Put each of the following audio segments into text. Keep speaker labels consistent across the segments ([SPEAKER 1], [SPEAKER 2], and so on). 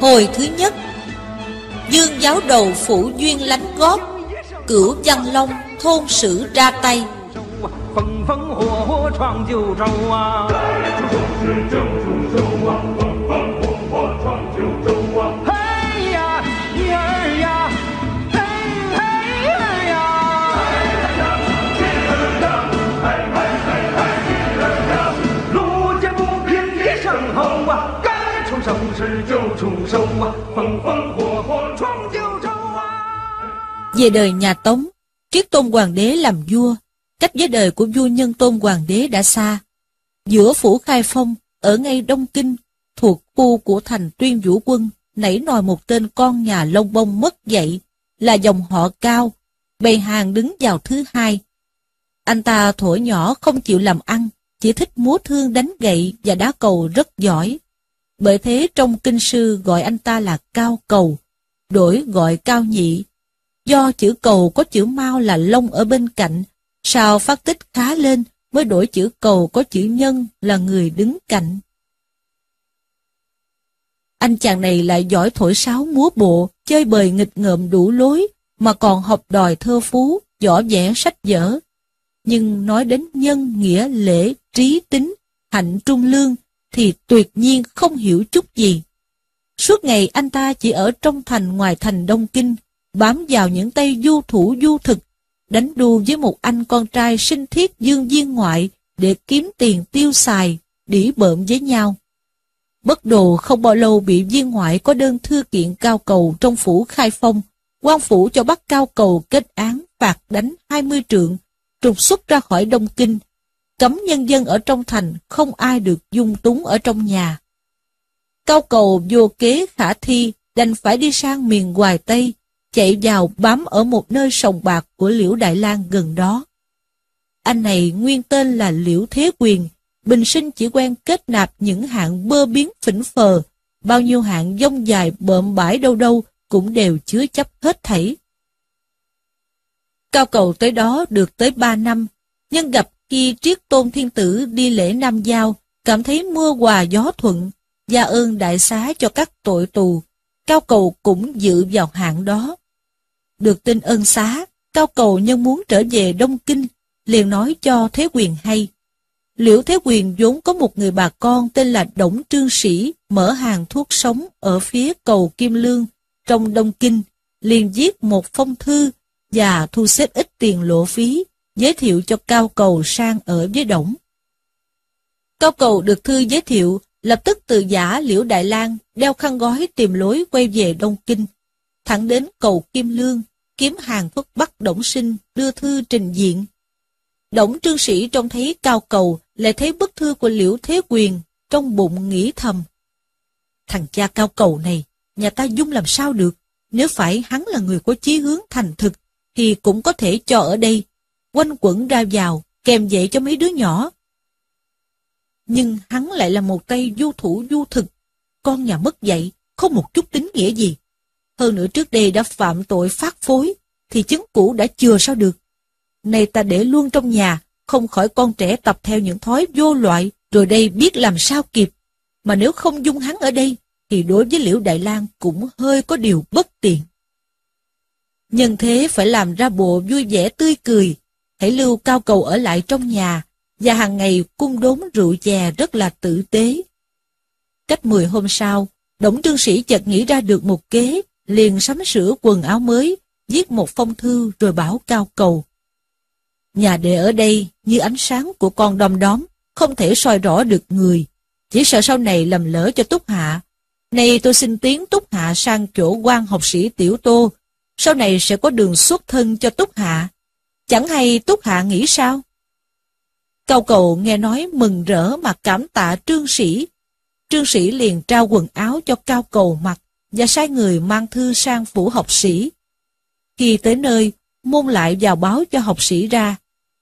[SPEAKER 1] Hồi thứ nhất, Dương giáo đầu phủ duyên lánh góp, Cửu văn long thôn sử ra tay.
[SPEAKER 2] 风
[SPEAKER 1] về đời nhà tống triết tôn hoàng đế làm vua, cách với đời của vua nhân tôn hoàng đế đã xa. Giữa phủ khai phong, ở ngay đông kinh, thuộc khu của thành tuyên vũ quân, nảy nòi một tên con nhà lông bông mất dậy là dòng họ cao, bày hàng đứng vào thứ hai. Anh ta thổi nhỏ không chịu làm ăn, chỉ thích múa thương đánh gậy và đá cầu rất giỏi. Bởi thế trong kinh sư gọi anh ta là Cao Cầu, đổi gọi Cao Nhị. Do chữ cầu có chữ mau là lông ở bên cạnh, sao phát tích khá lên mới đổi chữ cầu có chữ nhân là người đứng cạnh. Anh chàng này lại giỏi thổi sáo múa bộ, chơi bời nghịch ngợm đủ lối, mà còn học đòi thơ phú, võ vẽ sách vở. Nhưng nói đến nhân, nghĩa, lễ, trí, tính, hạnh trung lương, thì tuyệt nhiên không hiểu chút gì. Suốt ngày anh ta chỉ ở trong thành ngoài thành Đông Kinh, bám vào những tay du thủ du thực, đánh đu với một anh con trai sinh thiết dương viên ngoại để kiếm tiền tiêu xài, đỉ bợm với nhau. Bất đồ không bao lâu bị viên ngoại có đơn thư kiện cao cầu trong phủ khai phong, quan phủ cho bắt cao cầu kết án phạt đánh 20 trượng, trục xuất ra khỏi Đông Kinh, cấm nhân dân ở trong thành không ai được dung túng ở trong nhà. Cao cầu vô kế khả thi đành phải đi sang miền Hoài Tây, chạy vào bám ở một nơi sòng bạc của Liễu Đại Lang gần đó. Anh này nguyên tên là Liễu Thế Quyền, bình sinh chỉ quen kết nạp những hạng bơ biến phỉnh phờ, bao nhiêu hạng dông dài bợm bãi đâu đâu cũng đều chứa chấp hết thảy. Cao cầu tới đó được tới ba năm, nhưng gặp khi triết tôn thiên tử đi lễ Nam Giao, cảm thấy mưa hòa gió thuận, gia ơn đại xá cho các tội tù, Cao cầu cũng dự vào hạng đó. Được tin ân xá, Cao cầu nhân muốn trở về Đông Kinh, liền nói cho Thế Quyền hay. Liễu Thế Quyền vốn có một người bà con tên là Đổng Trương Sĩ, mở hàng thuốc sống ở phía cầu Kim Lương, trong Đông Kinh, liền viết một phong thư và thu xếp ít tiền lộ phí, giới thiệu cho Cao Cầu sang ở với Đổng. Cao Cầu được thư giới thiệu, lập tức từ giả Liễu Đại Lang đeo khăn gói tìm lối quay về Đông Kinh, thẳng đến cầu Kim Lương, kiếm hàng thuốc bắt Đổng Sinh đưa thư trình diện. Đổng Trương Sĩ trông thấy Cao Cầu lại thấy bức thư của Liễu Thế Quyền, trong bụng nghĩ thầm. Thằng cha Cao Cầu này, nhà ta dung làm sao được, nếu phải hắn là người có chí hướng thành thực, thì cũng có thể cho ở đây, quanh quẩn ra vào, kèm dạy cho mấy đứa nhỏ. Nhưng hắn lại là một tay du thủ du thực, con nhà mất dạy, không một chút tính nghĩa gì. Hơn nữa trước đây đã phạm tội phát phối, thì chứng cũ đã chừa sao được. Này ta để luôn trong nhà, không khỏi con trẻ tập theo những thói vô loại, rồi đây biết làm sao kịp. Mà nếu không dung hắn ở đây, thì đối với Liễu Đại Lang cũng hơi có điều bất tiện. Nhân thế phải làm ra bộ vui vẻ tươi cười, hãy lưu cao cầu ở lại trong nhà, và hàng ngày cung đốn rượu chè rất là tử tế. Cách 10 hôm sau, Đổng Trương Sĩ chợt nghĩ ra được một kế, liền sắm sửa quần áo mới, viết một phong thư rồi bảo cao cầu. Nhà đệ ở đây như ánh sáng của con đom đóm, không thể soi rõ được người, chỉ sợ sau này lầm lỡ cho Túc Hạ. nay tôi xin tiến Túc Hạ sang chỗ quan học sĩ Tiểu Tô, sau này sẽ có đường xuất thân cho Túc Hạ. Chẳng hay Túc Hạ nghĩ sao? Cao cầu nghe nói mừng rỡ mà cảm tạ trương sĩ. Trương sĩ liền trao quần áo cho cao cầu mặc và sai người mang thư sang phủ học sĩ. Khi tới nơi, môn lại vào báo cho học sĩ ra.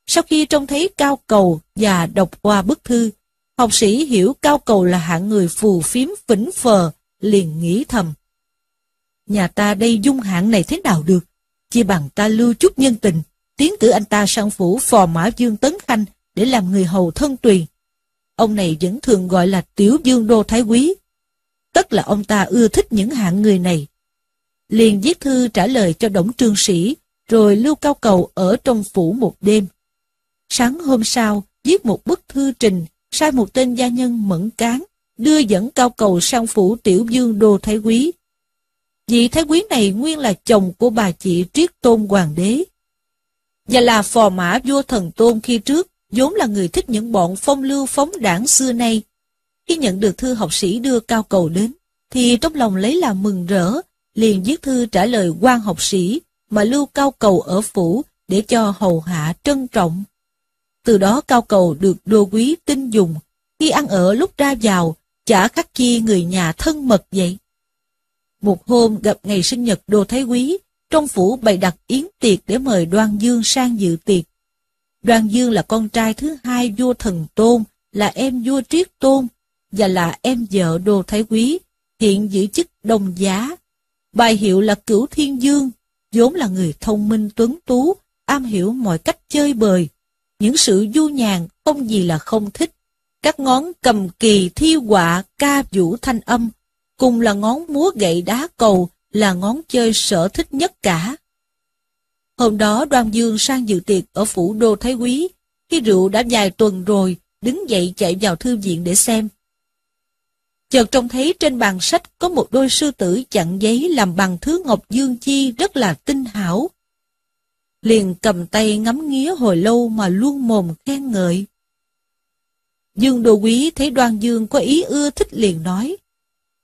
[SPEAKER 1] Sau khi trông thấy cao cầu và đọc qua bức thư, học sĩ hiểu cao cầu là hạng người phù phiếm vĩnh phờ, liền nghĩ thầm. Nhà ta đây dung hạng này thế nào được? Chỉ bằng ta lưu chút nhân tình, tiến cử anh ta sang phủ phò mã dương tấn khanh để làm người hầu thân tùy. Ông này vẫn thường gọi là tiểu dương đô thái quý. Tất là ông ta ưa thích những hạng người này. Liền viết thư trả lời cho Đổng Trương Sĩ, rồi lưu cao cầu ở trong phủ một đêm. Sáng hôm sau, viết một bức thư trình, sai một tên gia nhân mẫn cán, đưa dẫn cao cầu sang phủ tiểu dương đô thái quý. Vị thái quý này nguyên là chồng của bà chị Triết Tôn Hoàng đế. Và là phò mã vua thần tôn khi trước, vốn là người thích những bọn phong lưu phóng đảng xưa nay. Khi nhận được thư học sĩ đưa cao cầu đến, thì trong lòng lấy làm mừng rỡ, liền viết thư trả lời quan học sĩ, mà lưu cao cầu ở phủ để cho hầu hạ trân trọng. Từ đó cao cầu được đô quý tin dùng, khi ăn ở lúc ra vào, chả khắc chi người nhà thân mật vậy. Một hôm gặp ngày sinh nhật đô thái quý, trong phủ bày đặt yến tiệc để mời đoan dương sang dự tiệc. Đoan dương là con trai thứ hai vua thần tôn, là em vua triết tôn, và là em vợ đô thái quý, hiện giữ chức đồng giá. Bài hiệu là cửu thiên dương, vốn là người thông minh tuấn tú, am hiểu mọi cách chơi bời. Những sự du nhàn không gì là không thích. Các ngón cầm kỳ thi họa ca vũ thanh âm, cùng là ngón múa gậy đá cầu là ngón chơi sở thích nhất cả. Hôm đó đoan dương sang dự tiệc ở phủ đô Thái Quý, khi rượu đã vài tuần rồi, đứng dậy chạy vào thư viện để xem. Chợt trông thấy trên bàn sách có một đôi sư tử chặn giấy làm bằng thứ ngọc dương chi rất là tinh hảo. Liền cầm tay ngắm nghía hồi lâu mà luôn mồm khen ngợi. Dương Đồ Quý thấy đoan dương có ý ưa thích liền nói.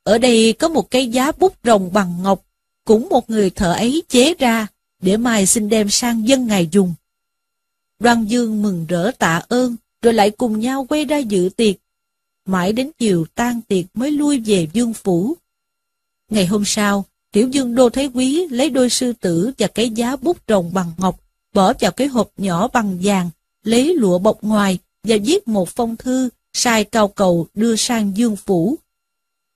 [SPEAKER 1] Ở đây có một cây giá bút rồng bằng ngọc, cũng một người thợ ấy chế ra, để mai xin đem sang dân ngài dùng. Đoan Dương mừng rỡ tạ ơn, rồi lại cùng nhau quay ra dự tiệc. Mãi đến chiều tan tiệc mới lui về dương phủ. Ngày hôm sau, Tiểu Dương Đô Thái Quý lấy đôi sư tử và cái giá bút rồng bằng ngọc, bỏ vào cái hộp nhỏ bằng vàng, lấy lụa bọc ngoài và viết một phong thư, sai cao cầu đưa sang dương phủ.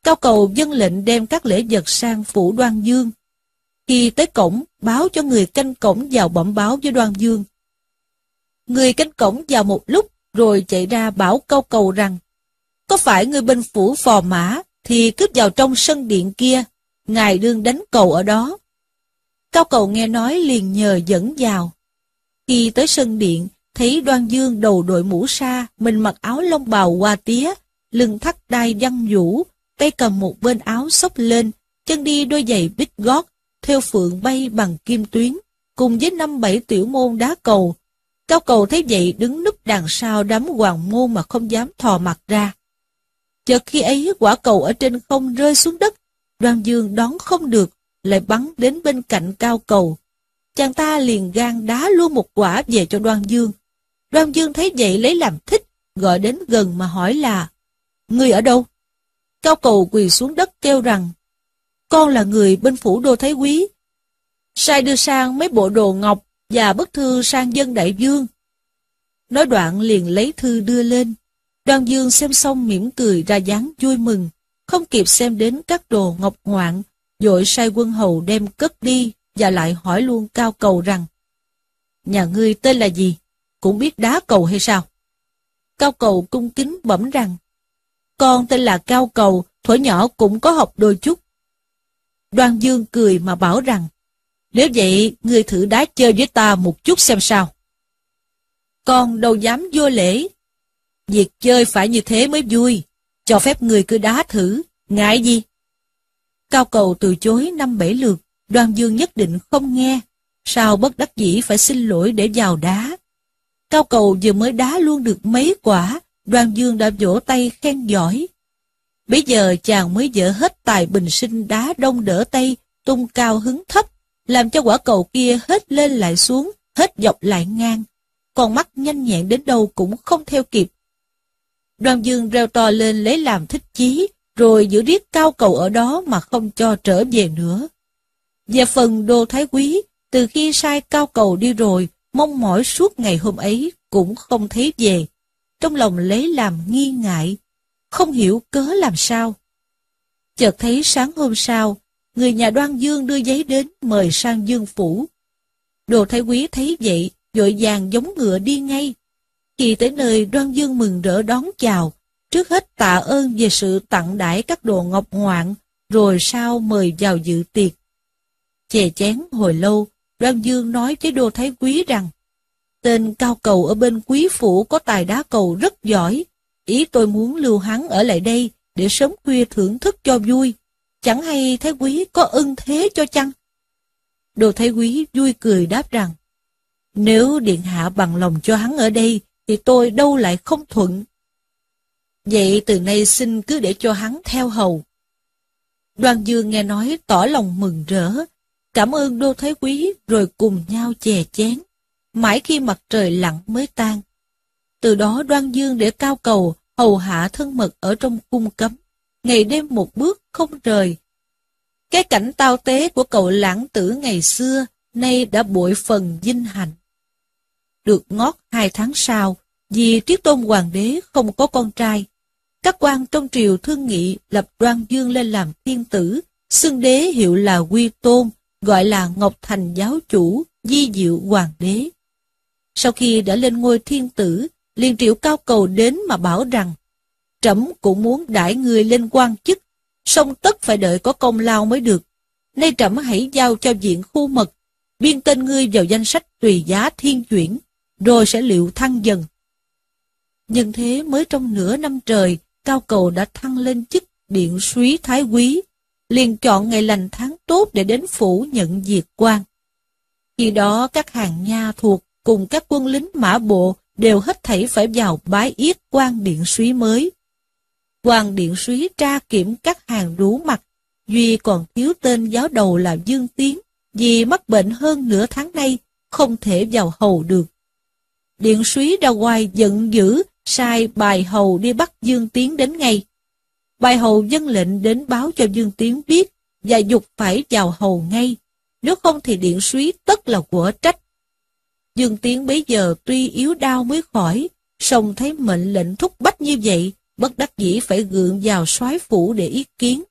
[SPEAKER 1] Cao cầu dân lệnh đem các lễ vật sang phủ đoan dương. Khi tới cổng, báo cho người canh cổng vào bẩm báo với đoan dương. Người canh cổng vào một lúc, rồi chạy ra bảo cao cầu rằng, có phải người bên phủ phò mã, thì cướp vào trong sân điện kia, ngài đương đánh cầu ở đó. Cao cầu nghe nói liền nhờ dẫn vào. Khi tới sân điện, thấy đoan dương đầu đội mũ sa, mình mặc áo lông bào hoa tía, lưng thắt đai văn vũ, tay cầm một bên áo xốc lên, chân đi đôi giày bít gót, theo phượng bay bằng kim tuyến, cùng với năm bảy tiểu môn đá cầu. Cao cầu thấy vậy đứng núp đằng sau đám hoàng môn mà không dám thò mặt ra. Chợt khi ấy quả cầu ở trên không rơi xuống đất, đoàn dương đón không được, lại bắn đến bên cạnh cao cầu. Chàng ta liền gan đá luôn một quả về cho đoan dương. Đoan dương thấy vậy lấy làm thích, gọi đến gần mà hỏi là, Người ở đâu? Cao cầu quỳ xuống đất kêu rằng, con là người bên phủ đô Thái Quý. Sai đưa sang mấy bộ đồ ngọc và bức thư sang dân đại dương. Nói đoạn liền lấy thư đưa lên. Đoàn dương xem xong mỉm cười ra dáng vui mừng, không kịp xem đến các đồ ngọc ngoạn, dội sai quân hầu đem cất đi và lại hỏi luôn cao cầu rằng Nhà ngươi tên là gì? Cũng biết đá cầu hay sao? Cao cầu cung kính bẩm rằng con tên là Cao cầu, thuở nhỏ cũng có học đôi chút. Đoan Dương cười mà bảo rằng, nếu vậy, ngươi thử đá chơi với ta một chút xem sao. Con đâu dám vô lễ. Việc chơi phải như thế mới vui, cho phép người cứ đá thử, ngại gì? Cao cầu từ chối năm bảy lượt, Đoan Dương nhất định không nghe, sao bất đắc dĩ phải xin lỗi để vào đá. Cao cầu vừa mới đá luôn được mấy quả, Đoan Dương đã vỗ tay khen giỏi. Bây giờ chàng mới dỡ hết tài bình sinh đá đông đỡ tay, tung cao hứng thấp, làm cho quả cầu kia hết lên lại xuống, hết dọc lại ngang. Con mắt nhanh nhẹn đến đâu cũng không theo kịp. Đoàn dương reo to lên lấy làm thích chí, rồi giữ riết cao cầu ở đó mà không cho trở về nữa. Về phần đô thái quý, từ khi sai cao cầu đi rồi, mong mỏi suốt ngày hôm ấy cũng không thấy về. Trong lòng lấy làm nghi ngại, không hiểu cớ làm sao. Chợt thấy sáng hôm sau, người nhà đoan dương đưa giấy đến mời sang dương phủ. Đồ thái quý thấy vậy, vội vàng giống ngựa đi ngay. Khi tới nơi đoan dương mừng rỡ đón chào, trước hết tạ ơn về sự tặng đãi các đồ ngọc ngoạn, rồi sau mời vào dự tiệc. Chè chén hồi lâu, Đoan Dương nói với Đô Thái Quý rằng, tên cao cầu ở bên quý phủ có tài đá cầu rất giỏi, ý tôi muốn lưu hắn ở lại đây để sớm khuya thưởng thức cho vui, chẳng hay Thái Quý có ưng thế cho chăng? Đồ Thái Quý vui cười đáp rằng, nếu Điện Hạ bằng lòng cho hắn ở đây, thì tôi đâu lại không thuận. Vậy từ nay xin cứ để cho hắn theo hầu. đoàn Dương nghe nói tỏ lòng mừng rỡ, cảm ơn Đô Thái Quý rồi cùng nhau chè chén, mãi khi mặt trời lặn mới tan. Từ đó Đoan Dương để cao cầu hầu hạ thân mật ở trong cung cấm, ngày đêm một bước không rời. Cái cảnh tao tế của cậu lãng tử ngày xưa nay đã bội phần dinh hạnh. Được ngót hai tháng sau, vì Triết Tôn Hoàng đế không có con trai, các quan trong triều thương nghị lập Đoan Dương lên làm thiên tử, xưng đế hiệu là Quy Tôn, gọi là Ngọc Thành giáo chủ, di diệu hoàng đế. Sau khi đã lên ngôi thiên tử, liền triệu cao cầu đến mà bảo rằng, trẫm cũng muốn đãi người lên quan chức, song tất phải đợi có công lao mới được. Nay trẫm hãy giao cho diện khu mật, biên tên ngươi vào danh sách tùy giá thiên chuyển, rồi sẽ liệu thăng dần. Nhưng thế mới trong nửa năm trời, Cao Cầu đã thăng lên chức điện súy thái quý, liền chọn ngày lành tháng tốt để đến phủ nhận diệt quan. Khi đó các hàng nha thuộc cùng các quân lính mã bộ đều hết thảy phải vào bái yết quan điện suý mới. Quan điện suý tra kiểm các hàng rú mặt, Duy còn thiếu tên giáo đầu là Dương Tiến, vì mắc bệnh hơn nửa tháng nay, không thể vào hầu được. Điện suý ra ngoài giận dữ, sai bài hầu đi bắt Dương Tiến đến ngay. Bài hầu dân lệnh đến báo cho Dương Tiến biết và dục phải vào hầu ngay, nếu không thì điện suý tất là của trách. Dương Tiến bấy giờ tuy yếu đau mới khỏi, song thấy mệnh lệnh thúc bách như vậy, bất đắc dĩ phải gượng vào soái phủ để ý kiến.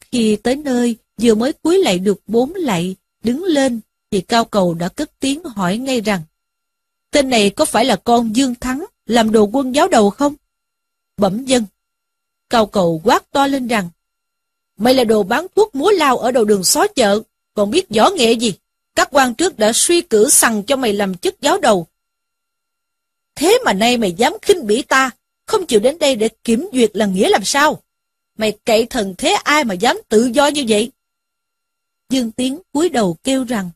[SPEAKER 1] Khi tới nơi, vừa mới cúi lại được bốn lạy, đứng lên, thì cao cầu đã cất tiếng hỏi ngay rằng, tên này có phải là con Dương Thắng, làm đồ quân giáo đầu không? Bẩm dân. Cao cầu quát to lên rằng, mày là đồ bán thuốc múa lao ở đầu đường xó chợ, còn biết võ nghệ gì? Các quan trước đã suy cử sằng cho mày làm chức giáo đầu. Thế mà nay mày dám khinh bỉ ta, không chịu đến đây để kiểm duyệt là nghĩa làm sao? Mày cậy thần thế ai mà dám tự do như vậy? Dương Tiến cúi đầu kêu rằng,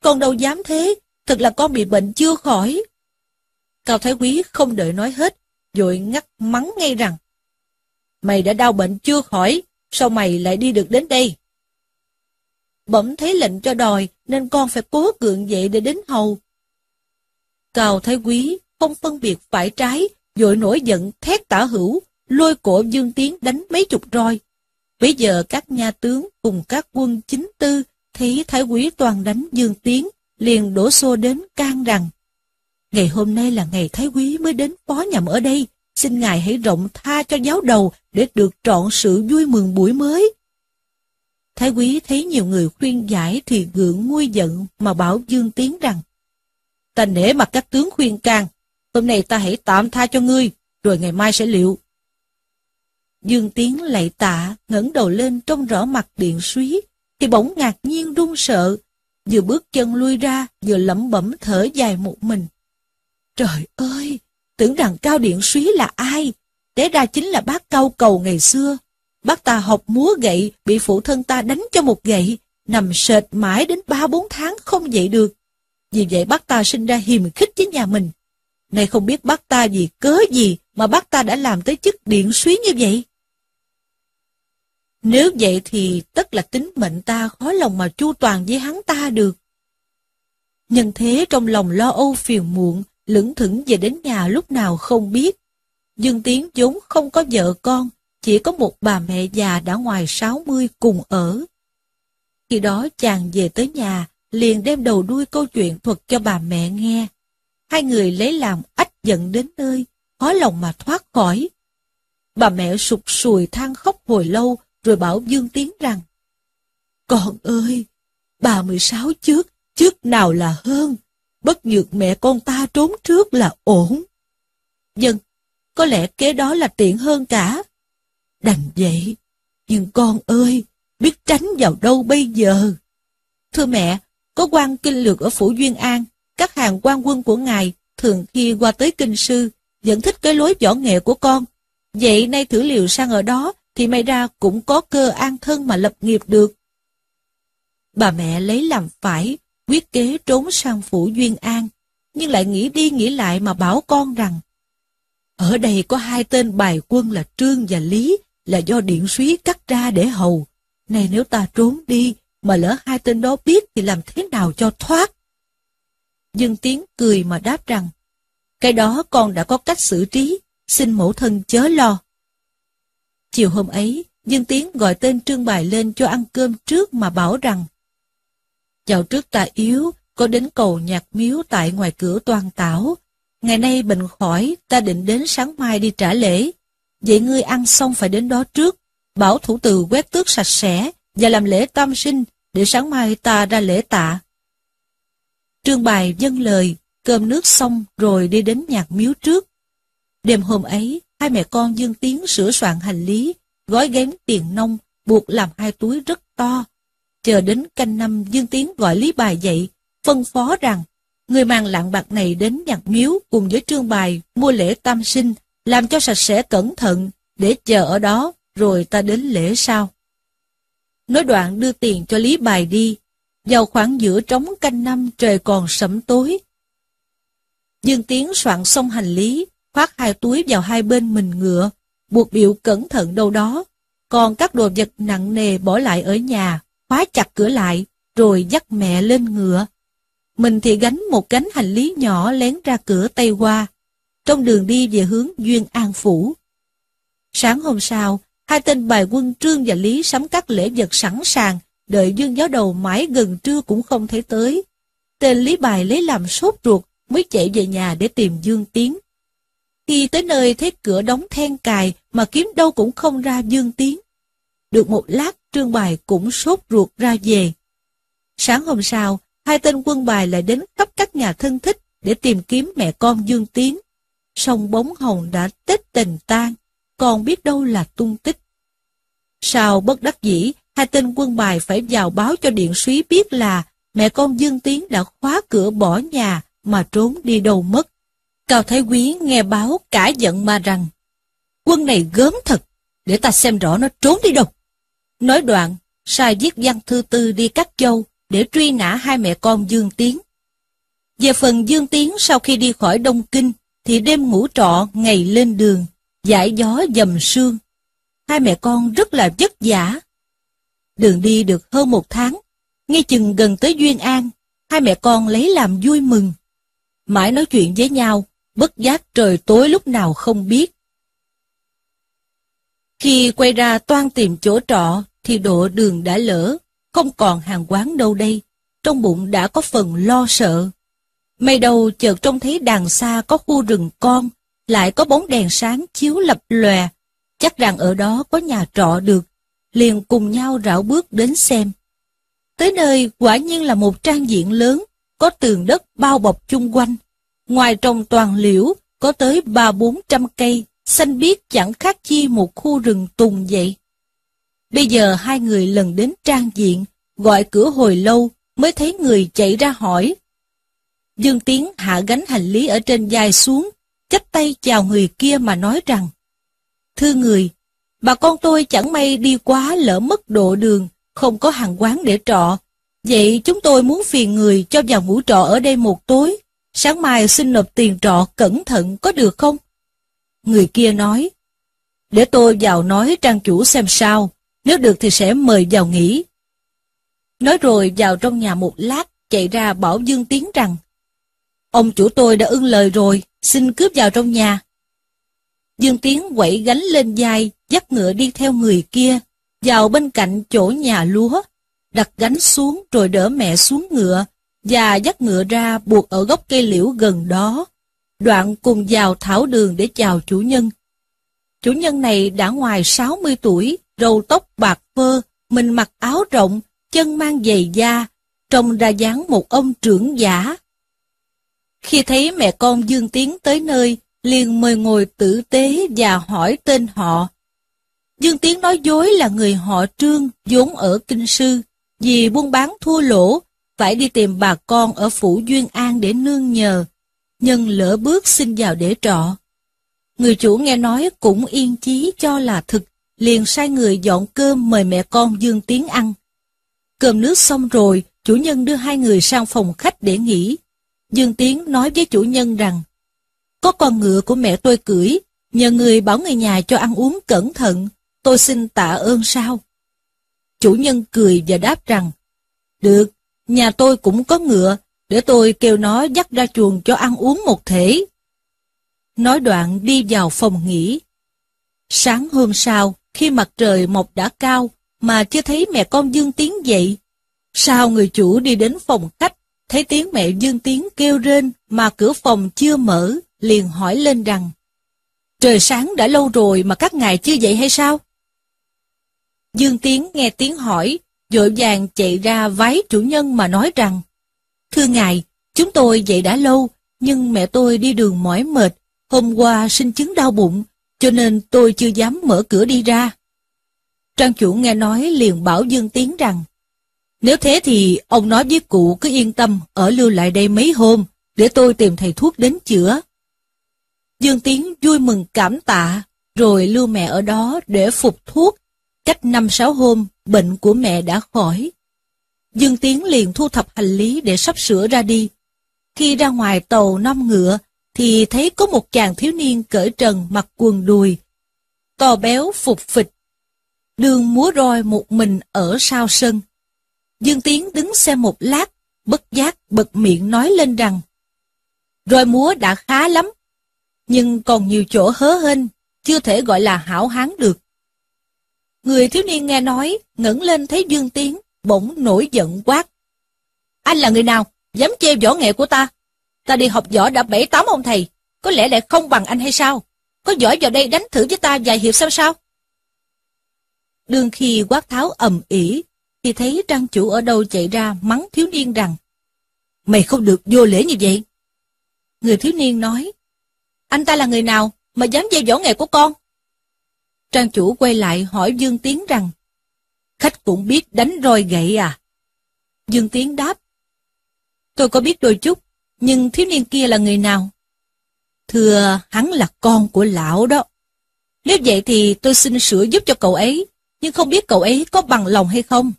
[SPEAKER 1] con đâu dám thế, thật là con bị bệnh chưa khỏi. Cao Thái Quý không đợi nói hết, rồi ngắt mắng ngay rằng, Mày đã đau bệnh chưa khỏi, sao mày lại đi được đến đây? Bẩm thấy lệnh cho đòi, nên con phải cố gượng dậy để đến hầu. cào Thái Quý không phân biệt phải trái, dội nổi giận thét tả hữu, lôi cổ Dương Tiến đánh mấy chục roi. Bây giờ các nha tướng cùng các quân chính tư thấy Thái Quý toàn đánh Dương Tiến, liền đổ xô đến can rằng Ngày hôm nay là ngày Thái Quý mới đến phó nhầm ở đây, xin Ngài hãy rộng tha cho giáo đầu để được trọn sự vui mừng buổi mới. Thái Quý thấy nhiều người khuyên giải thì gượng nguôi giận mà bảo Dương Tiến rằng Ta nể mặt các tướng khuyên can, hôm nay ta hãy tạm tha cho ngươi, rồi ngày mai sẽ liệu. Dương Tiến lạy tạ, ngẩng đầu lên trông rõ mặt điện suý, thì bỗng ngạc nhiên run sợ, vừa bước chân lui ra, vừa lẩm bẩm thở dài một mình. Trời ơi, tưởng rằng Cao Điện suý là ai? Té ra chính là bác cao cầu ngày xưa. Bác ta học múa gậy, bị phụ thân ta đánh cho một gậy, nằm sệt mãi đến ba bốn tháng không dậy được. Vì vậy bác ta sinh ra hiềm khích với nhà mình. Này không biết bác ta vì cớ gì mà bác ta đã làm tới chức điện suý như vậy. Nếu vậy thì tất là tính mệnh ta khó lòng mà chu toàn với hắn ta được. Nhân thế trong lòng lo âu phiền muộn, lững thững về đến nhà lúc nào không biết. Dương Tiến vốn không có vợ con, chỉ có một bà mẹ già đã ngoài 60 cùng ở. Khi đó chàng về tới nhà, liền đem đầu đuôi câu chuyện thuật cho bà mẹ nghe. Hai người lấy làm ách giận đến nơi, khó lòng mà thoát khỏi. Bà mẹ sụt sùi than khóc hồi lâu, rồi bảo Dương Tiến rằng, Con ơi, bà 16 trước, trước nào là hơn, bất nhược mẹ con ta trốn trước là ổn. Dân, có lẽ kế đó là tiện hơn cả. Đành vậy, nhưng con ơi, biết tránh vào đâu bây giờ? Thưa mẹ, có quan kinh lược ở Phủ Duyên An, các hàng quan quân của ngài thường khi qua tới kinh sư, vẫn thích cái lối võ nghệ của con. Vậy nay thử liều sang ở đó, thì may ra cũng có cơ an thân mà lập nghiệp được. Bà mẹ lấy làm phải, quyết kế trốn sang Phủ Duyên An, nhưng lại nghĩ đi nghĩ lại mà bảo con rằng ở đây có hai tên bài quân là Trương và Lý, là do điện suý cắt ra để hầu. Này nếu ta trốn đi, mà lỡ hai tên đó biết thì làm thế nào cho thoát? Dương Tiến cười mà đáp rằng, cái đó con đã có cách xử trí, xin mẫu thân chớ lo. Chiều hôm ấy, Dương Tiến gọi tên Trương Bài lên cho ăn cơm trước mà bảo rằng, Dạo trước ta yếu, có đến cầu nhạc miếu tại ngoài cửa toàn tảo. Ngày nay bệnh khỏi, ta định đến sáng mai đi trả lễ. Vậy ngươi ăn xong phải đến đó trước, bảo thủ từ quét tước sạch sẽ và làm lễ tam sinh để sáng mai ta ra lễ tạ. Trương Bài dâng lời, cơm nước xong rồi đi đến nhạc miếu trước. Đêm hôm ấy, hai mẹ con Dương Tiến sửa soạn hành lý, gói ghém tiền nông, buộc làm hai túi rất to. Chờ đến canh năm Dương Tiến gọi Lý Bài dậy, phân phó rằng, người mang lạng bạc này đến nhạc miếu cùng với Trương Bài mua lễ tam sinh, làm cho sạch sẽ cẩn thận, để chờ ở đó, rồi ta đến lễ sau. Nói đoạn đưa tiền cho Lý Bài đi, vào khoảng giữa trống canh năm trời còn sẫm tối. Dương Tiến soạn xong hành lý, khoác hai túi vào hai bên mình ngựa, buộc biểu cẩn thận đâu đó, còn các đồ vật nặng nề bỏ lại ở nhà, khóa chặt cửa lại, rồi dắt mẹ lên ngựa. Mình thì gánh một gánh hành lý nhỏ lén ra cửa Tây Hoa, trong đường đi về hướng Duyên An Phủ. Sáng hôm sau, hai tên bài quân Trương và Lý sắm các lễ vật sẵn sàng, đợi dương giáo đầu mãi gần trưa cũng không thấy tới. Tên Lý Bài lấy làm sốt ruột, mới chạy về nhà để tìm Dương Tiến. Khi tới nơi thấy cửa đóng then cài mà kiếm đâu cũng không ra Dương Tiến. Được một lát Trương Bài cũng sốt ruột ra về. Sáng hôm sau, hai tên quân bài lại đến khắp các nhà thân thích để tìm kiếm mẹ con Dương Tiến. Sông bóng hồng đã tết tình tan, còn biết đâu là tung tích. Sau bất đắc dĩ, hai tên quân bài phải vào báo cho điện suý biết là mẹ con Dương Tiến đã khóa cửa bỏ nhà mà trốn đi đâu mất. Cao Thái Quý nghe báo cả giận mà rằng, quân này gớm thật, để ta xem rõ nó trốn đi đâu. Nói đoạn, sai viết văn thư tư đi cắt châu để truy nã hai mẹ con Dương Tiến. Về phần Dương Tiến sau khi đi khỏi Đông Kinh, thì đêm ngủ trọ ngày lên đường, giải gió dầm sương. Hai mẹ con rất là vất vả. Đường đi được hơn một tháng, ngay chừng gần tới Duyên An, hai mẹ con lấy làm vui mừng. Mãi nói chuyện với nhau, bất giác trời tối lúc nào không biết. Khi quay ra toan tìm chỗ trọ, thì độ đường đã lỡ, không còn hàng quán đâu đây, trong bụng đã có phần lo sợ mây đầu chợt trông thấy đàng xa có khu rừng con, lại có bóng đèn sáng chiếu lập lòe, chắc rằng ở đó có nhà trọ được, liền cùng nhau rảo bước đến xem. Tới nơi quả nhiên là một trang diện lớn, có tường đất bao bọc chung quanh. Ngoài trồng toàn liễu, có tới ba bốn trăm cây, xanh biếc chẳng khác chi một khu rừng tùng vậy. Bây giờ hai người lần đến trang diện, gọi cửa hồi lâu, mới thấy người chạy ra hỏi. Dương Tiến hạ gánh hành lý ở trên vai xuống, chắp tay chào người kia mà nói rằng, Thưa người, bà con tôi chẳng may đi quá lỡ mất độ đường, không có hàng quán để trọ. Vậy chúng tôi muốn phiền người cho vào ngủ trọ ở đây một tối, sáng mai xin nộp tiền trọ cẩn thận có được không? Người kia nói, để tôi vào nói trang chủ xem sao, nếu được thì sẽ mời vào nghỉ. Nói rồi vào trong nhà một lát, chạy ra bảo Dương Tiến rằng, Ông chủ tôi đã ưng lời rồi, xin cướp vào trong nhà. Dương Tiến quẩy gánh lên vai, dắt ngựa đi theo người kia, vào bên cạnh chỗ nhà lúa, đặt gánh xuống rồi đỡ mẹ xuống ngựa, và dắt ngựa ra buộc ở gốc cây liễu gần đó. Đoạn cùng vào thảo đường để chào chủ nhân. Chủ nhân này đã ngoài 60 tuổi, râu tóc bạc phơ, mình mặc áo rộng, chân mang giày da, trông ra dáng một ông trưởng giả. Khi thấy mẹ con Dương Tiến tới nơi, liền mời ngồi tử tế và hỏi tên họ. Dương Tiến nói dối là người họ Trương vốn ở Kinh Sư, vì buôn bán thua lỗ, phải đi tìm bà con ở Phủ Duyên An để nương nhờ, nhân lỡ bước xin vào để trọ. Người chủ nghe nói cũng yên chí cho là thực, liền sai người dọn cơm mời mẹ con Dương Tiến ăn. Cơm nước xong rồi, chủ nhân đưa hai người sang phòng khách để nghỉ. Dương Tiến nói với chủ nhân rằng, có con ngựa của mẹ tôi cưỡi, nhờ người bảo người nhà cho ăn uống cẩn thận, tôi xin tạ ơn sao? Chủ nhân cười và đáp rằng, được, nhà tôi cũng có ngựa, để tôi kêu nó dắt ra chuồng cho ăn uống một thể. Nói đoạn đi vào phòng nghỉ. Sáng hôm sau, khi mặt trời mọc đã cao, mà chưa thấy mẹ con Dương Tiến dậy. Sao người chủ đi đến phòng khách, thấy tiếng mẹ Dương Tiến kêu rên mà cửa phòng chưa mở, liền hỏi lên rằng Trời sáng đã lâu rồi mà các ngài chưa dậy hay sao? Dương Tiến nghe tiếng hỏi, dội vàng chạy ra vái chủ nhân mà nói rằng Thưa ngài, chúng tôi dậy đã lâu, nhưng mẹ tôi đi đường mỏi mệt, hôm qua sinh chứng đau bụng, cho nên tôi chưa dám mở cửa đi ra. Trang chủ nghe nói liền bảo Dương Tiến rằng nếu thế thì ông nói với cụ cứ yên tâm ở lưu lại đây mấy hôm, để tôi tìm thầy thuốc đến chữa. Dương Tiến vui mừng cảm tạ, rồi lưu mẹ ở đó để phục thuốc. Cách năm sáu hôm, bệnh của mẹ đã khỏi. Dương Tiến liền thu thập hành lý để sắp sửa ra đi. Khi ra ngoài tàu năm ngựa, thì thấy có một chàng thiếu niên cởi trần mặc quần đùi, to béo phục phịch, đường múa roi một mình ở sau sân. Dương Tiến đứng xem một lát, bất giác bật miệng nói lên rằng, Rồi múa đã khá lắm, nhưng còn nhiều chỗ hớ hên, chưa thể gọi là hảo hán được. Người thiếu niên nghe nói, ngẩng lên thấy Dương Tiến, bỗng nổi giận quát. Anh là người nào, dám chê võ nghệ của ta? Ta đi học võ đã bảy tám ông thầy, có lẽ lại không bằng anh hay sao? Có giỏi vào đây đánh thử với ta vài hiệp xem sao? Đương khi quát tháo ầm ĩ thì thấy trang chủ ở đâu chạy ra mắng thiếu niên rằng Mày không được vô lễ như vậy. Người thiếu niên nói Anh ta là người nào mà dám gieo võ nghệ của con? Trang chủ quay lại hỏi Dương Tiến rằng Khách cũng biết đánh roi gậy à? Dương Tiến đáp Tôi có biết đôi chút, nhưng thiếu niên kia là người nào? Thưa, hắn là con của lão đó. Nếu vậy thì tôi xin sửa giúp cho cậu ấy, nhưng không biết cậu ấy có bằng lòng hay không.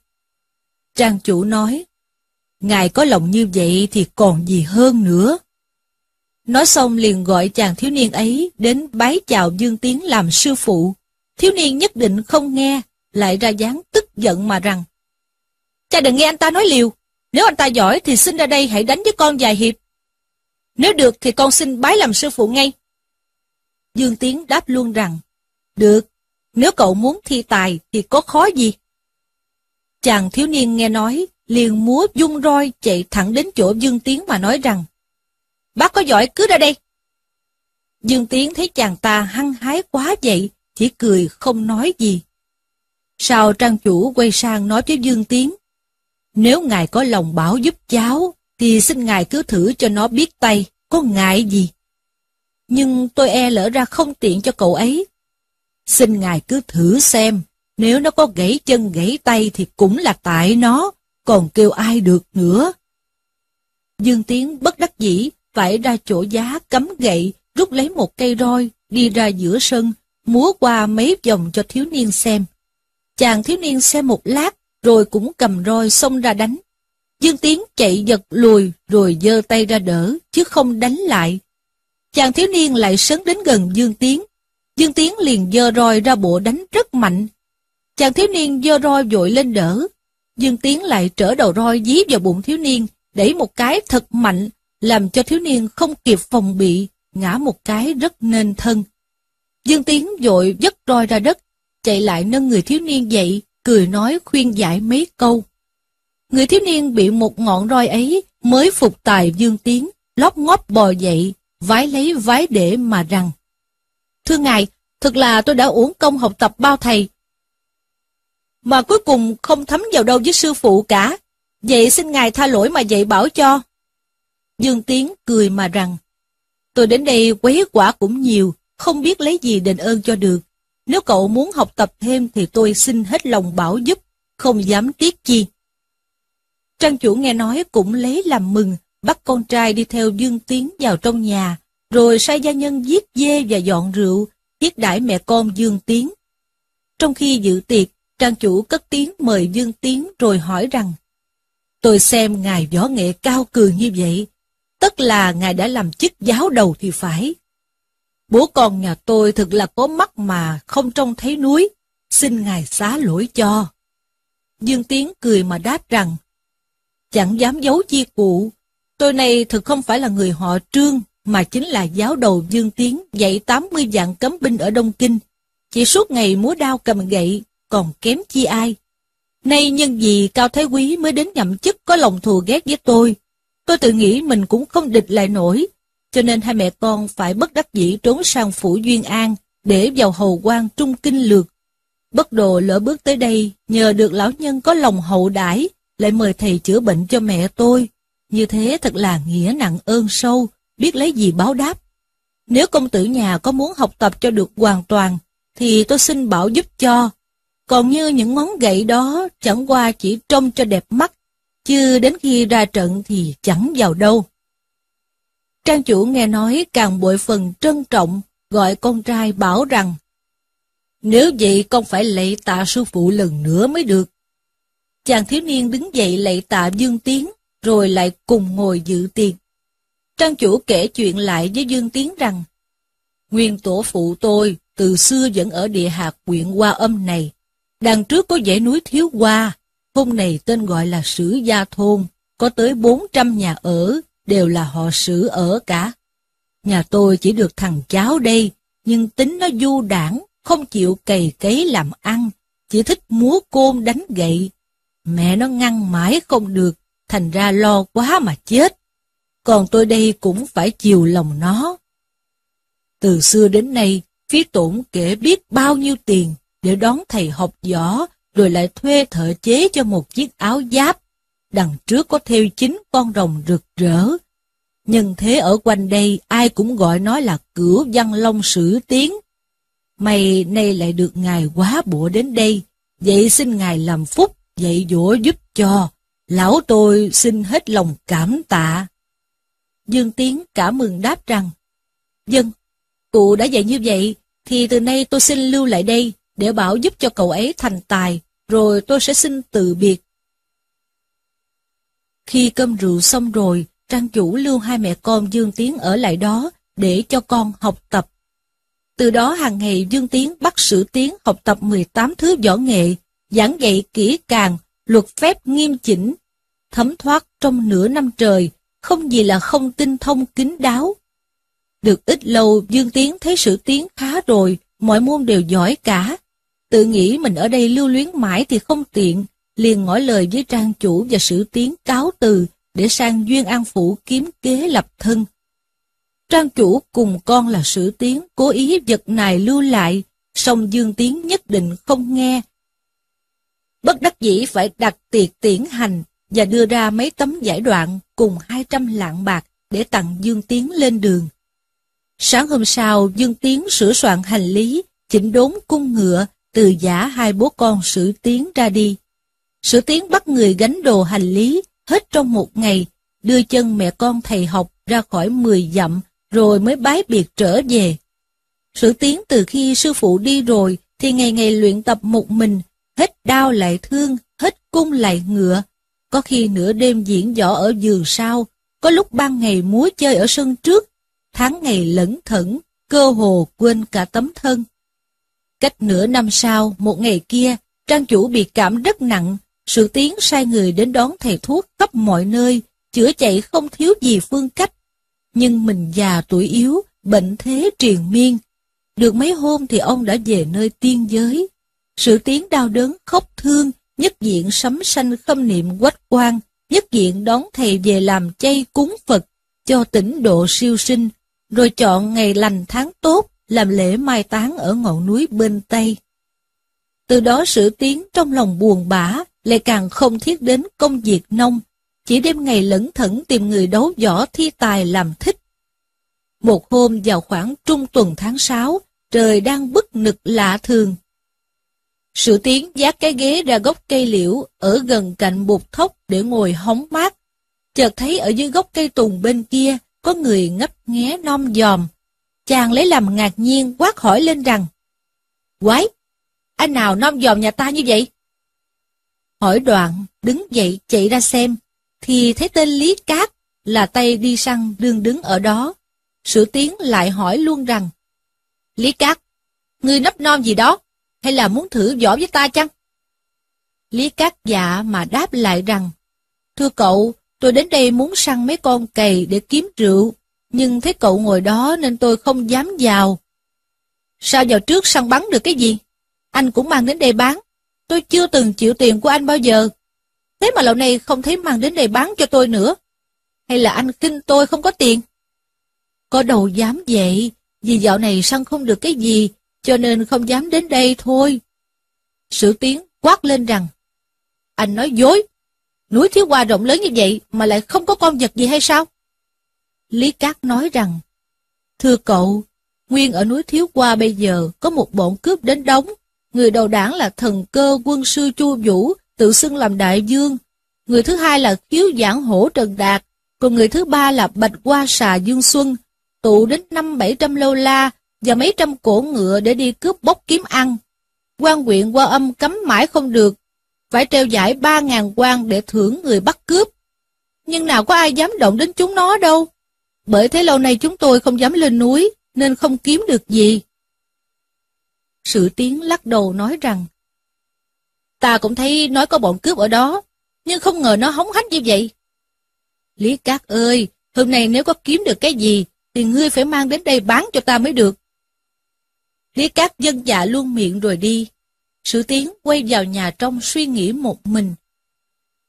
[SPEAKER 1] Trang chủ nói, Ngài có lòng như vậy thì còn gì hơn nữa. Nói xong liền gọi chàng thiếu niên ấy đến bái chào Dương Tiến làm sư phụ. Thiếu niên nhất định không nghe, lại ra dáng tức giận mà rằng Cha đừng nghe anh ta nói liều, nếu anh ta giỏi thì xin ra đây hãy đánh với con vài hiệp. Nếu được thì con xin bái làm sư phụ ngay. Dương Tiến đáp luôn rằng, được, nếu cậu muốn thi tài thì có khó gì. Chàng thiếu niên nghe nói, liền múa dung roi chạy thẳng đến chỗ Dương Tiến mà nói rằng, bác có giỏi cứ ra đây. Dương Tiến thấy chàng ta hăng hái quá vậy, chỉ cười không nói gì. Sau trang chủ quay sang nói với Dương Tiến, nếu ngài có lòng bảo giúp cháu, thì xin ngài cứ thử cho nó biết tay, có ngại gì. Nhưng tôi e lỡ ra không tiện cho cậu ấy. Xin ngài cứ thử xem, nếu nó có gãy chân gãy tay thì cũng là tại nó, còn kêu ai được nữa. Dương Tiến bất đắc dĩ, phải ra chỗ giá cắm gậy, rút lấy một cây roi, đi ra giữa sân, múa qua mấy vòng cho thiếu niên xem. Chàng thiếu niên xem một lát, rồi cũng cầm roi xông ra đánh. Dương Tiến chạy giật lùi rồi giơ tay ra đỡ, chứ không đánh lại. Chàng thiếu niên lại sấn đến gần Dương Tiến. Dương Tiến liền giơ roi ra bộ đánh rất mạnh. Chàng thiếu niên giơ roi vội lên đỡ. Dương Tiến lại trở đầu roi dí vào bụng thiếu niên, đẩy một cái thật mạnh, làm cho thiếu niên không kịp phòng bị, ngã một cái rất nên thân. Dương Tiến vội dứt roi ra đất, chạy lại nâng người thiếu niên dậy, cười nói khuyên giải mấy câu. Người thiếu niên bị một ngọn roi ấy mới phục tài dương tiến, lóp ngóp bò dậy, vái lấy vái để mà rằng. Thưa ngài, thực là tôi đã uổng công học tập bao thầy. Mà cuối cùng không thấm vào đâu với sư phụ cả. Vậy xin ngài tha lỗi mà dạy bảo cho. Dương Tiến cười mà rằng. Tôi đến đây quấy quả cũng nhiều, không biết lấy gì đền ơn cho được. Nếu cậu muốn học tập thêm thì tôi xin hết lòng bảo giúp, không dám tiếc chi. Trang chủ nghe nói cũng lấy làm mừng, bắt con trai đi theo Dương Tiến vào trong nhà, rồi sai gia nhân giết dê và dọn rượu, thiết đãi mẹ con Dương Tiến. Trong khi dự tiệc, trang chủ cất tiếng mời Dương Tiến rồi hỏi rằng, Tôi xem ngài võ nghệ cao cường như vậy, tất là ngài đã làm chức giáo đầu thì phải. Bố con nhà tôi thực là có mắt mà không trông thấy núi, xin ngài xá lỗi cho. Dương Tiến cười mà đáp rằng, chẳng dám giấu chi cụ, tôi này thực không phải là người họ trương, mà chính là giáo đầu Dương Tiến dạy 80 dạng cấm binh ở Đông Kinh, chỉ suốt ngày múa đao cầm gậy, còn kém chi ai. Nay nhân vì Cao Thái Quý mới đến nhậm chức có lòng thù ghét với tôi, tôi tự nghĩ mình cũng không địch lại nổi, cho nên hai mẹ con phải bất đắc dĩ trốn sang phủ Duyên An để vào hầu quan trung kinh lược. Bất đồ lỡ bước tới đây, nhờ được lão nhân có lòng hậu đãi lại mời thầy chữa bệnh cho mẹ tôi. Như thế thật là nghĩa nặng ơn sâu, biết lấy gì báo đáp. Nếu công tử nhà có muốn học tập cho được hoàn toàn, thì tôi xin bảo giúp cho. Còn như những ngón gậy đó chẳng qua chỉ trông cho đẹp mắt, chứ đến khi ra trận thì chẳng vào đâu. Trang chủ nghe nói càng bội phần trân trọng, gọi con trai bảo rằng Nếu vậy con phải lạy tạ sư phụ lần nữa mới được. Chàng thiếu niên đứng dậy lạy tạ Dương Tiến, rồi lại cùng ngồi dự tiệc. Trang chủ kể chuyện lại với Dương Tiến rằng Nguyên tổ phụ tôi từ xưa vẫn ở địa hạt huyện Hoa Âm này. Đằng trước có dãy núi Thiếu Hoa, thôn này tên gọi là Sử Gia Thôn, có tới 400 nhà ở, đều là họ sử ở cả. Nhà tôi chỉ được thằng cháu đây, nhưng tính nó du đảng, không chịu cày cấy làm ăn, chỉ thích múa côn đánh gậy. Mẹ nó ngăn mãi không được, thành ra lo quá mà chết. Còn tôi đây cũng phải chiều lòng nó. Từ xưa đến nay, phí tổn kể biết bao nhiêu tiền để đón thầy học võ, rồi lại thuê thợ chế cho một chiếc áo giáp, đằng trước có theo chính con rồng rực rỡ. Nhân thế ở quanh đây ai cũng gọi nó là cửu văn long sử tiến. Mày nay lại được ngài quá bủa đến đây, vậy xin ngài làm phúc, dạy dỗ giúp cho. Lão tôi xin hết lòng cảm tạ. Dương Tiến cảm mừng đáp rằng, Dân, cụ đã dạy như vậy, thì từ nay tôi xin lưu lại đây, để bảo giúp cho cậu ấy thành tài, rồi tôi sẽ xin từ biệt. Khi cơm rượu xong rồi, trang chủ lưu hai mẹ con Dương Tiến ở lại đó để cho con học tập. Từ đó hàng ngày Dương Tiến bắt Sử Tiến học tập 18 thứ võ nghệ, giảng dạy kỹ càng, luật phép nghiêm chỉnh, thấm thoát trong nửa năm trời, không gì là không tinh thông kín đáo. Được ít lâu Dương Tiến thấy Sử Tiến khá rồi, mọi môn đều giỏi cả. Tự nghĩ mình ở đây lưu luyến mãi thì không tiện, liền ngỏ lời với trang chủ và sử tiến cáo từ để sang Duyên An Phủ kiếm kế lập thân. Trang chủ cùng con là sử tiến cố ý giật này lưu lại, song Dương Tiến nhất định không nghe. Bất đắc dĩ phải đặt tiệc tiễn hành và đưa ra mấy tấm giải đoạn cùng 200 lạng bạc để tặng Dương Tiến lên đường. Sáng hôm sau, Dương Tiến sửa soạn hành lý, chỉnh đốn cung ngựa, từ giả hai bố con sử tiến ra đi. Sử tiến bắt người gánh đồ hành lý, hết trong một ngày, đưa chân mẹ con thầy học ra khỏi 10 dặm, rồi mới bái biệt trở về. Sử tiến từ khi sư phụ đi rồi, thì ngày ngày luyện tập một mình, hết đau lại thương, hết cung lại ngựa. Có khi nửa đêm diễn võ ở giường sau, có lúc ban ngày múa chơi ở sân trước, tháng ngày lẫn thẩn, cơ hồ quên cả tấm thân. Cách nửa năm sau, một ngày kia, trang chủ bị cảm rất nặng, sự tiến sai người đến đón thầy thuốc khắp mọi nơi, chữa chạy không thiếu gì phương cách. Nhưng mình già tuổi yếu, bệnh thế triền miên. Được mấy hôm thì ông đã về nơi tiên giới. Sự tiến đau đớn khóc thương, nhất diện sấm sanh khâm niệm quách quan, nhất diện đón thầy về làm chay cúng Phật, cho tỉnh độ siêu sinh, rồi chọn ngày lành tháng tốt, làm lễ mai táng ở ngọn núi bên Tây. Từ đó sử tiến trong lòng buồn bã, lại càng không thiết đến công việc nông, chỉ đêm ngày lẩn thẩn tìm người đấu võ thi tài làm thích. Một hôm vào khoảng trung tuần tháng 6, trời đang bức nực lạ thường. Sử tiến giác cái ghế ra gốc cây liễu ở gần cạnh bụt thốc để ngồi hóng mát. Chợt thấy ở dưới gốc cây tùng bên kia có người ngấp nghé non dòm. Chàng lấy làm ngạc nhiên quát hỏi lên rằng Quái, anh nào non dòm nhà ta như vậy? Hỏi đoạn, đứng dậy chạy ra xem, thì thấy tên Lý Cát là tay đi săn đương đứng ở đó. Sử tiến lại hỏi luôn rằng Lý Cát, ngươi nấp non gì đó? hay là muốn thử võ với ta chăng? Lý Cát dạ mà đáp lại rằng, Thưa cậu, tôi đến đây muốn săn mấy con cầy để kiếm rượu, nhưng thấy cậu ngồi đó nên tôi không dám vào. Sao vào trước săn bắn được cái gì? Anh cũng mang đến đây bán. Tôi chưa từng chịu tiền của anh bao giờ. Thế mà lâu nay không thấy mang đến đây bán cho tôi nữa. Hay là anh kinh tôi không có tiền? Có đầu dám vậy, vì dạo này săn không được cái gì, cho nên không dám đến đây thôi. Sử tiến quát lên rằng, anh nói dối, núi thiếu hoa rộng lớn như vậy mà lại không có con vật gì hay sao? Lý Cát nói rằng, thưa cậu, nguyên ở núi thiếu qua bây giờ có một bọn cướp đến đóng, người đầu đảng là thần cơ quân sư Chu Vũ, tự xưng làm đại dương, người thứ hai là khiếu giảng hổ Trần Đạt, còn người thứ ba là bạch hoa xà Dương Xuân, tụ đến năm bảy trăm lô la, và mấy trăm cổ ngựa để đi cướp bóc kiếm ăn. quan huyện qua âm cấm mãi không được, phải treo giải ba ngàn quan để thưởng người bắt cướp. Nhưng nào có ai dám động đến chúng nó đâu. Bởi thế lâu nay chúng tôi không dám lên núi, nên không kiếm được gì. sử tiến lắc đầu nói rằng, Ta cũng thấy nói có bọn cướp ở đó, nhưng không ngờ nó hống hách như vậy. Lý Cát ơi, hôm nay nếu có kiếm được cái gì, thì ngươi phải mang đến đây bán cho ta mới được. Lý Cát dân dạ luôn miệng rồi đi. Sử tiến quay vào nhà trong suy nghĩ một mình.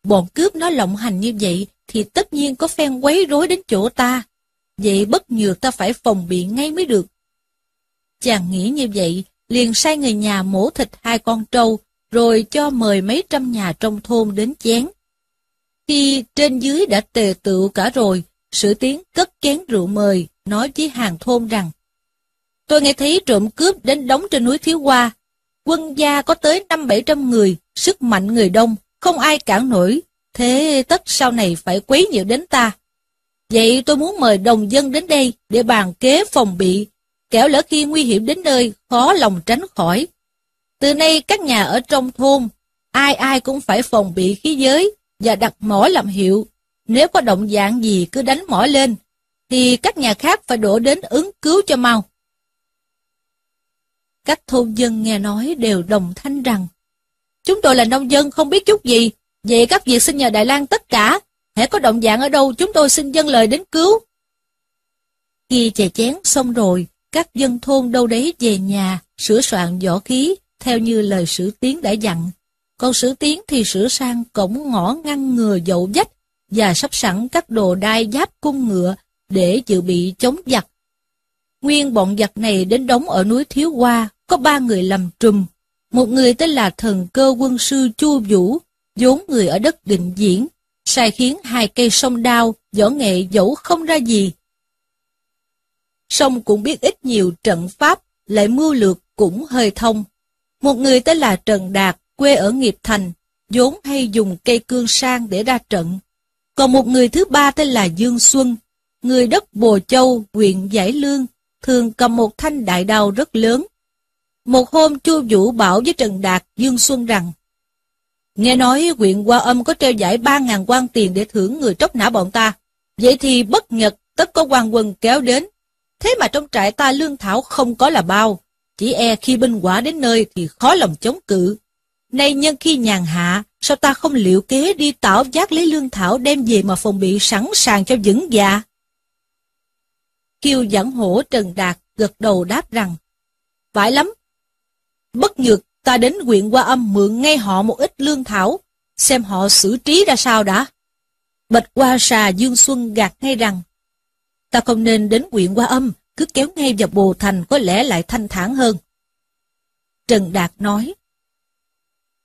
[SPEAKER 1] Bọn cướp nó lộng hành như vậy thì tất nhiên có phen quấy rối đến chỗ ta. Vậy bất nhược ta phải phòng bị ngay mới được. Chàng nghĩ như vậy, liền sai người nhà mổ thịt hai con trâu, rồi cho mời mấy trăm nhà trong thôn đến chén. Khi trên dưới đã tề tựu cả rồi, sử tiến cất chén rượu mời, nói với hàng thôn rằng Tôi nghe thấy trộm cướp đến đóng trên núi Thiếu Hoa. Quân gia có tới năm bảy trăm người, sức mạnh người đông, không ai cản nổi. Thế tất sau này phải quấy nhiều đến ta. Vậy tôi muốn mời đồng dân đến đây để bàn kế phòng bị, kẻo lỡ khi nguy hiểm đến nơi, khó lòng tránh khỏi. Từ nay các nhà ở trong thôn, ai ai cũng phải phòng bị khí giới và đặt mỏ làm hiệu. Nếu có động dạng gì cứ đánh mỏ lên, thì các nhà khác phải đổ đến ứng cứu cho mau. Các thôn dân nghe nói đều đồng thanh rằng Chúng tôi là nông dân không biết chút gì, vậy các việc xin nhờ Đại lang tất cả, hễ có động dạng ở đâu chúng tôi xin dân lời đến cứu. Khi chè chén xong rồi, các dân thôn đâu đấy về nhà, sửa soạn võ khí, theo như lời sử tiến đã dặn. Còn sử tiến thì sửa sang cổng ngõ ngăn ngừa dậu dách và sắp sẵn các đồ đai giáp cung ngựa để dự bị chống giặc. Nguyên bọn giặc này đến đóng ở núi Thiếu Hoa, có ba người làm trùm. Một người tên là thần cơ quân sư Chu Vũ, vốn người ở đất định diễn, sai khiến hai cây sông đao, võ nghệ dẫu không ra gì. Sông cũng biết ít nhiều trận pháp, lại mưu lược cũng hơi thông. Một người tên là Trần Đạt, quê ở Nghiệp Thành, vốn hay dùng cây cương sang để ra trận. Còn một người thứ ba tên là Dương Xuân, người đất Bồ Châu, huyện Giải Lương, thường cầm một thanh đại đao rất lớn, một hôm Chu Vũ bảo với Trần Đạt, Dương Xuân rằng Nghe nói huyện Hoa Âm có treo giải ba ngàn quan tiền để thưởng người tróc nã bọn ta. Vậy thì bất nhật tất có quan quân kéo đến. Thế mà trong trại ta lương thảo không có là bao. Chỉ e khi binh quả đến nơi thì khó lòng chống cự. Nay nhân khi nhàn hạ, sao ta không liệu kế đi tảo giác lấy lương thảo đem về mà phòng bị sẵn sàng cho vững dạ? Kiều giảng hổ Trần Đạt gật đầu đáp rằng Phải lắm, Bất nhược ta đến huyện qua Âm mượn ngay họ một ít lương thảo, xem họ xử trí ra sao đã. Bạch qua Xà Dương Xuân gạt ngay rằng, ta không nên đến huyện qua Âm, cứ kéo ngay vào Bồ Thành có lẽ lại thanh thản hơn. Trần Đạt nói,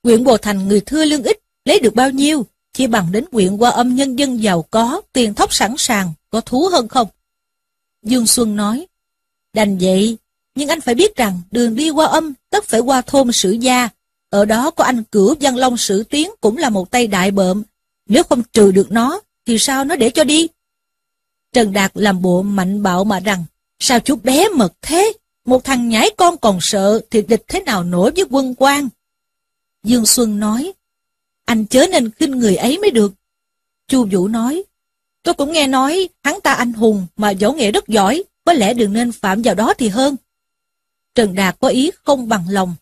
[SPEAKER 1] huyện Bồ Thành người thưa lương ít, lấy được bao nhiêu, chỉ bằng đến huyện qua Âm nhân dân giàu có, tiền thóc sẵn sàng, có thú hơn không? Dương Xuân nói, đành vậy, nhưng anh phải biết rằng đường đi qua âm tất phải qua thôn Sử Gia. Ở đó có anh cửu Văn Long Sử Tiến cũng là một tay đại bợm. Nếu không trừ được nó, thì sao nó để cho đi? Trần Đạt làm bộ mạnh bạo mà rằng, sao chú bé mật thế? Một thằng nhãi con còn sợ thì địch thế nào nổi với quân quan? Dương Xuân nói, anh chớ nên khinh người ấy mới được. Chu Vũ nói, tôi cũng nghe nói hắn ta anh hùng mà võ nghệ rất giỏi, có lẽ đừng nên phạm vào đó thì hơn. Trần Đạt có ý không bằng lòng.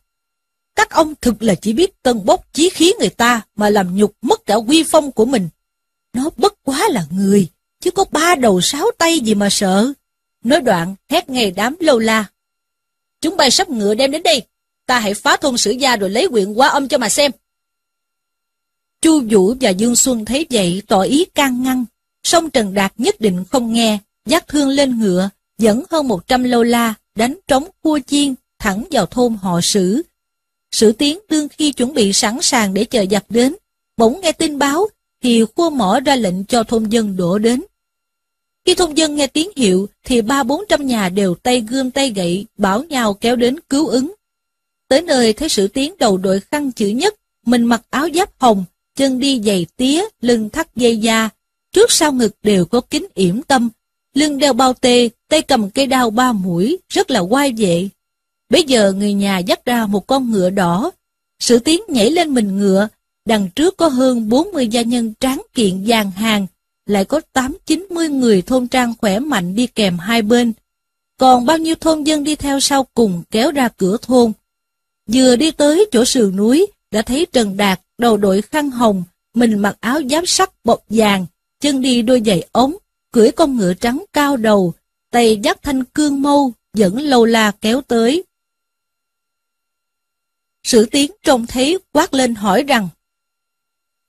[SPEAKER 1] Các ông thực là chỉ biết tân bốc chí khí người ta mà làm nhục mất cả quy phong của mình. Nó bất quá là người, chứ có ba đầu sáu tay gì mà sợ. Nói đoạn, hét ngay đám lâu la. Chúng bay sắp ngựa đem đến đây, ta hãy phá thôn sử gia rồi lấy quyện qua âm cho mà xem. Chu Vũ và Dương Xuân thấy vậy tỏ ý can ngăn, song Trần Đạt nhất định không nghe, dắt thương lên ngựa, dẫn hơn 100 lâu la, đánh trống cua chiên, thẳng vào thôn họ sử. Sử tiến đương khi chuẩn bị sẵn sàng để chờ giặc đến, bỗng nghe tin báo, thì khua mỏ ra lệnh cho thôn dân đổ đến. Khi thôn dân nghe tiếng hiệu, thì ba bốn trăm nhà đều tay gươm tay gậy, bảo nhau kéo đến cứu ứng. Tới nơi thấy sử tiến đầu đội khăn chữ nhất, mình mặc áo giáp hồng, chân đi giày tía, lưng thắt dây da, trước sau ngực đều có kính yểm tâm, lưng đeo bao tê, tay cầm cây đao ba mũi, rất là oai vệ. Bây giờ người nhà dắt ra một con ngựa đỏ, sử tiến nhảy lên mình ngựa, đằng trước có hơn 40 gia nhân tráng kiện dàn hàng, lại có 8-90 người thôn trang khỏe mạnh đi kèm hai bên. Còn bao nhiêu thôn dân đi theo sau cùng kéo ra cửa thôn. Vừa đi tới chỗ sườn núi, đã thấy Trần Đạt đầu đội khăn hồng, mình mặc áo giáp sắt bọc vàng, chân đi đôi giày ống, cưỡi con ngựa trắng cao đầu, tay dắt thanh cương mâu, dẫn lâu la kéo tới. Sử tiến trông thấy quát lên hỏi rằng,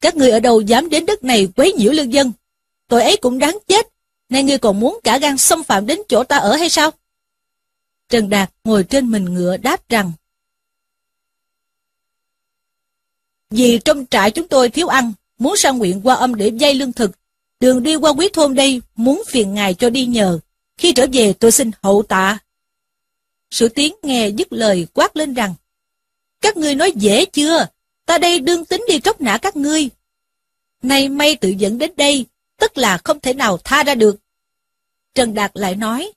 [SPEAKER 1] các người ở đâu dám đến đất này quấy nhiễu lương dân? Tội ấy cũng đáng chết, nay ngươi còn muốn cả gan xâm phạm đến chỗ ta ở hay sao? Trần Đạt ngồi trên mình ngựa đáp rằng, Vì trong trại chúng tôi thiếu ăn, muốn sang nguyện qua âm để dây lương thực. Đường đi qua quý thôn đây, muốn phiền ngài cho đi nhờ. Khi trở về tôi xin hậu tạ. Sử tiến nghe dứt lời quát lên rằng, Các ngươi nói dễ chưa? Ta đây đương tính đi tróc nã các ngươi. Nay may tự dẫn đến đây, tức là không thể nào tha ra được. Trần Đạt lại nói,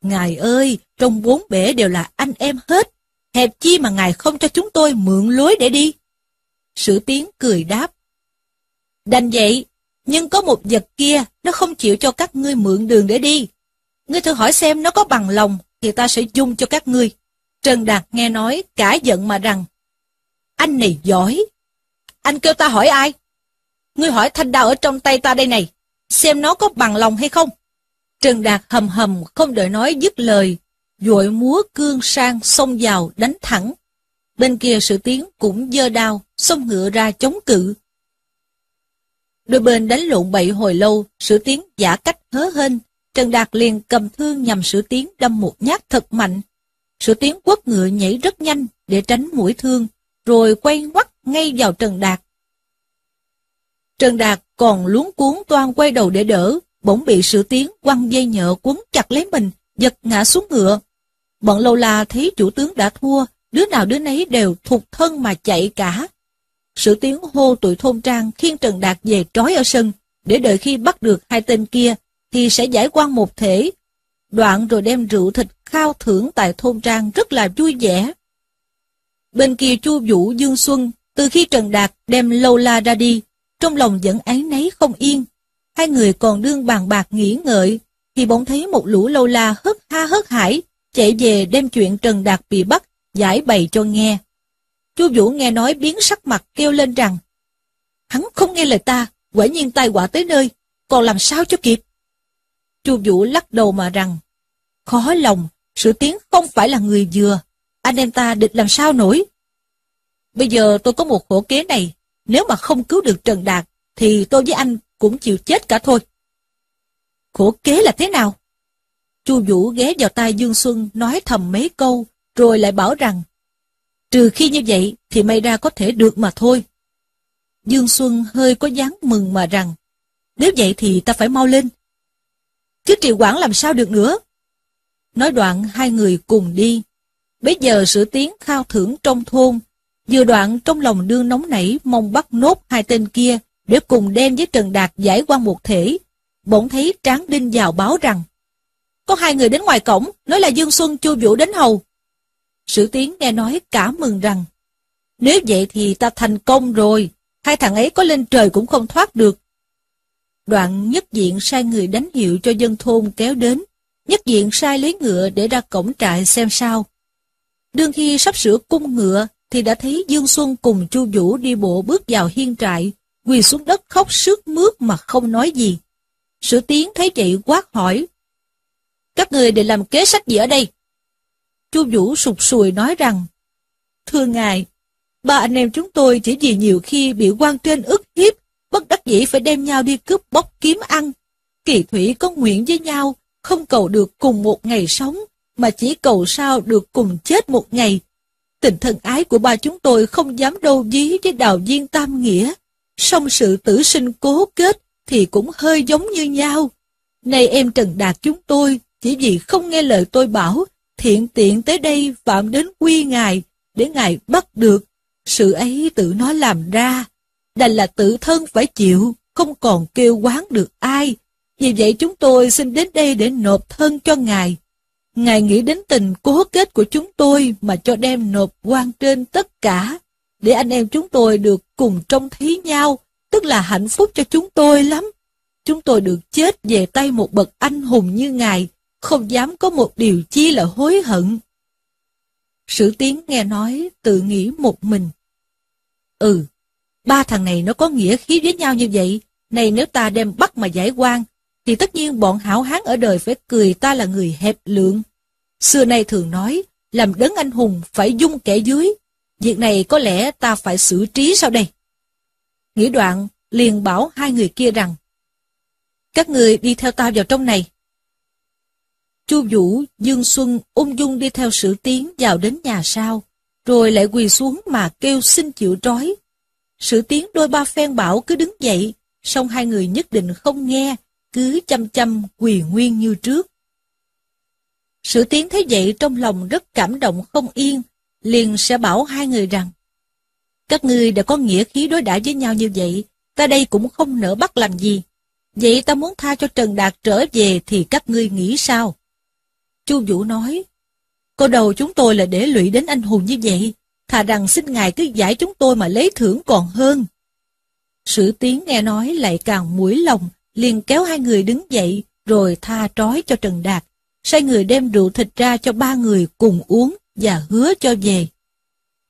[SPEAKER 1] Ngài ơi, trong bốn bể đều là anh em hết, hẹp chi mà ngài không cho chúng tôi mượn lối để đi. Sử tiến cười đáp. Đành vậy, nhưng có một vật kia, nó không chịu cho các ngươi mượn đường để đi. Ngươi thử hỏi xem nó có bằng lòng, thì ta sẽ dung cho các ngươi. Trần Đạt nghe nói, cả giận mà rằng, anh này giỏi. Anh kêu ta hỏi ai? Ngươi hỏi thanh đao ở trong tay ta đây này, xem nó có bằng lòng hay không? Trần Đạt hầm hầm không đợi nói dứt lời, dội múa cương sang xông vào đánh thẳng. Bên kia sự tiến cũng dơ đao, xông ngựa ra chống cự. Đôi bên đánh lộn bậy hồi lâu, sử tiến giả cách hớ hên, Trần Đạt liền cầm thương nhằm sử tiến đâm một nhát thật mạnh. Sử tiến quất ngựa nhảy rất nhanh để tránh mũi thương, rồi quay quắt ngay vào Trần Đạt. Trần Đạt còn luống cuốn toan quay đầu để đỡ, bỗng bị sử tiến quăng dây nhợ quấn chặt lấy mình, giật ngã xuống ngựa. Bọn lâu la thấy chủ tướng đã thua, đứa nào đứa nấy đều thục thân mà chạy cả sự tiếng hô tụi thôn trang khiên Trần Đạt về trói ở sân, để đợi khi bắt được hai tên kia, thì sẽ giải quan một thể. Đoạn rồi đem rượu thịt khao thưởng tại thôn trang rất là vui vẻ. Bên kia chu Vũ Dương Xuân, từ khi Trần Đạt đem lâu la ra đi, trong lòng vẫn áy náy không yên. Hai người còn đương bàn bạc nghĩ ngợi, thì bỗng thấy một lũ lâu la hất ha hất hải, chạy về đem chuyện Trần Đạt bị bắt, giải bày cho nghe. Chu Vũ nghe nói biến sắc mặt kêu lên rằng, hắn không nghe lời ta, quả nhiên tai họa tới nơi, còn làm sao cho kịp. Chu Vũ lắc đầu mà rằng, khó lòng, sự tiến không phải là người vừa, anh em ta địch làm sao nổi. Bây giờ tôi có một khổ kế này, nếu mà không cứu được Trần Đạt, thì tôi với anh cũng chịu chết cả thôi. Khổ kế là thế nào? Chu Vũ ghé vào tai Dương Xuân nói thầm mấy câu, rồi lại bảo rằng, trừ khi như vậy thì may ra có thể được mà thôi. Dương Xuân hơi có dáng mừng mà rằng, nếu vậy thì ta phải mau lên. chứ trì quản làm sao được nữa. Nói đoạn hai người cùng đi. Bây giờ sử tiếng khao thưởng trong thôn, vừa đoạn trong lòng đương nóng nảy mong bắt nốt hai tên kia để cùng đem với Trần Đạt giải quan một thể. Bỗng thấy Tráng Đinh vào báo rằng có hai người đến ngoài cổng, nói là Dương Xuân Chu Vũ đến hầu. Sử Tiến nghe nói cả mừng rằng nếu vậy thì ta thành công rồi, hai thằng ấy có lên trời cũng không thoát được. Đoạn nhất diện sai người đánh hiệu cho dân thôn kéo đến, nhất diện sai lấy ngựa để ra cổng trại xem sao. Đương khi sắp sửa cung ngựa, thì đã thấy Dương Xuân cùng Chu Vũ đi bộ bước vào hiên trại, quỳ xuống đất khóc sướt mướt mà không nói gì. Sử Tiến thấy vậy quát hỏi. Các người để làm kế sách gì ở đây? Chu Vũ sụt sùi nói rằng, Thưa ngài, ba anh em chúng tôi chỉ vì nhiều khi bị quan trên ức hiếp, bất đắc dĩ phải đem nhau đi cướp bóc kiếm ăn. Kỳ thủy có nguyện với nhau, không cầu được cùng một ngày sống, mà chỉ cầu sao được cùng chết một ngày. Tình thân ái của ba chúng tôi không dám đâu dí với đào viên tam nghĩa, song sự tử sinh cố kết thì cũng hơi giống như nhau. Nay em Trần Đạt chúng tôi, chỉ vì không nghe lời tôi bảo, thiện tiện tới đây phạm đến quy ngài, để ngài bắt được. Sự ấy tự nó làm ra, đành là tự thân phải chịu, không còn kêu quán được ai. Vì vậy chúng tôi xin đến đây để nộp thân cho ngài. Ngài nghĩ đến tình cố kết của chúng tôi mà cho đem nộp quan trên tất cả, để anh em chúng tôi được cùng trông thấy nhau, tức là hạnh phúc cho chúng tôi lắm. Chúng tôi được chết về tay một bậc anh hùng như ngài, không dám có một điều chi là hối hận. Sử tiến nghe nói, tự nghĩ một mình. Ừ, ba thằng này nó có nghĩa khí với nhau như vậy, này nếu ta đem bắt mà giải quan, thì tất nhiên bọn hảo hán ở đời phải cười ta là người hẹp lượng. Xưa nay thường nói, làm đấng anh hùng phải dung kẻ dưới. Việc này có lẽ ta phải xử trí sau đây. Nghĩ đoạn, liền bảo hai người kia rằng, các người đi theo ta vào trong này. Chu Vũ, Dương Xuân ung dung đi theo sử tiến vào đến nhà sau, rồi lại quỳ xuống mà kêu xin chịu trói. Sử tiến đôi ba phen bảo cứ đứng dậy, song hai người nhất định không nghe, cứ chăm chăm quỳ nguyên như trước. Sử tiến thấy vậy trong lòng rất cảm động không yên, liền sẽ bảo hai người rằng Các ngươi đã có nghĩa khí đối đãi với nhau như vậy, ta đây cũng không nỡ bắt làm gì. Vậy ta muốn tha cho Trần Đạt trở về thì các ngươi nghĩ sao? Chu Vũ nói, Cô đầu chúng tôi là để lụy đến anh hùng như vậy, thà rằng xin ngài cứ giải chúng tôi mà lấy thưởng còn hơn. Sử tiến nghe nói lại càng mũi lòng, liền kéo hai người đứng dậy, rồi tha trói cho Trần Đạt, sai người đem rượu thịt ra cho ba người cùng uống và hứa cho về.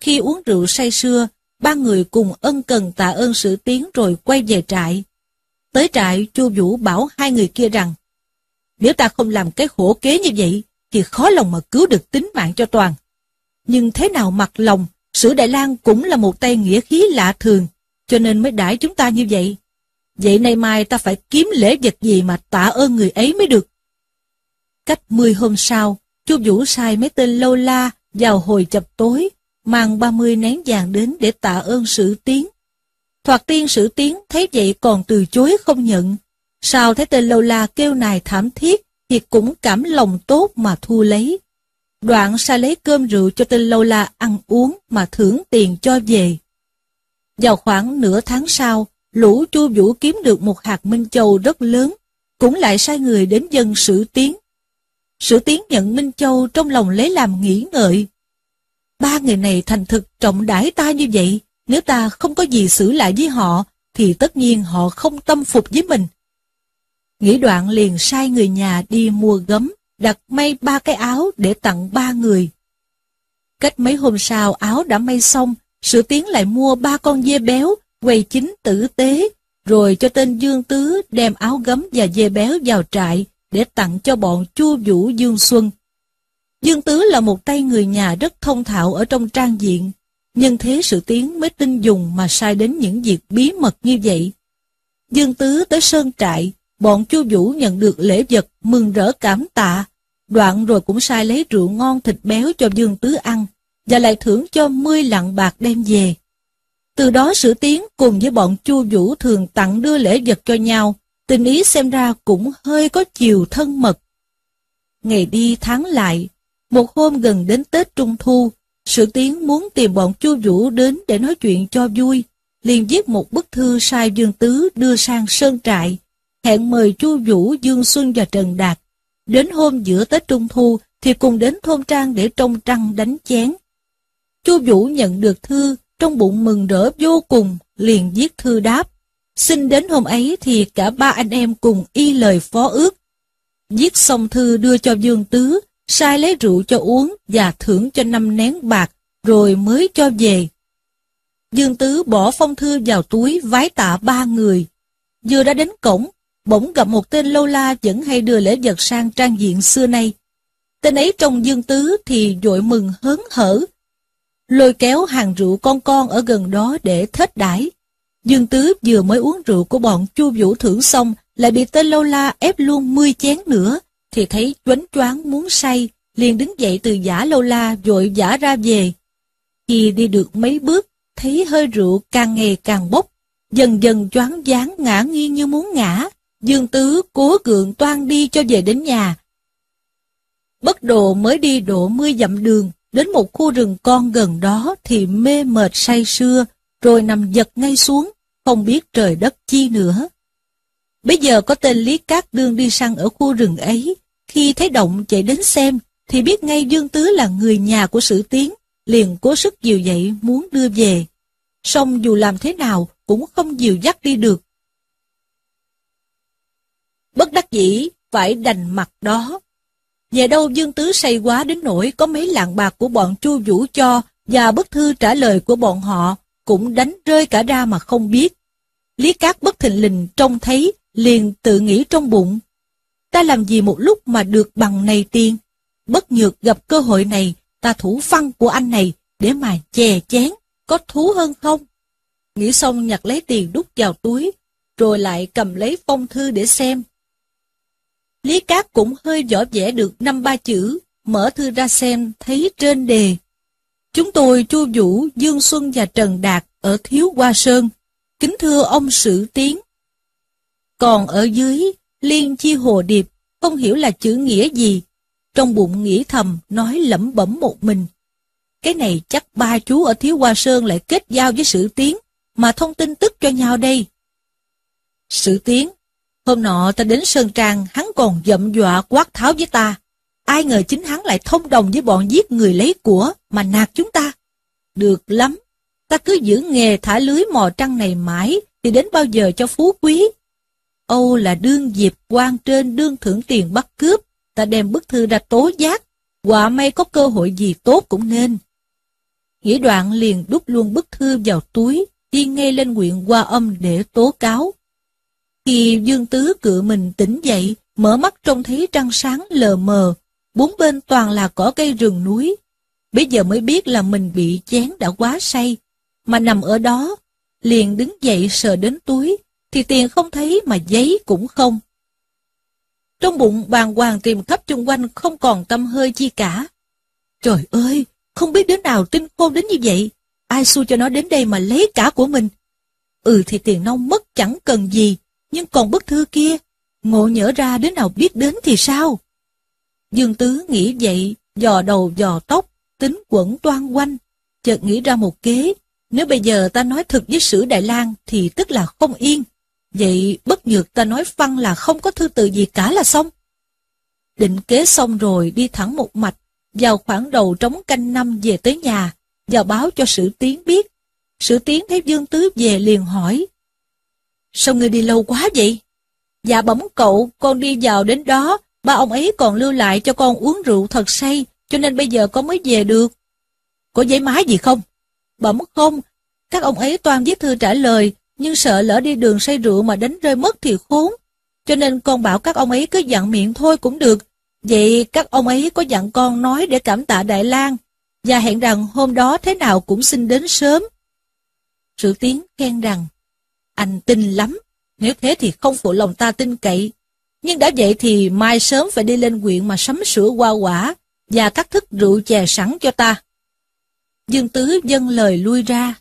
[SPEAKER 1] Khi uống rượu say sưa, ba người cùng ân cần tạ ơn sử tiến rồi quay về trại. Tới trại, Chu Vũ bảo hai người kia rằng, nếu ta không làm cái hổ kế như vậy, thì khó lòng mà cứu được tính mạng cho toàn. Nhưng thế nào mặc lòng, Sử Đại lang cũng là một tay nghĩa khí lạ thường, cho nên mới đãi chúng ta như vậy. Vậy nay mai ta phải kiếm lễ vật gì mà tạ ơn người ấy mới được. Cách 10 hôm sau, chu Vũ sai mấy tên lâu la vào hồi chập tối, mang 30 nén vàng đến để tạ ơn sử tiến. Thoạt tiên sử tiến thấy vậy còn từ chối không nhận. Sao thấy tên lâu la kêu nài thảm thiết, thì cũng cảm lòng tốt mà thu lấy. Đoạn sai lấy cơm rượu cho tên lâu la ăn uống mà thưởng tiền cho về. Vào khoảng nửa tháng sau, lũ chu vũ kiếm được một hạt minh châu rất lớn, cũng lại sai người đến dân sử tiến. Sử tiến nhận Minh Châu trong lòng lấy làm nghĩ ngợi. Ba người này thành thực trọng đãi ta như vậy, nếu ta không có gì xử lại với họ, thì tất nhiên họ không tâm phục với mình. Nghĩ đoạn liền sai người nhà đi mua gấm, đặt may ba cái áo để tặng ba người. Cách mấy hôm sau áo đã may xong, sự Tiến lại mua ba con dê béo, quầy chính tử tế, rồi cho tên Dương Tứ đem áo gấm và dê béo vào trại để tặng cho bọn Chu Vũ Dương Xuân. Dương Tứ là một tay người nhà rất thông thạo ở trong trang diện, nhân thế sự tiến mới tin dùng mà sai đến những việc bí mật như vậy. Dương Tứ tới sơn trại, bọn Chu Vũ nhận được lễ vật mừng rỡ cảm tạ, đoạn rồi cũng sai lấy rượu ngon thịt béo cho Dương Tứ ăn, và lại thưởng cho 10 lạng bạc đem về. Từ đó Sử Tiến cùng với bọn Chu Vũ thường tặng đưa lễ vật cho nhau, tình ý xem ra cũng hơi có chiều thân mật. Ngày đi tháng lại, một hôm gần đến Tết Trung Thu, Sử Tiến muốn tìm bọn Chu Vũ đến để nói chuyện cho vui, liền viết một bức thư sai Dương Tứ đưa sang Sơn Trại, hẹn mời Chu Vũ, Dương Xuân và Trần Đạt. Đến hôm giữa Tết Trung Thu thì cùng đến thôn trang để trông trăng đánh chén. Chu Vũ nhận được thư, trong bụng mừng rỡ vô cùng, liền viết thư đáp. Xin đến hôm ấy thì cả ba anh em cùng y lời phó ước. Viết xong thư đưa cho Dương Tứ, sai lấy rượu cho uống và thưởng cho năm nén bạc, rồi mới cho về. Dương Tứ bỏ phong thư vào túi vái tạ ba người. Vừa đã đến cổng, bỗng gặp một tên lâu la vẫn hay đưa lễ vật sang trang diện xưa nay. Tên ấy trong Dương Tứ thì dội mừng hớn hở. Lôi kéo hàng rượu con con ở gần đó để thết đãi. Dương Tứ vừa mới uống rượu của bọn Chu Vũ thưởng xong, lại bị tên lâu la ép luôn 10 chén nữa, thì thấy choáng choáng muốn say, liền đứng dậy từ giả lâu la vội giả ra về. Khi đi được mấy bước, thấy hơi rượu càng ngày càng bốc, dần dần choáng váng ngã nghiêng như muốn ngã. Dương Tứ cố gượng toan đi cho về đến nhà. Bất độ mới đi độ mươi dặm đường, đến một khu rừng con gần đó thì mê mệt say sưa, rồi nằm giật ngay xuống, không biết trời đất chi nữa. Bây giờ có tên Lý Cát Đương đi săn ở khu rừng ấy, khi thấy động chạy đến xem, thì biết ngay Dương Tứ là người nhà của Sử Tiến, liền cố sức dìu dậy muốn đưa về. Song dù làm thế nào cũng không dìu dắt đi được. Bất đắc dĩ, phải đành mặt đó. Về đâu Dương Tứ say quá đến nỗi có mấy lạng bạc của bọn Chu Vũ cho và bức thư trả lời của bọn họ cũng đánh rơi cả ra mà không biết. Lý Cát bất thình lình trông thấy, liền tự nghĩ trong bụng. Ta làm gì một lúc mà được bằng này tiền? Bất nhược gặp cơ hội này, ta thủ phăng của anh này để mà chè chén, có thú hơn không? Nghĩ xong nhặt lấy tiền đút vào túi, rồi lại cầm lấy phong thư để xem. Lý Cát cũng hơi võ vẽ được năm ba chữ, mở thư ra xem thấy trên đề. Chúng tôi Chu Vũ, Dương Xuân và Trần Đạt ở Thiếu Hoa Sơn. Kính thưa ông Sử Tiến. Còn ở dưới, Liên Chi Hồ Điệp, không hiểu là chữ nghĩa gì. Trong bụng nghĩ thầm, nói lẩm bẩm một mình. Cái này chắc ba chú ở Thiếu Hoa Sơn lại kết giao với Sử Tiến, mà thông tin tức cho nhau đây. Sử Tiến, hôm nọ ta đến Sơn Trang, hắn còn dậm dọa quát tháo với ta. Ai ngờ chính hắn lại thông đồng với bọn giết người lấy của mà nạt chúng ta. Được lắm, ta cứ giữ nghề thả lưới mò trăng này mãi, thì đến bao giờ cho phú quý. Âu là đương dịp quan trên đương thưởng tiền bắt cướp, ta đem bức thư ra tố giác, quả may có cơ hội gì tốt cũng nên. Nghĩa đoạn liền đút luôn bức thư vào túi, đi ngay lên nguyện qua âm để tố cáo. Khi Dương Tứ cự mình tỉnh dậy, mở mắt trông thấy trăng sáng lờ mờ, bốn bên toàn là cỏ cây rừng núi. Bây giờ mới biết là mình bị chén đã quá say, mà nằm ở đó, liền đứng dậy sờ đến túi, thì tiền không thấy mà giấy cũng không. Trong bụng bàng hoàng tìm khắp chung quanh không còn tâm hơi chi cả. Trời ơi, không biết đứa nào tinh khôn đến như vậy, ai xui cho nó đến đây mà lấy cả của mình. Ừ thì tiền nông mất chẳng cần gì, nhưng còn bức thư kia, ngộ nhỡ ra đến nào biết đến thì sao? Dương Tứ nghĩ vậy, dò đầu dò tóc, tính quẩn toan quanh, chợt nghĩ ra một kế, nếu bây giờ ta nói thật với sử Đại lang thì tức là không yên. Vậy bất nhược ta nói phăng là không có thư từ gì cả là xong. Định kế xong rồi đi thẳng một mạch, vào khoảng đầu trống canh năm về tới nhà, vào báo cho sử tiến biết. Sử tiến thấy Dương Tứ về liền hỏi. Sao ngươi đi lâu quá vậy? Dạ bẩm cậu, con đi vào đến đó, ba ông ấy còn lưu lại cho con uống rượu thật say, cho nên bây giờ con mới về được. Có giấy mái gì không? Bẩm không, các ông ấy toàn viết thư trả lời, nhưng sợ lỡ đi đường say rượu mà đánh rơi mất thì khốn. Cho nên con bảo các ông ấy cứ dặn miệng thôi cũng được. Vậy các ông ấy có dặn con nói để cảm tạ Đại lang và hẹn rằng hôm đó thế nào cũng xin đến sớm. sự tiến khen rằng, anh tin lắm, nếu thế thì không phụ lòng ta tin cậy. Nhưng đã vậy thì mai sớm phải đi lên huyện mà sắm sữa hoa quả và các thức rượu chè sẵn cho ta. Dương Tứ dâng lời lui ra.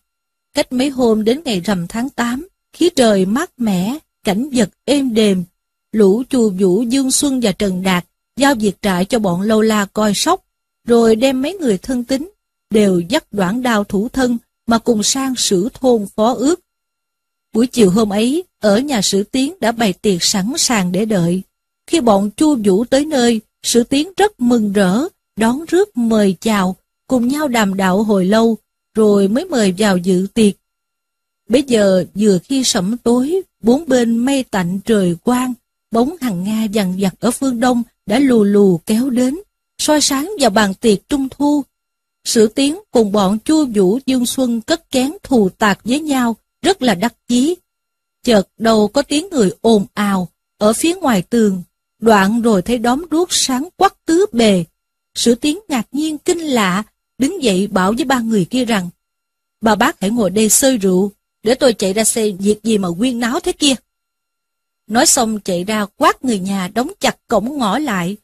[SPEAKER 1] Cách mấy hôm đến ngày rằm tháng 8, khí trời mát mẻ, cảnh vật êm đềm, lũ chùa vũ Dương Xuân và Trần Đạt giao việc trại cho bọn lâu la coi sóc, rồi đem mấy người thân tín, đều dắt đoạn đao thủ thân mà cùng sang sử thôn phó ước. Buổi chiều hôm ấy, ở nhà sử tiến đã bày tiệc sẵn sàng để đợi. Khi bọn chu vũ tới nơi, sử tiến rất mừng rỡ, đón rước mời chào, cùng nhau đàm đạo hồi lâu, rồi mới mời vào dự tiệc. Bây giờ vừa khi sẩm tối, bốn bên mây tạnh trời quang, bóng hàng Nga dằn vặt ở phương đông đã lù lù kéo đến, soi sáng vào bàn tiệc trung thu. Sử tiến cùng bọn Chu Vũ Dương Xuân cất kén thù tạc với nhau, rất là đắc chí. Chợt đầu có tiếng người ồn ào, ở phía ngoài tường, đoạn rồi thấy đóm đuốc sáng quắc tứ bề. Sử tiếng ngạc nhiên kinh lạ, đứng dậy bảo với ba người kia rằng, bà bác hãy ngồi đây sơi rượu, để tôi chạy ra xem việc gì mà quyên náo thế kia. Nói xong chạy ra quát người nhà đóng chặt cổng ngõ lại.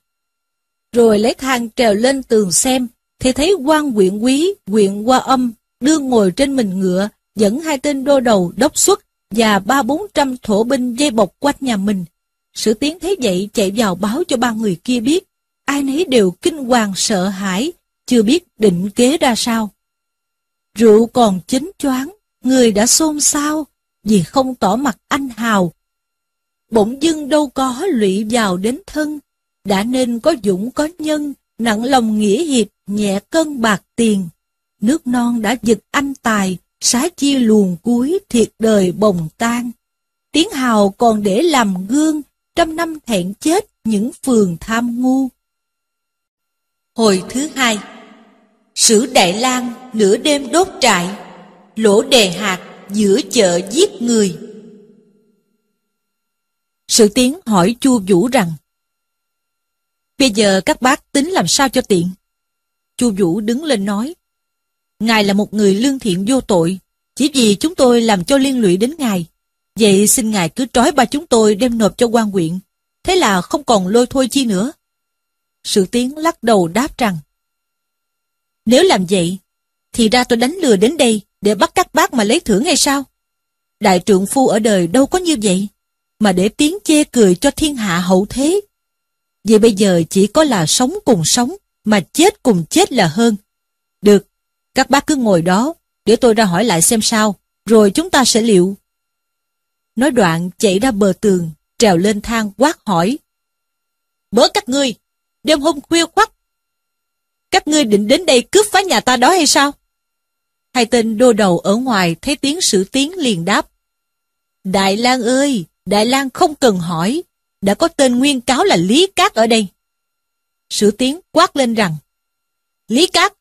[SPEAKER 1] Rồi lấy thang trèo lên tường xem, thì thấy quan quyện quý, quyện qua âm, đưa ngồi trên mình ngựa, dẫn hai tên đô đầu đốc xuất và ba bốn trăm thổ binh dây bọc quanh nhà mình. Sử tiến thấy vậy chạy vào báo cho ba người kia biết, ai nấy đều kinh hoàng sợ hãi, chưa biết định kế ra sao. Rượu còn chính choáng, người đã xôn xao, vì không tỏ mặt anh hào. Bỗng dưng đâu có lụy vào đến thân, đã nên có dũng có nhân, nặng lòng nghĩa hiệp, nhẹ cân bạc tiền. Nước non đã giật anh tài, xá chia luồn cuối thiệt đời bồng tan. Tiếng hào còn để làm gương, trăm năm thẹn chết những phường tham ngu. Hồi thứ hai Sử Đại lang nửa đêm đốt trại, lỗ đề hạt giữa chợ giết người. Sự tiến hỏi Chu Vũ rằng, Bây giờ các bác tính làm sao cho tiện? Chu Vũ đứng lên nói, Ngài là một người lương thiện vô tội, chỉ vì chúng tôi làm cho liên lụy đến Ngài. Vậy xin Ngài cứ trói ba chúng tôi đem nộp cho quan huyện, thế là không còn lôi thôi chi nữa. Sự tiến lắc đầu đáp rằng, Nếu làm vậy, thì ra tôi đánh lừa đến đây để bắt các bác mà lấy thưởng hay sao? Đại trượng phu ở đời đâu có như vậy, mà để tiếng chê cười cho thiên hạ hậu thế. Vậy bây giờ chỉ có là sống cùng sống, mà chết cùng chết là hơn. Được, các bác cứ ngồi đó, để tôi ra hỏi lại xem sao, rồi chúng ta sẽ liệu. Nói đoạn chạy ra bờ tường, trèo lên thang quát hỏi. Bớ các ngươi, đêm hôm khuya khoắt. Các ngươi định đến đây cướp phá nhà ta đó hay sao? Hai tên đô đầu ở ngoài thấy tiếng sử tiếng liền đáp. Đại lang ơi, Đại lang không cần hỏi, đã có tên nguyên cáo là Lý Cát ở đây. Sử tiến quát lên rằng, Lý Cát,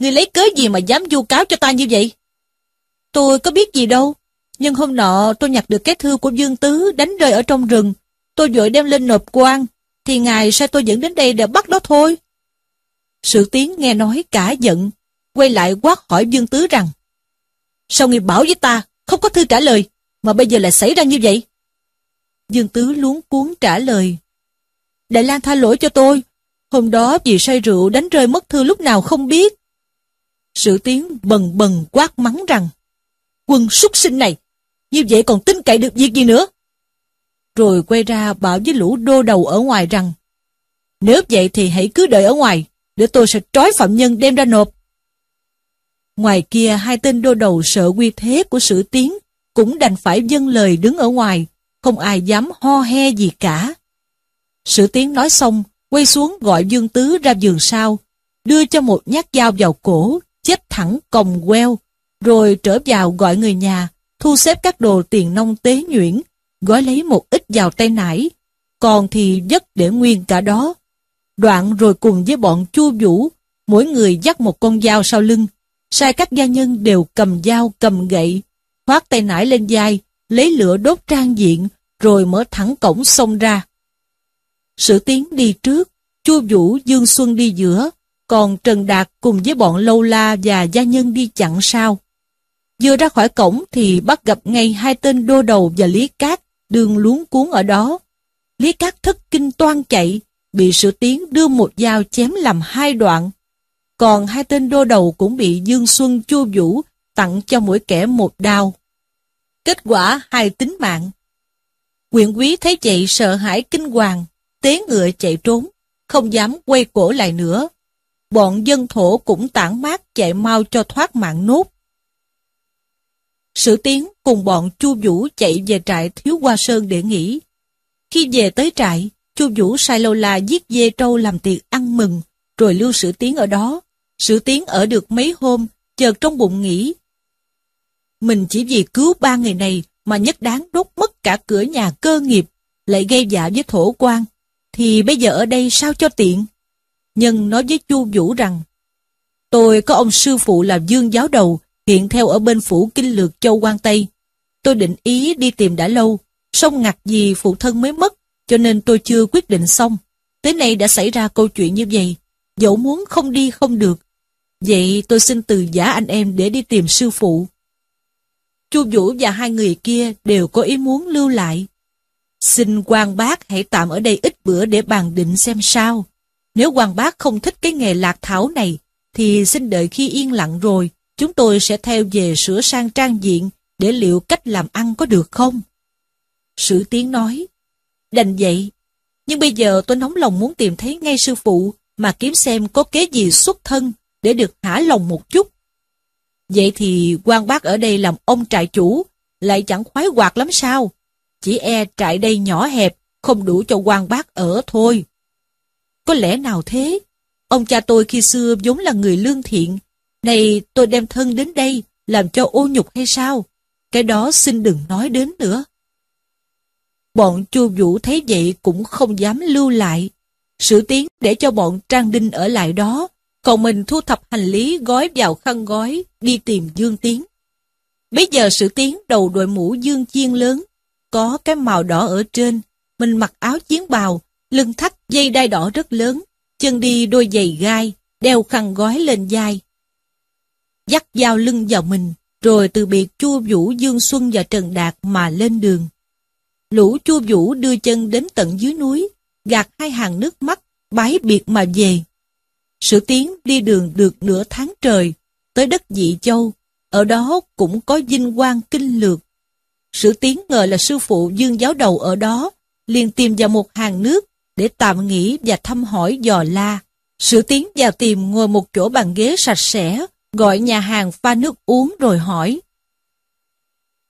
[SPEAKER 1] ngươi lấy cớ gì mà dám du cáo cho ta như vậy? Tôi có biết gì đâu, nhưng hôm nọ tôi nhặt được cái thư của Dương Tứ đánh rơi ở trong rừng. Tôi vội đem lên nộp quan, thì ngài sai tôi dẫn đến đây để bắt đó thôi. Sự tiến nghe nói cả giận, quay lại quát hỏi Dương Tứ rằng, Sao ngươi bảo với ta, không có thư trả lời, mà bây giờ lại xảy ra như vậy? Dương Tứ luống cuốn trả lời. Đại lang tha lỗi cho tôi, hôm đó vì say rượu đánh rơi mất thư lúc nào không biết. Sử tiến bần bần quát mắng rằng, quân súc sinh này, như vậy còn tin cậy được việc gì nữa? Rồi quay ra bảo với lũ đô đầu ở ngoài rằng, nếu vậy thì hãy cứ đợi ở ngoài, để tôi sẽ trói phạm nhân đem ra nộp. Ngoài kia hai tên đô đầu sợ quy thế của sử tiến, cũng đành phải dâng lời đứng ở ngoài, không ai dám ho he gì cả. Sử tiến nói xong, quay xuống gọi Dương Tứ ra giường sau, đưa cho một nhát dao vào cổ, chết thẳng còng queo, rồi trở vào gọi người nhà, thu xếp các đồ tiền nông tế nhuyễn, gói lấy một ít vào tay nải, còn thì dứt để nguyên cả đó. Đoạn rồi cùng với bọn chu vũ, mỗi người dắt một con dao sau lưng, sai các gia nhân đều cầm dao cầm gậy, khoát tay nải lên vai, lấy lửa đốt trang diện, rồi mở thẳng cổng xông ra. Sử tiến đi trước, Chu Vũ Dương Xuân đi giữa, còn Trần Đạt cùng với bọn Lâu La và gia nhân đi chặn sau. Vừa ra khỏi cổng thì bắt gặp ngay hai tên đô đầu và Lý Cát đường luống cuốn ở đó. Lý Cát thất kinh toan chạy, bị sử tiến đưa một dao chém làm hai đoạn. Còn hai tên đô đầu cũng bị Dương Xuân Chu Vũ tặng cho mỗi kẻ một đao. Kết quả hai tính mạng. Quyện quý thấy vậy sợ hãi kinh hoàng, tế ngựa chạy trốn, không dám quay cổ lại nữa. Bọn dân thổ cũng tản mát chạy mau cho thoát mạng nốt. Sử tiến cùng bọn Chu Vũ chạy về trại Thiếu Hoa Sơn để nghỉ. Khi về tới trại, Chu Vũ sai lâu la giết dê trâu làm tiệc ăn mừng, rồi lưu Sử tiến ở đó. Sử tiến ở được mấy hôm, chợt trong bụng nghĩ. Mình chỉ vì cứu ba người này mà nhất đáng đốt mất cả cửa nhà cơ nghiệp, lại gây giả với thổ quan, thì bây giờ ở đây sao cho tiện? Nhân nói với Chu Vũ rằng, tôi có ông sư phụ là Dương Giáo Đầu, hiện theo ở bên phủ kinh lược châu quan Tây. Tôi định ý đi tìm đã lâu, song ngặt gì phụ thân mới mất, cho nên tôi chưa quyết định xong. Tới nay đã xảy ra câu chuyện như vậy, dẫu muốn không đi không được. Vậy tôi xin từ giả anh em để đi tìm sư phụ. Chu Vũ và hai người kia đều có ý muốn lưu lại. Xin quan bác hãy tạm ở đây ít bữa để bàn định xem sao. Nếu quan bác không thích cái nghề lạc thảo này, thì xin đợi khi yên lặng rồi, chúng tôi sẽ theo về sửa sang trang diện để liệu cách làm ăn có được không? Sử Tiến nói, đành vậy, nhưng bây giờ tôi nóng lòng muốn tìm thấy ngay sư phụ mà kiếm xem có kế gì xuất thân để được thả lòng một chút. Vậy thì quan bác ở đây làm ông trại chủ, lại chẳng khoái hoạt lắm sao? Chỉ e trại đây nhỏ hẹp, không đủ cho quan bác ở thôi. Có lẽ nào thế? Ông cha tôi khi xưa vốn là người lương thiện. Này tôi đem thân đến đây, làm cho ô nhục hay sao? Cái đó xin đừng nói đến nữa. Bọn chu vũ thấy vậy cũng không dám lưu lại. Sử tiến để cho bọn Trang Đinh ở lại đó, còn mình thu thập hành lý gói vào khăn gói, đi tìm Dương Tiến. Bây giờ Sử Tiến đầu đội mũ dương chiên lớn, có cái màu đỏ ở trên, mình mặc áo chiến bào, lưng thắt dây đai đỏ rất lớn, chân đi đôi giày gai, đeo khăn gói lên vai. Dắt dao lưng vào mình, rồi từ biệt Chu Vũ Dương Xuân và Trần Đạt mà lên đường. Lũ Chu Vũ đưa chân đến tận dưới núi, gạt hai hàng nước mắt, bái biệt mà về. Sử tiến đi đường được nửa tháng trời, tới đất dị châu, ở đó cũng có dinh quan kinh lược. Sử tiến ngờ là sư phụ dương giáo đầu ở đó, liền tìm vào một hàng nước để tạm nghỉ và thăm hỏi dò la. Sử tiến vào tìm ngồi một chỗ bàn ghế sạch sẽ, gọi nhà hàng pha nước uống rồi hỏi.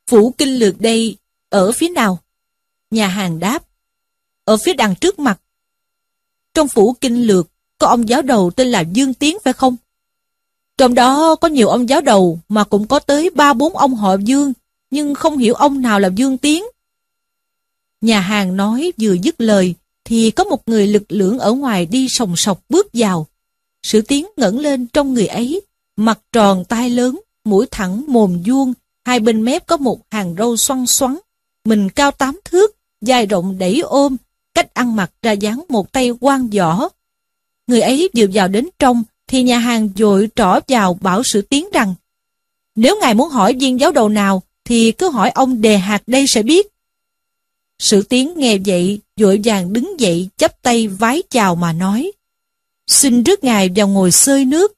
[SPEAKER 1] Phủ kinh lược đây, ở phía nào? Nhà hàng đáp. Ở phía đằng trước mặt. Trong phủ kinh lược, có ông giáo đầu tên là Dương Tiến phải không? Trong đó có nhiều ông giáo đầu mà cũng có tới ba bốn ông họ Dương, nhưng không hiểu ông nào là Dương Tiến. Nhà hàng nói vừa dứt lời, thì có một người lực lưỡng ở ngoài đi sòng sọc bước vào. Sử Tiến ngẩng lên trong người ấy, mặt tròn tai lớn, mũi thẳng mồm vuông, hai bên mép có một hàng râu xoăn xoắn, mình cao tám thước, dài rộng đẩy ôm, cách ăn mặc ra dáng một tay quan võ. Người ấy vừa vào đến trong, thì nhà hàng dội trỏ vào bảo sử tiến rằng Nếu ngài muốn hỏi viên giáo đầu nào, thì cứ hỏi ông đề hạt đây sẽ biết. Sử tiến nghe vậy, vội vàng đứng dậy, chắp tay vái chào mà nói. Xin rước ngài vào ngồi sơi nước.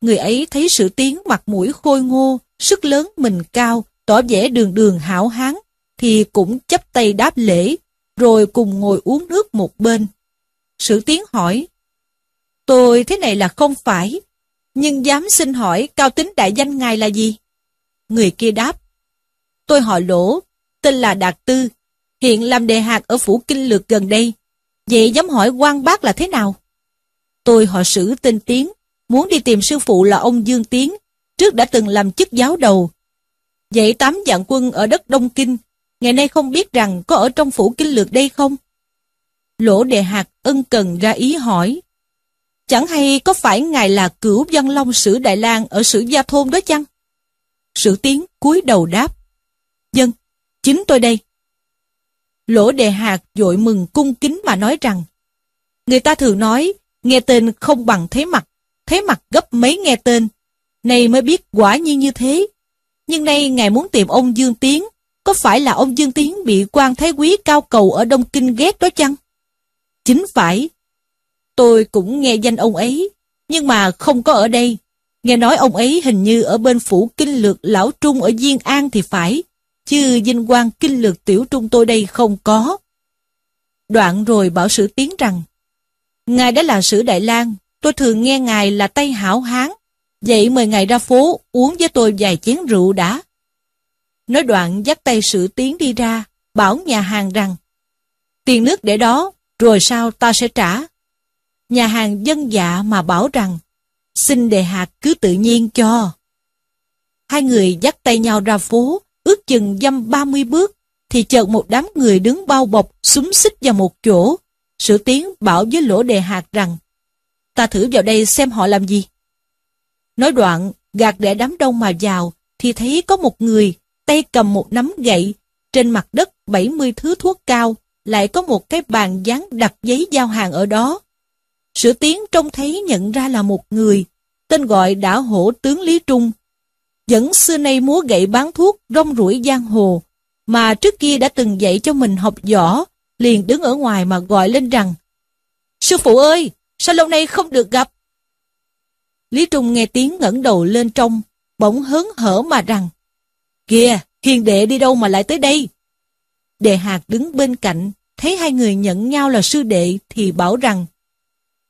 [SPEAKER 1] Người ấy thấy sử tiến mặt mũi khôi ngô, sức lớn mình cao, tỏ vẻ đường đường hảo hán, thì cũng chấp tay đáp lễ, rồi cùng ngồi uống nước một bên. Sử tiến hỏi, Tôi thế này là không phải, nhưng dám xin hỏi cao tính đại danh ngài là gì? Người kia đáp, tôi họ lỗ, tên là Đạt Tư, hiện làm đề hạt ở phủ kinh lược gần đây. Vậy dám hỏi quan bác là thế nào? Tôi họ sử tên Tiến, muốn đi tìm sư phụ là ông Dương Tiến, trước đã từng làm chức giáo đầu. Vậy tám dạng quân ở đất Đông Kinh, ngày nay không biết rằng có ở trong phủ kinh lược đây không? Lỗ đề hạt ân cần ra ý hỏi. Chẳng hay có phải ngài là cửu văn long sử Đại lang ở sử Gia Thôn đó chăng? Sử tiến cúi đầu đáp. Dân, chính tôi đây. Lỗ đề hạt dội mừng cung kính mà nói rằng Người ta thường nói nghe tên không bằng thấy mặt, thấy mặt gấp mấy nghe tên. Này mới biết quả nhiên như thế. Nhưng nay ngài muốn tìm ông Dương Tiến, có phải là ông Dương Tiến bị quan thái quý cao cầu ở Đông Kinh ghét đó chăng? Chính phải, Tôi cũng nghe danh ông ấy, nhưng mà không có ở đây. Nghe nói ông ấy hình như ở bên phủ kinh lược Lão Trung ở Diên An thì phải chứ vinh quang kinh lược tiểu trung tôi đây không có. Đoạn rồi bảo sử tiến rằng, Ngài đã là sử Đại lang tôi thường nghe ngài là tay hảo hán, vậy mời ngài ra phố uống với tôi vài chén rượu đã. Nói đoạn dắt tay sử tiến đi ra, bảo nhà hàng rằng, tiền nước để đó, rồi sao ta sẽ trả. Nhà hàng dân dạ mà bảo rằng, xin đề hạt cứ tự nhiên cho. Hai người dắt tay nhau ra phố, ước chừng dăm 30 bước, thì chợt một đám người đứng bao bọc, súng xích vào một chỗ. Sử tiến bảo với lỗ đề hạt rằng, ta thử vào đây xem họ làm gì. Nói đoạn, gạt để đám đông mà vào, thì thấy có một người, tay cầm một nắm gậy, trên mặt đất 70 thứ thuốc cao, lại có một cái bàn dán đặt giấy giao hàng ở đó. Sử tiến trông thấy nhận ra là một người, tên gọi đã hổ tướng Lý Trung. Vẫn xưa nay múa gậy bán thuốc rong ruổi giang hồ, mà trước kia đã từng dạy cho mình học võ, liền đứng ở ngoài mà gọi lên rằng Sư phụ ơi, sao lâu nay không được gặp? Lý Trung nghe tiếng ngẩng đầu lên trong, bỗng hớn hở mà rằng Kìa, hiền đệ đi đâu mà lại tới đây? Đệ hạt đứng bên cạnh, thấy hai người nhận nhau là sư đệ thì bảo rằng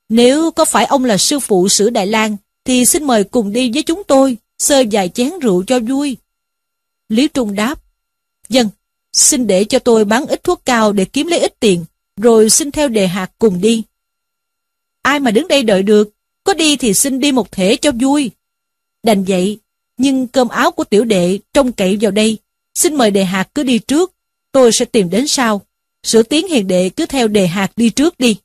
[SPEAKER 1] Nếu có phải ông là sư phụ sử Đại lang thì xin mời cùng đi với chúng tôi, sơ vài chén rượu cho vui. Lý Trung đáp Dân, xin để cho tôi bán ít thuốc cao để kiếm lấy ít tiền, rồi xin theo đề hạt cùng đi. Ai mà đứng đây đợi được, có đi thì xin đi một thể cho vui. Đành vậy, nhưng cơm áo của tiểu đệ trông cậy vào đây, xin mời đề hạt cứ đi trước, tôi sẽ tìm đến sau. Sửa tiếng hiền đệ cứ theo đề hạt đi trước đi.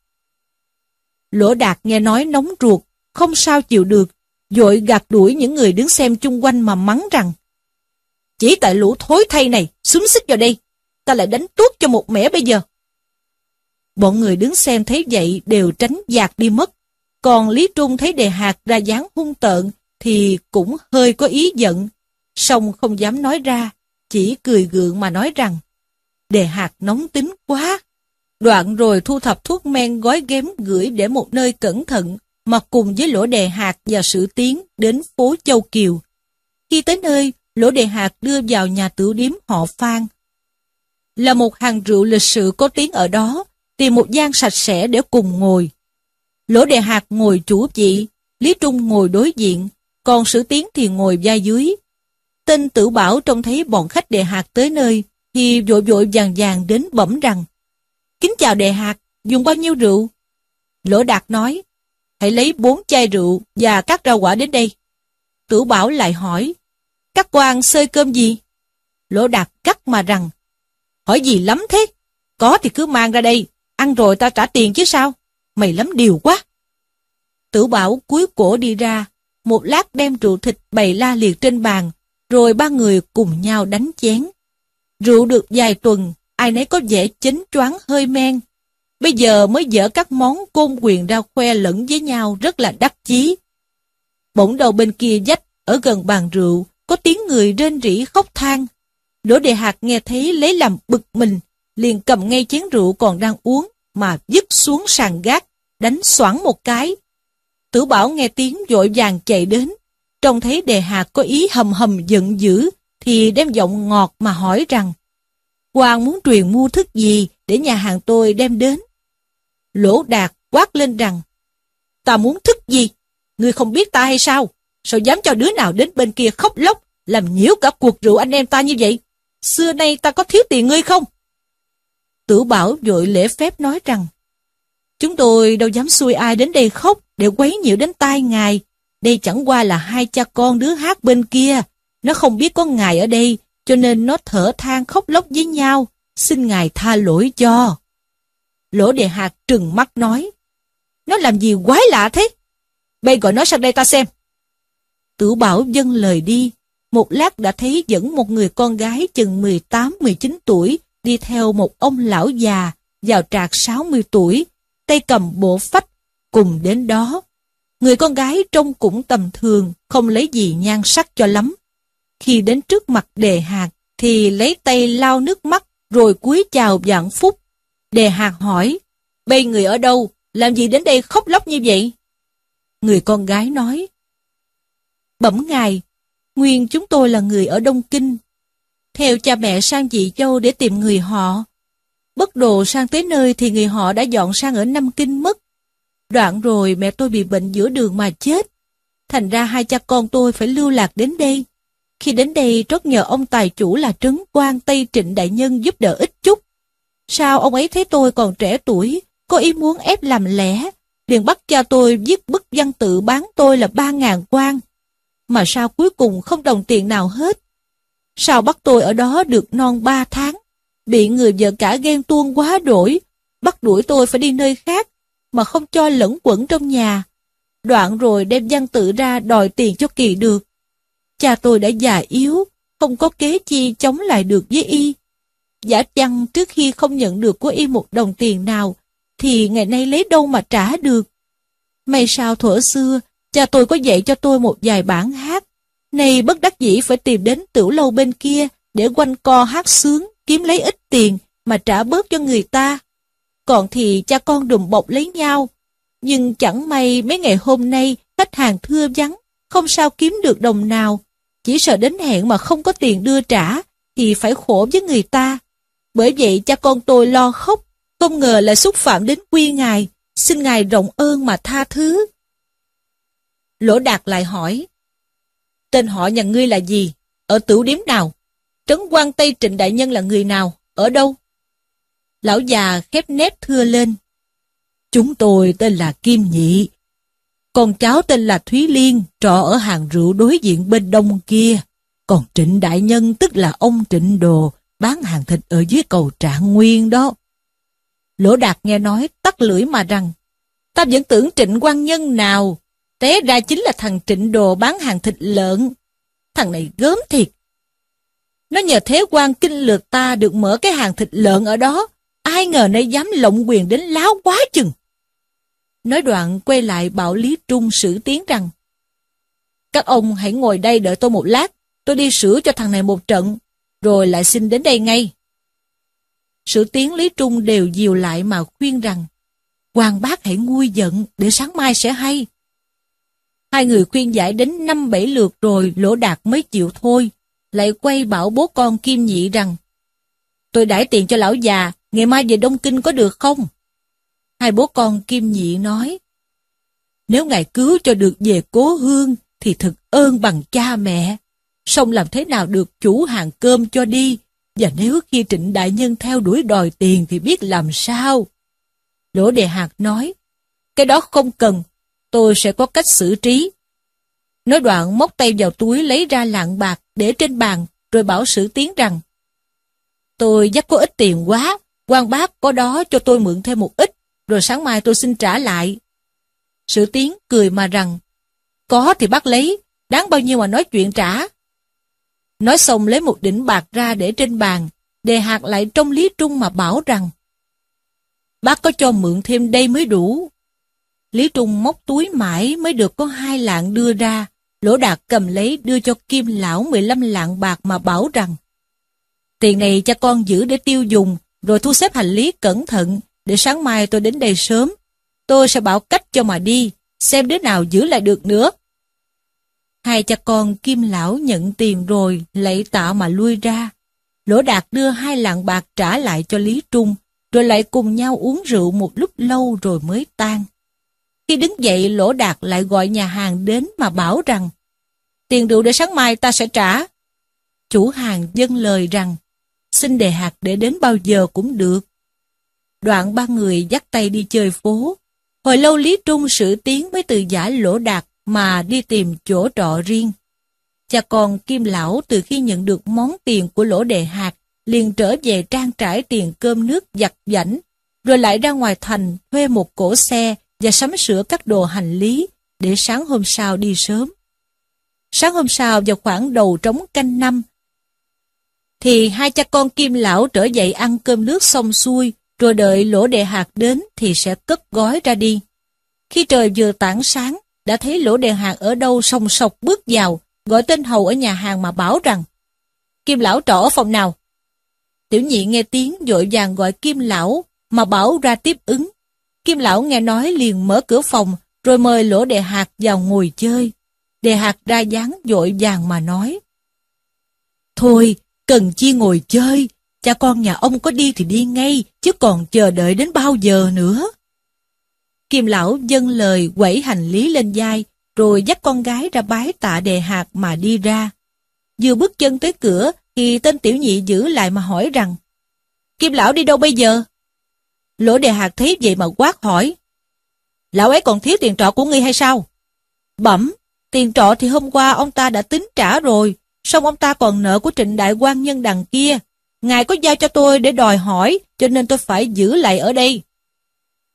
[SPEAKER 1] Lỗ đạt nghe nói nóng ruột, không sao chịu được, dội gạt đuổi những người đứng xem chung quanh mà mắng rằng chỉ tại lũ thối thay này, súng xích vào đây, ta lại đánh tuốt cho một mẻ bây giờ. Bọn người đứng xem thấy vậy đều tránh giạt đi mất. Còn Lý Trung thấy đề hạt ra dáng hung tợn thì cũng hơi có ý giận. song không dám nói ra, chỉ cười gượng mà nói rằng đề hạt nóng tính quá. Đoạn rồi thu thập thuốc men gói ghém gửi để một nơi cẩn thận mà cùng với lỗ đề hạt và sử tiến đến phố Châu Kiều. Khi tới nơi, lỗ đề hạt đưa vào nhà tử điếm họ Phan. Là một hàng rượu lịch sự có tiếng ở đó, tìm một gian sạch sẽ để cùng ngồi. Lỗ đề hạt ngồi chủ vị, Lý Trung ngồi đối diện, còn sử tiến thì ngồi vai dưới. Tên tử bảo trông thấy bọn khách đề hạt tới nơi, thì vội vội vàng vàng đến bẩm rằng, Kính chào đề hạt, dùng bao nhiêu rượu? Lỗ đạt nói, hãy lấy bốn chai rượu và các rau quả đến đây. Tử bảo lại hỏi, các quan xơi cơm gì? Lỗ đạt cắt mà rằng, hỏi gì lắm thế? Có thì cứ mang ra đây, ăn rồi ta trả tiền chứ sao? Mày lắm điều quá. Tử bảo cúi cổ đi ra, một lát đem rượu thịt bày la liệt trên bàn, rồi ba người cùng nhau đánh chén. Rượu được vài tuần, ai nấy có vẻ chính choáng hơi men. Bây giờ mới dở các món côn quyền ra khoe lẫn với nhau rất là đắc chí. Bỗng đầu bên kia dách, ở gần bàn rượu, có tiếng người rên rỉ khóc than. Đỗ đề hạt nghe thấy lấy làm bực mình, liền cầm ngay chén rượu còn đang uống, mà dứt xuống sàn gác, đánh xoắn một cái. Tử bảo nghe tiếng vội vàng chạy đến, trông thấy đề hạt có ý hầm hầm giận dữ, thì đem giọng ngọt mà hỏi rằng, Hoàng muốn truyền mua thức gì để nhà hàng tôi đem đến? Lỗ đạt quát lên rằng, Ta muốn thức gì? Ngươi không biết ta hay sao? Sao dám cho đứa nào đến bên kia khóc lóc, làm nhiễu cả cuộc rượu anh em ta như vậy? Xưa nay ta có thiếu tiền ngươi không? Tử bảo vội lễ phép nói rằng, Chúng tôi đâu dám xui ai đến đây khóc để quấy nhiễu đến tai ngài. Đây chẳng qua là hai cha con đứa hát bên kia. Nó không biết có ngài ở đây, cho nên nó thở than khóc lóc với nhau. Xin ngài tha lỗi cho. Lỗ đề hạt trừng mắt nói, Nó làm gì quái lạ thế? Bây gọi nó sang đây ta xem. Tử bảo dâng lời đi. Một lát đã thấy dẫn một người con gái chừng 18-19 tuổi đi theo một ông lão già vào trạc 60 tuổi, tay cầm bộ phách, cùng đến đó. Người con gái trông cũng tầm thường, không lấy gì nhan sắc cho lắm. Khi đến trước mặt đề hạt, thì lấy tay lau nước mắt, rồi cúi chào vạn phúc. Đề hạt hỏi, bây người ở đâu, làm gì đến đây khóc lóc như vậy? Người con gái nói, Bẩm ngài, nguyên chúng tôi là người ở Đông Kinh. theo cha mẹ sang dị châu để tìm người họ. Bất đồ sang tới nơi thì người họ đã dọn sang ở Nam Kinh mất. Đoạn rồi mẹ tôi bị bệnh giữa đường mà chết. Thành ra hai cha con tôi phải lưu lạc đến đây. Khi đến đây trót nhờ ông tài chủ là Trấn quan Tây Trịnh Đại Nhân giúp đỡ ít chút. Sao ông ấy thấy tôi còn trẻ tuổi, có ý muốn ép làm lẽ, liền bắt cha tôi viết bức văn tự bán tôi là ba ngàn quan. Mà sao cuối cùng không đồng tiền nào hết? Sao bắt tôi ở đó được non ba tháng? Bị người vợ cả ghen tuông quá đổi, bắt đuổi tôi phải đi nơi khác, mà không cho lẫn quẩn trong nhà. Đoạn rồi đem văn tự ra đòi tiền cho kỳ được. Cha tôi đã già yếu, không có kế chi chống lại được với y. Giả chăng trước khi không nhận được của y một đồng tiền nào, thì ngày nay lấy đâu mà trả được. May sao thuở xưa, cha tôi có dạy cho tôi một vài bản hát. nay bất đắc dĩ phải tìm đến tiểu lâu bên kia để quanh co hát sướng, kiếm lấy ít tiền mà trả bớt cho người ta. Còn thì cha con đùm bọc lấy nhau. Nhưng chẳng may mấy ngày hôm nay khách hàng thưa vắng, không sao kiếm được đồng nào. Chỉ sợ đến hẹn mà không có tiền đưa trả, thì phải khổ với người ta. Bởi vậy cha con tôi lo khóc, không ngờ là xúc phạm đến quy ngài, xin ngài rộng ơn mà tha thứ. Lỗ Đạt lại hỏi, tên họ nhà ngươi là gì? Ở tửu điếm nào? Trấn quan Tây Trịnh Đại Nhân là người nào? Ở đâu? Lão già khép nét thưa lên. Chúng tôi tên là Kim Nhị. Con cháu tên là Thúy Liên, trọ ở hàng rượu đối diện bên đông kia. Còn Trịnh Đại Nhân tức là ông Trịnh Đồ, bán hàng thịt ở dưới cầu Trạng Nguyên đó. Lỗ Đạt nghe nói tắt lưỡi mà rằng, ta vẫn tưởng Trịnh quan Nhân nào, té ra chính là thằng Trịnh Đồ bán hàng thịt lợn. Thằng này gớm thiệt. Nó nhờ thế quan kinh lược ta được mở cái hàng thịt lợn ở đó, ai ngờ nay dám lộng quyền đến láo quá chừng. Nói đoạn quay lại bảo Lý Trung sử tiếng rằng, các ông hãy ngồi đây đợi tôi một lát, tôi đi sửa cho thằng này một trận, rồi lại xin đến đây ngay. Sử tiến Lý Trung đều dìu lại mà khuyên rằng, Hoàng bác hãy nguôi giận, để sáng mai sẽ hay. Hai người khuyên giải đến năm bảy lượt rồi lỗ đạt mới chịu thôi, lại quay bảo bố con Kim Nhị rằng, Tôi đãi tiền cho lão già, ngày mai về Đông Kinh có được không? Hai bố con Kim Nhị nói, Nếu ngài cứu cho được về cố hương, thì thực ơn bằng cha mẹ. Xong làm thế nào được chủ hàng cơm cho đi, và nếu khi trịnh đại nhân theo đuổi đòi tiền thì biết làm sao? Lỗ đề hạt nói, cái đó không cần, tôi sẽ có cách xử trí. Nói đoạn móc tay vào túi lấy ra lạng bạc để trên bàn, rồi bảo sử tiến rằng, tôi dắt có ít tiền quá, quan bác có đó cho tôi mượn thêm một ít, rồi sáng mai tôi xin trả lại. Sử tiến cười mà rằng, có thì bác lấy, đáng bao nhiêu mà nói chuyện trả. Nói xong lấy một đỉnh bạc ra để trên bàn, đề hạt lại trong Lý Trung mà bảo rằng Bác có cho mượn thêm đây mới đủ. Lý Trung móc túi mãi mới được có hai lạng đưa ra, Lỗ Đạt cầm lấy đưa cho Kim Lão 15 lạng bạc mà bảo rằng Tiền này cha con giữ để tiêu dùng, rồi thu xếp hành lý cẩn thận, để sáng mai tôi đến đây sớm. Tôi sẽ bảo cách cho mà đi, xem đứa nào giữ lại được nữa. Hai cha con Kim Lão nhận tiền rồi, lạy tạ mà lui ra. Lỗ Đạt đưa hai lạng bạc trả lại cho Lý Trung, rồi lại cùng nhau uống rượu một lúc lâu rồi mới tan. Khi đứng dậy Lỗ Đạt lại gọi nhà hàng đến mà bảo rằng tiền rượu để sáng mai ta sẽ trả. Chủ hàng dâng lời rằng xin đề hạt để đến bao giờ cũng được. Đoạn ba người dắt tay đi chơi phố. Hồi lâu Lý Trung sử tiếng mới từ giả Lỗ Đạt mà đi tìm chỗ trọ riêng. Cha con Kim Lão từ khi nhận được món tiền của lỗ đề hạt, liền trở về trang trải tiền cơm nước giặt giảnh, rồi lại ra ngoài thành thuê một cổ xe và sắm sửa các đồ hành lý để sáng hôm sau đi sớm. Sáng hôm sau vào khoảng đầu trống canh năm, thì hai cha con Kim Lão trở dậy ăn cơm nước xong xuôi, rồi đợi lỗ đề hạt đến thì sẽ cất gói ra đi. Khi trời vừa tảng sáng, đã thấy lỗ đèn hàng ở đâu song sọc bước vào, gọi tên hầu ở nhà hàng mà bảo rằng Kim lão trọ ở phòng nào? Tiểu nhị nghe tiếng vội vàng gọi Kim lão mà bảo ra tiếp ứng. Kim lão nghe nói liền mở cửa phòng rồi mời lỗ đề hạt vào ngồi chơi. Đề hạt ra dáng vội vàng mà nói Thôi, cần chi ngồi chơi, cha con nhà ông có đi thì đi ngay, chứ còn chờ đợi đến bao giờ nữa. Kim lão dâng lời quẩy hành lý lên vai, rồi dắt con gái ra bái tạ đề hạt mà đi ra. Vừa bước chân tới cửa, thì tên tiểu nhị giữ lại mà hỏi rằng, Kim lão đi đâu bây giờ? Lỗ đề hạt thấy vậy mà quát hỏi, Lão ấy còn thiếu tiền trọ của ngươi hay sao? Bẩm, tiền trọ thì hôm qua ông ta đã tính trả rồi, song ông ta còn nợ của trịnh đại quan nhân đằng kia. Ngài có giao cho tôi để đòi hỏi, cho nên tôi phải giữ lại ở đây.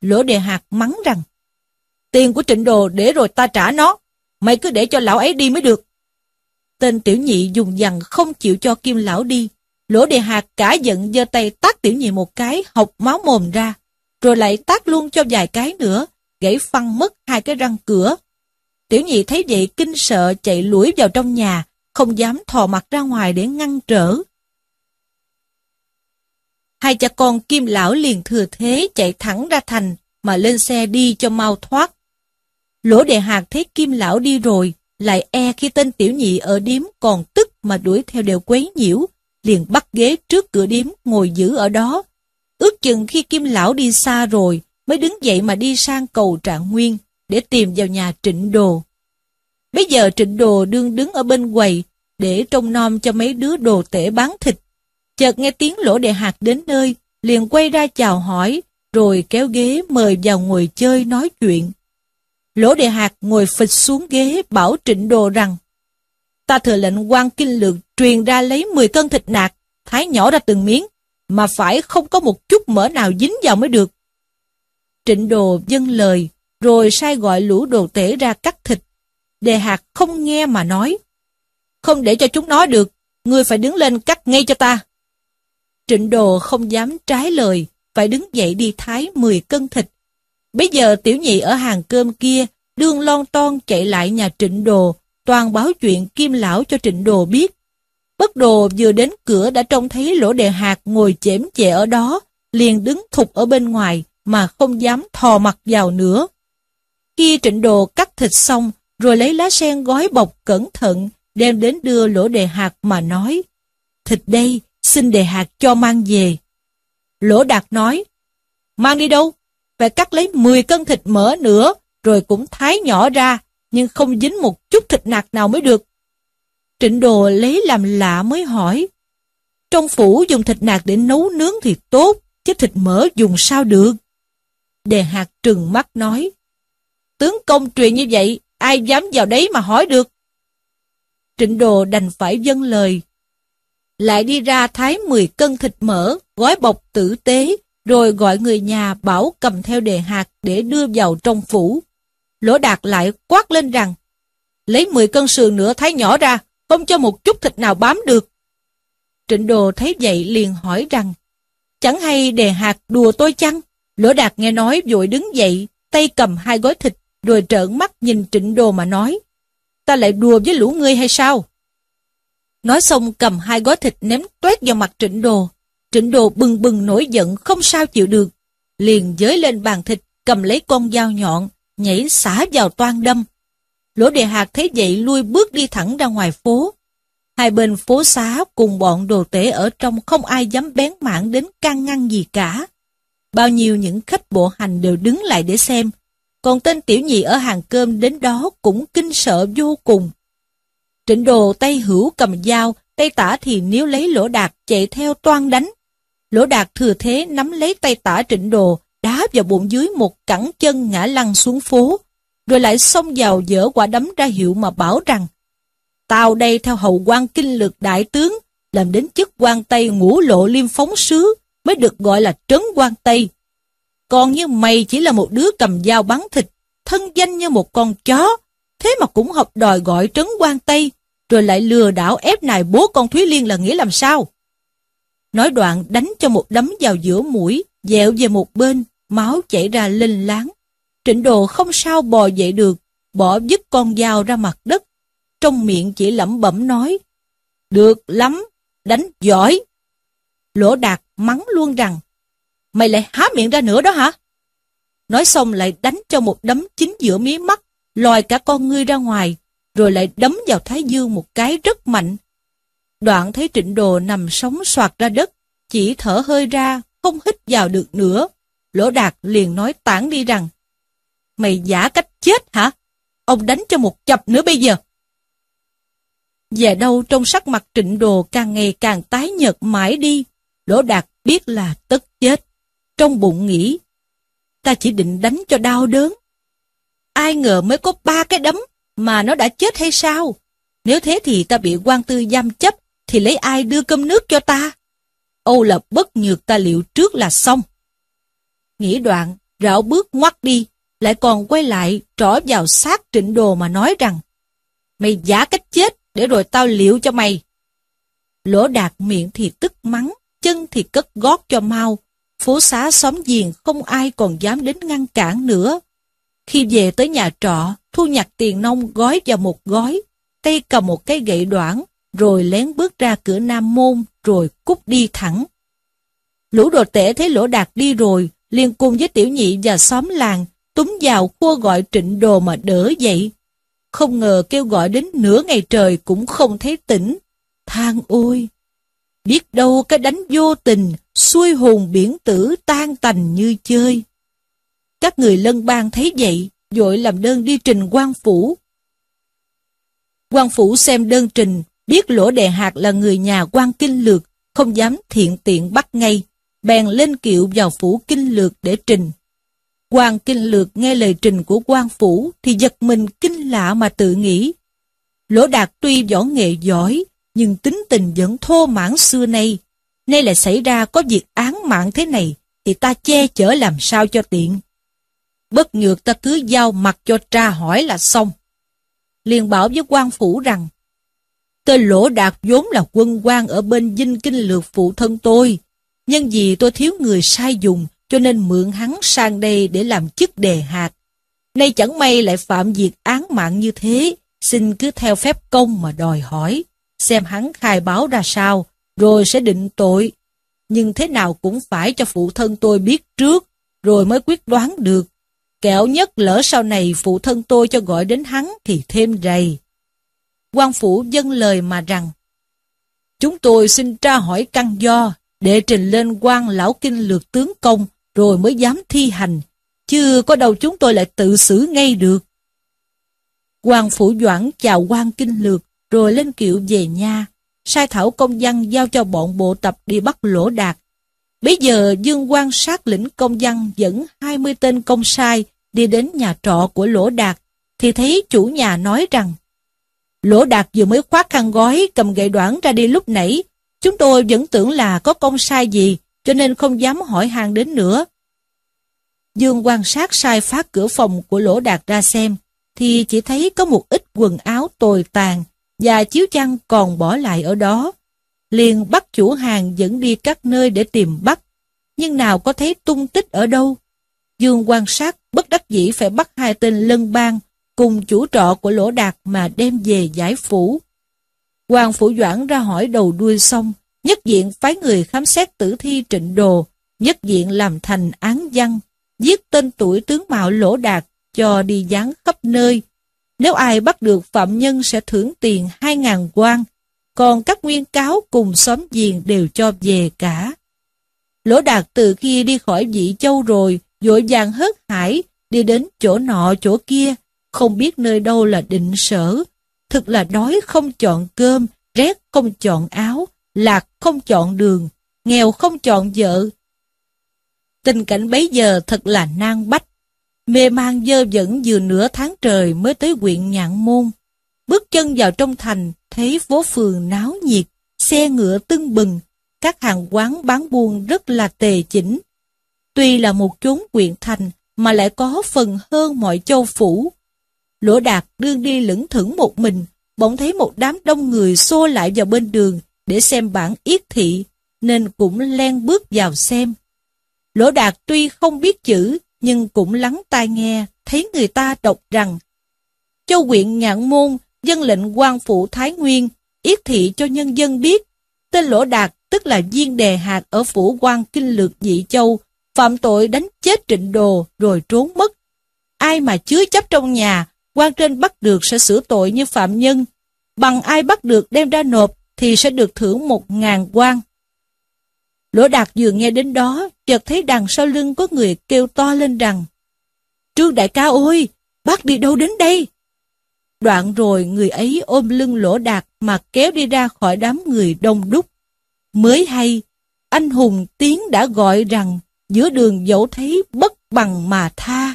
[SPEAKER 1] Lỗ đề hạt mắng rằng, tiền của trịnh đồ để rồi ta trả nó, mày cứ để cho lão ấy đi mới được. Tên tiểu nhị dùng dằn không chịu cho kim lão đi. Lỗ đề hạt cả giận giơ tay tát tiểu nhị một cái, học máu mồm ra, rồi lại tát luôn cho vài cái nữa, gãy phăng mất hai cái răng cửa. Tiểu nhị thấy vậy kinh sợ chạy lủi vào trong nhà, không dám thò mặt ra ngoài để ngăn trở. Hai cha con kim lão liền thừa thế chạy thẳng ra thành, mà lên xe đi cho mau thoát. Lỗ đề hạt thấy kim lão đi rồi, lại e khi tên tiểu nhị ở điếm còn tức mà đuổi theo đều quấy nhiễu, liền bắt ghế trước cửa điếm ngồi giữ ở đó. Ước chừng khi kim lão đi xa rồi, mới đứng dậy mà đi sang cầu Trạng Nguyên để tìm vào nhà trịnh đồ. Bây giờ trịnh đồ đương đứng ở bên quầy để trông nom cho mấy đứa đồ tể bán thịt. Chợt nghe tiếng lỗ đệ hạt đến nơi, liền quay ra chào hỏi, rồi kéo ghế mời vào ngồi chơi nói chuyện. Lỗ đệ hạt ngồi phịch xuống ghế bảo trịnh đồ rằng Ta thừa lệnh quan kinh lược truyền ra lấy 10 cân thịt nạc, thái nhỏ ra từng miếng, mà phải không có một chút mỡ nào dính vào mới được. Trịnh đồ dâng lời, rồi sai gọi lũ đồ tể ra cắt thịt. Đề hạt không nghe mà nói. Không để cho chúng nói được, ngươi phải đứng lên cắt ngay cho ta. Trịnh đồ không dám trái lời, phải đứng dậy đi thái 10 cân thịt. Bây giờ tiểu nhị ở hàng cơm kia, đương lon ton chạy lại nhà trịnh đồ, toàn báo chuyện kim lão cho trịnh đồ biết. Bất đồ vừa đến cửa đã trông thấy lỗ đề hạt ngồi chễm chệ ở đó, liền đứng thục ở bên ngoài, mà không dám thò mặt vào nữa. Khi trịnh đồ cắt thịt xong, rồi lấy lá sen gói bọc cẩn thận, đem đến đưa lỗ đề hạt mà nói, thịt đây, xin đề hạt cho mang về. Lỗ đạt nói, mang đi đâu? Phải cắt lấy 10 cân thịt mỡ nữa, rồi cũng thái nhỏ ra, nhưng không dính một chút thịt nạc nào mới được. Trịnh đồ lấy làm lạ mới hỏi, trong phủ dùng thịt nạc để nấu nướng thì tốt, chứ thịt mỡ dùng sao được? Đề hạt trừng mắt nói, tướng công truyền như vậy, ai dám vào đấy mà hỏi được? Trịnh đồ đành phải dâng lời. Lại đi ra thái 10 cân thịt mỡ, gói bọc tử tế, rồi gọi người nhà bảo cầm theo đề hạt để đưa vào trong phủ. Lỗ đạt lại quát lên rằng, lấy 10 cân sườn nữa thái nhỏ ra, không cho một chút thịt nào bám được. Trịnh đồ thấy vậy liền hỏi rằng, chẳng hay đề hạt đùa tôi chăng? Lỗ đạt nghe nói vội đứng dậy, tay cầm hai gói thịt, rồi trợn mắt nhìn trịnh đồ mà nói. Ta lại đùa với lũ ngươi hay sao? Nói xong cầm hai gói thịt ném tuét vào mặt trịnh đồ. Trịnh đồ bừng bừng nổi giận không sao chịu được. Liền giới lên bàn thịt, cầm lấy con dao nhọn, nhảy xả vào toan đâm. Lỗ đề hạt thấy vậy lui bước đi thẳng ra ngoài phố. Hai bên phố xá cùng bọn đồ tể ở trong không ai dám bén mảng đến can ngăn gì cả. Bao nhiêu những khách bộ hành đều đứng lại để xem. Còn tên tiểu nhị ở hàng cơm đến đó cũng kinh sợ vô cùng. Trịnh đồ tay hữu cầm dao, tay tả thì nếu lấy lỗ đạt chạy theo toan đánh. Lỗ đạt thừa thế nắm lấy tay tả trịnh đồ, đá vào bụng dưới một cẳng chân ngã lăn xuống phố, rồi lại xông vào dở quả đấm ra hiệu mà bảo rằng Tao đây theo hầu quan kinh lực đại tướng, làm đến chức quan Tây ngũ lộ liêm phóng sứ, mới được gọi là trấn quan Tây. Còn như mày chỉ là một đứa cầm dao bắn thịt, thân danh như một con chó, thế mà cũng học đòi gọi trấn quan Tây, rồi lại lừa đảo ép nài bố con Thúy Liên là nghĩa làm sao? Nói đoạn đánh cho một đấm vào giữa mũi, dẹo về một bên, máu chảy ra linh láng. Trịnh đồ không sao bò dậy được, bỏ dứt con dao ra mặt đất. Trong miệng chỉ lẩm bẩm nói, được lắm, đánh giỏi. Lỗ đạt mắng luôn rằng, mày lại há miệng ra nữa đó hả? Nói xong lại đánh cho một đấm chính giữa mí mắt, lòi cả con ngươi ra ngoài, rồi lại đấm vào thái dương một cái rất mạnh. Đoạn thấy trịnh đồ nằm sóng soạt ra đất, chỉ thở hơi ra, không hít vào được nữa. Lỗ đạt liền nói tản đi rằng, Mày giả cách chết hả? Ông đánh cho một chập nữa bây giờ. Về đâu trong sắc mặt trịnh đồ càng ngày càng tái nhợt mãi đi, Lỗ đạt biết là tất chết. Trong bụng nghĩ, ta chỉ định đánh cho đau đớn. Ai ngờ mới có ba cái đấm mà nó đã chết hay sao? Nếu thế thì ta bị quan tư giam chấp, thì lấy ai đưa cơm nước cho ta? Âu lập bất nhược ta liệu trước là xong. Nghĩ đoạn, rảo bước ngoắt đi, lại còn quay lại trỏ vào sát trịnh đồ mà nói rằng Mày giả cách chết để rồi tao liệu cho mày. Lỗ đạt miệng thì tức mắng, chân thì cất gót cho mau. Phố xá xóm giềng không ai còn dám đến ngăn cản nữa. Khi về tới nhà trọ, thu nhặt tiền nông gói vào một gói, tay cầm một cái gậy đoạn, rồi lén bước ra cửa Nam Môn, rồi cút đi thẳng. Lũ đồ tể thấy lỗ đạt đi rồi, liền cùng với tiểu nhị và xóm làng, túm vào khua gọi trịnh đồ mà đỡ dậy. Không ngờ kêu gọi đến nửa ngày trời cũng không thấy tỉnh. Than ôi! Biết đâu cái đánh vô tình, xuôi hồn biển tử tan tành như chơi. Các người lân bang thấy vậy, dội làm đơn đi trình quan phủ. quan phủ xem đơn trình, biết lỗ đề hạt là người nhà quan kinh lược, không dám thiện tiện bắt ngay, bèn lên kiệu vào phủ kinh lược để trình. quan kinh lược nghe lời trình của quan phủ thì giật mình kinh lạ mà tự nghĩ. Lỗ đạt tuy võ nghệ giỏi, nhưng tính tình vẫn thô mãn xưa nay. Nay lại xảy ra có việc án mạng thế này, thì ta che chở làm sao cho tiện. Bất nhược ta cứ giao mặt cho tra hỏi là xong. Liền bảo với quan phủ rằng, Tên lỗ đạt vốn là quân quan ở bên dinh kinh lược phụ thân tôi. Nhân vì tôi thiếu người sai dùng, cho nên mượn hắn sang đây để làm chức đề hạt. Nay chẳng may lại phạm việc án mạng như thế, xin cứ theo phép công mà đòi hỏi, xem hắn khai báo ra sao, rồi sẽ định tội. Nhưng thế nào cũng phải cho phụ thân tôi biết trước, rồi mới quyết đoán được kẻo nhất lỡ sau này phụ thân tôi cho gọi đến hắn thì thêm rầy quan phủ dâng lời mà rằng Chúng tôi xin tra hỏi căn do để trình lên quan lão kinh lược tướng công rồi mới dám thi hành, chứ có đâu chúng tôi lại tự xử ngay được. quan phủ doãn chào quan kinh lược rồi lên kiệu về nhà sai thảo công văn giao cho bọn bộ tập đi bắt lỗ đạt. Bây giờ Dương quan sát lĩnh công văn dẫn 20 tên công sai đi đến nhà trọ của lỗ đạt, thì thấy chủ nhà nói rằng Lỗ đạt vừa mới khoác khăn gói, cầm gậy đoạn ra đi lúc nãy. Chúng tôi vẫn tưởng là có công sai gì, cho nên không dám hỏi hàng đến nữa. Dương quan sát sai phát cửa phòng của lỗ đạt ra xem, thì chỉ thấy có một ít quần áo tồi tàn và chiếu chăn còn bỏ lại ở đó. Liền bắt chủ hàng dẫn đi các nơi để tìm bắt, nhưng nào có thấy tung tích ở đâu. Dương quan sát bất đắc dĩ phải bắt hai tên lân bang cùng chủ trọ của Lỗ Đạt mà đem về giải phủ. Hoàng Phủ Doãn ra hỏi đầu đuôi xong, nhất diện phái người khám xét tử thi trịnh đồ, nhất diện làm thành án văn, giết tên tuổi tướng mạo Lỗ Đạt cho đi dán khắp nơi. Nếu ai bắt được phạm nhân sẽ thưởng tiền 2.000 quan, còn các nguyên cáo cùng xóm giềng đều cho về cả. Lỗ Đạt từ khi đi khỏi vị châu rồi, dội vàng hớt hải, đi đến chỗ nọ chỗ kia, không biết nơi đâu là định sở. Thực là đói không chọn cơm, rét không chọn áo, lạc không chọn đường, nghèo không chọn vợ. Tình cảnh bấy giờ thật là nan bách. Mê mang dơ dẫn vừa nửa tháng trời mới tới huyện Nhạn Môn. Bước chân vào trong thành, thấy phố phường náo nhiệt, xe ngựa tưng bừng, các hàng quán bán buôn rất là tề chỉnh. Tuy là một chốn quyện thành, mà lại có phần hơn mọi châu phủ. Lỗ đạt đương đi lững thững một mình, bỗng thấy một đám đông người xô lại vào bên đường để xem bản yết thị, nên cũng len bước vào xem. Lỗ đạt tuy không biết chữ, nhưng cũng lắng tai nghe, thấy người ta đọc rằng Châu quyện nhạn môn, dân lệnh quan phụ Thái Nguyên, yết thị cho nhân dân biết, tên Lỗ Đạt tức là viên đề hạt ở phủ quan kinh lược dị châu, phạm tội đánh chết trịnh đồ rồi trốn mất. Ai mà chứa chấp trong nhà quan trên bắt được sẽ xử tội như phạm nhân, bằng ai bắt được đem ra nộp, thì sẽ được thưởng một ngàn quan. Lỗ Đạt vừa nghe đến đó, chợt thấy đằng sau lưng có người kêu to lên rằng Trương đại ca ơi, bác đi đâu đến đây? Đoạn rồi người ấy ôm lưng Lỗ Đạt mà kéo đi ra khỏi đám người đông đúc. Mới hay, anh hùng tiếng đã gọi rằng giữa đường dẫu thấy bất bằng mà tha.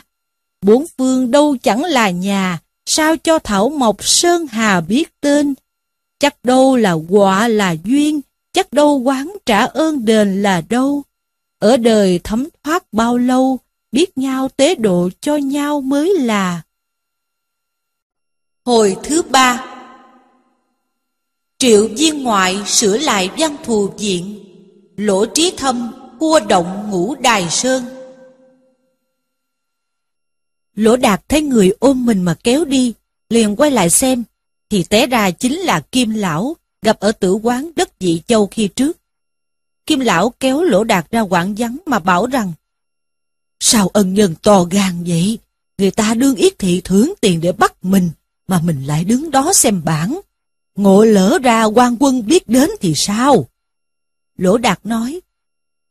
[SPEAKER 1] Bốn phương đâu chẳng là nhà, sao cho Thảo Mộc Sơn Hà biết tên. Chắc đâu là quả là duyên, chắc đâu quán trả ơn đền là đâu. Ở đời thấm thoát bao lâu, biết nhau tế độ cho nhau mới là. Hồi thứ ba Triệu viên ngoại sửa lại văn thù diện, lỗ trí thâm cua động ngũ đài sơn. Lỗ đạt thấy người ôm mình mà kéo đi, liền quay lại xem, thì té ra chính là Kim Lão, gặp ở tử quán đất dị châu khi trước. Kim Lão kéo lỗ đạt ra quảng vắng mà bảo rằng, Sao ân nhân to gan vậy? Người ta đương yết thị thưởng tiền để bắt mình, mà mình lại đứng đó xem bản. Ngộ lỡ ra quan quân biết đến thì sao? Lỗ Đạt nói,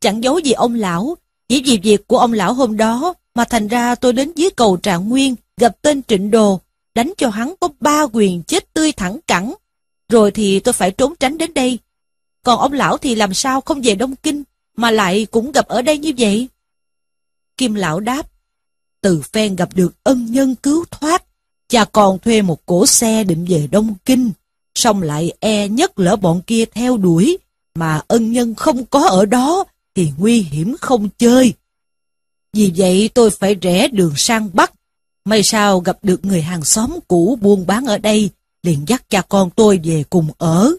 [SPEAKER 1] chẳng giấu gì ông lão, chỉ vì việc của ông lão hôm đó mà thành ra tôi đến dưới cầu Trạng Nguyên gặp tên Trịnh Đồ, đánh cho hắn có ba quyền chết tươi thẳng cẳng. Rồi thì tôi phải trốn tránh đến đây. Còn ông lão thì làm sao không về Đông Kinh, mà lại cũng gặp ở đây như vậy? Kim lão đáp, từ phen gặp được ân nhân cứu thoát, cha còn thuê một cỗ xe định về Đông Kinh, xong lại e nhất lỡ bọn kia theo đuổi, mà ân nhân không có ở đó, thì nguy hiểm không chơi. Vì vậy tôi phải rẽ đường sang Bắc, may sao gặp được người hàng xóm cũ buôn bán ở đây, liền dắt cha con tôi về cùng ở.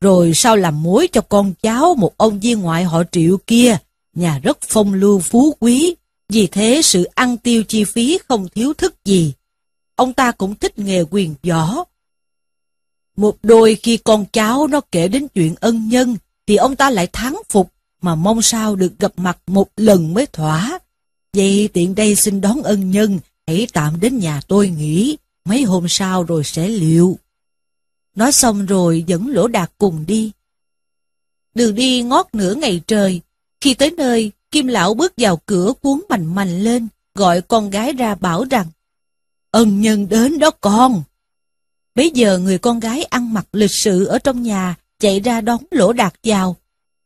[SPEAKER 1] Rồi sao làm mối cho con cháu một ông viên ngoại họ triệu kia, nhà rất phong lưu phú quý, vì thế sự ăn tiêu chi phí không thiếu thức gì. Ông ta cũng thích nghề quyền võ. Một đôi khi con cháu nó kể đến chuyện ân nhân, thì ông ta lại thắng phục, mà mong sao được gặp mặt một lần mới thỏa. Vậy tiện đây xin đón ân nhân, hãy tạm đến nhà tôi nghỉ, mấy hôm sau rồi sẽ liệu. Nói xong rồi dẫn lỗ đạt cùng đi. Đường đi ngót nửa ngày trời, khi tới nơi, Kim Lão bước vào cửa cuốn mạnh mạnh lên, gọi con gái ra bảo rằng, ân nhân đến đó con. Bây giờ người con gái ăn mặc lịch sự ở trong nhà, chạy ra đón lỗ đạt vào.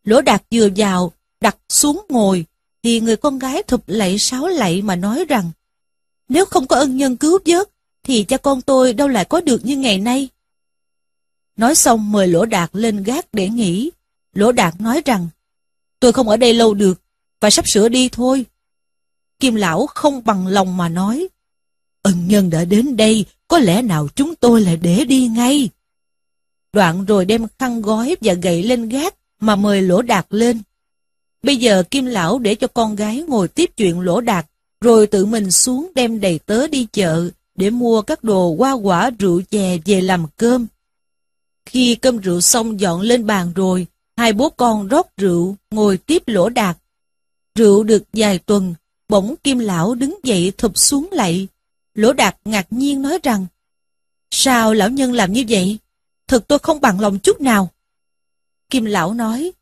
[SPEAKER 1] Lỗ đạt vừa vào, đặt xuống ngồi, thì người con gái thụp lạy sáo lạy mà nói rằng, nếu không có ân nhân cứu vớt, thì cha con tôi đâu lại có được như ngày nay. Nói xong mời Lỗ Đạt lên gác để nghỉ. Lỗ Đạt nói rằng, tôi không ở đây lâu được, và sắp sửa đi thôi. Kim Lão không bằng lòng mà nói, ân nhân đã đến đây, có lẽ nào chúng tôi lại để đi ngay. Đoạn rồi đem khăn gói và gậy lên gác mà mời Lỗ Đạt lên. Bây giờ Kim Lão để cho con gái ngồi tiếp chuyện Lỗ Đạt, rồi tự mình xuống đem đầy tớ đi chợ để mua các đồ hoa quả rượu chè về làm cơm. Khi cơm rượu xong dọn lên bàn rồi, hai bố con rót rượu, ngồi tiếp Lỗ Đạt. Rượu được vài tuần, bỗng Kim Lão đứng dậy thụp xuống lạy. Lỗ Đạt ngạc nhiên nói rằng, Sao lão nhân làm như vậy? Thật tôi không bằng lòng chút nào. Kim Lão nói,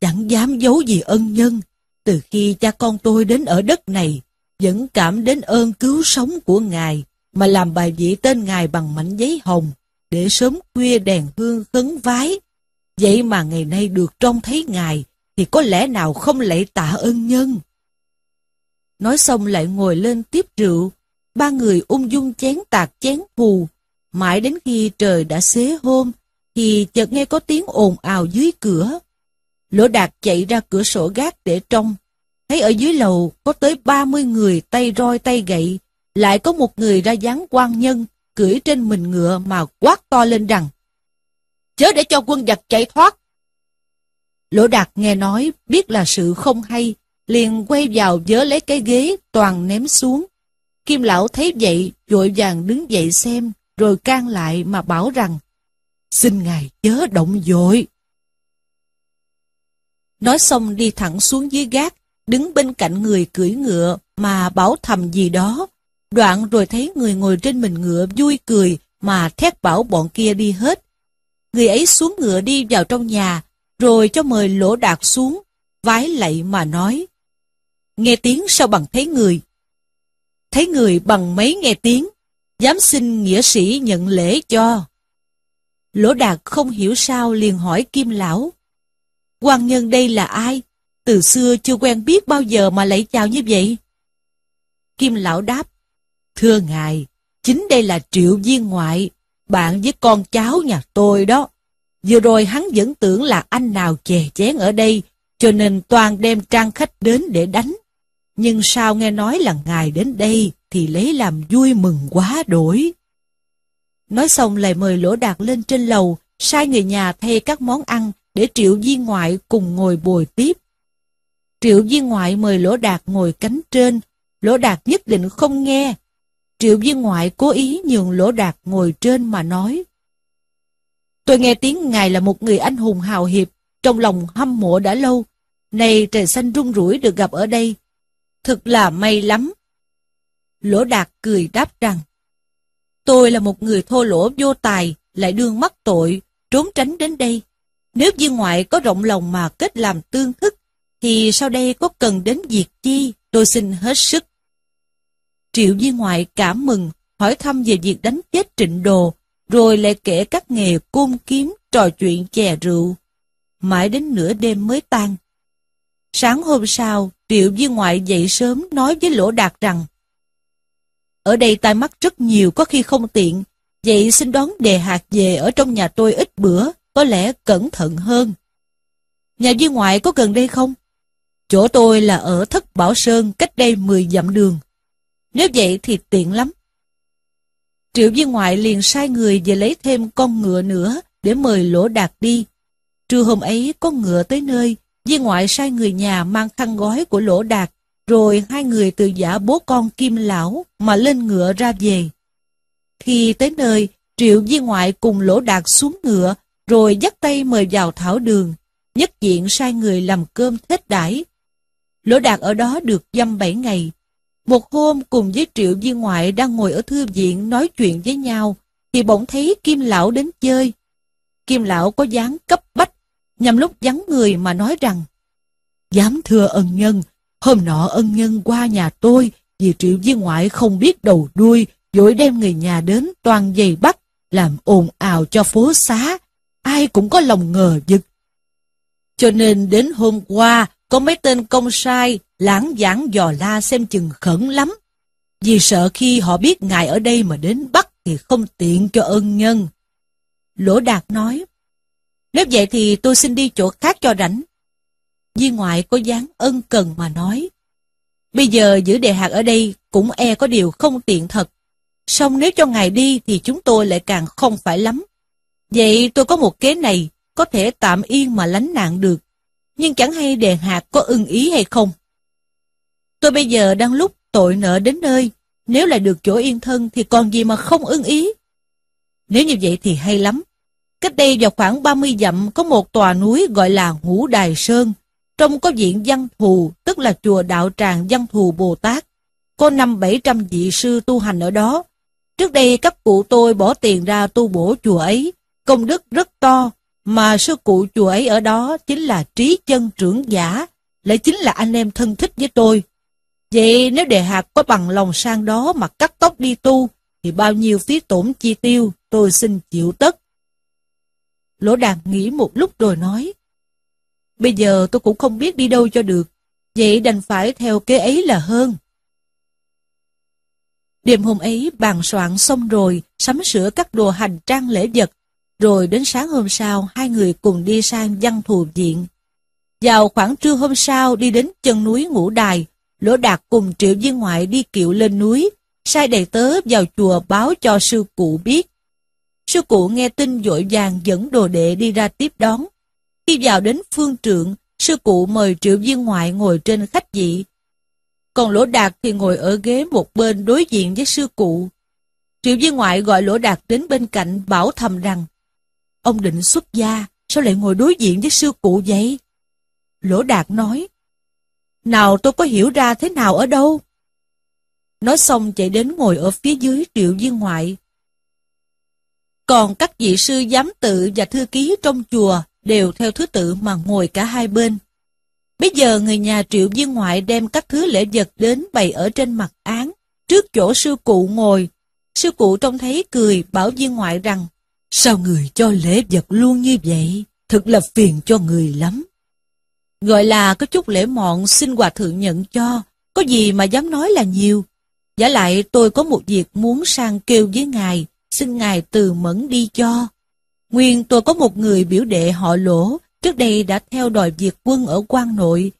[SPEAKER 1] Chẳng dám giấu gì ân nhân, từ khi cha con tôi đến ở đất này, vẫn cảm đến ơn cứu sống của Ngài, mà làm bài vị tên Ngài bằng mảnh giấy hồng, để sớm khuya đèn hương khấn vái. Vậy mà ngày nay được trông thấy Ngài, thì có lẽ nào không lạy tạ ân nhân. Nói xong lại ngồi lên tiếp rượu, ba người ung dung chén tạc chén phù, mãi đến khi trời đã xế hôm, thì chợt nghe có tiếng ồn ào dưới cửa. Lỗ đạt chạy ra cửa sổ gác để trông, thấy ở dưới lầu có tới 30 người tay roi tay gậy, lại có một người ra dáng quan nhân, cưỡi trên mình ngựa mà quát to lên rằng Chớ để cho quân giặc chạy thoát, Lỗ Đạt nghe nói, biết là sự không hay, liền quay vào vớ lấy cái ghế, toàn ném xuống. Kim Lão thấy vậy, vội vàng đứng dậy xem, rồi can lại mà bảo rằng, xin ngài chớ động dội. Nói xong đi thẳng xuống dưới gác, đứng bên cạnh người cưỡi ngựa mà bảo thầm gì đó. Đoạn rồi thấy người ngồi trên mình ngựa vui cười mà thét bảo bọn kia đi hết. người ấy xuống ngựa đi vào trong nhà, rồi cho mời lỗ đạt xuống, vái lạy mà nói. Nghe tiếng sao bằng thấy người? Thấy người bằng mấy nghe tiếng, dám xin nghĩa sĩ nhận lễ cho. Lỗ đạt không hiểu sao liền hỏi Kim Lão. quan nhân đây là ai? Từ xưa chưa quen biết bao giờ mà lấy chào như vậy. Kim Lão đáp, Thưa ngài, chính đây là triệu viên ngoại, bạn với con cháu nhà tôi đó. Vừa rồi hắn vẫn tưởng là anh nào chè chén ở đây, cho nên toàn đem trang khách đến để đánh. Nhưng sao nghe nói là ngài đến đây thì lấy làm vui mừng quá đổi. Nói xong lại mời Lỗ Đạt lên trên lầu, sai người nhà thay các món ăn để Triệu Viên Ngoại cùng ngồi bồi tiếp. Triệu Viên Ngoại mời Lỗ Đạt ngồi cánh trên, Lỗ Đạt nhất định không nghe. Triệu Viên Ngoại cố ý nhường Lỗ Đạt ngồi trên mà nói. Tôi nghe tiếng ngài là một người anh hùng hào hiệp, trong lòng hâm mộ đã lâu. Này trời xanh rung rủi được gặp ở đây. thật là may lắm. Lỗ Đạt cười đáp rằng, Tôi là một người thô lỗ vô tài, lại đương mắc tội, trốn tránh đến đây. Nếu viên ngoại có rộng lòng mà kết làm tương thức, thì sau đây có cần đến việc chi, tôi xin hết sức. Triệu viên ngoại cảm mừng, hỏi thăm về việc đánh chết trịnh đồ, rồi lại kể các nghề côn kiếm, trò chuyện chè rượu. Mãi đến nửa đêm mới tan. Sáng hôm sau, Triệu viên ngoại dậy sớm nói với Lỗ Đạt rằng ở đây tai mắt rất nhiều có khi không tiện, vậy xin đón đề hạt về ở trong nhà tôi ít bữa, có lẽ cẩn thận hơn. Nhà viên ngoại có gần đây không? Chỗ tôi là ở Thất Bảo Sơn cách đây 10 dặm đường. Nếu vậy thì tiện lắm. Triệu viên ngoại liền sai người về lấy thêm con ngựa nữa để mời lỗ đạt đi. Trưa hôm ấy có ngựa tới nơi, viên ngoại sai người nhà mang khăn gói của lỗ đạt, rồi hai người từ giả bố con kim lão mà lên ngựa ra về. Khi tới nơi, triệu Di ngoại cùng lỗ đạt xuống ngựa, rồi dắt tay mời vào thảo đường, nhất diện sai người làm cơm thết đãi. Lỗ đạt ở đó được dăm bảy ngày, một hôm cùng với triệu Di ngoại đang ngồi ở thư viện nói chuyện với nhau, thì bỗng thấy Kim Lão đến chơi. Kim Lão có dáng cấp bách, nhằm lúc vắng người mà nói rằng, Dám thưa ân nhân, hôm nọ ân nhân qua nhà tôi, vì triệu viên ngoại không biết đầu đuôi, dội đem người nhà đến toàn dày bắt, làm ồn ào cho phố xá, ai cũng có lòng ngờ vực. Cho nên đến hôm qua, có mấy tên công sai lãng giảng dò la xem chừng khẩn lắm. Vì sợ khi họ biết ngài ở đây mà đến bắt thì không tiện cho ân nhân. Lỗ Đạt nói, nếu vậy thì tôi xin đi chỗ khác cho rảnh. Di ngoại có dáng ân cần mà nói, bây giờ giữ đề hạt ở đây cũng e có điều không tiện thật. Xong nếu cho ngài đi thì chúng tôi lại càng không phải lắm. Vậy tôi có một kế này, có thể tạm yên mà lánh nạn được. Nhưng chẳng hay đề hạt có ưng ý hay không. Tôi bây giờ đang lúc tội nợ đến nơi, nếu lại được chỗ yên thân thì còn gì mà không ưng ý. Nếu như vậy thì hay lắm. Cách đây vào khoảng 30 dặm có một tòa núi gọi là Ngũ Đài Sơn. Trong có viện văn thù, tức là chùa đạo tràng văn thù Bồ Tát. Có năm bảy trăm vị sư tu hành ở đó. Trước đây các cụ tôi bỏ tiền ra tu bổ chùa ấy, công đức rất to, mà sư cụ chùa ấy ở đó chính là trí chân trưởng giả, lại chính là anh em thân thích với tôi. Vậy nếu đề hạt có bằng lòng sang đó mà cắt tóc đi tu, thì bao nhiêu phí tổn chi tiêu, tôi xin chịu tất. Lỗ đàm nghĩ một lúc rồi nói, Bây giờ tôi cũng không biết đi đâu cho được, vậy đành phải theo kế ấy là hơn. Đêm hôm ấy bàn soạn xong rồi, sắm sửa các đồ hành trang lễ vật, rồi đến sáng hôm sau hai người cùng đi sang văn thù viện. Vào khoảng trưa hôm sau đi đến chân núi Ngũ Đài, Lỗ Đạt cùng triệu viên ngoại đi kiệu lên núi, sai đầy tớ vào chùa báo cho sư cụ biết. Sư cụ nghe tin vội vàng dẫn đồ đệ đi ra tiếp đón. Khi vào đến phương trượng, sư cụ mời triệu viên ngoại ngồi trên khách vị. Còn Lỗ Đạt thì ngồi ở ghế một bên đối diện với sư cụ. Triệu viên ngoại gọi Lỗ Đạt đến bên cạnh bảo thầm rằng Ông định xuất gia, sao lại ngồi đối diện với sư cụ vậy? Lỗ Đạt nói nào tôi có hiểu ra thế nào ở đâu? Nói xong chạy đến ngồi ở phía dưới triệu viên ngoại. Còn các vị sư giám tự và thư ký trong chùa đều theo thứ tự mà ngồi cả hai bên. Bây giờ người nhà triệu viên ngoại đem các thứ lễ vật đến bày ở trên mặt án, trước chỗ sư cụ ngồi. Sư cụ trông thấy cười bảo viên ngoại rằng, sao người cho lễ vật luôn như vậy, thật là phiền cho người lắm. Gọi là có chút lễ mọn xin hòa thượng nhận cho, có gì mà dám nói là nhiều. Giả lại tôi có một việc muốn sang kêu với ngài, xin ngài từ mẫn đi cho. Nguyên tôi có một người biểu đệ họ lỗ, trước đây đã theo đòi việc quân ở quan nội.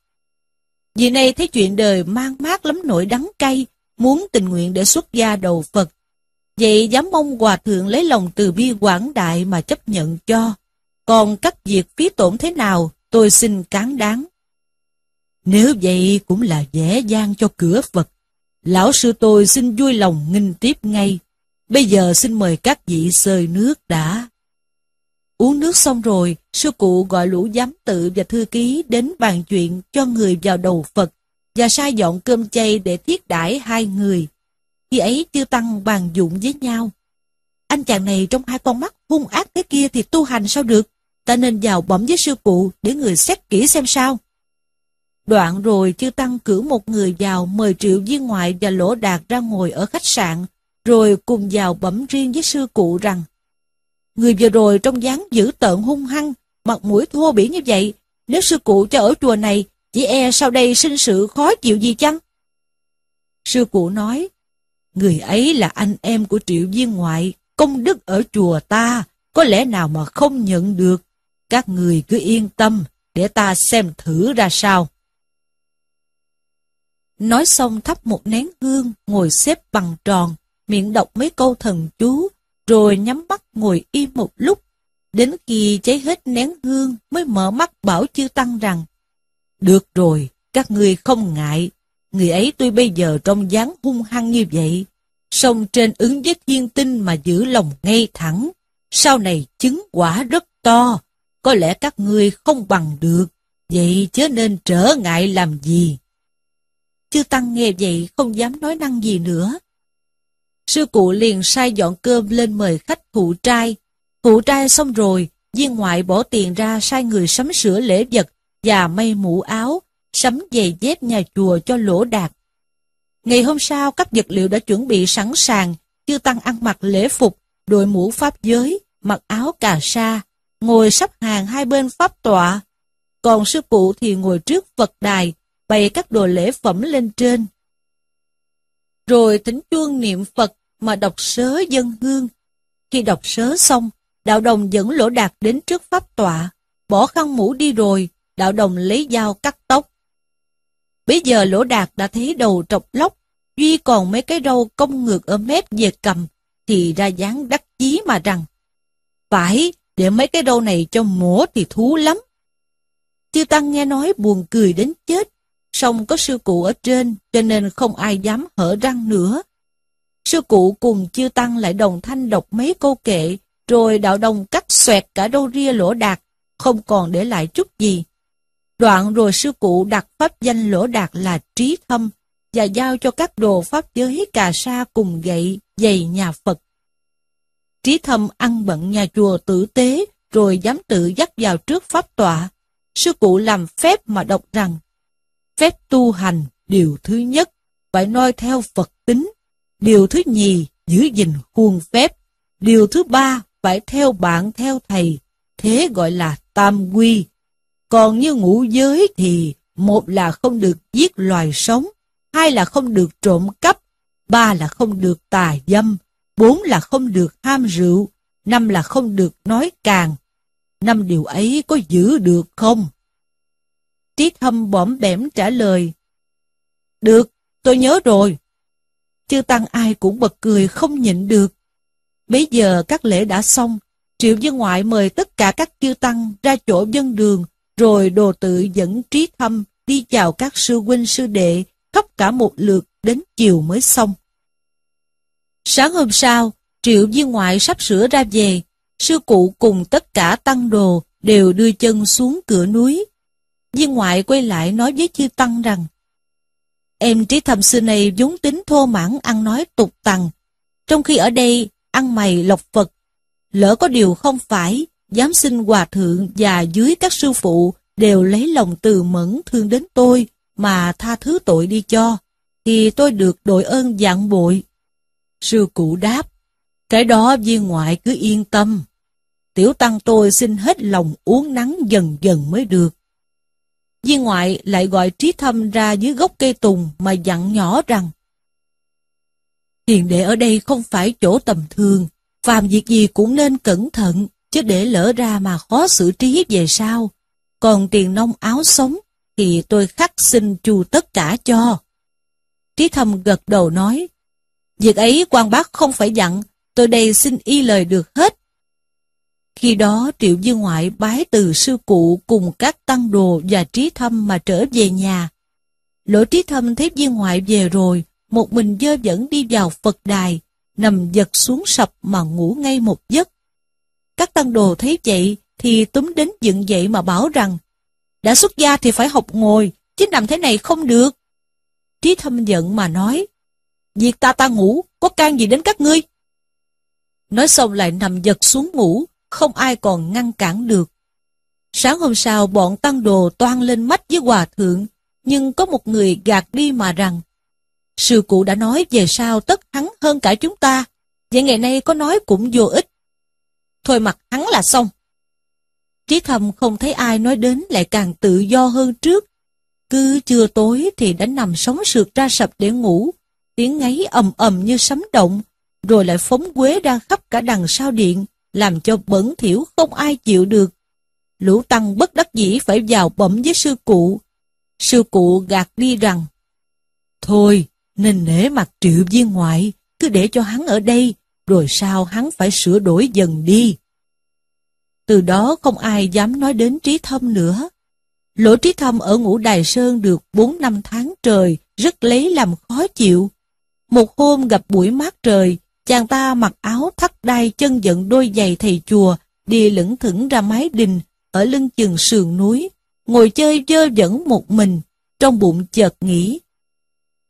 [SPEAKER 1] Vì nay thấy chuyện đời mang mát lắm nỗi đắng cay, muốn tình nguyện để xuất gia đầu Phật. Vậy dám mong hòa thượng lấy lòng từ bi quảng đại mà chấp nhận cho. Còn các việc phí tổn thế nào, tôi xin cán đáng. Nếu vậy cũng là dễ dàng cho cửa Phật. Lão sư tôi xin vui lòng nghinh tiếp ngay. Bây giờ xin mời các vị sơi nước đã. Uống nước xong rồi, sư cụ gọi lũ giám tự và thư ký đến bàn chuyện cho người vào đầu Phật và sai dọn cơm chay để thiết đãi hai người. Khi ấy chưa tăng bàn dụng với nhau. Anh chàng này trong hai con mắt hung ác thế kia thì tu hành sao được? Ta nên vào bẩm với sư cụ để người xét kỹ xem sao. Đoạn rồi chư Tăng cử một người vào mời triệu viên ngoại và lỗ đạt ra ngồi ở khách sạn, rồi cùng vào bẩm riêng với sư cụ rằng Người vừa rồi trong dáng dữ tợn hung hăng, mặt mũi thô bỉ như vậy, nếu sư cụ cho ở chùa này, chỉ e sau đây sinh sự khó chịu gì chăng? Sư cụ nói, người ấy là anh em của triệu viên ngoại, công đức ở chùa ta, có lẽ nào mà không nhận được. Các người cứ yên tâm, để ta xem thử ra sao. Nói xong thắp một nén hương, ngồi xếp bằng tròn, miệng đọc mấy câu thần chú, rồi nhắm mắt ngồi im một lúc. Đến khi cháy hết nén hương mới mở mắt bảo chư Tăng rằng, Được rồi, các ngươi không ngại, người ấy tuy bây giờ trong dáng hung hăng như vậy, song trên ứng với thiên tinh mà giữ lòng ngay thẳng, sau này chứng quả rất to, có lẽ các ngươi không bằng được, vậy chớ nên trở ngại làm gì. Chư Tăng nghe vậy không dám nói năng gì nữa. Sư cụ liền sai dọn cơm lên mời khách hụ trai. Hụ trai xong rồi, viên ngoại bỏ tiền ra sai người sắm sửa lễ vật và may mũ áo, sắm giày dép nhà chùa cho lỗ đạt. Ngày hôm sau, các vật liệu đã chuẩn bị sẵn sàng, chư Tăng ăn mặc lễ phục, đội mũ pháp giới, mặc áo cà sa, ngồi sắp hàng hai bên pháp tọa. Còn sư phụ thì ngồi trước Phật đài, bày các đồ lễ phẩm lên trên. Rồi thỉnh chuông niệm Phật mà đọc sớ dân hương. Khi đọc sớ xong, đạo đồng dẫn lỗ đạt đến trước pháp tọa, bỏ khăn mũ đi rồi, đạo đồng lấy dao cắt tóc. Bây giờ lỗ đạt đã thấy đầu trọc lóc, duy còn mấy cái râu cong ngược ở mép về cầm, thì ra dáng đắc chí mà rằng, phải, để mấy cái râu này cho mổ thì thú lắm. Tiêu Tăng nghe nói buồn cười đến chết, song có sư cụ ở trên, cho nên không ai dám hở răng nữa. Sư cụ cùng chư tăng lại đồng thanh đọc mấy câu kệ, rồi đạo đồng cắt xoẹt cả đô ria lỗ đạt, không còn để lại chút gì. Đoạn rồi sư cụ đặt pháp danh lỗ đạt là trí thâm, và giao cho các đồ pháp giới cà sa cùng gậy, giày nhà Phật. Trí thâm ăn bận nhà chùa tử tế, rồi dám tự dắt vào trước pháp tọa. Sư cụ làm phép mà đọc rằng, phép tu hành, điều thứ nhất, phải noi theo Phật tính. Điều thứ nhì, giữ gìn khuôn phép. Điều thứ ba, phải theo bạn theo thầy. Thế gọi là tam quy. Còn như ngũ giới thì một là không được giết loài sống, hai là không được trộm cắp, ba là không được tà dâm, bốn là không được ham rượu, năm là không được nói càng. Năm điều ấy có giữ được không? Triết hâm bõm bẻm trả lời. Được, tôi nhớ rồi. Chư Tăng ai cũng bật cười không nhịn được. Bây giờ các lễ đã xong, Triệu Dân Ngoại mời tất cả các chư Tăng ra chỗ dân đường, rồi đồ tự dẫn Triết hâm đi chào các sư huynh sư đệ, khắp cả một lượt đến chiều mới xong. Sáng hôm sau, Triệu Viên Ngoại sắp sửa ra về, sư cụ cùng tất cả tăng đồ đều đưa chân xuống cửa núi. Viên Ngoại quay lại nói với chư tăng rằng, Em trí thầm xưa này vốn tính thô mãn ăn nói tục tằng, trong khi ở đây ăn mày lộc Phật. Lỡ có điều không phải, dám xin hòa thượng và dưới các sư phụ đều lấy lòng từ mẫn thương đến tôi mà tha thứ tội đi cho, thì tôi được đội ơn dạng bội. Sư cụ đáp, cái đó viên ngoại cứ yên tâm. Tiểu tăng tôi xin hết lòng uống nắng dần dần mới được. Viên ngoại lại gọi trí thâm ra dưới gốc cây tùng mà dặn nhỏ rằng Hiền đệ ở đây không phải chỗ tầm thường, phàm việc gì cũng nên cẩn thận, chứ để lỡ ra mà khó xử trí về sau. Còn tiền nông áo sống thì tôi khắc xin chu tất cả cho. Trí thâm gật đầu nói, việc ấy quan bác không phải dặn, tôi đây xin y lời được hết. Khi đó Triệu Dương Ngoại bái từ sư cụ cùng các tăng đồ và trí thâm mà trở về nhà. Lỗ trí thâm thấy Dương Ngoại về rồi, một mình dơ dẫn đi vào Phật đài, nằm giật xuống sập mà ngủ ngay một giấc. Các tăng đồ thấy vậy thì túm đến dựng dậy mà bảo rằng đã xuất gia thì phải học ngồi, chứ nằm thế này không được. Trí thâm giận mà nói, việc ta ta ngủ, có can gì đến các ngươi? Nói xong lại nằm giật xuống ngủ, không ai còn ngăn cản được. Sáng hôm sau bọn tăng đồ toan lên mắt với hòa thượng, nhưng có một người gạt đi mà rằng, sư cụ đã nói về sao tất hắn hơn cả chúng ta, vậy ngày nay có nói cũng vô ích. Thôi mặc hắn là xong. Trí thầm không thấy ai nói đến lại càng tự do hơn trước. Cứ chưa tối thì đã nằm sống sượt ra sập để ngủ, tiếng ngáy ầm ầm như sấm động, rồi lại phóng quế ra khắp cả đằng sau điện, làm cho bẩn thiểu không ai chịu được. Lũ tăng bất đắc dĩ phải vào bẩm với sư cụ. Sư cụ gạt đi rằng, Thôi, nên nể mặt triệu viên ngoại, cứ để cho hắn ở đây, rồi sao hắn phải sửa đổi dần đi. Từ đó không ai dám nói đến trí thâm nữa. Lỗ trí thâm ở ngũ đài sơn được 4 năm tháng trời, rất lấy làm khó chịu. Một hôm gặp buổi mát trời, chàng ta mặc áo thắt đai chân dẫn đôi giày thầy chùa, đi lững thững ra mái đình, ở lưng chừng sườn núi, ngồi chơi dơ dẫn một mình, trong bụng chợt nghĩ.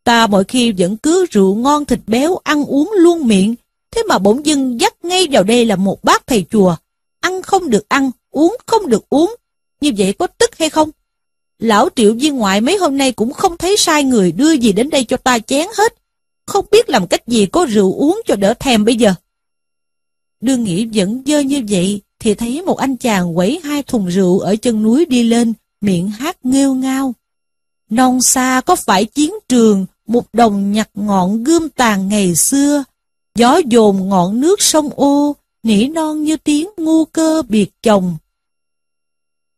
[SPEAKER 1] Ta mọi khi vẫn cứ rượu ngon thịt béo ăn uống luôn miệng, thế mà bỗng dưng dắt ngay vào đây là một bác thầy chùa, ăn không được ăn, uống không được uống, như vậy có tức hay không? Lão triệu viên ngoại mấy hôm nay cũng không thấy sai người đưa gì đến đây cho ta chén hết, không biết làm cách gì có rượu uống cho đỡ thèm bây giờ. Đương nghĩ vẫn dơ như vậy, thì thấy một anh chàng quẩy hai thùng rượu ở chân núi đi lên, miệng hát nghêu ngao. Non xa có phải chiến trường, một đồng nhặt ngọn gươm tàn ngày xưa, gió dồn ngọn nước sông ô, nỉ non như tiếng ngu cơ biệt chồng.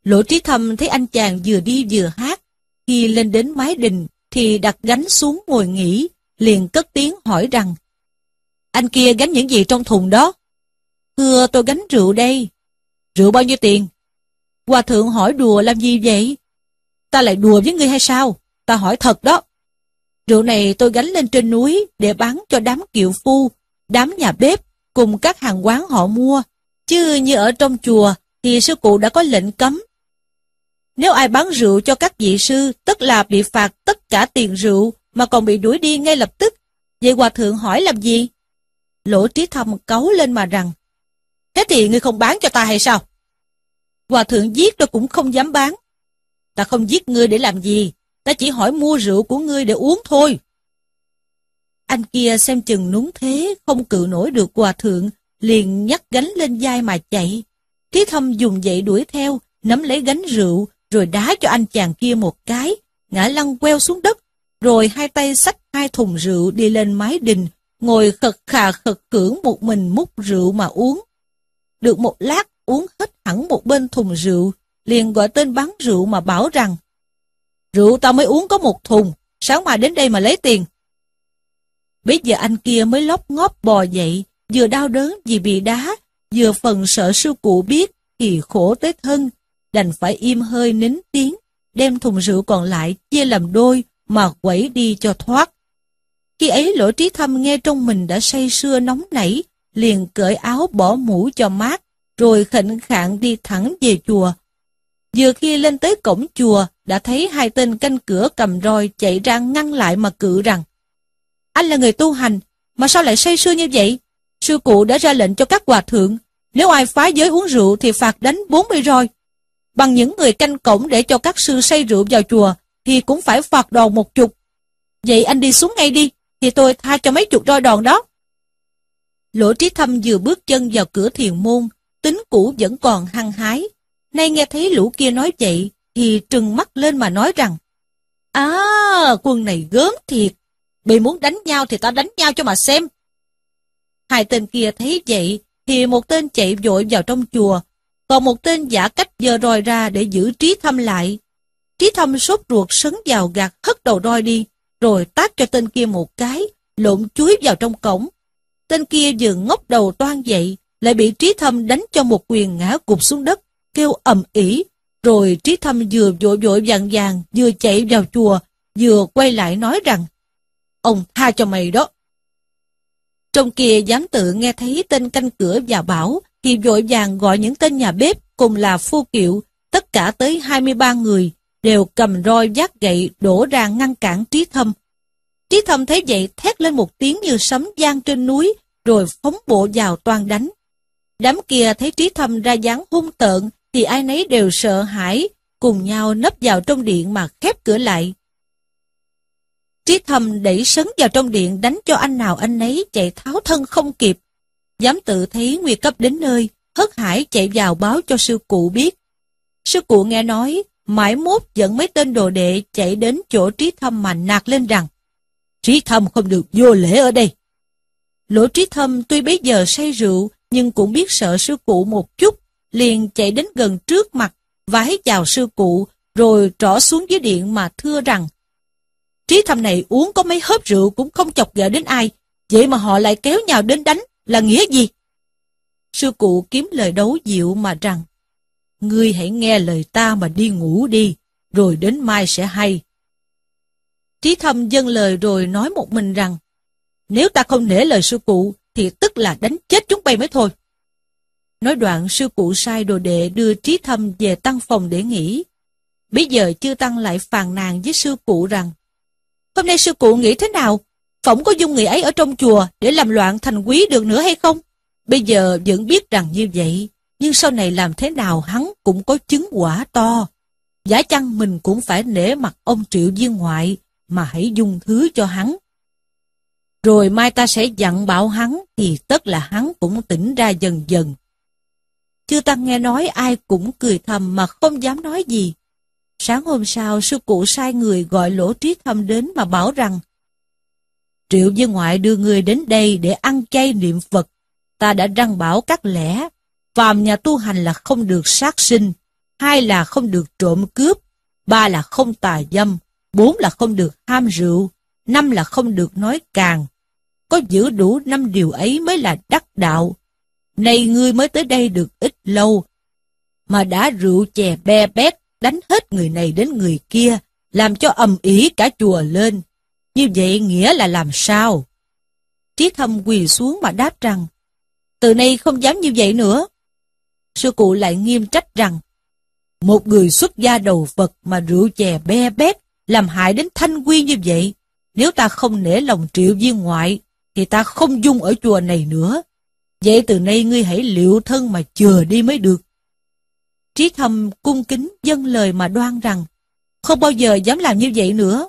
[SPEAKER 1] Lỗ trí thầm thấy anh chàng vừa đi vừa hát, khi lên đến mái đình thì đặt gánh xuống ngồi nghỉ, liền cất tiếng hỏi rằng Anh kia gánh những gì trong thùng đó? Thưa tôi gánh rượu đây. Rượu bao nhiêu tiền? Hòa thượng hỏi đùa làm gì vậy? Ta lại đùa với ngươi hay sao? Ta hỏi thật đó. Rượu này tôi gánh lên trên núi để bán cho đám kiệu phu, đám nhà bếp cùng các hàng quán họ mua. Chứ như ở trong chùa thì sư cụ đã có lệnh cấm. Nếu ai bán rượu cho các vị sư, tức là bị phạt tất cả tiền rượu mà còn bị đuổi đi ngay lập tức. Vậy hòa thượng hỏi làm gì? Lỗ trí thâm cấu lên mà rằng, thế thì ngươi không bán cho ta hay sao? Hòa thượng giết tôi cũng không dám bán. Ta không giết ngươi để làm gì, ta chỉ hỏi mua rượu của ngươi để uống thôi. Anh kia xem chừng núng thế, không cự nổi được hòa thượng, liền nhắc gánh lên vai mà chạy. Trí thâm dùng dậy đuổi theo, nắm lấy gánh rượu, rồi đá cho anh chàng kia một cái, ngã lăn queo xuống đất, rồi hai tay xách hai thùng rượu đi lên mái đình, ngồi khật khà khật cưỡng một mình múc rượu mà uống. Được một lát uống hết hẳn một bên thùng rượu, liền gọi tên bán rượu mà bảo rằng Rượu tao mới uống có một thùng, sáng mai đến đây mà lấy tiền. Bây giờ anh kia mới lóc ngóp bò dậy, vừa đau đớn vì bị đá, vừa phần sợ sư cụ biết thì khổ tới thân, đành phải im hơi nín tiếng, đem thùng rượu còn lại chia làm đôi mà quẩy đi cho thoát. Khi ấy lỗ trí thâm nghe trong mình đã say sưa nóng nảy, liền cởi áo bỏ mũ cho mát, rồi khệnh khạng đi thẳng về chùa. Vừa khi lên tới cổng chùa, đã thấy hai tên canh cửa cầm roi chạy ra ngăn lại mà cự rằng Anh là người tu hành, mà sao lại say sưa như vậy? Sư cụ đã ra lệnh cho các hòa thượng, Nếu ai phá giới uống rượu thì phạt đánh 40 roi. Bằng những người canh cổng để cho các sư say rượu vào chùa thì cũng phải phạt đòn một chục. Vậy anh đi xuống ngay đi, thì tôi tha cho mấy chục roi đòn đó. Lỗ trí thâm vừa bước chân vào cửa thiền môn, tính cũ vẫn còn hăng hái. Nay nghe thấy lũ kia nói vậy, thì trừng mắt lên mà nói rằng, À, quân này gớm thiệt, bị muốn đánh nhau thì ta đánh nhau cho mà xem. Hai tên kia thấy vậy, thì một tên chạy vội vào trong chùa, còn một tên giả cách giờ roi ra để giữ trí thâm lại. Trí thâm sốt ruột sấn vào gạt hất đầu roi đi, rồi tát cho tên kia một cái, lộn chuối vào trong cổng. Tên kia vừa ngóc đầu toan dậy, lại bị trí thâm đánh cho một quyền ngã gục xuống đất, kêu ầm ỉ. Rồi trí thâm vừa vội vội vàng vàng, vừa chạy vào chùa, vừa quay lại nói rằng, ông tha cho mày đó. Trong kia giám tự nghe thấy tên canh cửa và bảo, thì vội vàng gọi những tên nhà bếp cùng là phu kiệu, tất cả tới 23 người, đều cầm roi giác gậy đổ ra ngăn cản Trí Thâm. Trí Thâm thấy vậy thét lên một tiếng như sấm gian trên núi, rồi phóng bộ vào toàn đánh. Đám kia thấy Trí Thâm ra dáng hung tợn, thì ai nấy đều sợ hãi, cùng nhau nấp vào trong điện mà khép cửa lại. Trí Thâm đẩy sấn vào trong điện đánh cho anh nào anh nấy chạy tháo thân không kịp. Dám tự thấy nguy cấp đến nơi, hất hải chạy vào báo cho sư cụ biết. Sư cụ nghe nói, mãi mốt dẫn mấy tên đồ đệ chạy đến chỗ Trí Thâm mà nạt lên rằng Trí Thâm không được vô lễ ở đây. Lỗ Trí Thâm tuy bấy giờ say rượu, nhưng cũng biết sợ sư cụ một chút, liền chạy đến gần trước mặt, vái chào sư cụ, rồi trỏ xuống dưới điện mà thưa rằng Trí Thâm này uống có mấy hớp rượu cũng không chọc ghẹo đến ai, vậy mà họ lại kéo nhau đến đánh, là nghĩa gì? Sư cụ kiếm lời đấu dịu mà rằng Ngươi hãy nghe lời ta mà đi ngủ đi, rồi đến mai sẽ hay. Trí thâm dâng lời rồi nói một mình rằng, nếu ta không nể lời sư cụ, thì tức là đánh chết chúng bay mới thôi. Nói đoạn sư cụ sai đồ đệ đưa trí thâm về tăng phòng để nghỉ. Bây giờ chư tăng lại phàn nàn với sư cụ rằng, hôm nay sư cụ nghĩ thế nào? Phỏng có dung người ấy ở trong chùa để làm loạn thành quý được nữa hay không? Bây giờ vẫn biết rằng như vậy, nhưng sau này làm thế nào hắn cũng có chứng quả to. Giả chăng mình cũng phải nể mặt ông triệu viên ngoại, mà hãy dung thứ cho hắn. Rồi mai ta sẽ dặn bảo hắn, thì tất là hắn cũng tỉnh ra dần dần. Chưa tăng nghe nói ai cũng cười thầm mà không dám nói gì. Sáng hôm sau, sư cụ sai người gọi lỗ trí thâm đến mà bảo rằng Triệu viên ngoại đưa người đến đây để ăn chay niệm Phật. Ta đã răng bảo các lẽ, phàm nhà tu hành là không được sát sinh, hai là không được trộm cướp, ba là không tà dâm, bốn là không được ham rượu, năm là không được nói càng. Có giữ đủ năm điều ấy mới là đắc đạo. Này ngươi mới tới đây được ít lâu, mà đã rượu chè be bét, đánh hết người này đến người kia, làm cho ầm ĩ cả chùa lên. Như vậy nghĩa là làm sao? Trí thâm quỳ xuống mà đáp rằng, từ nay không dám như vậy nữa. Sư cụ lại nghiêm trách rằng, một người xuất gia đầu Phật mà rượu chè be bét, làm hại đến thanh quy như vậy, nếu ta không nể lòng triệu viên ngoại, thì ta không dung ở chùa này nữa. Vậy từ nay ngươi hãy liệu thân mà chừa đi mới được. Trí thâm cung kính dâng lời mà đoan rằng, không bao giờ dám làm như vậy nữa.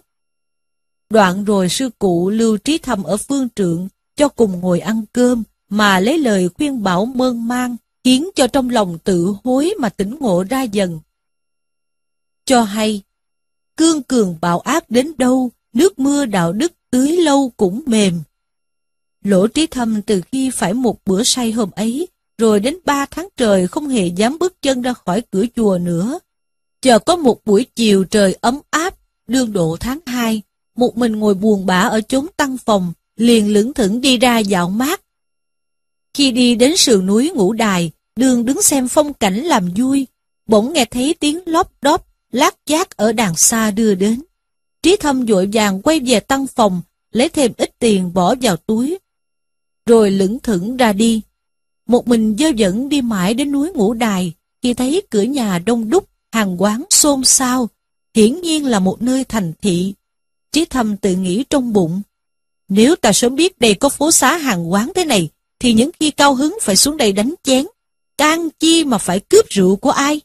[SPEAKER 1] Đoạn rồi sư cụ lưu trí thâm ở phương trượng, cho cùng ngồi ăn cơm, mà lấy lời khuyên bảo mơn mang, khiến cho trong lòng tự hối mà tỉnh ngộ ra dần. Cho hay, cương cường bạo ác đến đâu, nước mưa đạo đức tưới lâu cũng mềm. Lỗ trí thâm từ khi phải một bữa say hôm ấy, rồi đến ba tháng trời không hề dám bước chân ra khỏi cửa chùa nữa. Chờ có một buổi chiều trời ấm áp, đương độ tháng 2, một mình ngồi buồn bã ở chốn tăng phòng, liền lững thững đi ra dạo mát. Khi đi đến sườn núi ngũ đài, đường đứng xem phong cảnh làm vui, bỗng nghe thấy tiếng lóp đóp, lát giác ở đằng xa đưa đến. Trí thâm vội vàng quay về tăng phòng, lấy thêm ít tiền bỏ vào túi. Rồi lững thững ra đi. Một mình dơ dẫn đi mãi đến núi ngũ đài, khi thấy cửa nhà đông đúc, hàng quán xôn xao, hiển nhiên là một nơi thành thị. Trí thâm tự nghĩ trong bụng, nếu ta sớm biết đây có phố xá hàng quán thế này, thì những khi cao hứng phải xuống đây đánh chén can chi mà phải cướp rượu của ai?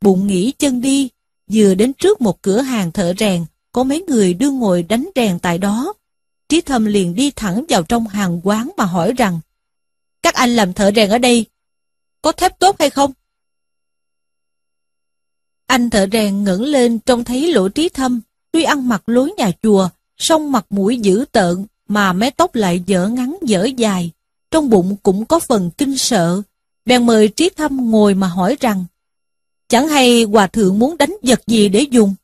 [SPEAKER 1] Bụng nghĩ chân đi, vừa đến trước một cửa hàng thợ rèn, có mấy người đương ngồi đánh rèn tại đó. Trí thâm liền đi thẳng vào trong hàng quán mà hỏi rằng, các anh làm thợ rèn ở đây, có thép tốt hay không? Anh thợ rèn ngẩng lên trông thấy lỗ trí thâm, tuy ăn mặc lối nhà chùa, song mặt mũi dữ tợn, mà mái tóc lại dở ngắn dở dài, trong bụng cũng có phần kinh sợ. Bèn mời trí thâm ngồi mà hỏi rằng, chẳng hay hòa thượng muốn đánh vật gì để dùng?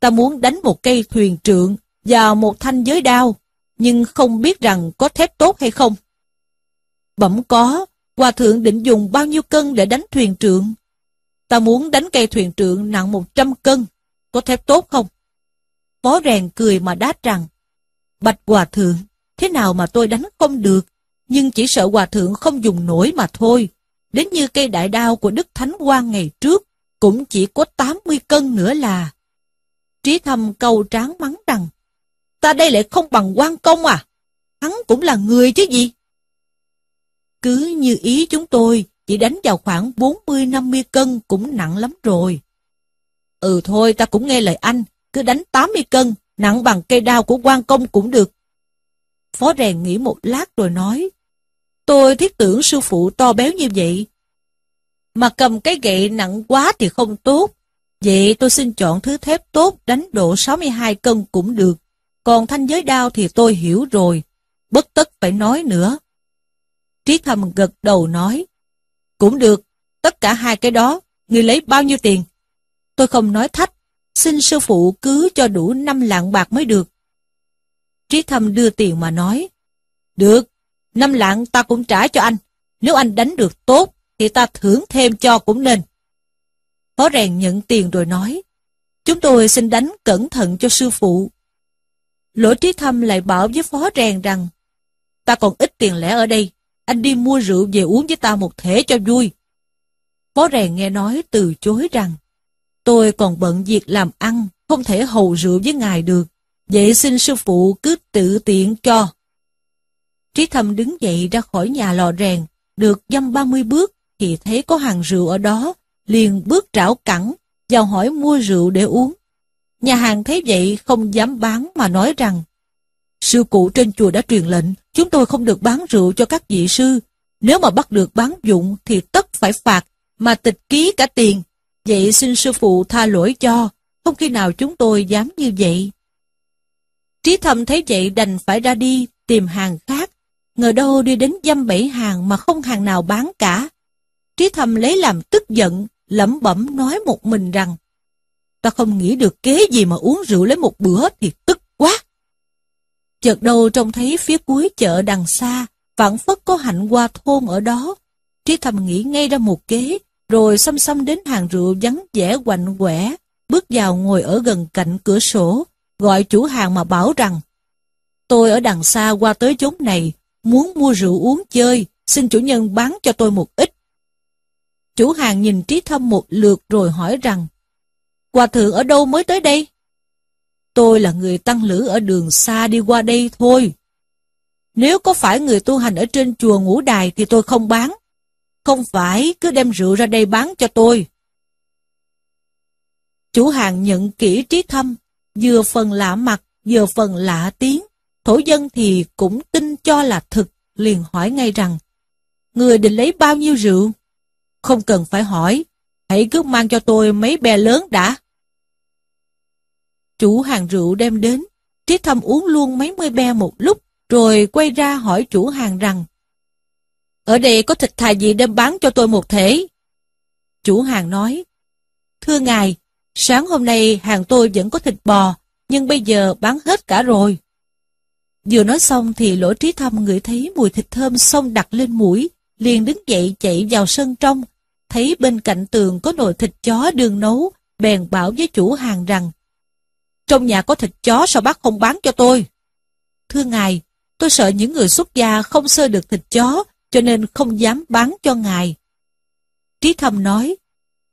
[SPEAKER 1] Ta muốn đánh một cây thuyền trượng và một thanh giới đao, nhưng không biết rằng có thép tốt hay không. Bẩm có, hòa thượng định dùng bao nhiêu cân để đánh thuyền trượng? Ta muốn đánh cây thuyền trượng nặng 100 cân, có thép tốt không? Phó rèn cười mà đáp rằng, Bạch Hòa Thượng, thế nào mà tôi đánh không được, nhưng chỉ sợ Hòa Thượng không dùng nổi mà thôi. Đến như cây đại đao của Đức Thánh Quang ngày trước, cũng chỉ có 80 cân nữa là. Trí thâm câu tráng mắng rằng, ta đây lại không bằng quan công à? Hắn cũng là người chứ gì? Cứ như ý chúng tôi, chỉ đánh vào khoảng 40-50 cân cũng nặng lắm rồi. Ừ thôi, ta cũng nghe lời anh, cứ đánh 80 cân, nặng bằng cây đao của quan công cũng được. Phó rèn nghĩ một lát rồi nói, tôi thiết tưởng sư phụ to béo như vậy. Mà cầm cái gậy nặng quá thì không tốt. Vậy tôi xin chọn thứ thép tốt đánh độ 62 cân cũng được. Còn thanh giới đao thì tôi hiểu rồi. Bất tất phải nói nữa. Trí thầm gật đầu nói. Cũng được, tất cả hai cái đó, người lấy bao nhiêu tiền? Tôi không nói thách, xin sư phụ cứ cho đủ năm lạng bạc mới được. Trí thâm đưa tiền mà nói, được, năm lạng ta cũng trả cho anh, nếu anh đánh được tốt, thì ta thưởng thêm cho cũng nên. Phó rèn nhận tiền rồi nói, chúng tôi xin đánh cẩn thận cho sư phụ. Lỗ trí thâm lại bảo với phó rèn rằng, ta còn ít tiền lẻ ở đây, anh đi mua rượu về uống với ta một thể cho vui. Phó rèn nghe nói từ chối rằng, tôi còn bận việc làm ăn, không thể hầu rượu với ngài được, vậy xin sư phụ cứ tự tiện cho. Trí thâm đứng dậy ra khỏi nhà lò rèn, được dăm ba mươi bước, thì thấy có hàng rượu ở đó, liền bước trảo cẳng, vào hỏi mua rượu để uống. Nhà hàng thấy vậy không dám bán mà nói rằng, Sư cụ trên chùa đã truyền lệnh, chúng tôi không được bán rượu cho các vị sư. Nếu mà bắt được bán dụng thì tất phải phạt, mà tịch ký cả tiền. Vậy xin sư phụ tha lỗi cho, không khi nào chúng tôi dám như vậy. Trí thâm thấy vậy đành phải ra đi, tìm hàng khác. Ngờ đâu đi đến dăm bảy hàng mà không hàng nào bán cả. Trí thâm lấy làm tức giận, lẩm bẩm nói một mình rằng, ta không nghĩ được kế gì mà uống rượu lấy một bữa thì tức quá. Chợt đâu trông thấy phía cuối chợ đằng xa, vạn phất có hạnh qua thôn ở đó. Trí thầm nghĩ ngay ra một kế, rồi xăm xăm đến hàng rượu vắng vẻ quạnh quẻ, bước vào ngồi ở gần cạnh cửa sổ, gọi chủ hàng mà bảo rằng Tôi ở đằng xa qua tới chốn này, muốn mua rượu uống chơi, xin chủ nhân bán cho tôi một ít. Chủ hàng nhìn Trí Thâm một lượt rồi hỏi rằng Hòa thượng ở đâu mới tới đây? Tôi là người tăng lữ ở đường xa đi qua đây thôi. Nếu có phải người tu hành ở trên chùa ngũ đài thì tôi không bán. Không phải cứ đem rượu ra đây bán cho tôi. Chủ hàng nhận kỹ trí thâm, vừa phần lạ mặt, vừa phần lạ tiếng. Thổ dân thì cũng tin cho là thực, liền hỏi ngay rằng, Người định lấy bao nhiêu rượu? Không cần phải hỏi, hãy cứ mang cho tôi mấy bè lớn đã. Chủ hàng rượu đem đến, Trí Thâm uống luôn mấy mươi be một lúc, rồi quay ra hỏi chủ hàng rằng, Ở đây có thịt thà gì đem bán cho tôi một thể? Chủ hàng nói, Thưa ngài, sáng hôm nay hàng tôi vẫn có thịt bò, nhưng bây giờ bán hết cả rồi. Vừa nói xong thì lỗ trí thâm ngửi thấy mùi thịt thơm xông đặt lên mũi, liền đứng dậy chạy vào sân trong, thấy bên cạnh tường có nồi thịt chó đường nấu, bèn bảo với chủ hàng rằng, trong nhà có thịt chó sao bác không bán cho tôi? Thưa ngài, tôi sợ những người xuất gia không sơ được thịt chó, cho nên không dám bán cho ngài. Trí thâm nói,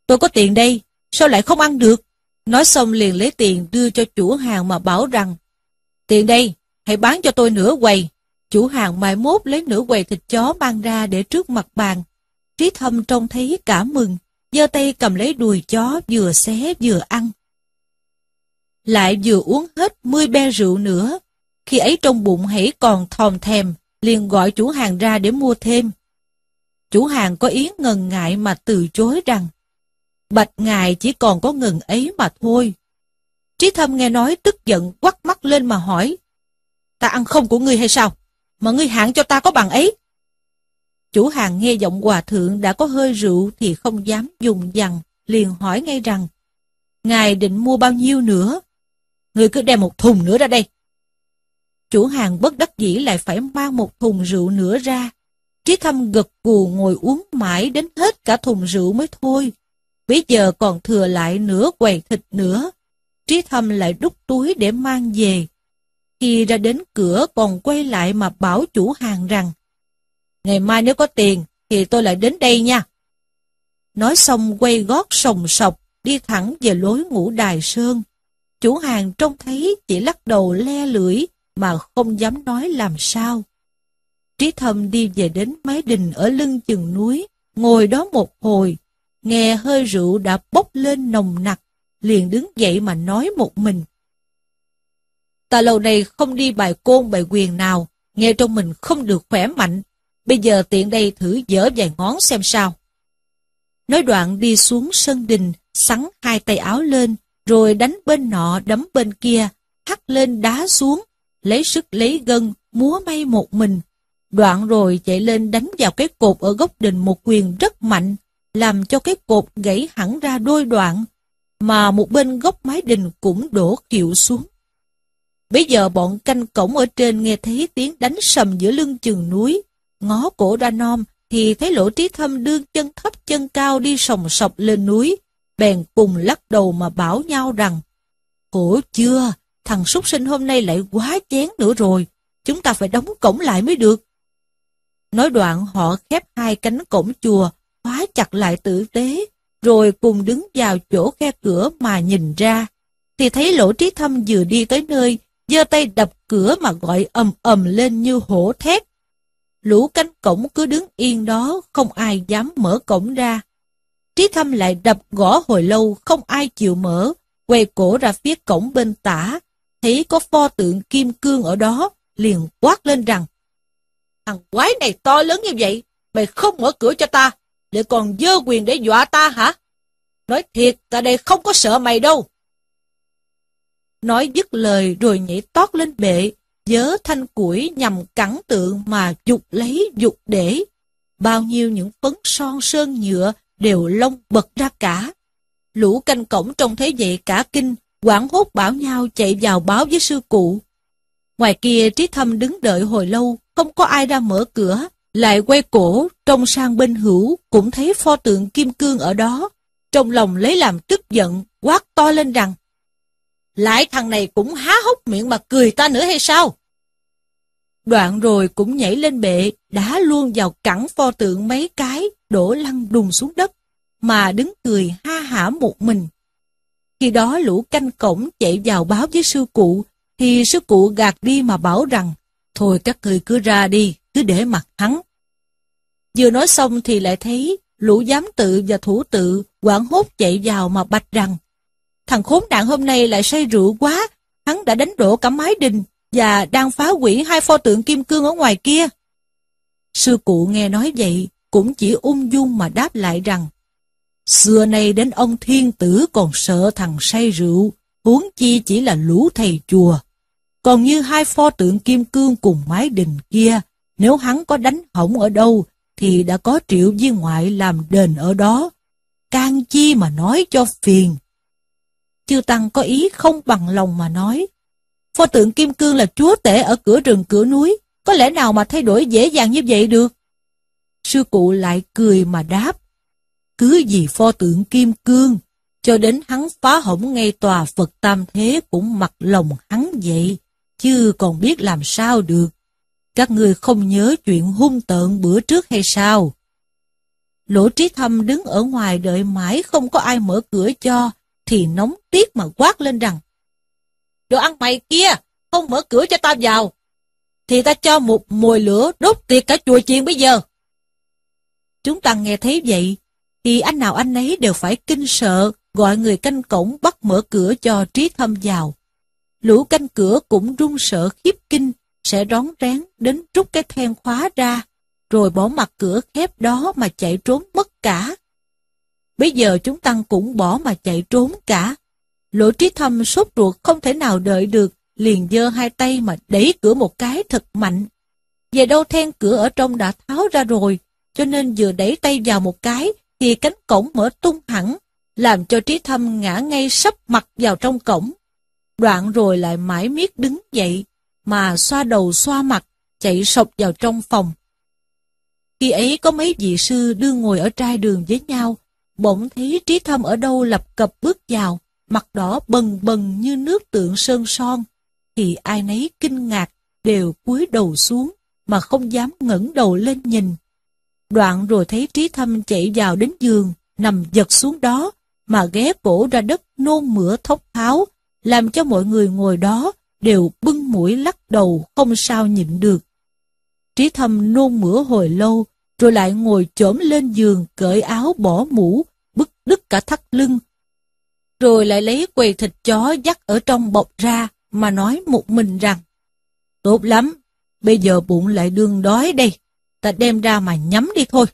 [SPEAKER 1] tôi có tiền đây, sao lại không ăn được? Nói xong liền lấy tiền đưa cho chủ hàng mà bảo rằng, tiền đây, hãy bán cho tôi nửa quầy, Chủ hàng mai mốt lấy nửa quầy thịt chó mang ra để trước mặt bàn. Trí thâm trông thấy cả mừng, giơ tay cầm lấy đùi chó vừa xé vừa ăn. Lại vừa uống hết mươi be rượu nữa. Khi ấy trong bụng hãy còn thòm thèm, liền gọi chủ hàng ra để mua thêm. Chủ hàng có ý ngần ngại mà từ chối rằng, Bạch ngài chỉ còn có ngừng ấy mà thôi. Trí thâm nghe nói tức giận quắt mắt lên mà hỏi, Ta ăn không của ngươi hay sao? Mà ngươi hạn cho ta có bằng ấy. Chủ hàng nghe giọng hòa thượng đã có hơi rượu thì không dám dùng dằn, liền hỏi ngay rằng, Ngài định mua bao nhiêu nữa? Ngươi cứ đem một thùng nữa ra đây. Chủ hàng bất đắc dĩ lại phải mang một thùng rượu nữa ra. Trí thâm gật gù ngồi uống mãi đến hết cả thùng rượu mới thôi. Bây giờ còn thừa lại nửa quầy thịt nữa. Trí thâm lại đút túi để mang về. Khi ra đến cửa còn quay lại mà bảo chủ hàng rằng Ngày mai nếu có tiền thì tôi lại đến đây nha. Nói xong quay gót sòng sọc đi thẳng về lối ngũ đài sơn. Chủ hàng trông thấy chỉ lắc đầu le lưỡi mà không dám nói làm sao. Trí thâm đi về đến mái đình ở lưng chừng núi, ngồi đó một hồi, nghe hơi rượu đã bốc lên nồng nặc, liền đứng dậy mà nói một mình. Ta lâu này không đi bài côn bài quyền nào, nghe trong mình không được khỏe mạnh, bây giờ tiện đây thử dở vài ngón xem sao. Nói đoạn đi xuống sân đình, sắn hai tay áo lên, rồi đánh bên nọ đấm bên kia, hắt lên đá xuống, lấy sức lấy gân, múa may một mình. Đoạn rồi chạy lên đánh vào cái cột ở góc đình một quyền rất mạnh, làm cho cái cột gãy hẳn ra đôi đoạn, mà một bên góc mái đình cũng đổ kiệu xuống. Bây giờ bọn canh cổng ở trên nghe thấy tiếng đánh sầm giữa lưng chừng núi, ngó cổ ra non thì thấy lỗ trí thâm đương chân thấp chân cao đi sòng sọc lên núi, bèn cùng lắc đầu mà bảo nhau rằng, Khổ chưa, thằng súc sinh hôm nay lại quá chén nữa rồi, chúng ta phải đóng cổng lại mới được. Nói đoạn họ khép hai cánh cổng chùa, khóa chặt lại tử tế, rồi cùng đứng vào chỗ khe cửa mà nhìn ra. Thì thấy lỗ trí thâm vừa đi tới nơi, giơ tay đập cửa mà gọi ầm ầm lên như hổ thét. Lũ cánh cổng cứ đứng yên đó, không ai dám mở cổng ra. Trí thâm lại đập gõ hồi lâu, không ai chịu mở, quay cổ ra phía cổng bên tả, thấy có pho tượng kim cương ở đó, liền quát lên rằng, Thằng quái này to lớn như vậy, mày không mở cửa cho ta, để còn dơ quyền để dọa ta hả? Nói thiệt, ta đây không có sợ mày đâu. Nói dứt lời rồi nhảy tót lên bệ, dớ thanh củi nhằm cẳng tượng mà dục lấy dục để. Bao nhiêu những phấn son sơn nhựa đều lông bật ra cả. Lũ canh cổng trông thấy vậy cả kinh, quảng hốt bảo nhau chạy vào báo với sư cụ. Ngoài kia Trí Thâm đứng đợi hồi lâu, không có ai ra mở cửa, lại quay cổ, trông sang bên hữu, cũng thấy pho tượng kim cương ở đó. Trong lòng lấy làm tức giận, quát to lên rằng, lại thằng này cũng há hốc miệng mà cười ta nữa hay sao? Đoạn rồi cũng nhảy lên bệ, đá luôn vào cẳng pho tượng mấy cái, đổ lăn đùng xuống đất, mà đứng cười ha hả một mình. Khi đó lũ canh cổng chạy vào báo với sư cụ, thì sư cụ gạt đi mà bảo rằng, thôi các người cứ ra đi, cứ để mặt hắn. Vừa nói xong thì lại thấy lũ giám tự và thủ tự quảng hốt chạy vào mà bạch rằng, thằng khốn nạn hôm nay lại say rượu quá, hắn đã đánh đổ cả mái đình và đang phá hủy hai pho tượng kim cương ở ngoài kia. Sư cụ nghe nói vậy, cũng chỉ ung dung mà đáp lại rằng, Xưa nay đến ông thiên tử còn sợ thằng say rượu, huống chi chỉ là lũ thầy chùa. Còn như hai pho tượng kim cương cùng mái đình kia, nếu hắn có đánh hỏng ở đâu, thì đã có triệu viên ngoại làm đền ở đó. Can chi mà nói cho phiền. Chư Tăng có ý không bằng lòng mà nói. Pho tượng kim cương là chúa tể ở cửa rừng cửa núi, có lẽ nào mà thay đổi dễ dàng như vậy được? Sư cụ lại cười mà đáp. Cứ gì pho tượng kim cương, cho đến hắn phá hỏng ngay tòa Phật Tam Thế cũng mặc lòng hắn vậy, chứ còn biết làm sao được. Các ngươi không nhớ chuyện hung tợn bữa trước hay sao? Lỗ trí thâm đứng ở ngoài đợi mãi không có ai mở cửa cho, thì nóng tiếc mà quát lên rằng Đồ ăn mày kia, không mở cửa cho ta vào. thì ta cho một mồi lửa đốt tiệt cả chùa chiền bây giờ. Chúng ta nghe thấy vậy, thì anh nào anh ấy đều phải kinh sợ, gọi người canh cổng bắt mở cửa cho trí thâm vào. Lũ canh cửa cũng run sợ khiếp kinh, sẽ rón rén đến rút cái then khóa ra, rồi bỏ mặt cửa khép đó mà chạy trốn mất cả. Bây giờ chúng tăng cũng bỏ mà chạy trốn cả. Lỗ trí thâm sốt ruột không thể nào đợi được, liền giơ hai tay mà đẩy cửa một cái thật mạnh. Về đâu then cửa ở trong đã tháo ra rồi, cho nên vừa đẩy tay vào một cái, thì cánh cổng mở tung hẳn, làm cho trí thâm ngã ngay sắp mặt vào trong cổng. Đoạn rồi lại mãi miết đứng dậy, mà xoa đầu xoa mặt, chạy sộc vào trong phòng. Khi ấy có mấy vị sư đưa ngồi ở trai đường với nhau, bỗng thấy trí thâm ở đâu lập cập bước vào, mặt đỏ bần bần như nước tượng sơn son, thì ai nấy kinh ngạc, đều cúi đầu xuống, mà không dám ngẩng đầu lên nhìn. Đoạn rồi thấy trí thâm chạy vào đến giường, nằm giật xuống đó, mà ghé cổ ra đất nôn mửa thốc tháo, làm cho mọi người ngồi đó đều bưng mũi lắc đầu không sao nhịn được. Trí thâm nôn mửa hồi lâu, rồi lại ngồi chổm lên giường cởi áo bỏ mũ, bứt đứt cả thắt lưng. Rồi lại lấy quầy thịt chó dắt ở trong bọc ra, mà nói một mình rằng, Tốt lắm, bây giờ bụng lại đương đói đây, ta đem ra mà nhắm đi thôi.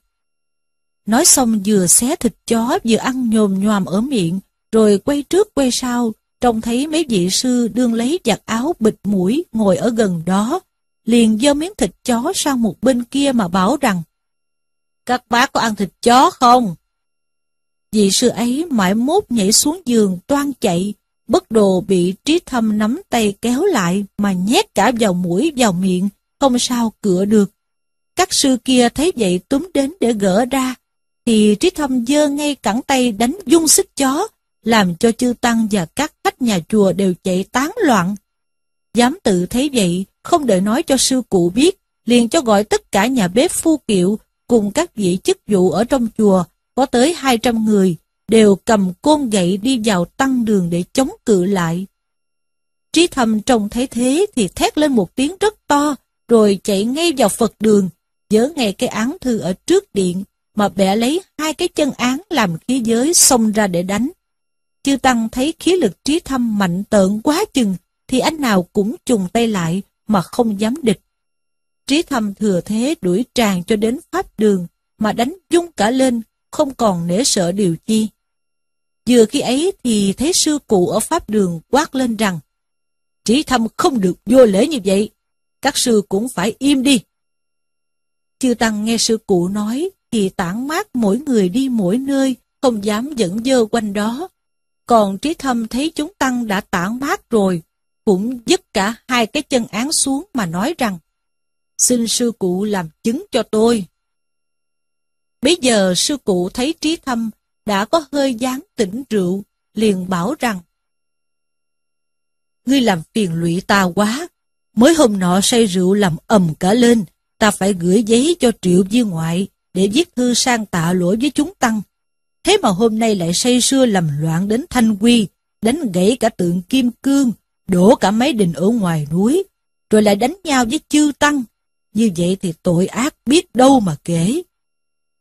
[SPEAKER 1] Nói xong vừa xé thịt chó vừa ăn nhồm nhòm ở miệng, rồi quay trước quay sau, trông thấy mấy vị sư đương lấy giặt áo bịt mũi ngồi ở gần đó, liền dơ miếng thịt chó sang một bên kia mà bảo rằng các bác có ăn thịt chó không? Vị sư ấy mãi mốt nhảy xuống giường toan chạy, bất đồ bị trí thâm nắm tay kéo lại mà nhét cả vào mũi vào miệng, không sao cựa được. Các sư kia thấy vậy túm đến để gỡ ra, thì trí thâm dơ ngay cẳng tay đánh dung xích chó, làm cho chư tăng và các khách nhà chùa đều chạy tán loạn. Dám tự thấy vậy, không đợi nói cho sư cụ biết, liền cho gọi tất cả nhà bếp phu kiệu cùng các vị chức vụ ở trong chùa, có tới 200 người, đều cầm côn gậy đi vào tăng đường để chống cự lại. Trí thầm trông thấy thế thì thét lên một tiếng rất to, rồi chạy ngay vào Phật đường, dỡ ngay cái án thư ở trước điện, mà bẻ lấy hai cái chân án làm khí giới xông ra để đánh. Chư Tăng thấy khí lực trí thâm mạnh tợn quá chừng, thì anh nào cũng chùng tay lại mà không dám địch. Trí thâm thừa thế đuổi tràn cho đến pháp đường, mà đánh dung cả lên, không còn nể sợ điều chi. Vừa khi ấy thì thấy sư cụ ở pháp đường quát lên rằng, Trí thâm không được vô lễ như vậy, các sư cũng phải im đi. Chư Tăng nghe sư cụ nói, thì tản mát mỗi người đi mỗi nơi, không dám dẫn dơ quanh đó. Còn trí thâm thấy chúng tăng đã tản mát rồi, cũng dứt cả hai cái chân án xuống mà nói rằng, xin sư cụ làm chứng cho tôi. Bây giờ sư cụ thấy trí thâm đã có hơi dáng tỉnh rượu, liền bảo rằng, Ngươi làm phiền lụy ta quá, mới hôm nọ say rượu làm ầm cả lên, ta phải gửi giấy cho triệu viên ngoại, để viết thư sang tạ lỗi với chúng tăng. Thế mà hôm nay lại say sưa làm loạn đến thanh quy, đánh gãy cả tượng kim cương, đổ cả mấy đình ở ngoài núi, rồi lại đánh nhau với chư tăng. Như vậy thì tội ác biết đâu mà kể.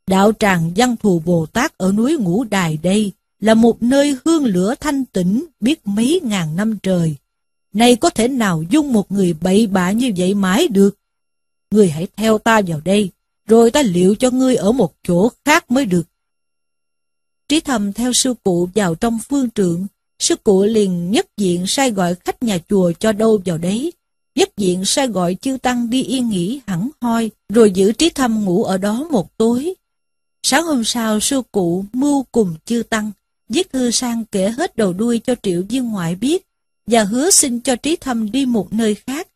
[SPEAKER 1] Đạo tràng văn thù Bồ Tát ở núi Ngũ Đài đây là một nơi hương lửa thanh tĩnh biết mấy ngàn năm trời. Nay có thể nào dung một người bậy bạ như vậy mãi được? Người hãy theo ta vào đây, rồi ta liệu cho ngươi ở một chỗ khác mới được. Trí thầm theo sư cụ vào trong phương trượng, sư cụ liền nhất diện sai gọi khách nhà chùa cho đâu vào đấy, nhất diện sai gọi chư tăng đi yên nghỉ hẳn hoi, rồi giữ trí thâm ngủ ở đó một tối. Sáng hôm sau, sư cụ mưu cùng chư tăng, viết thư sang kể hết đầu đuôi cho triệu viên ngoại biết, và hứa xin cho trí thâm đi một nơi khác.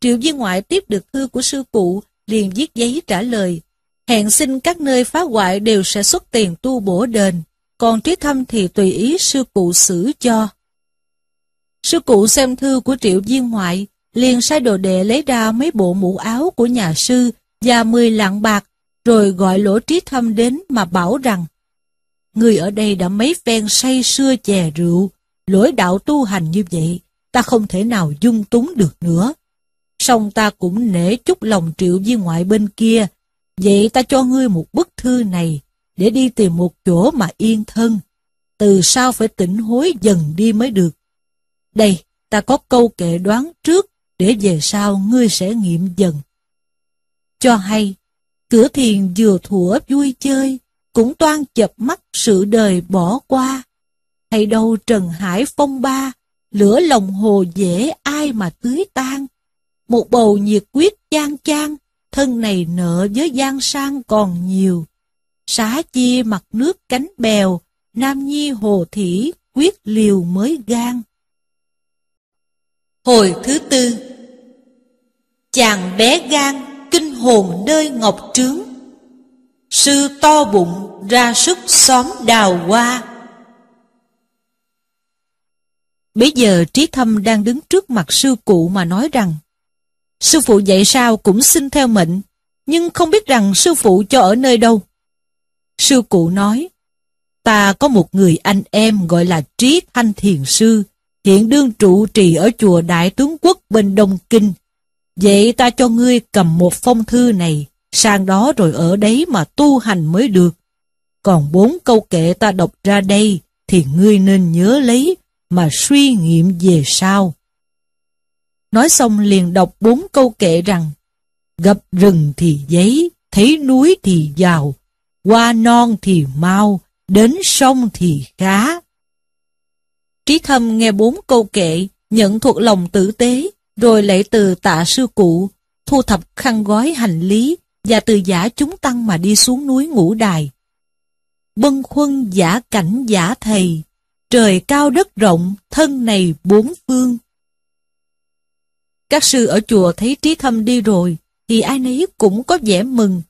[SPEAKER 1] Triệu viên ngoại tiếp được thư của sư cụ, liền viết giấy trả lời, hẹn xin các nơi phá hoại đều sẽ xuất tiền tu bổ đền, còn trí thâm thì tùy ý sư cụ xử cho. Sư cụ xem thư của triệu viên ngoại, liền sai đồ đệ lấy ra mấy bộ mũ áo của nhà sư và mười lạng bạc, rồi gọi lỗ trí thâm đến mà bảo rằng, Người ở đây đã mấy phen say sưa chè rượu, lỗi đạo tu hành như vậy, ta không thể nào dung túng được nữa. Song ta cũng nể chút lòng triệu viên ngoại bên kia, vậy ta cho ngươi một bức thư này, để đi tìm một chỗ mà yên thân. Từ sau phải tỉnh hối dần đi mới được. Đây, ta có câu kệ đoán trước, để về sau ngươi sẽ nghiệm dần. Cho hay, cửa thiền vừa thủa vui chơi, cũng toan chập mắt sự đời bỏ qua. Hay đâu Trần Hải phong ba, lửa lòng hồ dễ ai mà tưới tan. Một bầu nhiệt quyết chan chan, thân này nợ với gian sang còn nhiều. Xá chia mặt nước cánh bèo, nam nhi hồ thỉ, quyết liều mới gan. Hồi thứ tư Chàng bé gan, kinh hồn nơi ngọc trướng, Sư to bụng ra sức xóm đào hoa. Bây giờ Trí Thâm đang đứng trước mặt sư cụ mà nói rằng Sư phụ dạy sao cũng xin theo mệnh Nhưng không biết rằng sư phụ cho ở nơi đâu. Sư cụ nói Ta có một người anh em gọi là Trí Thanh Thiền Sư Hiện đương trụ trì ở chùa Đại Tướng Quốc bên Đông Kinh. Vậy ta cho ngươi cầm một phong thư này sang đó rồi ở đấy mà tu hành mới được. Còn bốn câu kệ ta đọc ra đây thì ngươi nên nhớ lấy mà suy nghiệm về sau. Nói xong liền đọc bốn câu kệ rằng Gặp rừng thì giấy, thấy núi thì giàu, qua non thì mau, đến sông thì khá. Trí thâm nghe bốn câu kệ, nhận thuộc lòng tử tế, rồi lễ từ tạ sư cụ, thu thập khăn gói hành lý, và từ giả chúng tăng mà đi xuống núi ngũ đài. Bân khuân giả cảnh giả thầy, trời cao đất rộng, thân này bốn phương. Các sư ở chùa thấy trí thâm đi rồi, thì ai nấy cũng có vẻ mừng.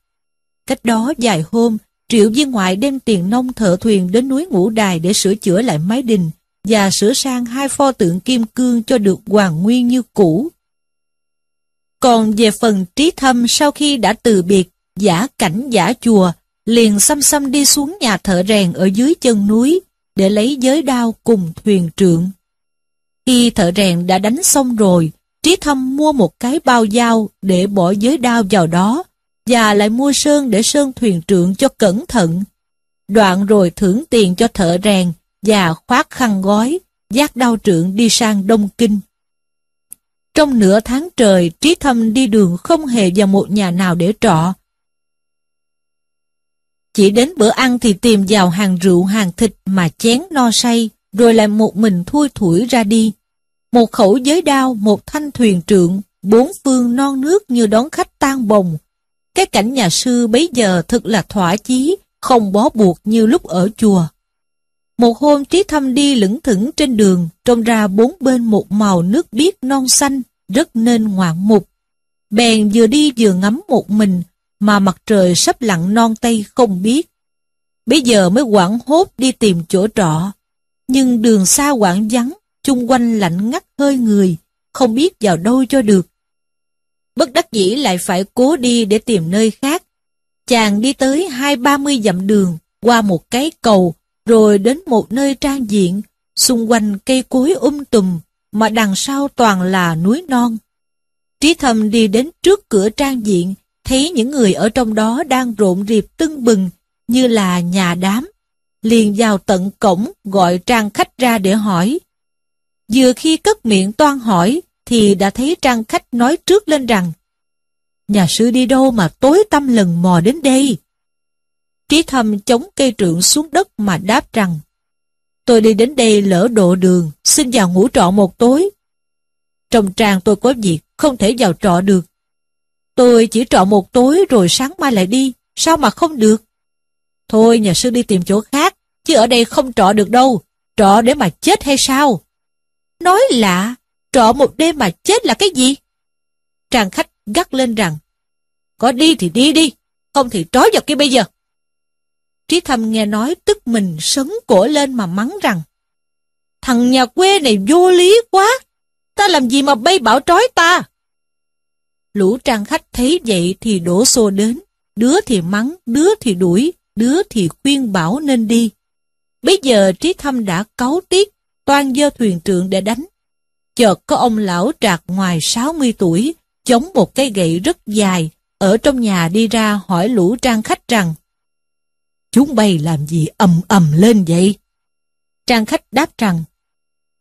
[SPEAKER 1] Cách đó vài hôm, triệu viên ngoại đem tiền nông thợ thuyền đến núi ngũ đài để sửa chữa lại mái đình và sửa sang hai pho tượng kim cương cho được hoàn nguyên như cũ. Còn về phần trí thâm sau khi đã từ biệt, giả cảnh giả chùa, liền xăm xăm đi xuống nhà thợ rèn ở dưới chân núi, để lấy giới đao cùng thuyền trượng. Khi thợ rèn đã đánh xong rồi, Trí Thâm mua một cái bao dao để bỏ giới đao vào đó, và lại mua sơn để sơn thuyền trượng cho cẩn thận. Đoạn rồi thưởng tiền cho thợ rèn và khoác khăn gói, giác đao trượng đi sang Đông Kinh. Trong nửa tháng trời, Trí Thâm đi đường không hề vào một nhà nào để trọ. Chỉ đến bữa ăn thì tìm vào hàng rượu hàng thịt mà chén no say, rồi lại một mình thui thủi ra đi. Một khẩu giới đao, một thanh thuyền trượng, bốn phương non nước như đón khách tan bồng. Cái cảnh nhà sư bấy giờ thật là thỏa chí, không bó buộc như lúc ở chùa. Một hôm Trí Thâm đi lững thững trên đường, trông ra bốn bên một màu nước biếc non xanh, rất nên ngoạn mục. Bèn vừa đi vừa ngắm một mình, mà mặt trời sắp lặn non tây không biết. Bây giờ mới quảng hốt đi tìm chỗ trọ. Nhưng đường xa quảng vắng, chung quanh lạnh ngắt hơi người, không biết vào đâu cho được. Bất đắc dĩ lại phải cố đi để tìm nơi khác. Chàng đi tới hai ba mươi dặm đường, qua một cái cầu, rồi đến một nơi trang diện, xung quanh cây cối um tùm, mà đằng sau toàn là núi non. Trí thầm đi đến trước cửa trang diện, thấy những người ở trong đó đang rộn rịp tưng bừng, như là nhà đám. Liền vào tận cổng gọi trang khách ra để hỏi. Vừa khi cất miệng toan hỏi, thì đã thấy trang khách nói trước lên rằng Nhà sư đi đâu mà tối tâm lần mò đến đây? Trí thâm chống cây trượng xuống đất mà đáp rằng Tôi đi đến đây lỡ độ đường, xin vào ngủ trọ một tối. Trong trang tôi có việc, không thể vào trọ được. Tôi chỉ trọ một tối rồi sáng mai lại đi, sao mà không được? Thôi nhà sư đi tìm chỗ khác, chứ ở đây không trọ được đâu, trọ để mà chết hay sao? Nói lạ, trọ một đêm mà chết là cái gì? Trang khách gắt lên rằng, có đi thì đi đi, không thì trói vào kia bây giờ. Trí Thâm nghe nói tức mình sấn cổ lên mà mắng rằng Thằng nhà quê này vô lý quá, ta làm gì mà bay bảo trói ta? Lũ trang khách thấy vậy thì đổ xô đến, đứa thì mắng, đứa thì đuổi, đứa thì khuyên bảo nên đi. Bây giờ Trí Thâm đã cáu tiết, toan dơ thuyền trượng để đánh. Chợt có ông lão trạc ngoài 60 tuổi, chống một cái gậy rất dài, ở trong nhà đi ra hỏi lũ trang khách rằng Chúng bay làm gì ầm ầm lên vậy? Trang khách đáp rằng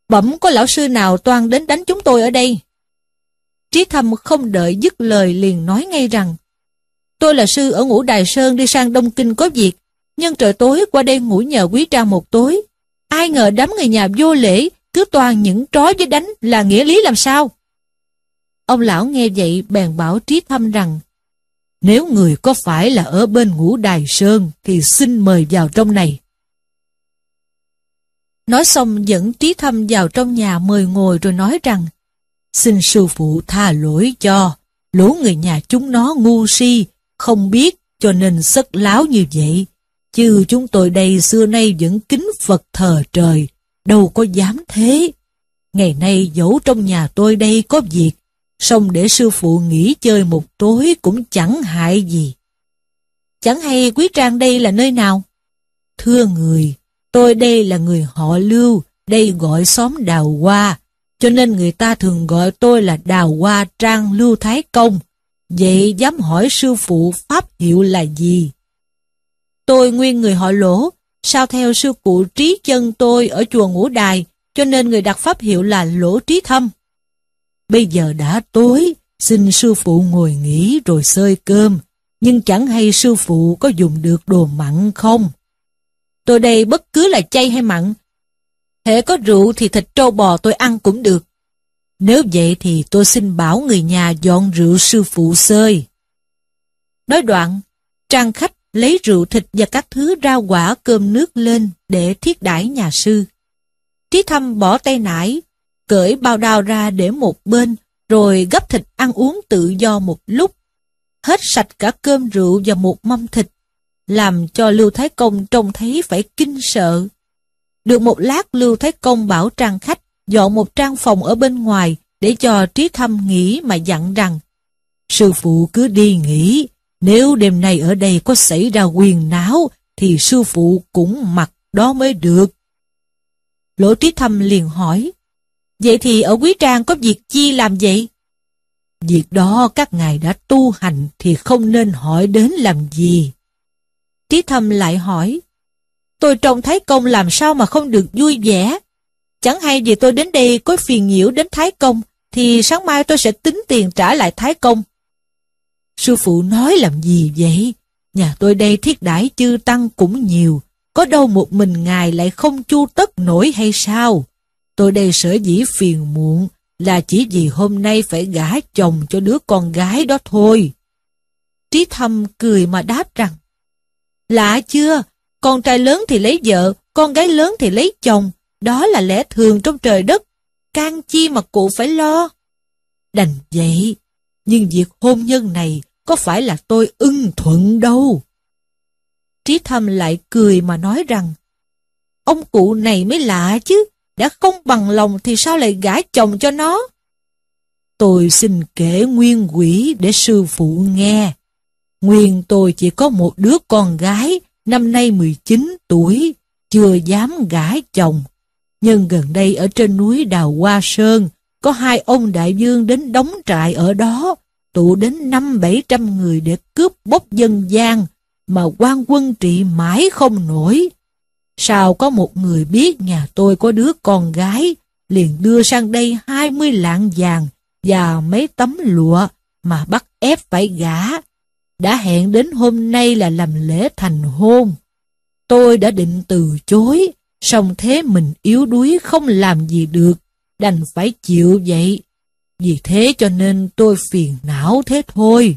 [SPEAKER 1] Bẩm có lão sư nào toan đến đánh chúng tôi ở đây? Trí thâm không đợi dứt lời liền nói ngay rằng Tôi là sư ở ngũ Đài Sơn đi sang Đông Kinh có việc, nhưng trời tối qua đây ngủ nhờ quý trang một tối. Ai ngờ đám người nhà vô lễ, cứ toàn những trói với đánh là nghĩa lý làm sao? Ông lão nghe vậy bèn bảo Trí Thâm rằng nếu người có phải là ở bên ngũ Đài Sơn thì xin mời vào trong này. Nói xong dẫn Trí Thâm vào trong nhà mời ngồi rồi nói rằng Xin sư phụ tha lỗi cho, lũ người nhà chúng nó ngu si, không biết cho nên sất láo như vậy. Chứ chúng tôi đây xưa nay vẫn kính Phật thờ trời, đâu có dám thế. Ngày nay dẫu trong nhà tôi đây có việc, xong để sư phụ nghỉ chơi một tối cũng chẳng hại gì. Chẳng hay quý trang đây là nơi nào? Thưa người, tôi đây là người họ lưu, đây gọi xóm đào hoa, cho nên người ta thường gọi tôi là đào hoa trang lưu thái công. Vậy dám hỏi sư phụ pháp hiệu là gì? Tôi nguyên người họ lỗ, sao theo sư cụ trí chân tôi ở chùa Ngũ Đài, cho nên người đặt pháp hiệu là lỗ trí thâm. Bây giờ đã tối, xin sư phụ ngồi nghỉ rồi xơi cơm, nhưng chẳng hay sư phụ có dùng được đồ mặn không? Tôi đây bất cứ là chay hay mặn, hễ có rượu thì thịt trâu bò tôi ăn cũng được. Nếu vậy thì tôi xin bảo người nhà dọn rượu sư phụ xơi. Nói đoạn, trang khách lấy rượu thịt và các thứ rau quả cơm nước lên để thiết đãi nhà sư. Trí thâm bỏ tay nải, cởi bao đao ra để một bên, rồi gấp thịt ăn uống tự do một lúc. Hết sạch cả cơm rượu và một mâm thịt, làm cho Lưu Thái Công trông thấy phải kinh sợ. Được một lát Lưu Thái Công bảo trang khách dọn một trang phòng ở bên ngoài để cho Trí Thâm nghỉ mà dặn rằng Sư phụ cứ đi nghỉ, nếu đêm nay ở đây có xảy ra quyền náo thì sư phụ cũng mặc đó mới được. Lỗ Trí Thâm liền hỏi Vậy thì ở Quý Trang có việc chi làm vậy? Việc đó các ngài đã tu hành thì không nên hỏi đến làm gì. Trí Thâm lại hỏi Tôi trông Thái Công làm sao mà không được vui vẻ? Chẳng hay vì tôi đến đây có phiền nhiễu đến Thái Công, thì sáng mai tôi sẽ tính tiền trả lại Thái Công. Sư phụ nói làm gì vậy? Nhà tôi đây thiết đãi chư tăng cũng nhiều, có đâu một mình ngài lại không chu tất nổi hay sao? Tôi đây sở dĩ phiền muộn là chỉ vì hôm nay phải gả chồng cho đứa con gái đó thôi. Trí thâm cười mà đáp rằng, Lạ chưa, con trai lớn thì lấy vợ, con gái lớn thì lấy chồng, đó là lẽ thường trong trời đất, can chi mà cụ phải lo. Đành vậy, nhưng việc hôn nhân này có phải là tôi ưng thuận đâu. Trí thâm lại cười mà nói rằng, ông cụ này mới lạ chứ, đã không bằng lòng thì sao lại gả chồng cho nó? Tôi xin kể nguyên quỷ để sư phụ nghe. Nguyên tôi chỉ có một đứa con gái, năm nay 19 tuổi, chưa dám gả chồng. Nhưng gần đây ở trên núi Đào Hoa Sơn, có hai ông đại dương đến đóng trại ở đó, tụ đến năm bảy trăm người để cướp bóc dân gian, mà quan quân trị mãi không nổi. Sao có một người biết nhà tôi có đứa con gái, liền đưa sang đây hai mươi lạng vàng và mấy tấm lụa mà bắt ép phải gả. Đã hẹn đến hôm nay là làm lễ thành hôn. Tôi đã định từ chối, song thế mình yếu đuối không làm gì được, đành phải chịu vậy. Vì thế cho nên tôi phiền não thế thôi.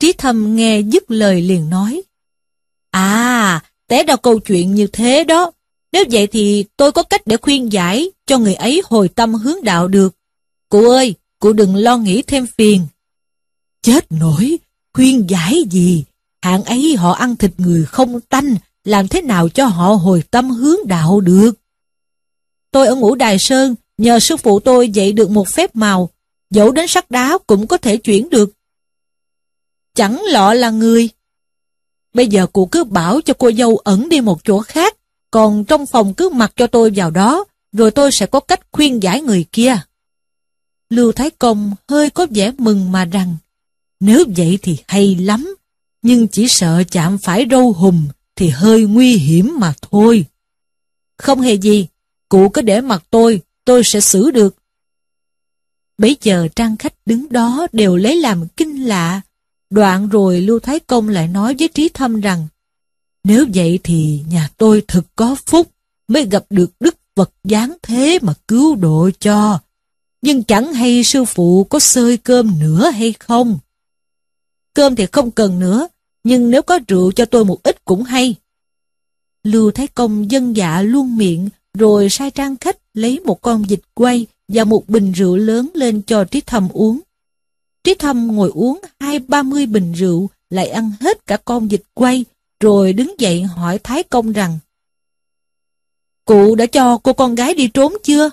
[SPEAKER 1] Trí thâm nghe dứt lời liền nói. À, té ra câu chuyện như thế đó. Nếu vậy thì tôi có cách để khuyên giải cho người ấy hồi tâm hướng đạo được. Cụ ơi, cụ đừng lo nghĩ thêm phiền. Chết nổi, khuyên giải gì? Hạng ấy họ ăn thịt người không tanh, làm thế nào cho họ hồi tâm hướng đạo được? Tôi ở ngũ Đài Sơn, nhờ sư phụ tôi dạy được một phép màu, dẫu đến sắt đá cũng có thể chuyển được. Chẳng lọ là người. Bây giờ cụ cứ bảo cho cô dâu ẩn đi một chỗ khác, còn trong phòng cứ mặc cho tôi vào đó, rồi tôi sẽ có cách khuyên giải người kia. Lưu Thái Công hơi có vẻ mừng mà rằng, nếu vậy thì hay lắm, nhưng chỉ sợ chạm phải râu hùm thì hơi nguy hiểm mà thôi. Không hề gì, cụ cứ để mặt tôi, tôi sẽ xử được. Bấy giờ trang khách đứng đó đều lấy làm kinh lạ. Đoạn rồi Lưu Thái Công lại nói với Trí Thâm rằng, nếu vậy thì nhà tôi thực có phúc, mới gặp được đức vật giáng thế mà cứu độ cho. Nhưng chẳng hay sư phụ có xơi cơm nữa hay không? Cơm thì không cần nữa, nhưng nếu có rượu cho tôi một ít cũng hay. Lưu Thái Công dân dạ luôn miệng, rồi sai trang khách lấy một con vịt quay và một bình rượu lớn lên cho Trí Thâm uống. Trí Thâm ngồi uống hai ba mươi bình rượu, lại ăn hết cả con vịt quay, rồi đứng dậy hỏi Thái Công rằng Cụ đã cho cô con gái đi trốn chưa?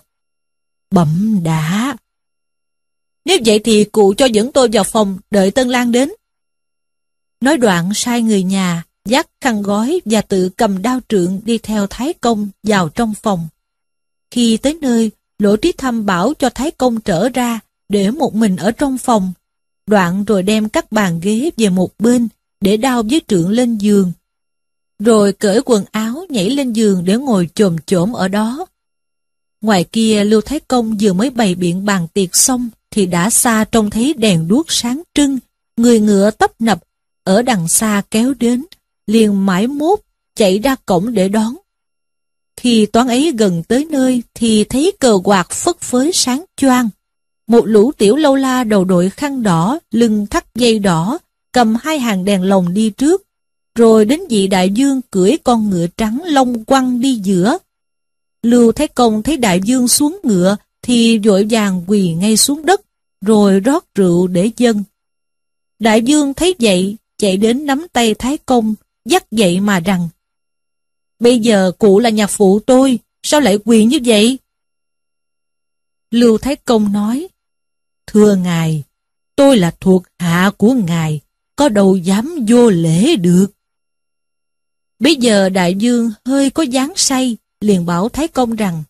[SPEAKER 1] Bẩm đã. Nếu vậy thì cụ cho dẫn tôi vào phòng đợi Tân Lan đến. Nói đoạn sai người nhà, dắt khăn gói và tự cầm đao trượng đi theo Thái Công vào trong phòng. Khi tới nơi, Lỗ Trí Thâm bảo cho Thái Công trở ra, để một mình ở trong phòng. Đoạn rồi đem các bàn ghế về một bên, để đao với trượng lên giường. Rồi cởi quần áo nhảy lên giường để ngồi chồm chổm ở đó. Ngoài kia Lưu Thái Công vừa mới bày biện bàn tiệc xong, thì đã xa trông thấy đèn đuốc sáng trưng, người ngựa tấp nập, ở đằng xa kéo đến, liền mãi mốt, chạy ra cổng để đón. Khi toán ấy gần tới nơi thì thấy cờ quạt phất phới sáng choang. Một lũ tiểu lâu la đầu đội khăn đỏ, lưng thắt dây đỏ, cầm hai hàng đèn lồng đi trước, rồi đến vị đại dương cưỡi con ngựa trắng lông quăng đi giữa. Lưu Thái Công thấy đại dương xuống ngựa thì vội vàng quỳ ngay xuống đất, rồi rót rượu để dân. Đại dương thấy vậy, chạy đến nắm tay Thái Công, dắt dậy mà rằng, Bây giờ cụ là nhạc phụ tôi, sao lại quỳ như vậy? Lưu Thái Công nói, Thưa ngài, tôi là thuộc hạ của ngài, có đâu dám vô lễ được. Bây giờ đại dương hơi có dáng say, liền bảo Thái Công rằng,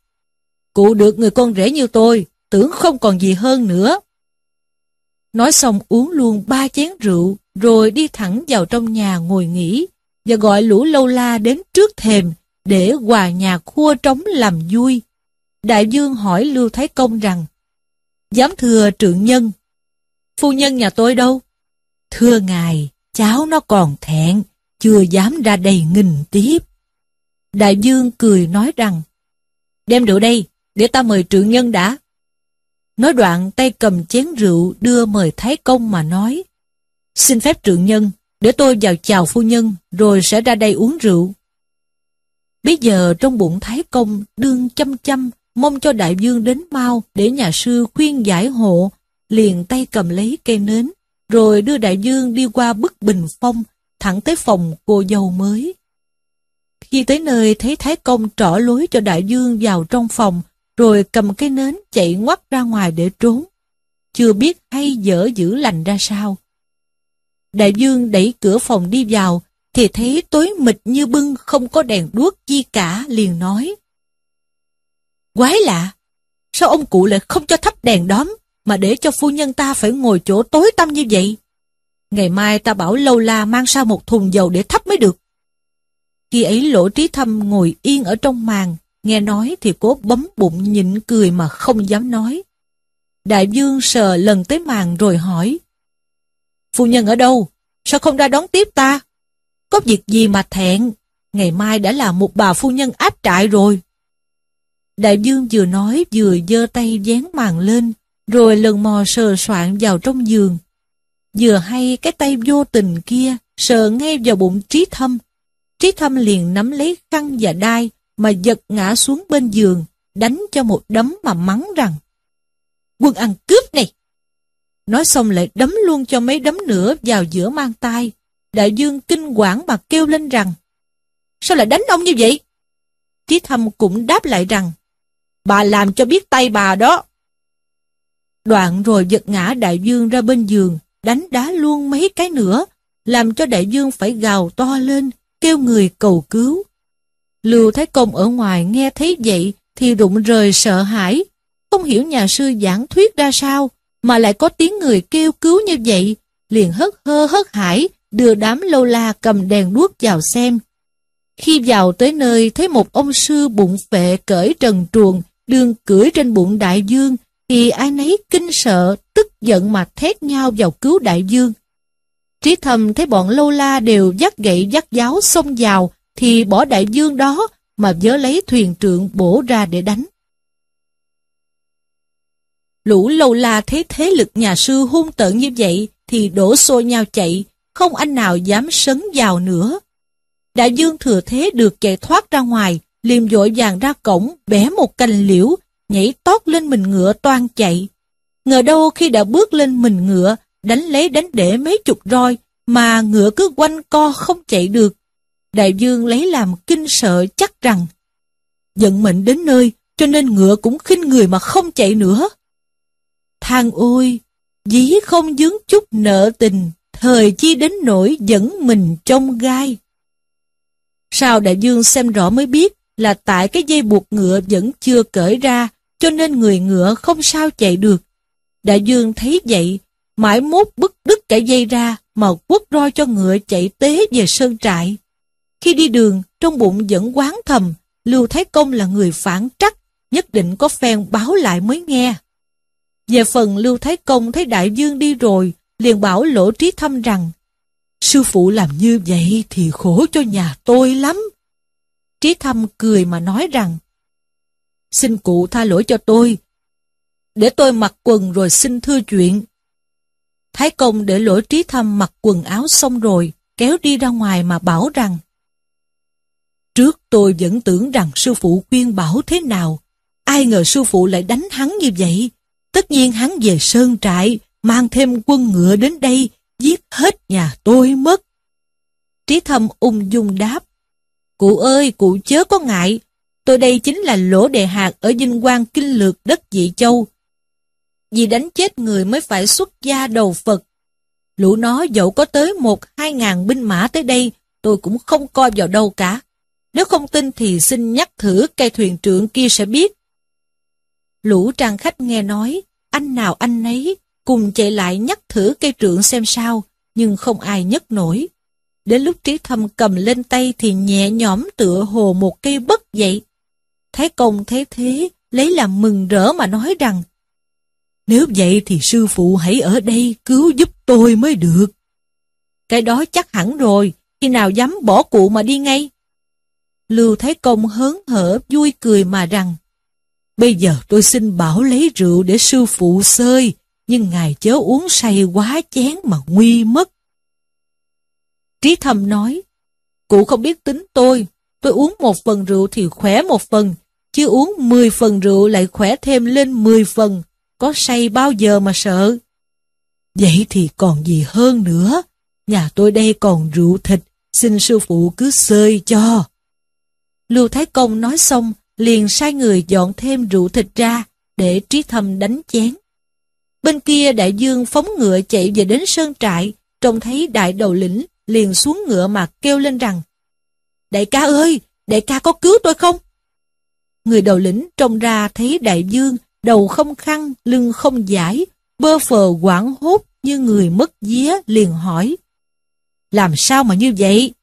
[SPEAKER 1] Cụ được người con rể như tôi, tưởng không còn gì hơn nữa. Nói xong uống luôn ba chén rượu, rồi đi thẳng vào trong nhà ngồi nghỉ, và gọi lũ lâu la đến trước thềm để hòa nhà khua trống làm vui. Đại dương hỏi Lưu Thái Công rằng, Giám thưa trượng nhân, phu nhân nhà tôi đâu? Thưa ngài, cháu nó còn thẹn, chưa dám ra đây nghìn tiếp. Đại dương cười nói rằng, đem rượu đây, để ta mời trượng nhân đã. Nói đoạn tay cầm chén rượu đưa mời Thái Công mà nói, xin phép trượng nhân, để tôi vào chào phu nhân, rồi sẽ ra đây uống rượu. Bây giờ trong bụng Thái Công đương chăm chăm, mong cho đại dương đến mau để nhà sư khuyên giải hộ, liền tay cầm lấy cây nến, rồi đưa đại dương đi qua bức bình phong, thẳng tới phòng cô dâu mới. Khi tới nơi thấy Thái Công trỏ lối cho đại dương vào trong phòng, rồi cầm cây nến chạy ngoắt ra ngoài để trốn. Chưa biết hay dở giữ lành ra sao. Đại dương đẩy cửa phòng đi vào, thì thấy tối mịt như bưng không có đèn đuốc chi cả, liền nói. Quái lạ, sao ông cụ lại không cho thắp đèn đóm, mà để cho phu nhân ta phải ngồi chỗ tối tăm như vậy? Ngày mai ta bảo lâu la mang sao một thùng dầu để thắp mới được. Khi ấy lỗ trí thâm ngồi yên ở trong màn, nghe nói thì cố bấm bụng nhịn cười mà không dám nói. Đại dương sờ lần tới màn rồi hỏi. Phu nhân ở đâu? Sao không ra đón tiếp ta? Có việc gì mà thẹn? Ngày mai đã là một bà phu nhân áp trại rồi. Đại dương vừa nói vừa giơ tay dán màn lên, rồi lần mò sờ soạn vào trong giường. Vừa hay cái tay vô tình kia sờ ngay vào bụng trí thâm. Trí thâm liền nắm lấy khăn và đai mà giật ngã xuống bên giường, đánh cho một đấm mà mắng rằng Quân ăn cướp này! Nói xong lại đấm luôn cho mấy đấm nữa vào giữa mang tay. Đại dương kinh quản mà kêu lên rằng Sao lại đánh ông như vậy? Trí thâm cũng đáp lại rằng Bà làm cho biết tay bà đó. Đoạn rồi giật ngã đại dương ra bên giường, đánh đá luôn mấy cái nữa, làm cho đại dương phải gào to lên, kêu người cầu cứu. Lưu Thái Công ở ngoài nghe thấy vậy thì rụng rời sợ hãi, không hiểu nhà sư giảng thuyết ra sao, mà lại có tiếng người kêu cứu như vậy, liền hất hơ hất hải, đưa đám lâu la cầm đèn đuốc vào xem. Khi vào tới nơi thấy một ông sư bụng phệ cởi trần truồng, đường cưỡi trên bụng đại dương, thì ai nấy kinh sợ, tức giận mà thét nhau vào cứu đại dương. Trí thầm thấy bọn lâu la đều dắt gậy dắt giáo xông vào, thì bỏ đại dương đó mà vớ lấy thuyền trượng bổ ra để đánh. Lũ lâu la thấy thế lực nhà sư hung tợn như vậy thì đổ xô nhau chạy, không anh nào dám sấn vào nữa. Đại dương thừa thế được chạy thoát ra ngoài, liềm dội vàng ra cổng, bẻ một cành liễu, nhảy tót lên mình ngựa toan chạy. Ngờ đâu khi đã bước lên mình ngựa, đánh lấy đánh để mấy chục roi, mà ngựa cứ quanh co không chạy được. Đại dương lấy làm kinh sợ chắc rằng, giận mệnh đến nơi, cho nên ngựa cũng khinh người mà không chạy nữa. Thang ôi, dí không dướng chút nợ tình, thời chi đến nỗi dẫn mình trong gai. Sao đại dương xem rõ mới biết là tại cái dây buộc ngựa vẫn chưa cởi ra, cho nên người ngựa không sao chạy được. Đại dương thấy vậy, mãi mốt bức đứt cả dây ra mà quất roi cho ngựa chạy tế về sơn trại. Khi đi đường, trong bụng vẫn quán thầm, Lưu Thái Công là người phản trắc, nhất định có phen báo lại mới nghe. Về phần Lưu Thái Công thấy Đại Dương đi rồi, liền bảo Lỗ Trí Thâm rằng, Sư phụ làm như vậy thì khổ cho nhà tôi lắm. Trí Thâm cười mà nói rằng, Xin cụ tha lỗi cho tôi, để tôi mặc quần rồi xin thưa chuyện. Thái Công để lỗi Trí Thâm mặc quần áo xong rồi, kéo đi ra ngoài mà bảo rằng, Trước tôi vẫn tưởng rằng sư phụ khuyên bảo thế nào, ai ngờ sư phụ lại đánh hắn như vậy. Tất nhiên hắn về sơn trại, mang thêm quân ngựa đến đây, giết hết nhà tôi mất. Trí thâm ung dung đáp. Cụ ơi, cụ chớ có ngại, tôi đây chính là lỗ đề hạt ở dinh quan kinh lược đất dị châu. Vì đánh chết người mới phải xuất gia đầu Phật. Lũ nó dẫu có tới một hai ngàn binh mã tới đây, tôi cũng không coi vào đâu cả. Nếu không tin thì xin nhắc thử cây thuyền trưởng kia sẽ biết. Lũ trang khách nghe nói, anh nào anh nấy, cùng chạy lại nhắc thử cây trượng xem sao, nhưng không ai nhấc nổi. Đến lúc trí thâm cầm lên tay thì nhẹ nhõm tựa hồ một cây bất dậy, Thái công thấy thế, lấy làm mừng rỡ mà nói rằng, nếu vậy thì sư phụ hãy ở đây cứu giúp tôi mới được. Cái đó chắc hẳn rồi, khi nào dám bỏ cụ mà đi ngay. Lưu Thái Công hớn hở vui cười mà rằng, Bây giờ tôi xin bảo lấy rượu để sư phụ sơi, nhưng ngài chớ uống say quá chén mà nguy mất. Trí thầm nói, cụ không biết tính tôi, tôi uống một phần rượu thì khỏe một phần, chứ uống mười phần rượu lại khỏe thêm lên mười phần, có say bao giờ mà sợ. Vậy thì còn gì hơn nữa, nhà tôi đây còn rượu thịt, xin sư phụ cứ sơi cho. Lưu Thái Công nói xong, liền sai người dọn thêm rượu thịt ra, để trí Thầm đánh chén. Bên kia đại dương phóng ngựa chạy về đến sơn trại, trông thấy đại đầu lĩnh, liền xuống ngựa mà kêu lên rằng, Đại ca ơi, đại ca có cứu tôi không? Người đầu lĩnh trông ra thấy đại dương, đầu không khăn, lưng không giải, bơ phờ quảng hốt như người mất vía liền hỏi. Làm sao mà như vậy?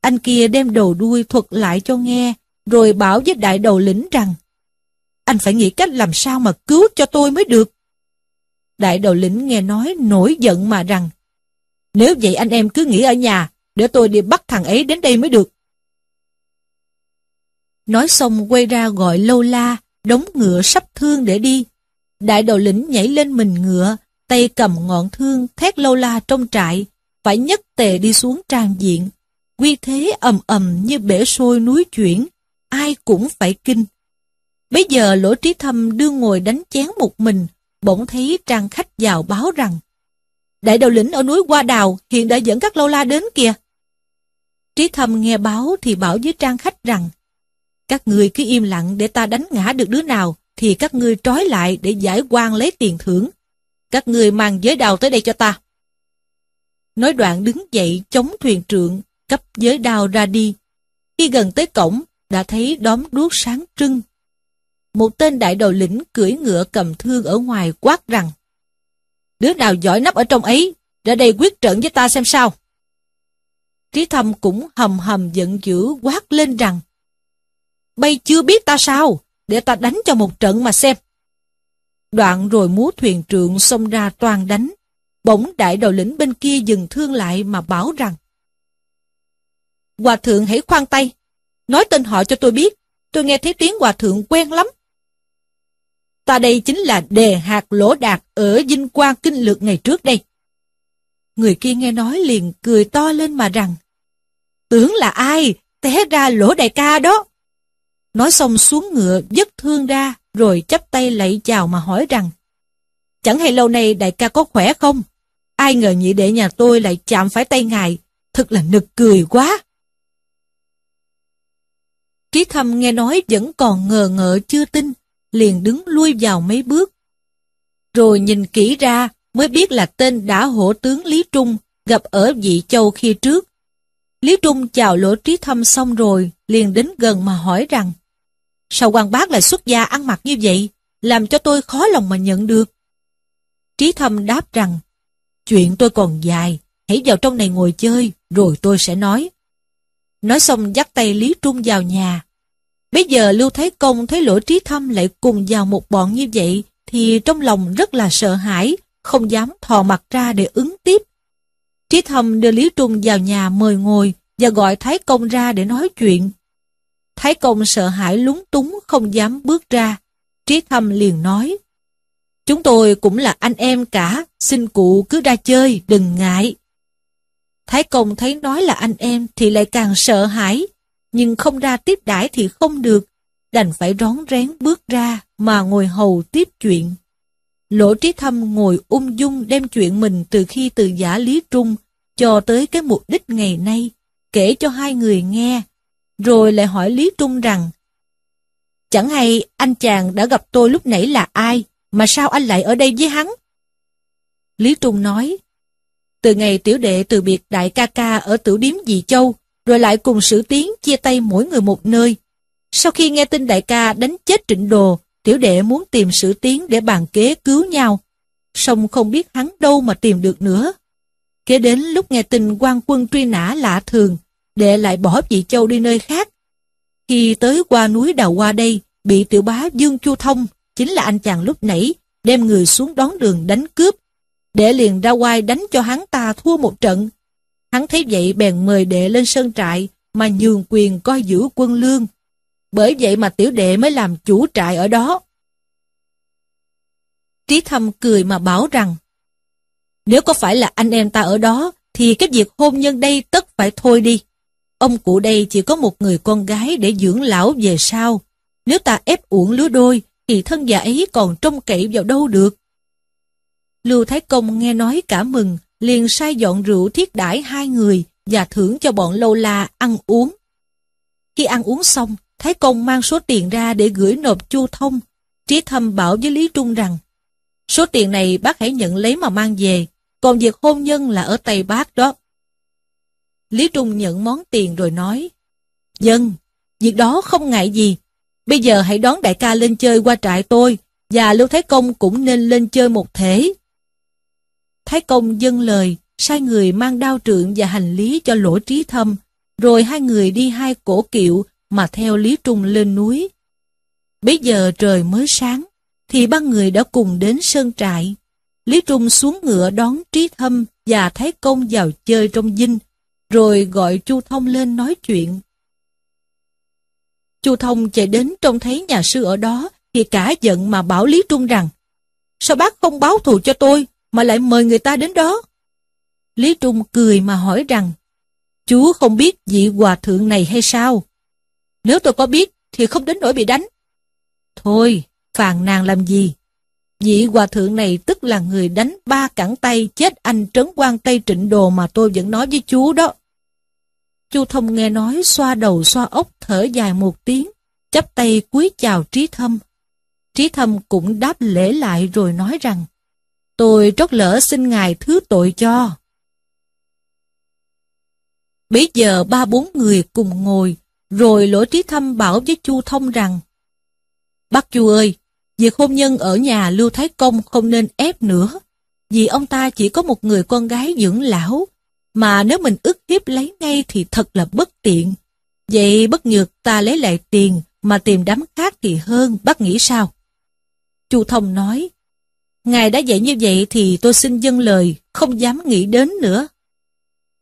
[SPEAKER 1] Anh kia đem đầu đuôi thuật lại cho nghe, rồi bảo với đại đầu lĩnh rằng anh phải nghĩ cách làm sao mà cứu cho tôi mới được. Đại đầu lĩnh nghe nói nổi giận mà rằng nếu vậy anh em cứ nghỉ ở nhà để tôi đi bắt thằng ấy đến đây mới được. Nói xong quay ra gọi lâu la, đóng ngựa sắp thương để đi. Đại đầu lĩnh nhảy lên mình ngựa, tay cầm ngọn thương thét lâu la trong trại, phải nhất tề đi xuống trang diện. Quy thế ầm ầm như bể sôi núi chuyển, ai cũng phải kinh. Bây giờ lỗ trí thâm đương ngồi đánh chén một mình, bỗng thấy trang khách vào báo rằng Đại đầu lĩnh ở núi Hoa Đào hiện đã dẫn các lâu la đến kìa. Trí thâm nghe báo thì bảo với trang khách rằng Các người cứ im lặng để ta đánh ngã được đứa nào thì các ngươi trói lại để giải quan lấy tiền thưởng. Các người mang giới đào tới đây cho ta. Nói đoạn đứng dậy chống thuyền trượng, cấp giới đào ra đi. Khi gần tới cổng, đã thấy đóm đuốc sáng trưng. một tên đại đầu lĩnh cưỡi ngựa cầm thương ở ngoài quát rằng Đứa nào giỏi nấp ở trong ấy, ra đây quyết trận với ta xem sao. Trí thâm cũng hầm hầm giận dữ quát lên rằng bây chưa biết ta sao, để ta đánh cho một trận mà xem. Đoạn rồi múa thuyền trượng xông ra toàn đánh. Bỗng đại đầu lĩnh bên kia dừng thương lại mà bảo rằng Hòa thượng hãy khoan tay, nói tên họ cho tôi biết, tôi nghe thấy tiếng hòa thượng quen lắm. Ta đây chính là đề hạt lỗ đạt ở dinh quan kinh lược ngày trước đây. Người kia nghe nói liền cười to lên mà rằng Tưởng là ai? Té ra lỗ đại ca đó. Nói xong xuống ngựa dứt thương ra rồi chắp tay lạy chào mà hỏi rằng Chẳng hay lâu nay đại ca có khỏe không? Ai ngờ nhị đệ nhà tôi lại chạm phải tay ngài, thật là nực cười quá. Trí thâm nghe nói vẫn còn ngờ ngợ chưa tin, liền đứng lui vào mấy bước. Rồi nhìn kỹ ra mới biết là tên đã hổ tướng Lý Trung gặp ở Dị Châu khi trước. Lý Trung chào lỗ trí thâm xong rồi, liền đến gần mà hỏi rằng Sao quan bác lại xuất gia ăn mặc như vậy, làm cho tôi khó lòng mà nhận được. Trí thâm đáp rằng Chuyện tôi còn dài, hãy vào trong này ngồi chơi, rồi tôi sẽ nói. Nói xong dắt tay Lý Trung vào nhà. Bây giờ Lưu Thái Công thấy lỗ trí thâm lại cùng vào một bọn như vậy, thì trong lòng rất là sợ hãi, không dám thò mặt ra để ứng tiếp. Trí thâm đưa Lý Trung vào nhà mời ngồi và gọi Thái Công ra để nói chuyện. Thái Công sợ hãi lúng túng không dám bước ra. Trí thâm liền nói, Chúng tôi cũng là anh em cả, xin cụ cứ ra chơi, đừng ngại. Thái Công thấy nói là anh em thì lại càng sợ hãi, nhưng không ra tiếp đãi thì không được, đành phải rón rén bước ra mà ngồi hầu tiếp chuyện. Lỗ trí thâm ngồi ung dung đem chuyện mình từ khi từ giả Lý Trung cho tới cái mục đích ngày nay, kể cho hai người nghe, rồi lại hỏi Lý Trung rằng Chẳng hay anh chàng đã gặp tôi lúc nãy là ai, mà sao anh lại ở đây với hắn? Lý Trung nói, từ ngày tiểu đệ từ biệt đại ca ca ở tiểu điếm Dị Châu, rồi lại cùng sử tiến chia tay mỗi người một nơi. Sau khi nghe tin đại ca đánh chết trịnh đồ, tiểu đệ muốn tìm sử tiến để bàn kế cứu nhau. song không biết hắn đâu mà tìm được nữa. Kế đến lúc nghe tin quan quân truy nã lạ thường, đệ lại bỏ Dị Châu đi nơi khác. Khi tới qua núi Đào Qua đây, bị tiểu bá Dương Chu Thông chính là anh chàng lúc nãy, đem người xuống đón đường đánh cướp. Đệ liền ra quai đánh cho hắn ta thua một trận. Hắn thấy vậy bèn mời đệ lên sơn trại, mà nhường quyền coi giữ quân lương. Bởi vậy mà tiểu đệ mới làm chủ trại ở đó. Trí thâm cười mà bảo rằng, nếu có phải là anh em ta ở đó, thì cái việc hôn nhân đây tất phải thôi đi. Ông cụ đây chỉ có một người con gái để dưỡng lão về sau. Nếu ta ép uổng lứa đôi, thì thân già ấy còn trông cậy vào đâu được. Lưu Thái Công nghe nói cả mừng, liền sai dọn rượu thiết đãi hai người và thưởng cho bọn lâu la ăn uống. Khi ăn uống xong, Thái Công mang số tiền ra để gửi nộp Chu Thông. Trí Thâm bảo với Lý Trung rằng, số tiền này bác hãy nhận lấy mà mang về, còn việc hôn nhân là ở tay bác đó. Lý Trung nhận món tiền rồi nói, Dân, việc đó không ngại gì, Bây giờ hãy đón đại ca lên chơi qua trại tôi, và Lưu Thái Công cũng nên lên chơi một thể. Thái Công dâng lời, sai người mang đao trượng và hành lý cho lỗ trí thâm, rồi hai người đi hai cổ kiệu mà theo Lý Trung lên núi. Bây giờ trời mới sáng, thì ba người đã cùng đến sơn trại. Lý Trung xuống ngựa đón Trí Thâm và Thái Công vào chơi trong dinh, rồi gọi Chu Thông lên nói chuyện. Chu Thông chạy đến trông thấy nhà sư ở đó, thì cả giận mà bảo Lý Trung rằng, sao bác không báo thù cho tôi, mà lại mời người ta đến đó? Lý Trung cười mà hỏi rằng, chú không biết vị hòa thượng này hay sao? Nếu tôi có biết, thì không đến nỗi bị đánh. Thôi, phàn nàn làm gì? Vị hòa thượng này tức là người đánh ba cẳng tay chết anh trấn quan Tây Trịnh Đồ mà tôi vẫn nói với chú đó. Chu Thông nghe nói xoa đầu xoa ốc thở dài một tiếng, chắp tay cúi chào Trí Thâm. Trí Thâm cũng đáp lễ lại rồi nói rằng, tôi trót lỡ xin ngài thứ tội cho. Bây giờ ba bốn người cùng ngồi, rồi lỗ Trí Thâm bảo với Chu Thông rằng, Bác Chu ơi, việc hôn nhân ở nhà Lưu Thái Công không nên ép nữa, vì ông ta chỉ có một người con gái dưỡng lão, mà nếu mình ức hiếp lấy ngay thì thật là bất tiện. Vậy bất nhược ta lấy lại tiền mà tìm đám khác thì hơn, bác nghĩ sao? Chu Thông nói, Ngài đã dạy như vậy thì tôi xin dâng lời, không dám nghĩ đến nữa.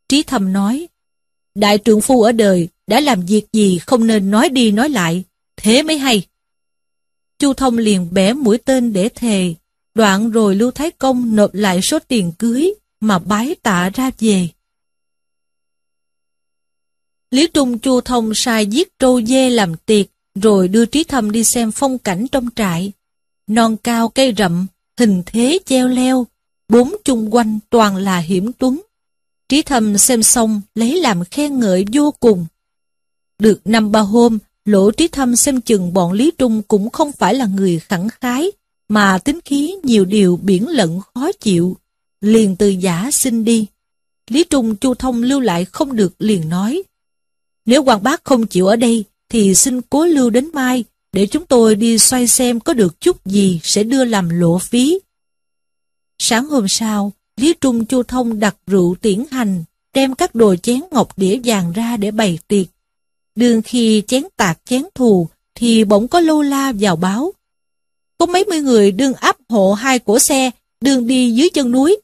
[SPEAKER 1] Trí Thầm nói, Đại trượng phu ở đời đã làm việc gì không nên nói đi nói lại, thế mới hay. Chu Thông liền bẻ mũi tên để thề, đoạn rồi Lưu Thái Công nộp lại số tiền cưới mà bái tạ ra về. Lý Trung Chu Thông sai giết trâu dê làm tiệc, rồi đưa Trí Thâm đi xem phong cảnh trong trại. Non cao cây rậm, hình thế treo leo, bốn chung quanh toàn là hiểm tuấn. Trí Thâm xem xong lấy làm khen ngợi vô cùng. Được năm ba hôm, Lỗ Trí Thâm xem chừng bọn Lý Trung cũng không phải là người khẳng khái, mà tính khí nhiều điều biển lận khó chịu, liền từ giả xin đi. Lý Trung Chu Thông lưu lại không được liền nói. Nếu quan bác không chịu ở đây, thì xin cố lưu đến mai, để chúng tôi đi xoay xem có được chút gì sẽ đưa làm lộ phí. Sáng hôm sau, Lý Trung Chu Thông đặt rượu tiễn hành, đem các đồ chén ngọc đĩa vàng ra để bày tiệc. Đường khi chén tạc chén thù, thì bỗng có lâu la vào báo. Có mấy mươi người đương áp hộ hai cổ xe, đường đi dưới chân núi.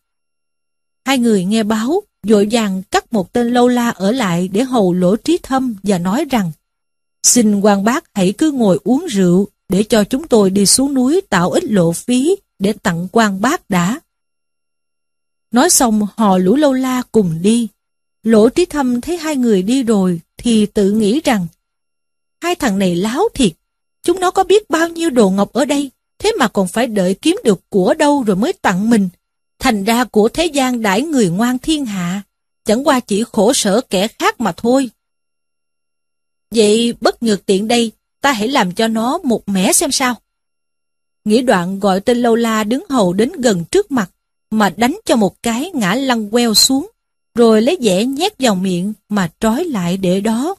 [SPEAKER 1] Hai người nghe báo, dội vàng cắt một tên lâu la ở lại để hầu lỗ trí thâm và nói rằng Xin quan bác hãy cứ ngồi uống rượu để cho chúng tôi đi xuống núi tạo ít lộ phí để tặng quan bác đã. Nói xong họ lũ lâu la cùng đi. Lỗ trí thâm thấy hai người đi rồi thì tự nghĩ rằng hai thằng này láo thiệt. Chúng nó có biết bao nhiêu đồ ngọc ở đây thế mà còn phải đợi kiếm được của đâu rồi mới tặng mình. Thành ra của thế gian đãi người ngoan thiên hạ, chẳng qua chỉ khổ sở kẻ khác mà thôi. Vậy bất nhược tiện đây, ta hãy làm cho nó một mẻ xem sao. Nghĩ đoạn gọi tên lâu la đứng hầu đến gần trước mặt, mà đánh cho một cái ngã lăn queo xuống, rồi lấy dẻ nhét vào miệng mà trói lại để đó.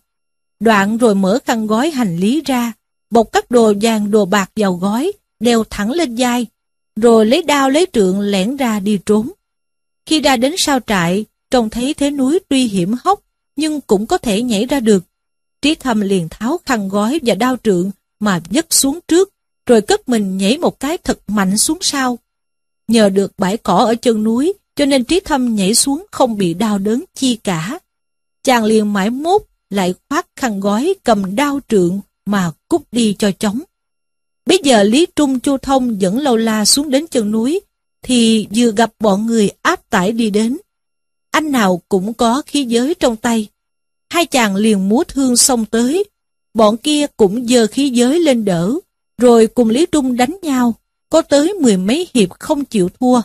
[SPEAKER 1] Đoạn rồi mở khăn gói hành lý ra, bọc các đồ vàng đồ bạc vào gói, đeo thẳng lên vai, rồi lấy đao lấy trượng lẻn ra đi trốn. Khi ra đến sao trại, trông thấy thế núi tuy hiểm hóc, nhưng cũng có thể nhảy ra được. Trí thâm liền tháo khăn gói và đao trượng mà dứt xuống trước, rồi cất mình nhảy một cái thật mạnh xuống sau. Nhờ được bãi cỏ ở chân núi, cho nên trí thâm nhảy xuống không bị đau đớn chi cả. Chàng liền mãi mốt, lại khoác khăn gói cầm đao trượng mà cút đi cho chóng. Bây giờ Lý Trung Chu Thông dẫn Lâu La xuống đến chân núi, thì vừa gặp bọn người áp tải đi đến. Anh nào cũng có khí giới trong tay. Hai chàng liền múa thương xông tới. Bọn kia cũng dơ khí giới lên đỡ, rồi cùng Lý Trung đánh nhau, có tới mười mấy hiệp không chịu thua.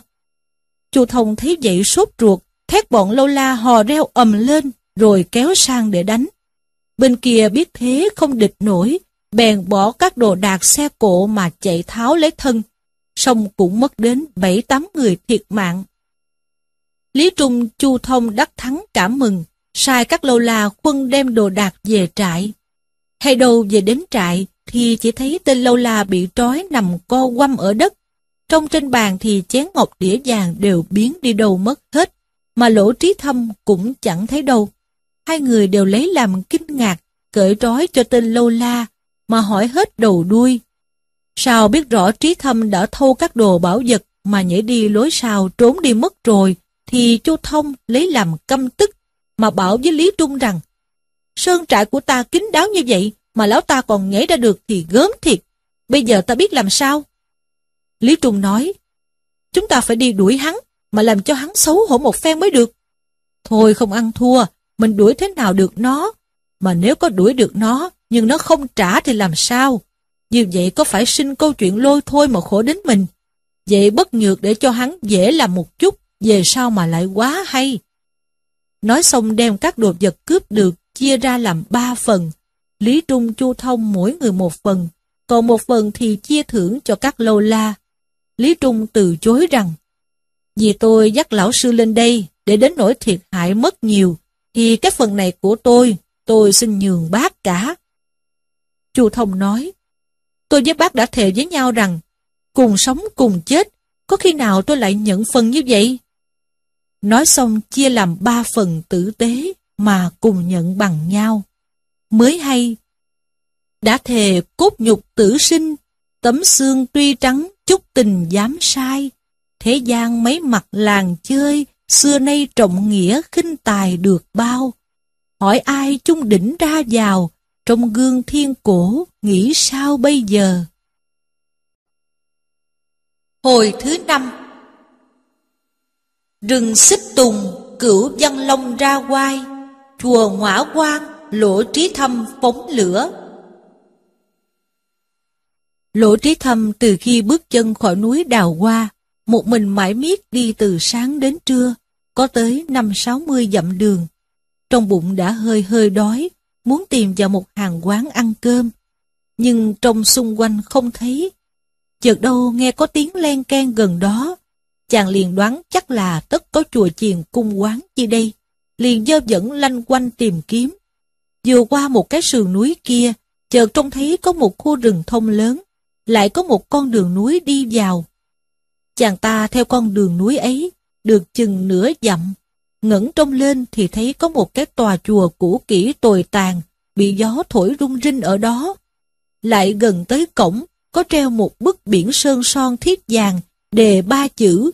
[SPEAKER 1] Chu Thông thấy vậy sốt ruột, thét bọn Lâu La hò reo ầm lên, rồi kéo sang để đánh. Bên kia biết thế không địch nổi, bèn bỏ các đồ đạc xe cộ mà chạy tháo lấy thân, song cũng mất đến bảy tám người thiệt mạng. Lý Trung Chu Thông đắc thắng cảm mừng, sai các lâu la quân đem đồ đạc về trại. Hay đâu về đến trại thì chỉ thấy tên lâu la bị trói nằm co quăm ở đất. Trong trên bàn thì chén ngọc đĩa vàng đều biến đi đâu mất hết, mà lỗ trí thâm cũng chẳng thấy đâu. Hai người đều lấy làm kinh ngạc, cởi trói cho tên lâu la, mà hỏi hết đầu đuôi. Sao biết rõ trí thâm đã thâu các đồ bảo vật mà nhảy đi lối sau trốn đi mất rồi, thì Chu Thông lấy làm căm tức, mà bảo với Lý Trung rằng, Sơn trại của ta kín đáo như vậy, mà lão ta còn nhảy ra được thì gớm thiệt. Bây giờ ta biết làm sao? Lý Trung nói, chúng ta phải đi đuổi hắn, mà làm cho hắn xấu hổ một phen mới được. Thôi không ăn thua, mình đuổi thế nào được nó? Mà nếu có đuổi được nó, nhưng nó không trả thì làm sao? Như vậy có phải sinh câu chuyện lôi thôi mà khổ đến mình? Vậy bất nhược để cho hắn dễ làm một chút, về sau mà lại quá hay. Nói xong đem các đồ vật cướp được chia ra làm ba phần. Lý Trung Chu Thông mỗi người một phần, còn một phần thì chia thưởng cho các lâu la. Lý Trung từ chối rằng, vì tôi dắt lão sư lên đây để đến nỗi thiệt hại mất nhiều, thì cái phần này của tôi, tôi xin nhường bác cả. Chu Thông nói, Tôi với bác đã thề với nhau rằng, cùng sống cùng chết, có khi nào tôi lại nhận phần như vậy? Nói xong chia làm ba phần tử tế mà cùng nhận bằng nhau. Mới hay, đã thề cốt nhục tử sinh, tấm xương tuy trắng chút tình dám sai. Thế gian mấy mặt làng chơi, xưa nay trọng nghĩa khinh tài được bao. Hỏi ai chung đỉnh ra vào, trong gương thiên cổ, nghĩ sao bây giờ? Hồi thứ năm Rừng xích tùng, cửu văn long ra quai, chùa ngõa quan, lỗ trí thâm phóng lửa. Lỗ trí thâm từ khi bước chân khỏi núi đào hoa, một mình mãi miết đi từ sáng đến trưa, có tới năm sáu mươi dặm đường. Trong bụng đã hơi hơi đói, muốn tìm vào một hàng quán ăn cơm. Nhưng trong xung quanh không thấy. Chợt đâu nghe có tiếng len ken gần đó. Chàng liền đoán chắc là tất có chùa chiền cung quán chi đây. Liền dơ dẫn lanh quanh tìm kiếm. Vừa qua một cái sườn núi kia, chợt trông thấy có một khu rừng thông lớn, lại có một con đường núi đi vào. Chàng ta theo con đường núi ấy, được chừng nửa dặm, ngẩng trông lên thì thấy có một cái tòa chùa cũ kỹ tồi tàn, bị gió thổi rung rinh ở đó. Lại gần tới cổng, có treo một bức biển sơn son thiết vàng, đề ba chữ,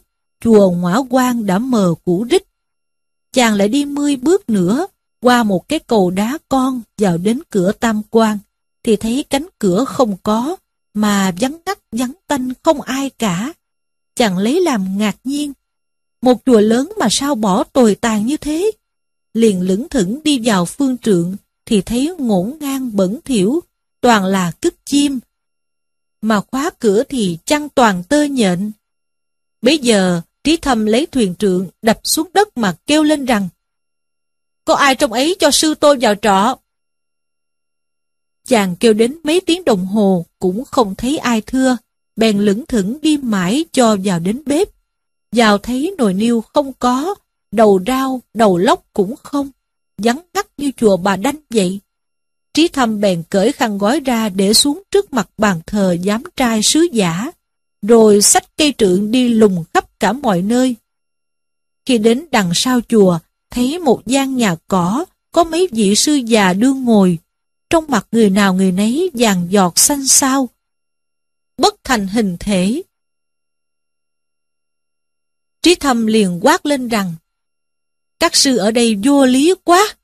[SPEAKER 1] chùa ngõ quan đã mờ cũ rích. Chàng lại đi mươi bước nữa, qua một cái cầu đá con vào đến cửa tam quan, thì thấy cánh cửa không có, mà vắng ngắt vắng tanh không ai cả. Chàng lấy làm ngạc nhiên. Một chùa lớn mà sao bỏ tồi tàn như thế? Liền lững thững đi vào phương trượng, thì thấy ngổn ngang bẩn thỉu, toàn là cứt chim. Mà khóa cửa thì chăn toàn tơ nhện. Bây giờ, Trí Thâm lấy thuyền trượng đập xuống đất mà kêu lên rằng Có ai trong ấy cho sư tôn vào trọ? Chàng kêu đến mấy tiếng đồng hồ cũng không thấy ai thưa, bèn lững thững đi mãi cho vào đến bếp. Vào thấy nồi niêu không có, đầu rau, đầu lóc cũng không, vắng ngắt như chùa bà đanh vậy. Trí thâm bèn cởi khăn gói ra để xuống trước mặt bàn thờ giám trai sứ giả, rồi xách cây trượng đi lùng khắp cả mọi nơi. Khi đến đằng sau chùa, thấy một gian nhà cỏ, có mấy vị sư già đương ngồi, trong mặt người nào người nấy vàng giọt xanh xao, bất thành hình thể. Trí thâm liền quát lên rằng, các sư ở đây vô lý quá.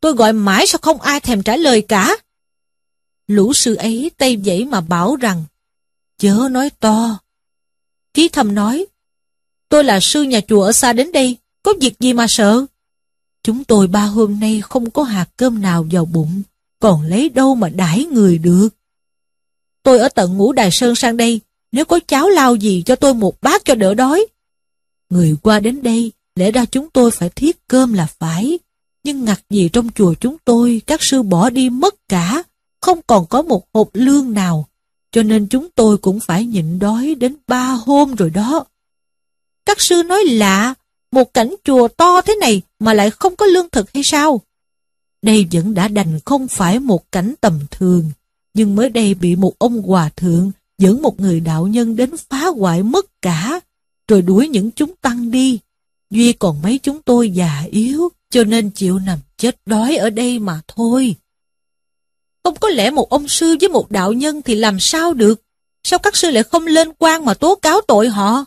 [SPEAKER 1] Tôi gọi mãi sao không ai thèm trả lời cả. Lũ sư ấy tay dãy mà bảo rằng, chớ nói to. Trí thâm nói, tôi là sư nhà chùa ở xa đến đây, có việc gì mà sợ? Chúng tôi ba hôm nay không có hạt cơm nào vào bụng, còn lấy đâu mà đãi người được. Tôi ở tận ngũ đài sơn sang đây, nếu có cháo lao gì cho tôi một bát cho đỡ đói. Người qua đến đây, lẽ ra chúng tôi phải thiết cơm là phải. Nhưng ngặt gì trong chùa chúng tôi, các sư bỏ đi mất cả, không còn có một hộp lương nào. Cho nên chúng tôi cũng phải nhịn đói đến ba hôm rồi đó. Các sư nói lạ, một cảnh chùa to thế này mà lại không có lương thực hay sao? Đây vẫn đã đành không phải một cảnh tầm thường, nhưng mới đây bị một ông hòa thượng dẫn một người đạo nhân đến phá hoại mất cả, rồi đuổi những chúng tăng đi. Duy còn mấy chúng tôi già yếu, cho nên chịu nằm chết đói ở đây mà thôi. Không có lẽ một ông sư với một đạo nhân thì làm sao được? Sao các sư lại không lên quan mà tố cáo tội họ?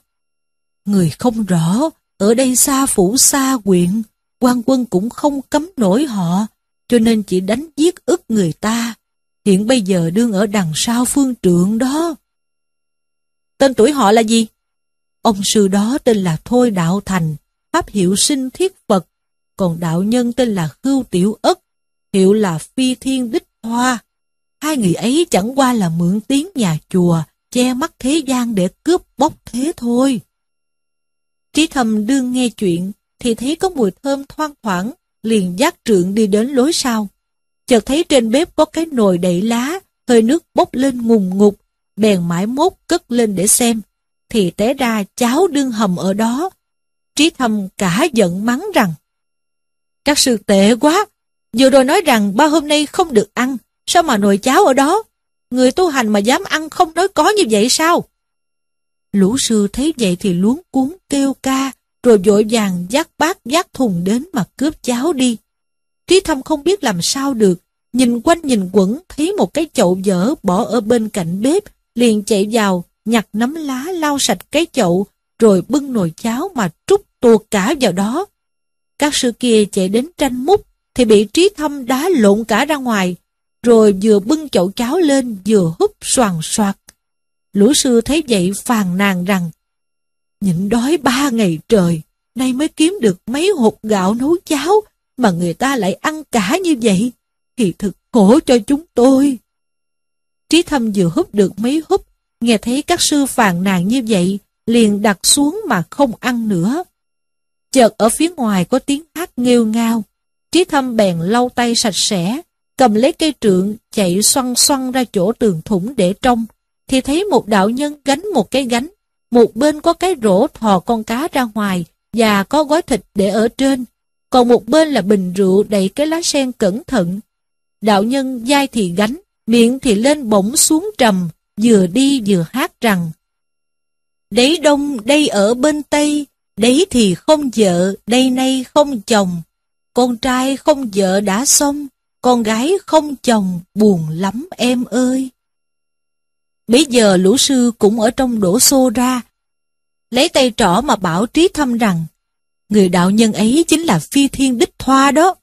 [SPEAKER 1] Người không rõ, ở đây xa phủ xa quyện, quan quân cũng không cấm nổi họ, cho nên chỉ đánh giết ức người ta. Hiện bây giờ đương ở đằng sau phương trượng đó. Tên tuổi họ là gì? Ông sư đó tên là Thôi Đạo Thành, pháp hiệu sinh thiết Phật, còn đạo nhân tên là Khưu Tiểu Ất, hiệu là Phi Thiên Đích Hoa. Hai người ấy chẳng qua là mượn tiếng nhà chùa, che mắt thế gian để cướp bóc thế thôi. Trí thầm đương nghe chuyện, thì thấy có mùi thơm thoang thoảng, liền giác trượng đi đến lối sau. Chợt thấy trên bếp có cái nồi đậy lá, hơi nước bốc lên ngùng ngục, bèn mãi mốt cất lên để xem. Thì té ra cháo đương hầm ở đó. Trí thầm cả giận mắng rằng, Các sư tệ quá, vừa rồi nói rằng ba hôm nay không được ăn, sao mà nồi cháo ở đó? người tu hành mà dám ăn không nói có như vậy sao? Lũ sư thấy vậy thì luống cuốn kêu ca, rồi vội vàng dắt bát dắt thùng đến mà cướp cháo đi. Trí thâm không biết làm sao được, nhìn quanh nhìn quẩn thấy một cái chậu dở bỏ ở bên cạnh bếp, liền chạy vào, nhặt nắm lá lau sạch cái chậu, rồi bưng nồi cháo mà trút tuột cả vào đó. Các sư kia chạy đến tranh múc, thì bị trí thâm đá lộn cả ra ngoài, rồi vừa bưng chậu cháo lên vừa húp soàn soạt. Lũ sư thấy vậy phàn nàn rằng, nhịn đói ba ngày trời, nay mới kiếm được mấy hột gạo nấu cháo, mà người ta lại ăn cả như vậy, thì thật khổ cho chúng tôi. Trí thâm vừa húp được mấy húp, nghe thấy các sư phàn nàn như vậy, liền đặt xuống mà không ăn nữa. Chợt ở phía ngoài có tiếng hát nghêu ngao, Trí thâm bèn lau tay sạch sẽ, cầm lấy cây trượng chạy xoăn xoăn ra chỗ tường thủng để trông, thì thấy một đạo nhân gánh một cái gánh, một bên có cái rổ thò con cá ra ngoài và có gói thịt để ở trên, còn một bên là bình rượu đầy cái lá sen cẩn thận. Đạo nhân dai thì gánh, miệng thì lên bổng xuống trầm, vừa đi vừa hát rằng Đấy đông, đây ở bên Tây, đấy thì không vợ, đây nay không chồng, con trai không vợ đã xong, con gái không chồng, buồn lắm em ơi. Bây giờ lũ sư cũng ở trong đổ xô ra, lấy tay trỏ mà bảo trí thâm rằng, người đạo nhân ấy chính là phi thiên đích thoa đó.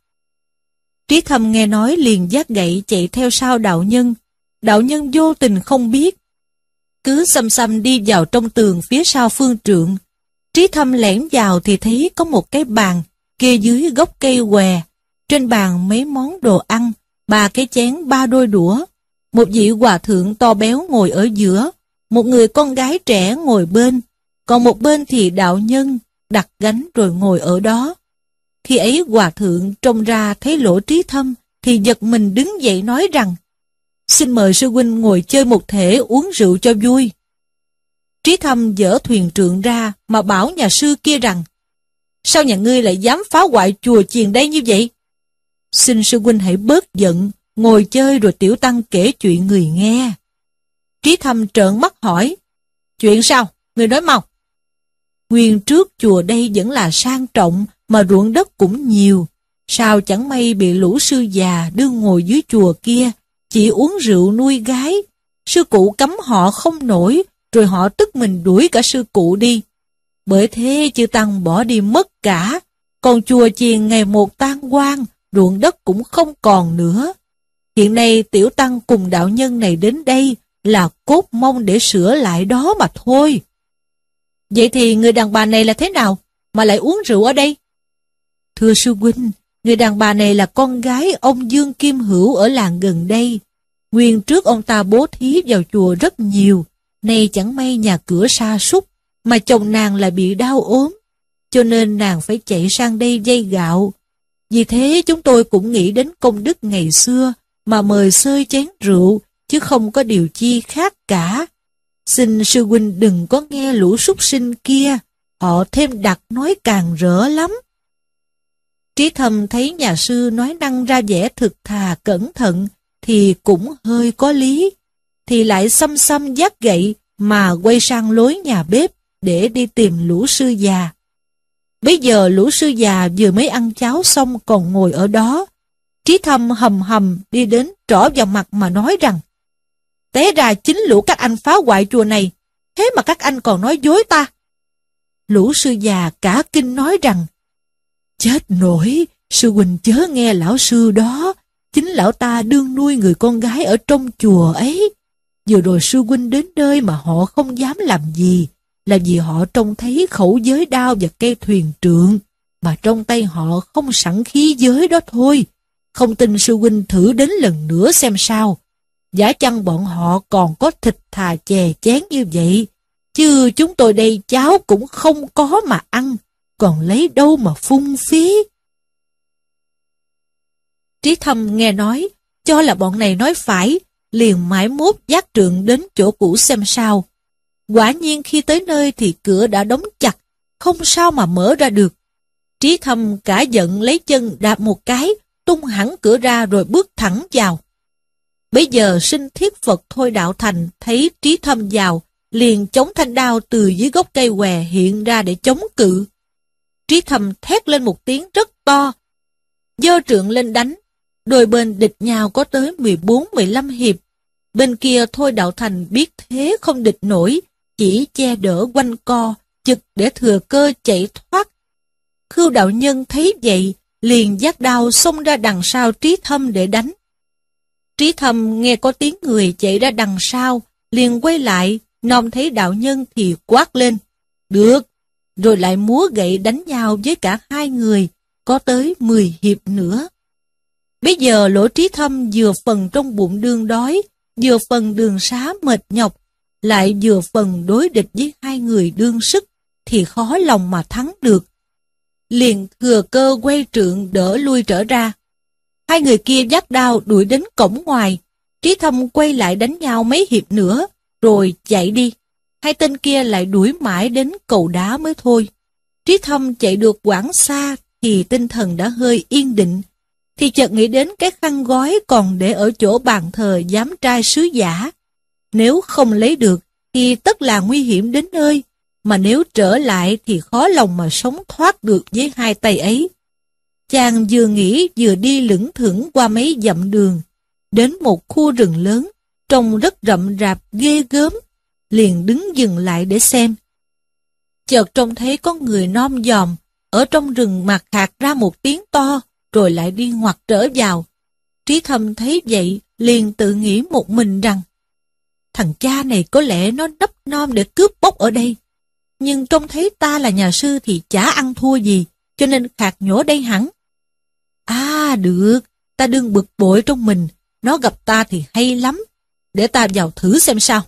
[SPEAKER 1] Trí thâm nghe nói liền giác gậy chạy theo sau đạo nhân, đạo nhân vô tình không biết. Cứ xăm xăm đi vào trong tường phía sau phương trượng, trí thâm lẻn vào thì thấy có một cái bàn, kê dưới gốc cây què, trên bàn mấy món đồ ăn, ba cái chén ba đôi đũa, một vị hòa thượng to béo ngồi ở giữa, một người con gái trẻ ngồi bên, còn một bên thì đạo nhân đặt gánh rồi ngồi ở đó. Khi ấy hòa thượng trông ra thấy lỗ trí thâm, thì giật mình đứng dậy nói rằng, xin mời sư huynh ngồi chơi một thể uống rượu cho vui. Trí thâm dỡ thuyền trượng ra mà bảo nhà sư kia rằng, Sao nhà ngươi lại dám phá hoại chùa chiền đây như vậy? Xin sư huynh hãy bớt giận, ngồi chơi rồi tiểu tăng kể chuyện người nghe. Trí thâm trợn mắt hỏi, chuyện sao? Người nói mau. Nguyên trước chùa đây vẫn là sang trọng, mà ruộng đất cũng nhiều. Sao chẳng may bị lũ sư già đưa ngồi dưới chùa kia, chỉ uống rượu nuôi gái. Sư cụ cấm họ không nổi, rồi họ tức mình đuổi cả sư cụ đi. Bởi thế chư Tăng bỏ đi mất cả, còn chùa chiền ngày một tan quang, ruộng đất cũng không còn nữa. Hiện nay tiểu Tăng cùng đạo nhân này đến đây là cốt mong để sửa lại đó mà thôi. Vậy thì người đàn bà này là thế nào, mà lại uống rượu ở đây? Thưa sư huynh, người đàn bà này là con gái ông Dương Kim Hữu ở làng gần đây. Nguyên trước ông ta bố thí vào chùa rất nhiều, nay chẳng may nhà cửa sa sút mà chồng nàng lại bị đau ốm, cho nên nàng phải chạy sang đây dây gạo. Vì thế chúng tôi cũng nghĩ đến công đức ngày xưa mà mời sơi chén rượu, chứ không có điều chi khác cả. Xin sư huynh đừng có nghe lũ súc sinh kia, họ thêm đặt nói càng rỡ lắm. Trí thầm thấy nhà sư nói năng ra vẻ thực thà cẩn thận, thì cũng hơi có lý. Thì lại xăm xăm giác gậy mà quay sang lối nhà bếp để đi tìm lũ sư già. Bây giờ lũ sư già vừa mới ăn cháo xong còn ngồi ở đó. Trí thâm hầm hầm đi đến trỏ vào mặt mà nói rằng Té ra chính lũ các anh phá hoại chùa này, thế mà các anh còn nói dối ta. Lũ sư già cả kinh nói rằng Chết nổi, sư huynh chớ nghe lão sư đó, chính lão ta đương nuôi người con gái ở trong chùa ấy. Vừa rồi sư huynh đến nơi mà họ không dám làm gì, là vì họ trông thấy khẩu giới đao và cây thuyền trượng, mà trong tay họ không sẵn khí giới đó thôi. Không tin sư huynh thử đến lần nữa xem sao. Giả chăng bọn họ còn có thịt thà chè chén như vậy, chứ chúng tôi đây cháo cũng không có mà ăn, còn lấy đâu mà phung phí. Trí thâm nghe nói, cho là bọn này nói phải, liền mãi mốt giác trượng đến chỗ cũ xem sao. Quả nhiên khi tới nơi thì cửa đã đóng chặt, không sao mà mở ra được. Trí thâm cả giận lấy chân đạp một cái, tung hẳn cửa ra rồi bước thẳng vào. Bây giờ sinh thiết Phật Thôi Đạo Thành thấy trí thâm vào, liền chống thanh đao từ dưới gốc cây què hiện ra để chống cự. Trí thâm thét lên một tiếng rất to, dơ trượng lên đánh, đôi bên địch nhau có tới 14-15 hiệp. Bên kia Thôi Đạo Thành biết thế không địch nổi, chỉ che đỡ quanh co, chực để thừa cơ chạy thoát. Khưu đạo nhân thấy vậy, liền giác đao xông ra đằng sau trí thâm để đánh. Trí thâm nghe có tiếng người chạy ra đằng sau, liền quay lại, nòm thấy đạo nhân thì quát lên. Được, rồi lại múa gậy đánh nhau với cả hai người, có tới 10 hiệp nữa. Bây giờ lỗ trí thâm vừa phần trong bụng đương đói, vừa phần đường xá mệt nhọc, lại vừa phần đối địch với hai người đương sức, thì khó lòng mà thắng được. Liền thừa cơ quay trượng đỡ lui trở ra. Hai người kia dắt đao đuổi đến cổng ngoài, trí thâm quay lại đánh nhau mấy hiệp nữa, rồi chạy đi. Hai tên kia lại đuổi mãi đến cầu đá mới thôi. Trí thâm chạy được quãng xa thì tinh thần đã hơi yên định, thì chợt nghĩ đến cái khăn gói còn để ở chỗ bàn thờ giám trai sứ giả. Nếu không lấy được, thì tất là nguy hiểm đến nơi, mà nếu trở lại thì khó lòng mà sống thoát được với hai tay ấy. Chàng vừa nghĩ vừa đi lững thững qua mấy dặm đường, đến một khu rừng lớn, trông rất rậm rạp ghê gớm, liền đứng dừng lại để xem. Chợt trông thấy có người non dòm, ở trong rừng mặt hạt ra một tiếng to, rồi lại đi ngoặt trở vào. Trí thâm thấy vậy, liền tự nghĩ một mình rằng, thằng cha này có lẽ nó nấp non để cướp bóc ở đây. Nhưng trông thấy ta là nhà sư thì chả ăn thua gì, cho nên khạc nhổ đây hẳn. À được, ta đương bực bội trong mình, nó gặp ta thì hay lắm, để ta vào thử xem sao.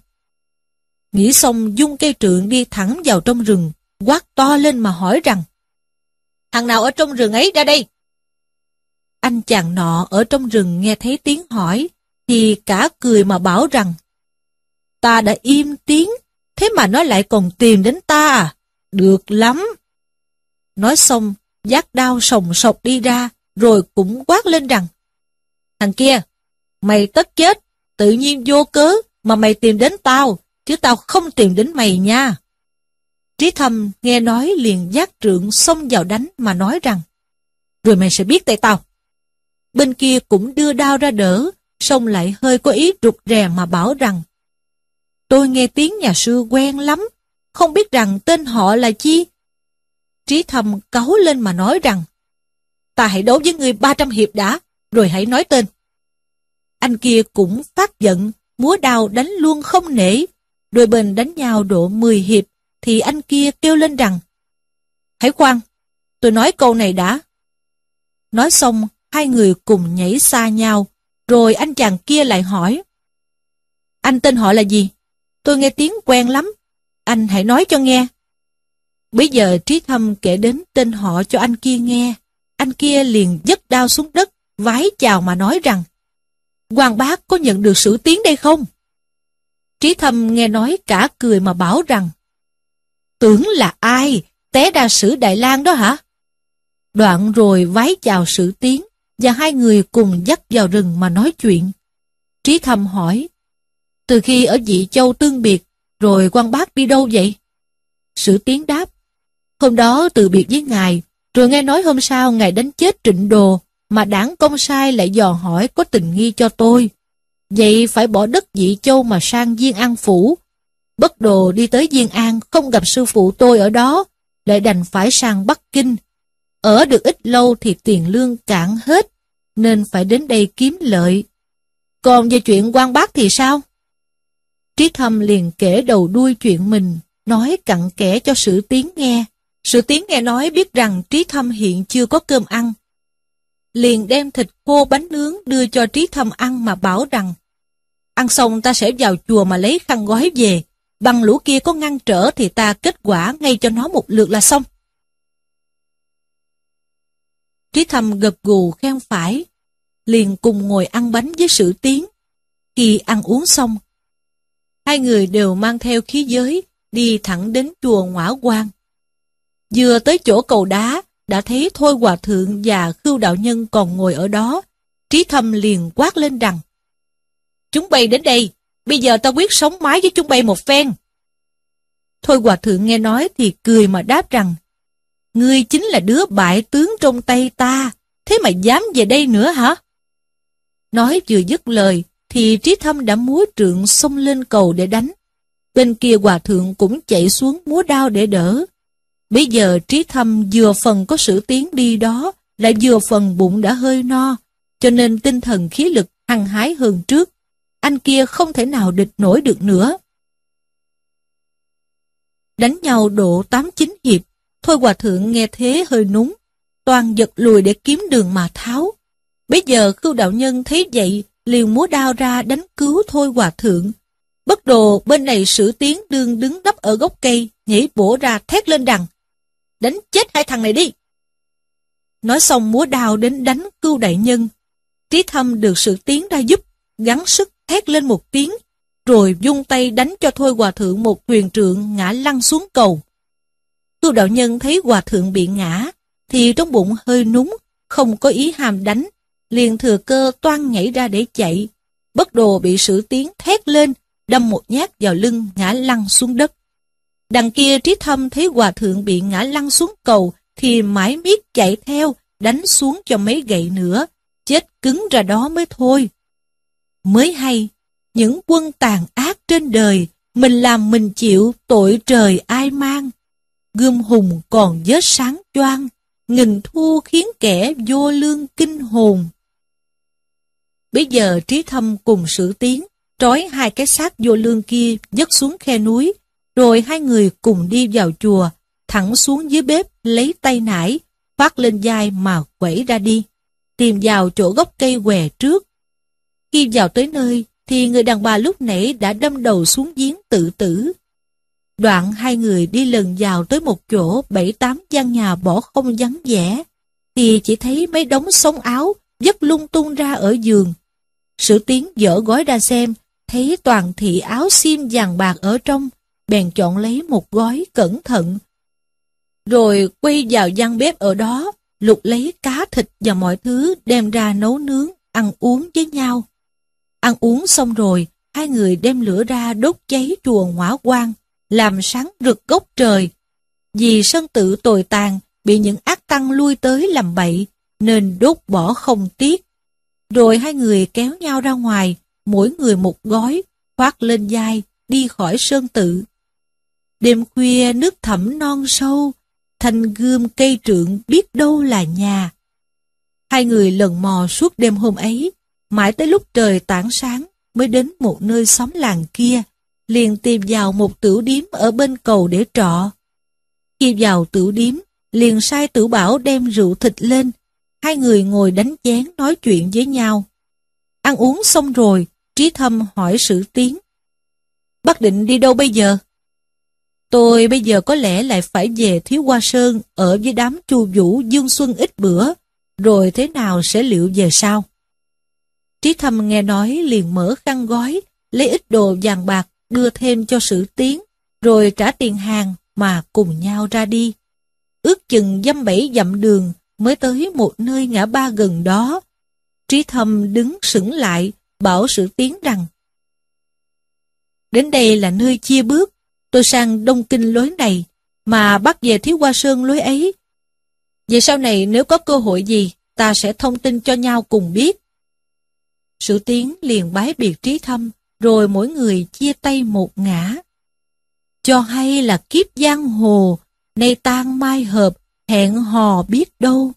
[SPEAKER 1] Nghĩ xong dung cây trượng đi thẳng vào trong rừng, quát to lên mà hỏi rằng, Thằng nào ở trong rừng ấy ra đây? Anh chàng nọ ở trong rừng nghe thấy tiếng hỏi, thì cả cười mà bảo rằng, ta đã im tiếng, thế mà nó lại còn tìm đến ta à? Được lắm. Nói xong, giác đao sòng sọc đi ra, rồi cũng quát lên rằng, Thằng kia, mày tất chết, tự nhiên vô cớ mà mày tìm đến tao, chứ tao không tìm đến mày nha. Trí thâm nghe nói liền giác trượng xông vào đánh mà nói rằng, rồi mày sẽ biết tay tao. Bên kia cũng đưa đao ra đỡ, xong lại hơi có ý rụt rè mà bảo rằng, tôi nghe tiếng nhà sư quen lắm, không biết rằng tên họ là chi. Trí thầm cáu lên mà nói rằng, ta hãy đấu với người 300 hiệp đã, rồi hãy nói tên. Anh kia cũng phát giận, múa đao đánh luôn không nể, đôi bên đánh nhau độ 10 hiệp, thì anh kia kêu lên rằng, Hãy khoan, tôi nói câu này đã. Nói xong, hai người cùng nhảy xa nhau, rồi anh chàng kia lại hỏi, Anh tên họ là gì? Tôi nghe tiếng quen lắm, anh hãy nói cho nghe. Bây giờ Trí Thâm kể đến tên họ cho anh kia nghe, anh kia liền dứt đao xuống đất, vái chào mà nói rằng, Hoàng bác có nhận được sử tiến đây không? Trí Thâm nghe nói cả cười mà bảo rằng, Tưởng là ai? Té đa sử Đại lang đó hả? Đoạn rồi vái chào sử tiến, và hai người cùng dắt vào rừng mà nói chuyện. Trí thâm hỏi, từ khi ở dị châu tương biệt, rồi quan bác đi đâu vậy? Sử tiến đáp, hôm đó từ biệt với ngài, rồi nghe nói hôm sau ngài đánh chết trịnh đồ, mà đảng công sai lại dò hỏi có tình nghi cho tôi. Vậy phải bỏ đất dị châu mà sang Diên An Phủ, Bất đồ đi tới Diên An không gặp sư phụ tôi ở đó, lại đành phải sang Bắc Kinh. Ở được ít lâu thì tiền lương cạn hết, nên phải đến đây kiếm lợi. Còn về chuyện quan bác thì sao? Trí thâm liền kể đầu đuôi chuyện mình, nói cặn kẽ cho sử tiến nghe. Sử tiến nghe nói biết rằng trí thâm hiện chưa có cơm ăn. Liền đem thịt khô bánh nướng đưa cho trí thâm ăn mà bảo rằng Ăn xong ta sẽ vào chùa mà lấy khăn gói về, Bằng lũ kia có ngăn trở thì ta kết quả ngay cho nó một lượt là xong. Trí Thâm gật gù khen phải, liền cùng ngồi ăn bánh với sự tiến. Khi ăn uống xong, hai người đều mang theo khí giới, đi thẳng đến chùa Ngoã Quan. Vừa tới chỗ cầu đá, đã thấy Thôi Hòa Thượng và Khưu Đạo Nhân còn ngồi ở đó. Trí thâm liền quát lên rằng, chúng bay đến đây, bây giờ ta quyết sống mái với chúng bay một phen. Thôi hòa thượng nghe nói thì cười mà đáp rằng, Ngươi chính là đứa bại tướng trong tay ta, thế mà dám về đây nữa hả? Nói vừa dứt lời, thì Trí Thâm đã múa trượng xông lên cầu để đánh. Bên kia hòa thượng cũng chạy xuống múa đao để đỡ. Bây giờ Trí Thâm vừa phần có sự tiến đi đó, lại vừa phần bụng đã hơi no, cho nên tinh thần khí lực hăng hái hơn trước. Anh kia không thể nào địch nổi được nữa. Đánh nhau độ 8-9 hiệp, Thôi Hòa Thượng nghe thế hơi núng, toàn giật lùi để kiếm đường mà tháo. Bây giờ khưu đạo nhân thấy vậy, liền múa đao ra đánh cứu Thôi Hòa Thượng. Bất đồ bên này sử tiến đương đứng đắp ở gốc cây, nhảy bổ ra thét lên đằng. Đánh chết hai thằng này đi! Nói xong múa đao đến đánh cứu đại nhân. Trí thâm được sự tiến ra giúp, gắng sức thét lên một tiếng, rồi dung tay đánh cho Thôi Hòa Thượng một quyền trượng ngã lăn xuống cầu. Cưu đạo nhân thấy Hòa Thượng bị ngã, thì trong bụng hơi núng, không có ý hàm đánh, liền thừa cơ toan nhảy ra để chạy. Bất đồ bị sử tiến thét lên, đâm một nhát vào lưng ngã lăn xuống đất. Đằng kia trí thâm thấy hòa thượng bị ngã lăn xuống cầu thì mãi miết chạy theo, đánh xuống cho mấy gậy nữa, chết cứng ra đó mới thôi. Mới hay, những quân tàn ác trên đời, mình làm mình chịu tội trời ai mang. Gươm hùng còn vết sáng choang, nghìn thu khiến kẻ vô lương kinh hồn. Bây giờ trí thâm cùng sử tiến, trói hai cái xác vô lương kia dứt xuống khe núi, rồi hai người cùng đi vào chùa, thẳng xuống dưới bếp lấy tay nải, phát lên vai mà quẩy ra đi, tìm vào chỗ gốc cây què trước. Khi vào tới nơi, thì người đàn bà lúc nãy đã đâm đầu xuống giếng tự tử. Đoạn hai người đi lần vào tới một chỗ bảy tám gian nhà bỏ không vắng vẻ, thì chỉ thấy mấy đống sống áo dứt lung tung ra ở giường. Sử tiến dở gói ra xem, thấy toàn thị áo xiêm vàng bạc ở trong, bèn chọn lấy một gói cẩn thận. Rồi quay vào gian bếp ở đó, lục lấy cá thịt và mọi thứ đem ra nấu nướng, ăn uống với nhau. Ăn uống xong rồi, hai người đem lửa ra đốt cháy chùa hỏa quang làm sáng rực gốc trời. Vì sân tự tồi tàn, bị những ác tăng lui tới làm bậy, nên đốt bỏ không tiếc. Rồi hai người kéo nhau ra ngoài, mỗi người một gói, khoác lên vai, đi khỏi sơn tự. Đêm khuya nước thẳm non sâu, thanh gươm cây trượng biết đâu là nhà. Hai người lần mò suốt đêm hôm ấy, mãi tới lúc trời tảng sáng mới đến một nơi xóm làng kia, liền tìm vào một tửu điếm ở bên cầu để trọ. Khi vào tửu điếm, liền sai tử bảo đem rượu thịt lên, hai người ngồi đánh chén nói chuyện với nhau. Ăn uống xong rồi, Trí Thâm hỏi Sử Tiến. Bác định đi đâu bây giờ? Tôi bây giờ có lẽ lại phải về Thiếu Hoa Sơn ở với đám chu vũ Dương Xuân ít bữa, rồi thế nào sẽ liệu về sau? Trí Thâm nghe nói liền mở khăn gói, lấy ít đồ vàng bạc đưa thêm cho Sử Tiến, rồi trả tiền hàng mà cùng nhau ra đi. Ước chừng dăm bảy dặm đường mới tới một nơi ngã ba gần đó. Trí Thâm đứng sững lại, bảo Sử Tiến rằng Đến đây là nơi chia bước, tôi sang Đông Kinh lối này, mà bắt về Thiếu Hoa Sơn lối ấy. Vậy sau này nếu có cơ hội gì, ta sẽ thông tin cho nhau cùng biết. Sử Tiến liền bái biệt Trí Thâm, rồi mỗi người chia tay một ngã. Cho hay là kiếp giang hồ, nay tan mai hợp, hẹn hò biết đâu.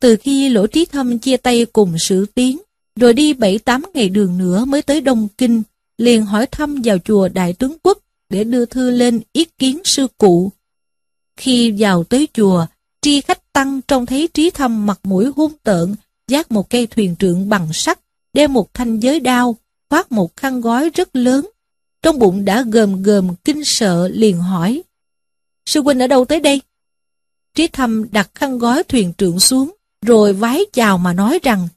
[SPEAKER 1] Từ khi lỗ trí thâm chia tay cùng sử tiến, rồi đi bảy tám ngày đường nữa mới tới Đông Kinh, liền hỏi thăm vào chùa Đại Tướng Quốc để đưa thư lên ý kiến sư cụ. Khi vào tới chùa, tri khách tăng trông thấy trí thâm mặt mũi hung tợn, giác một cây thuyền trượng bằng sắt, đem một thanh giới đao, khoác một khăn gói rất lớn. Trong bụng đã gờm gờm kinh sợ liền hỏi. Sư huynh ở đâu tới đây? Trí thâm đặt khăn gói thuyền trưởng xuống, rồi vái chào mà nói rằng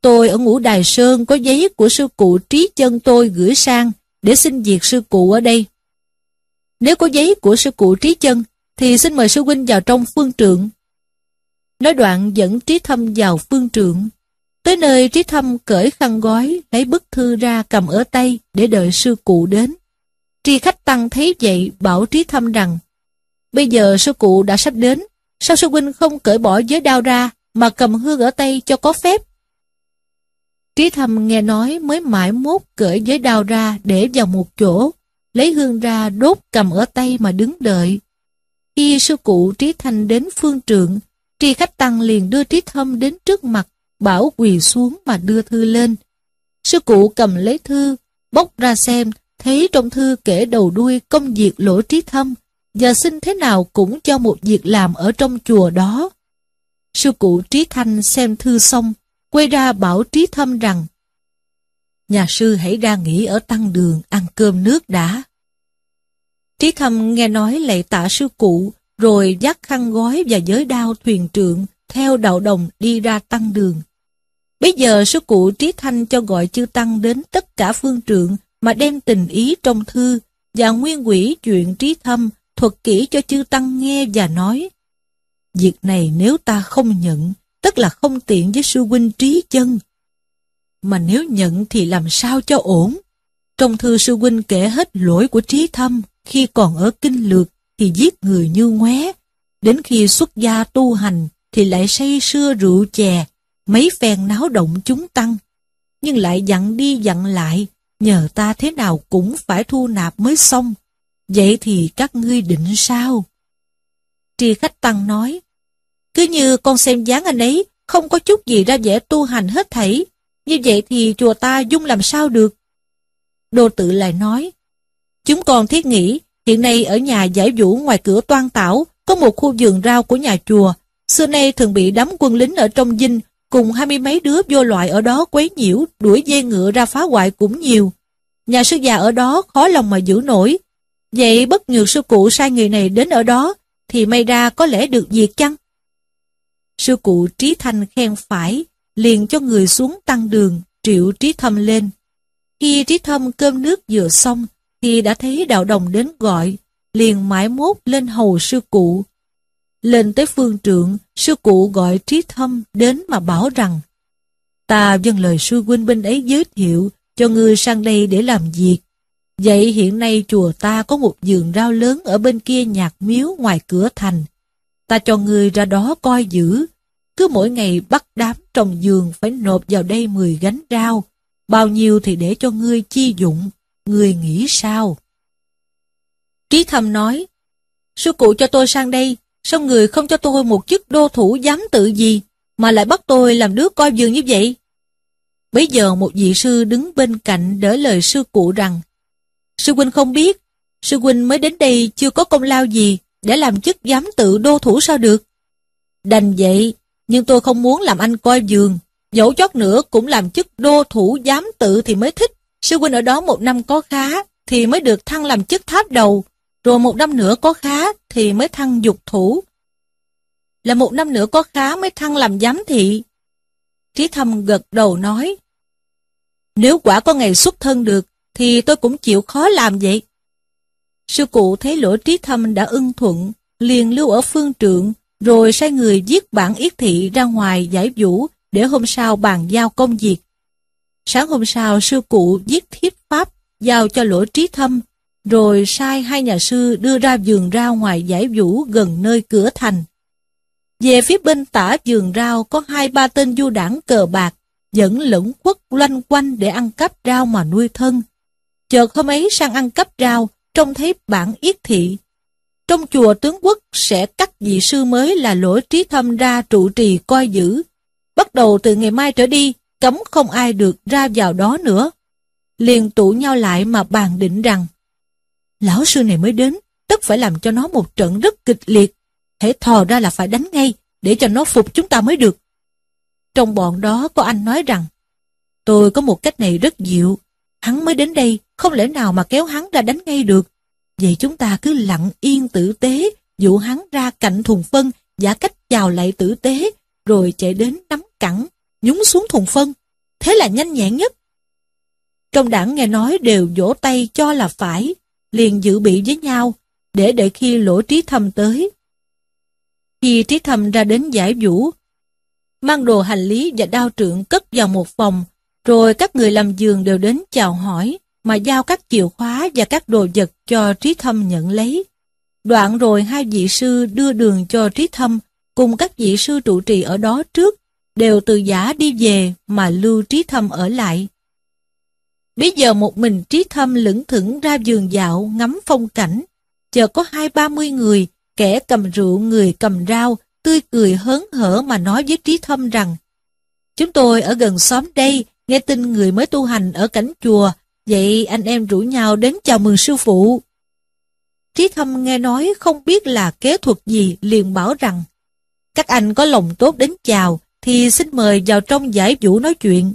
[SPEAKER 1] Tôi ở ngũ Đài Sơn có giấy của sư cụ trí chân tôi gửi sang để xin việc sư cụ ở đây. Nếu có giấy của sư cụ trí chân, thì xin mời sư huynh vào trong phương trượng. Nói đoạn dẫn trí thâm vào phương trượng. Tới nơi Trí Thâm cởi khăn gói, lấy bức thư ra cầm ở tay để đợi sư cụ đến. Tri khách tăng thấy vậy bảo Trí Thâm rằng Bây giờ sư cụ đã sắp đến, sao sư huynh không cởi bỏ giới đao ra mà cầm hương ở tay cho có phép? Trí Thâm nghe nói mới mãi mốt cởi giới đao ra để vào một chỗ, lấy hương ra đốt cầm ở tay mà đứng đợi. Khi sư cụ Trí Thanh đến phương trượng, Tri Khách Tăng liền đưa Trí Thâm đến trước mặt, bảo quỳ xuống mà đưa thư lên. Sư cụ cầm lấy thư, bốc ra xem, thấy trong thư kể đầu đuôi công việc lỗ Trí Thâm, và xin thế nào cũng cho một việc làm ở trong chùa đó. Sư cụ Trí Thanh xem thư xong, quay ra bảo Trí Thâm rằng Nhà sư hãy ra nghỉ ở tăng đường ăn cơm nước đã. Trí Thâm nghe nói lạy tạ sư cụ, rồi dắt khăn gói và giới đao thuyền trượng, theo đạo đồng đi ra tăng đường. Bây giờ sư cụ Trí Thanh cho gọi chư Tăng đến tất cả phương trượng mà đem tình ý trong thư và nguyên quỷ chuyện Trí Thâm thuật kỹ cho chư Tăng nghe và nói Việc này nếu ta không nhận, tức là không tiện với sư huynh Trí Chân. Mà nếu nhận thì làm sao cho ổn? Trong thư sư huynh kể hết lỗi của Trí Thâm khi còn ở kinh lược thì giết người như ngoé, đến khi xuất gia tu hành thì lại say sưa rượu chè, mấy phen náo động chúng tăng. Nhưng lại dặn đi dặn lại, nhờ ta thế nào cũng phải thu nạp mới xong. Vậy thì các ngươi định sao? Tri khách tăng nói, cứ như con xem dáng anh ấy, không có chút gì ra vẻ tu hành hết thảy. Như vậy thì chùa ta dung làm sao được? Đô tự lại nói, chúng con thiết nghĩ, hiện nay ở nhà giải vũ ngoài cửa toan tảo, có một khu vườn rau của nhà chùa. Xưa nay thường bị đám quân lính ở trong dinh, cùng hai mươi mấy đứa vô loại ở đó quấy nhiễu, đuổi dê ngựa ra phá hoại cũng nhiều. Nhà sư già ở đó khó lòng mà giữ nổi, Vậy bất nhược sư cụ sai người này đến ở đó, thì may ra có lẽ được việc chăng? Sư cụ Trí Thanh khen phải, liền cho người xuống tăng đường, triệu Trí Thâm lên. Khi Trí Thâm cơm nước vừa xong, thì đã thấy đạo đồng đến gọi, liền mãi mốt lên hầu sư cụ. Lên tới phương trượng, sư cụ gọi Trí Thâm đến mà bảo rằng, Ta dân lời sư huynh bên ấy giới thiệu cho ngươi sang đây để làm việc. Vậy hiện nay chùa ta có một vườn rau lớn ở bên kia nhạc miếu ngoài cửa thành. Ta cho người ra đó coi giữ. Cứ mỗi ngày bắt đám trồng vườn phải nộp vào đây 10 gánh rau. Bao nhiêu thì để cho ngươi chi dụng. Ngươi nghĩ sao? Trí thầm nói, Sư cụ cho tôi sang đây, sao người không cho tôi một chức đô thủ dám tự gì, mà lại bắt tôi làm đứa coi vườn như vậy? Bây giờ một vị sư đứng bên cạnh đỡ lời sư cụ rằng, Sư huynh không biết, sư huynh mới đến đây chưa có công lao gì để làm chức giám tự đô thủ sao được. Đành vậy, nhưng tôi không muốn làm anh coi giường, dẫu chót nữa cũng làm chức đô thủ giám tự thì mới thích. Sư huynh ở đó một năm có khá thì mới được thăng làm chức tháp đầu, rồi một năm nữa có khá thì mới thăng dục thủ. Là một năm nữa có khá mới thăng làm giám thị. Trí thâm gật đầu nói, nếu quả có ngày xuất thân được, thì tôi cũng chịu khó làm vậy. Sư cụ thấy lỗ trí thâm đã ưng thuận, liền lưu ở phương trượng, rồi sai người viết bản yết thị ra ngoài giải vũ để hôm sau bàn giao công việc. Sáng hôm sau, sư cụ viết thiết pháp giao cho lỗ trí thâm, rồi sai hai nhà sư đưa ra vườn rau ngoài giải vũ gần nơi cửa thành. Về phía bên tả vườn rau có hai ba tên du đảng cờ bạc, dẫn lẫn quất loanh quanh để ăn cắp rau mà nuôi thân. Chợt hôm ấy sang ăn cắp rau, trông thấy bản yết thị. Trong chùa tướng quốc sẽ cắt vị sư mới là lỗ trí thâm ra trụ trì coi giữ. Bắt đầu từ ngày mai trở đi, cấm không ai được ra vào đó nữa. Liền tụ nhau lại mà bàn định rằng, lão sư này mới đến, tất phải làm cho nó một trận rất kịch liệt. Hãy thò ra là phải đánh ngay, để cho nó phục chúng ta mới được. Trong bọn đó có anh nói rằng, tôi có một cách này rất dịu, Hắn mới đến đây, không lẽ nào mà kéo hắn ra đánh ngay được. Vậy chúng ta cứ lặng yên tử tế, dụ hắn ra cạnh thùng phân, giả cách chào lại tử tế, rồi chạy đến nắm cẳng, nhúng xuống thùng phân. Thế là nhanh nhẹn nhất. Trong đảng nghe nói đều vỗ tay cho là phải, liền dự bị với nhau, để đợi khi lỗ trí thâm tới. Khi trí thâm ra đến giải vũ, mang đồ hành lý và đao trượng cất vào một phòng, rồi các người làm giường đều đến chào hỏi, mà giao các chìa khóa và các đồ vật cho Trí Thâm nhận lấy. Đoạn rồi hai vị sư đưa đường cho Trí Thâm, cùng các vị sư trụ trì ở đó trước, đều từ giả đi về mà lưu Trí Thâm ở lại. Bây giờ một mình Trí Thâm lững thững ra giường dạo ngắm phong cảnh, chờ có hai ba mươi người, kẻ cầm rượu người cầm rau, tươi cười hớn hở mà nói với Trí Thâm rằng Chúng tôi ở gần xóm đây, nghe tin người mới tu hành ở cảnh chùa, vậy anh em rủ nhau đến chào mừng sư phụ. Trí Thâm nghe nói không biết là kế thuật gì liền bảo rằng các anh có lòng tốt đến chào thì xin mời vào trong giải vũ nói chuyện.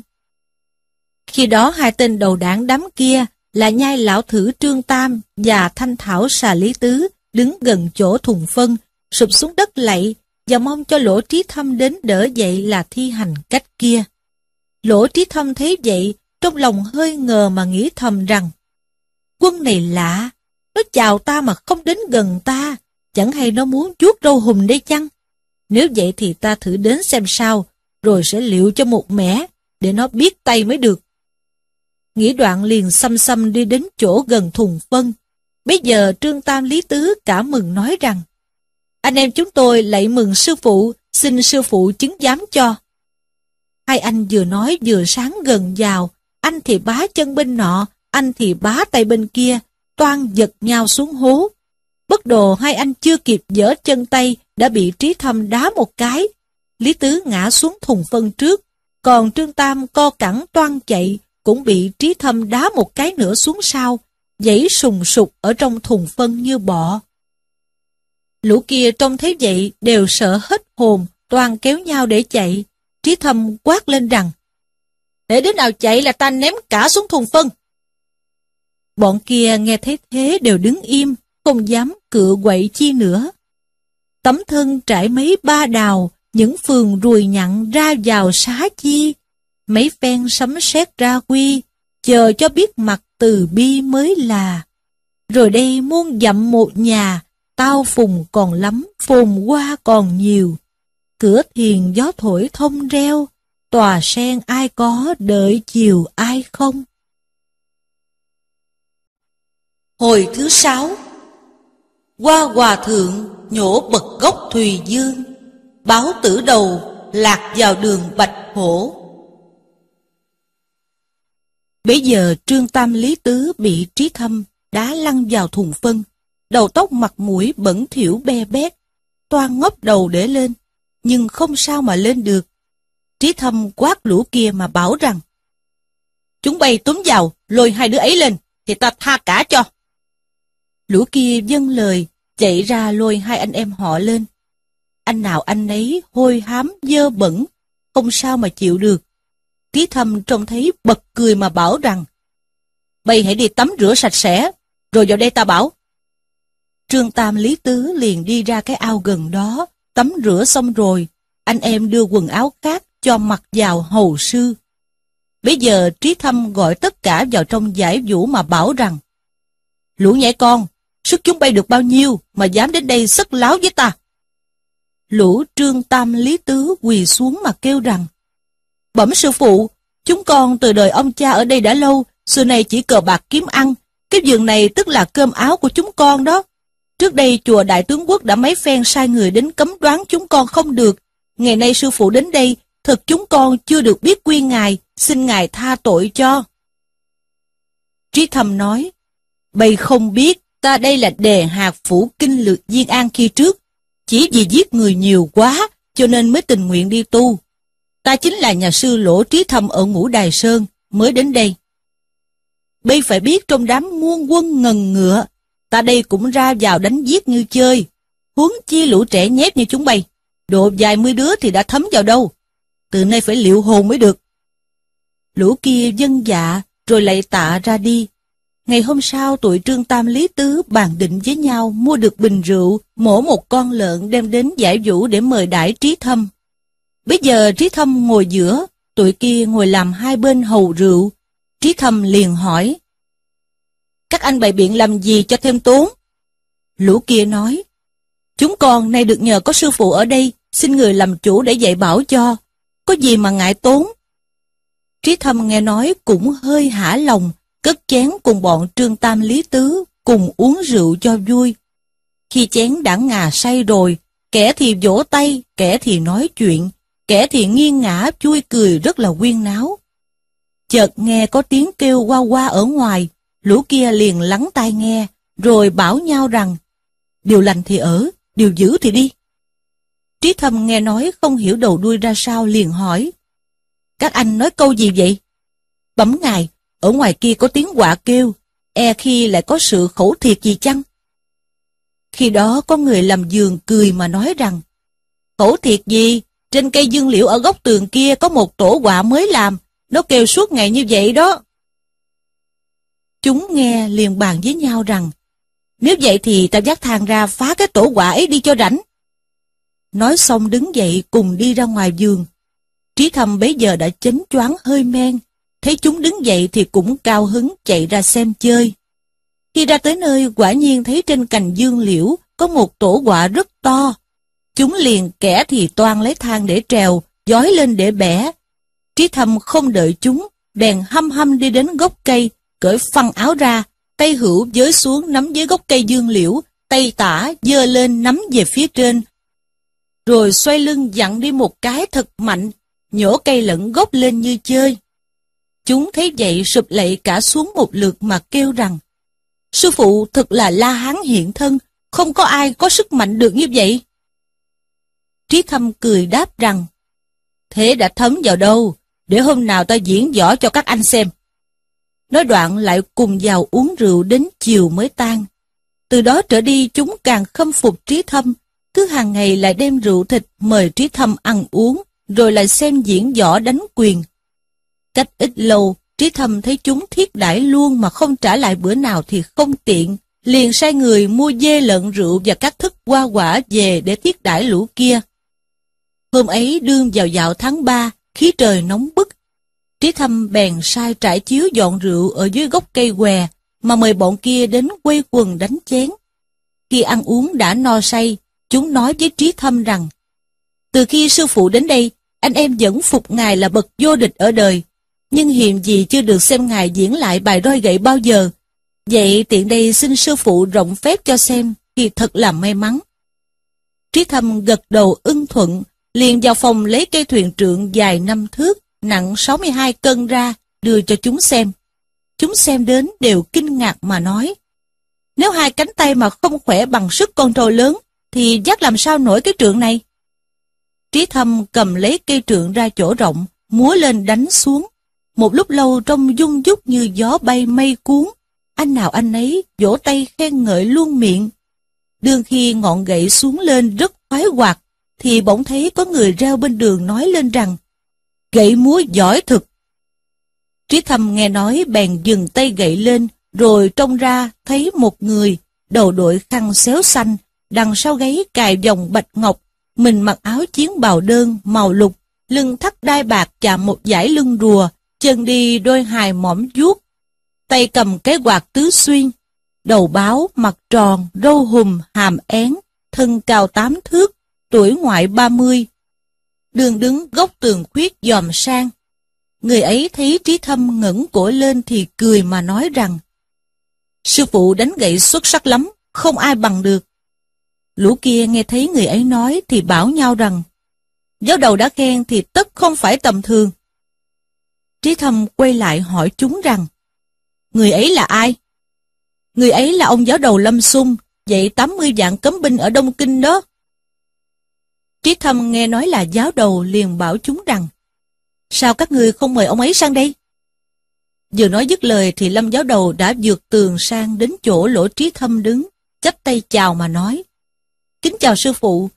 [SPEAKER 1] Khi đó hai tên đầu đảng đám kia là nhai lão thử Trương Tam và Thanh Thảo Xà Lý Tứ đứng gần chỗ thùng phân, sụp xuống đất lạy và mong cho lỗ trí thâm đến đỡ dậy là thi hành cách kia. Lỗ trí thâm thấy vậy, trong lòng hơi ngờ mà nghĩ thầm rằng Quân này lạ, nó chào ta mà không đến gần ta, chẳng hay nó muốn chuốt râu hùm đây chăng? Nếu vậy thì ta thử đến xem sao, rồi sẽ liệu cho một mẻ, để nó biết tay mới được. Nghĩ đoạn liền xăm xăm đi đến chỗ gần thùng phân. Bây giờ Trương Tam Lý Tứ cả mừng nói rằng, anh em chúng tôi lạy mừng sư phụ, xin sư phụ chứng giám cho. Hai anh vừa nói vừa sáng gần vào, anh thì bá chân bên nọ, anh thì bá tay bên kia, toan giật nhau xuống hố. Bất đồ hai anh chưa kịp dở chân tay đã bị trí thâm đá một cái. Lý Tứ ngã xuống thùng phân trước, còn Trương Tam co cẳng toan chạy cũng bị trí thâm đá một cái nữa xuống sau, dãy sùng sục ở trong thùng phân như bọ. Lũ kia trông thấy vậy đều sợ hết hồn, toàn kéo nhau để chạy. Trí thâm quát lên rằng, để đứa nào chạy là ta ném cả xuống thùng phân. Bọn kia nghe thấy thế đều đứng im, không dám cựa quậy chi nữa. Tấm thân trải mấy ba đào, những phường ruồi nhặn ra vào xá chi. Mấy phen sấm sét ra quy, chờ cho biết mặt từ bi mới là. Rồi đây muôn dặm một nhà, tao phùng còn lắm, phồn qua còn nhiều. Cửa thiền gió thổi thông reo, tòa sen ai có đợi chiều ai không. Hồi thứ sáu Qua hòa thượng nhổ bật gốc Thùy Dương, báo tử đầu lạc vào đường Bạch Hổ. Bây giờ Trương Tam Lý Tứ bị trí thâm, đá lăn vào thùng phân, đầu tóc mặt mũi bẩn thỉu be bét, toan ngóc đầu để lên, nhưng không sao mà lên được. Trí thâm quát lũ kia mà bảo rằng, chúng bay túm vào, lôi hai đứa ấy lên, thì ta tha cả cho. Lũ kia dâng lời, chạy ra lôi hai anh em họ lên. Anh nào anh ấy hôi hám dơ bẩn, không sao mà chịu được. Trí thâm trông thấy bật cười mà bảo rằng, Bây hãy đi tắm rửa sạch sẽ, rồi vào đây ta bảo. Trương Tam Lý Tứ liền đi ra cái ao gần đó, tắm rửa xong rồi, anh em đưa quần áo khác cho mặt vào hầu sư. Bây giờ Trí Thâm gọi tất cả vào trong giải vũ mà bảo rằng Lũ nhảy con, sức chúng bay được bao nhiêu mà dám đến đây sức láo với ta? Lũ Trương Tam Lý Tứ quỳ xuống mà kêu rằng Bẩm sư phụ, chúng con từ đời ông cha ở đây đã lâu, xưa nay chỉ cờ bạc kiếm ăn, cái giường này tức là cơm áo của chúng con đó. Trước đây chùa Đại Tướng Quốc đã mấy phen sai người đến cấm đoán chúng con không được. Ngày nay sư phụ đến đây, thật chúng con chưa được biết quy ngài, xin ngài tha tội cho. Trí thầm nói, bầy không biết, ta đây là đề hạt phủ kinh lược Diên An khi trước. Chỉ vì giết người nhiều quá, cho nên mới tình nguyện đi tu. Ta chính là nhà sư lỗ trí Thầm ở ngũ Đài Sơn, mới đến đây. Bây phải biết trong đám muôn quân ngần ngựa, ta đây cũng ra vào đánh giết như chơi. Huống chi lũ trẻ nhép như chúng bay. Độ vài mươi đứa thì đã thấm vào đâu. Từ nay phải liệu hồn mới được. Lũ kia dân dạ, rồi lại tạ ra đi. Ngày hôm sau tụi Trương Tam Lý Tứ bàn định với nhau mua được bình rượu, mổ một con lợn đem đến giải vũ để mời đãi trí thâm. Bây giờ trí thâm ngồi giữa, tụi kia ngồi làm hai bên hầu rượu. Trí thâm liền hỏi, các anh bày biện làm gì cho thêm tốn? Lũ kia nói, chúng con nay được nhờ có sư phụ ở đây, xin người làm chủ để dạy bảo cho có gì mà ngại tốn. Trí Thâm nghe nói cũng hơi hả lòng, cất chén cùng bọn Trương Tam Lý Tứ, cùng uống rượu cho vui. Khi chén đã ngà say rồi, kẻ thì vỗ tay, kẻ thì nói chuyện, kẻ thì nghiêng ngã chui cười rất là quyên náo. Chợt nghe có tiếng kêu qua qua ở ngoài, lũ kia liền lắng tai nghe, rồi bảo nhau rằng, điều lành thì ở, điều dữ thì đi. Trí thâm nghe nói không hiểu đầu đuôi ra sao liền hỏi, các anh nói câu gì vậy? Bấm ngài, ở ngoài kia có tiếng quạ kêu, e khi lại có sự khẩu thiệt gì chăng? Khi đó có người làm giường cười mà nói rằng, khẩu thiệt gì, trên cây dương liễu ở góc tường kia có một tổ quạ mới làm, nó kêu suốt ngày như vậy đó. Chúng nghe liền bàn với nhau rằng, nếu vậy thì ta dắt thang ra phá cái tổ quạ ấy đi cho rảnh. Nói xong đứng dậy cùng đi ra ngoài giường. Trí thầm bấy giờ đã chấn choáng hơi men, thấy chúng đứng dậy thì cũng cao hứng chạy ra xem chơi. Khi ra tới nơi quả nhiên thấy trên cành dương liễu có một tổ quả rất to. Chúng liền kẻ thì toan lấy thang để trèo, dói lên để bẻ. Trí thầm không đợi chúng, bèn hăm hăm đi đến gốc cây, cởi phăng áo ra, tay hữu giới xuống nắm dưới gốc cây dương liễu, tay tả dơ lên nắm về phía trên. Rồi xoay lưng dặn đi một cái thật mạnh, nhổ cây lẫn gốc lên như chơi. Chúng thấy vậy sụp lạy cả xuống một lượt mà kêu rằng, Sư phụ thật là la hán hiện thân, không có ai có sức mạnh được như vậy. Trí thâm cười đáp rằng, Thế đã thấm vào đâu, để hôm nào ta diễn võ cho các anh xem. Nói đoạn lại cùng vào uống rượu đến chiều mới tan. Từ đó trở đi chúng càng khâm phục trí thâm, cứ hàng ngày lại đem rượu thịt mời trí thâm ăn uống, rồi lại xem diễn võ đánh quyền. Cách ít lâu, trí thâm thấy chúng thiết đãi luôn mà không trả lại bữa nào thì không tiện, liền sai người mua dê lợn rượu và các thức hoa quả về để thiết đãi lũ kia. Hôm ấy đương vào dạo tháng 3, khí trời nóng bức, Trí Thâm bèn sai trải chiếu dọn rượu ở dưới gốc cây què, mà mời bọn kia đến quây quần đánh chén. Khi ăn uống đã no say, chúng nói với Trí Thâm rằng, từ khi sư phụ đến đây, anh em vẫn phục ngài là bậc vô địch ở đời, nhưng hiềm gì chưa được xem ngài diễn lại bài roi gậy bao giờ. Vậy tiện đây xin sư phụ rộng phép cho xem, thì thật là may mắn. Trí Thâm gật đầu ưng thuận, liền vào phòng lấy cây thuyền trượng dài năm thước, nặng 62 cân ra, đưa cho chúng xem. Chúng xem đến đều kinh ngạc mà nói. Nếu hai cánh tay mà không khỏe bằng sức con trâu lớn, thì dắt làm sao nổi cái trượng này? Trí thâm cầm lấy cây trượng ra chỗ rộng, múa lên đánh xuống. Một lúc lâu trong dung dúc như gió bay mây cuốn, anh nào anh ấy vỗ tay khen ngợi luôn miệng. Đương khi ngọn gậy xuống lên rất khoái hoạt, thì bỗng thấy có người reo bên đường nói lên rằng gậy múa giỏi thực. Trí thâm nghe nói bèn dừng tay gậy lên, rồi trông ra thấy một người, đầu đội khăn xéo xanh, đằng sau gáy cài vòng bạch ngọc, mình mặc áo chiến bào đơn màu lục, lưng thắt đai bạc chạm một dải lưng rùa, chân đi đôi hài mõm vuốt, tay cầm cái quạt tứ xuyên, đầu báo, mặt tròn, râu hùm, hàm én, thân cao tám thước, tuổi ngoại ba mươi, đường đứng góc tường khuyết dòm sang. Người ấy thấy trí thâm ngẩng cổ lên thì cười mà nói rằng Sư phụ đánh gậy xuất sắc lắm, không ai bằng được. Lũ kia nghe thấy người ấy nói thì bảo nhau rằng Giáo đầu đã khen thì tất không phải tầm thường. Trí thâm quay lại hỏi chúng rằng Người ấy là ai? Người ấy là ông giáo đầu Lâm Xung, dạy 80 vạn cấm binh ở Đông Kinh đó. Trí thâm nghe nói là giáo đầu liền bảo chúng rằng Sao các người không mời ông ấy sang đây? Vừa nói dứt lời thì lâm giáo đầu đã vượt tường sang đến chỗ lỗ trí thâm đứng, chắp tay chào mà nói. Kính chào sư phụ.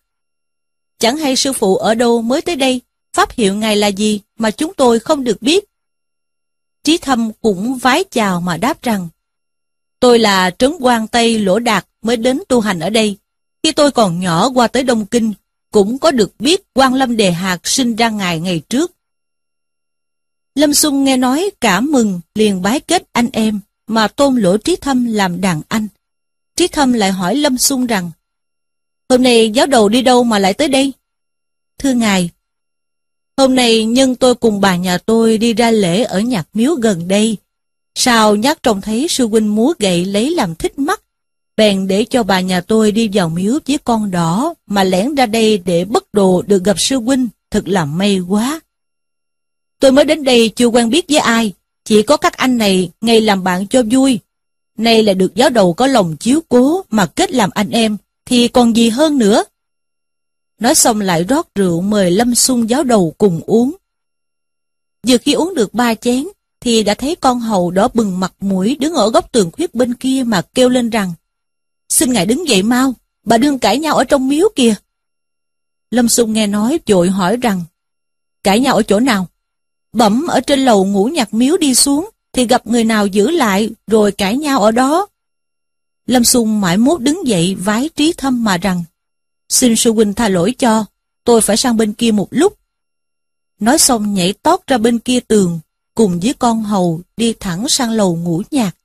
[SPEAKER 1] Chẳng hay sư phụ ở đâu mới tới đây, pháp hiệu ngài là gì mà chúng tôi không được biết. Trí thâm cũng vái chào mà đáp rằng, tôi là trấn quan Tây Lỗ Đạt mới đến tu hành ở đây. Khi tôi còn nhỏ qua tới Đông Kinh, cũng có được biết quan Lâm Đề Hạt sinh ra ngài ngày trước. Lâm Xuân nghe nói cảm mừng liền bái kết anh em mà tôn lỗ Trí Thâm làm đàn anh. Trí Thâm lại hỏi Lâm Xuân rằng Hôm nay giáo đầu đi đâu mà lại tới đây? Thưa ngài, Hôm nay nhân tôi cùng bà nhà tôi đi ra lễ ở nhạc miếu gần đây. Sao nhắc trông thấy sư huynh múa gậy lấy làm thích mắt. Bèn để cho bà nhà tôi đi vào miếu với con đỏ mà lẻn ra đây để bất đồ được gặp sư huynh. Thật là may quá. Tôi mới đến đây chưa quen biết với ai. Chỉ có các anh này ngày làm bạn cho vui. Nay là được giáo đầu có lòng chiếu cố mà kết làm anh em, thì còn gì hơn nữa. Nói xong lại rót rượu mời Lâm Xuân giáo đầu cùng uống. Vừa khi uống được ba chén, thì đã thấy con hầu đỏ bừng mặt mũi đứng ở góc tường khuyết bên kia mà kêu lên rằng Xin ngài đứng dậy mau, bà đương cãi nhau ở trong miếu kìa. Lâm Xuân nghe nói vội hỏi rằng Cãi nhau ở chỗ nào? Bẩm ở trên lầu ngủ nhặt miếu đi xuống, thì gặp người nào giữ lại, rồi cãi nhau ở đó. Lâm Xung mãi mốt đứng dậy vái trí thâm mà rằng, xin sư huynh tha lỗi cho, tôi phải sang bên kia một lúc. Nói xong nhảy tót ra bên kia tường, cùng với con hầu đi thẳng sang lầu ngủ nhạc.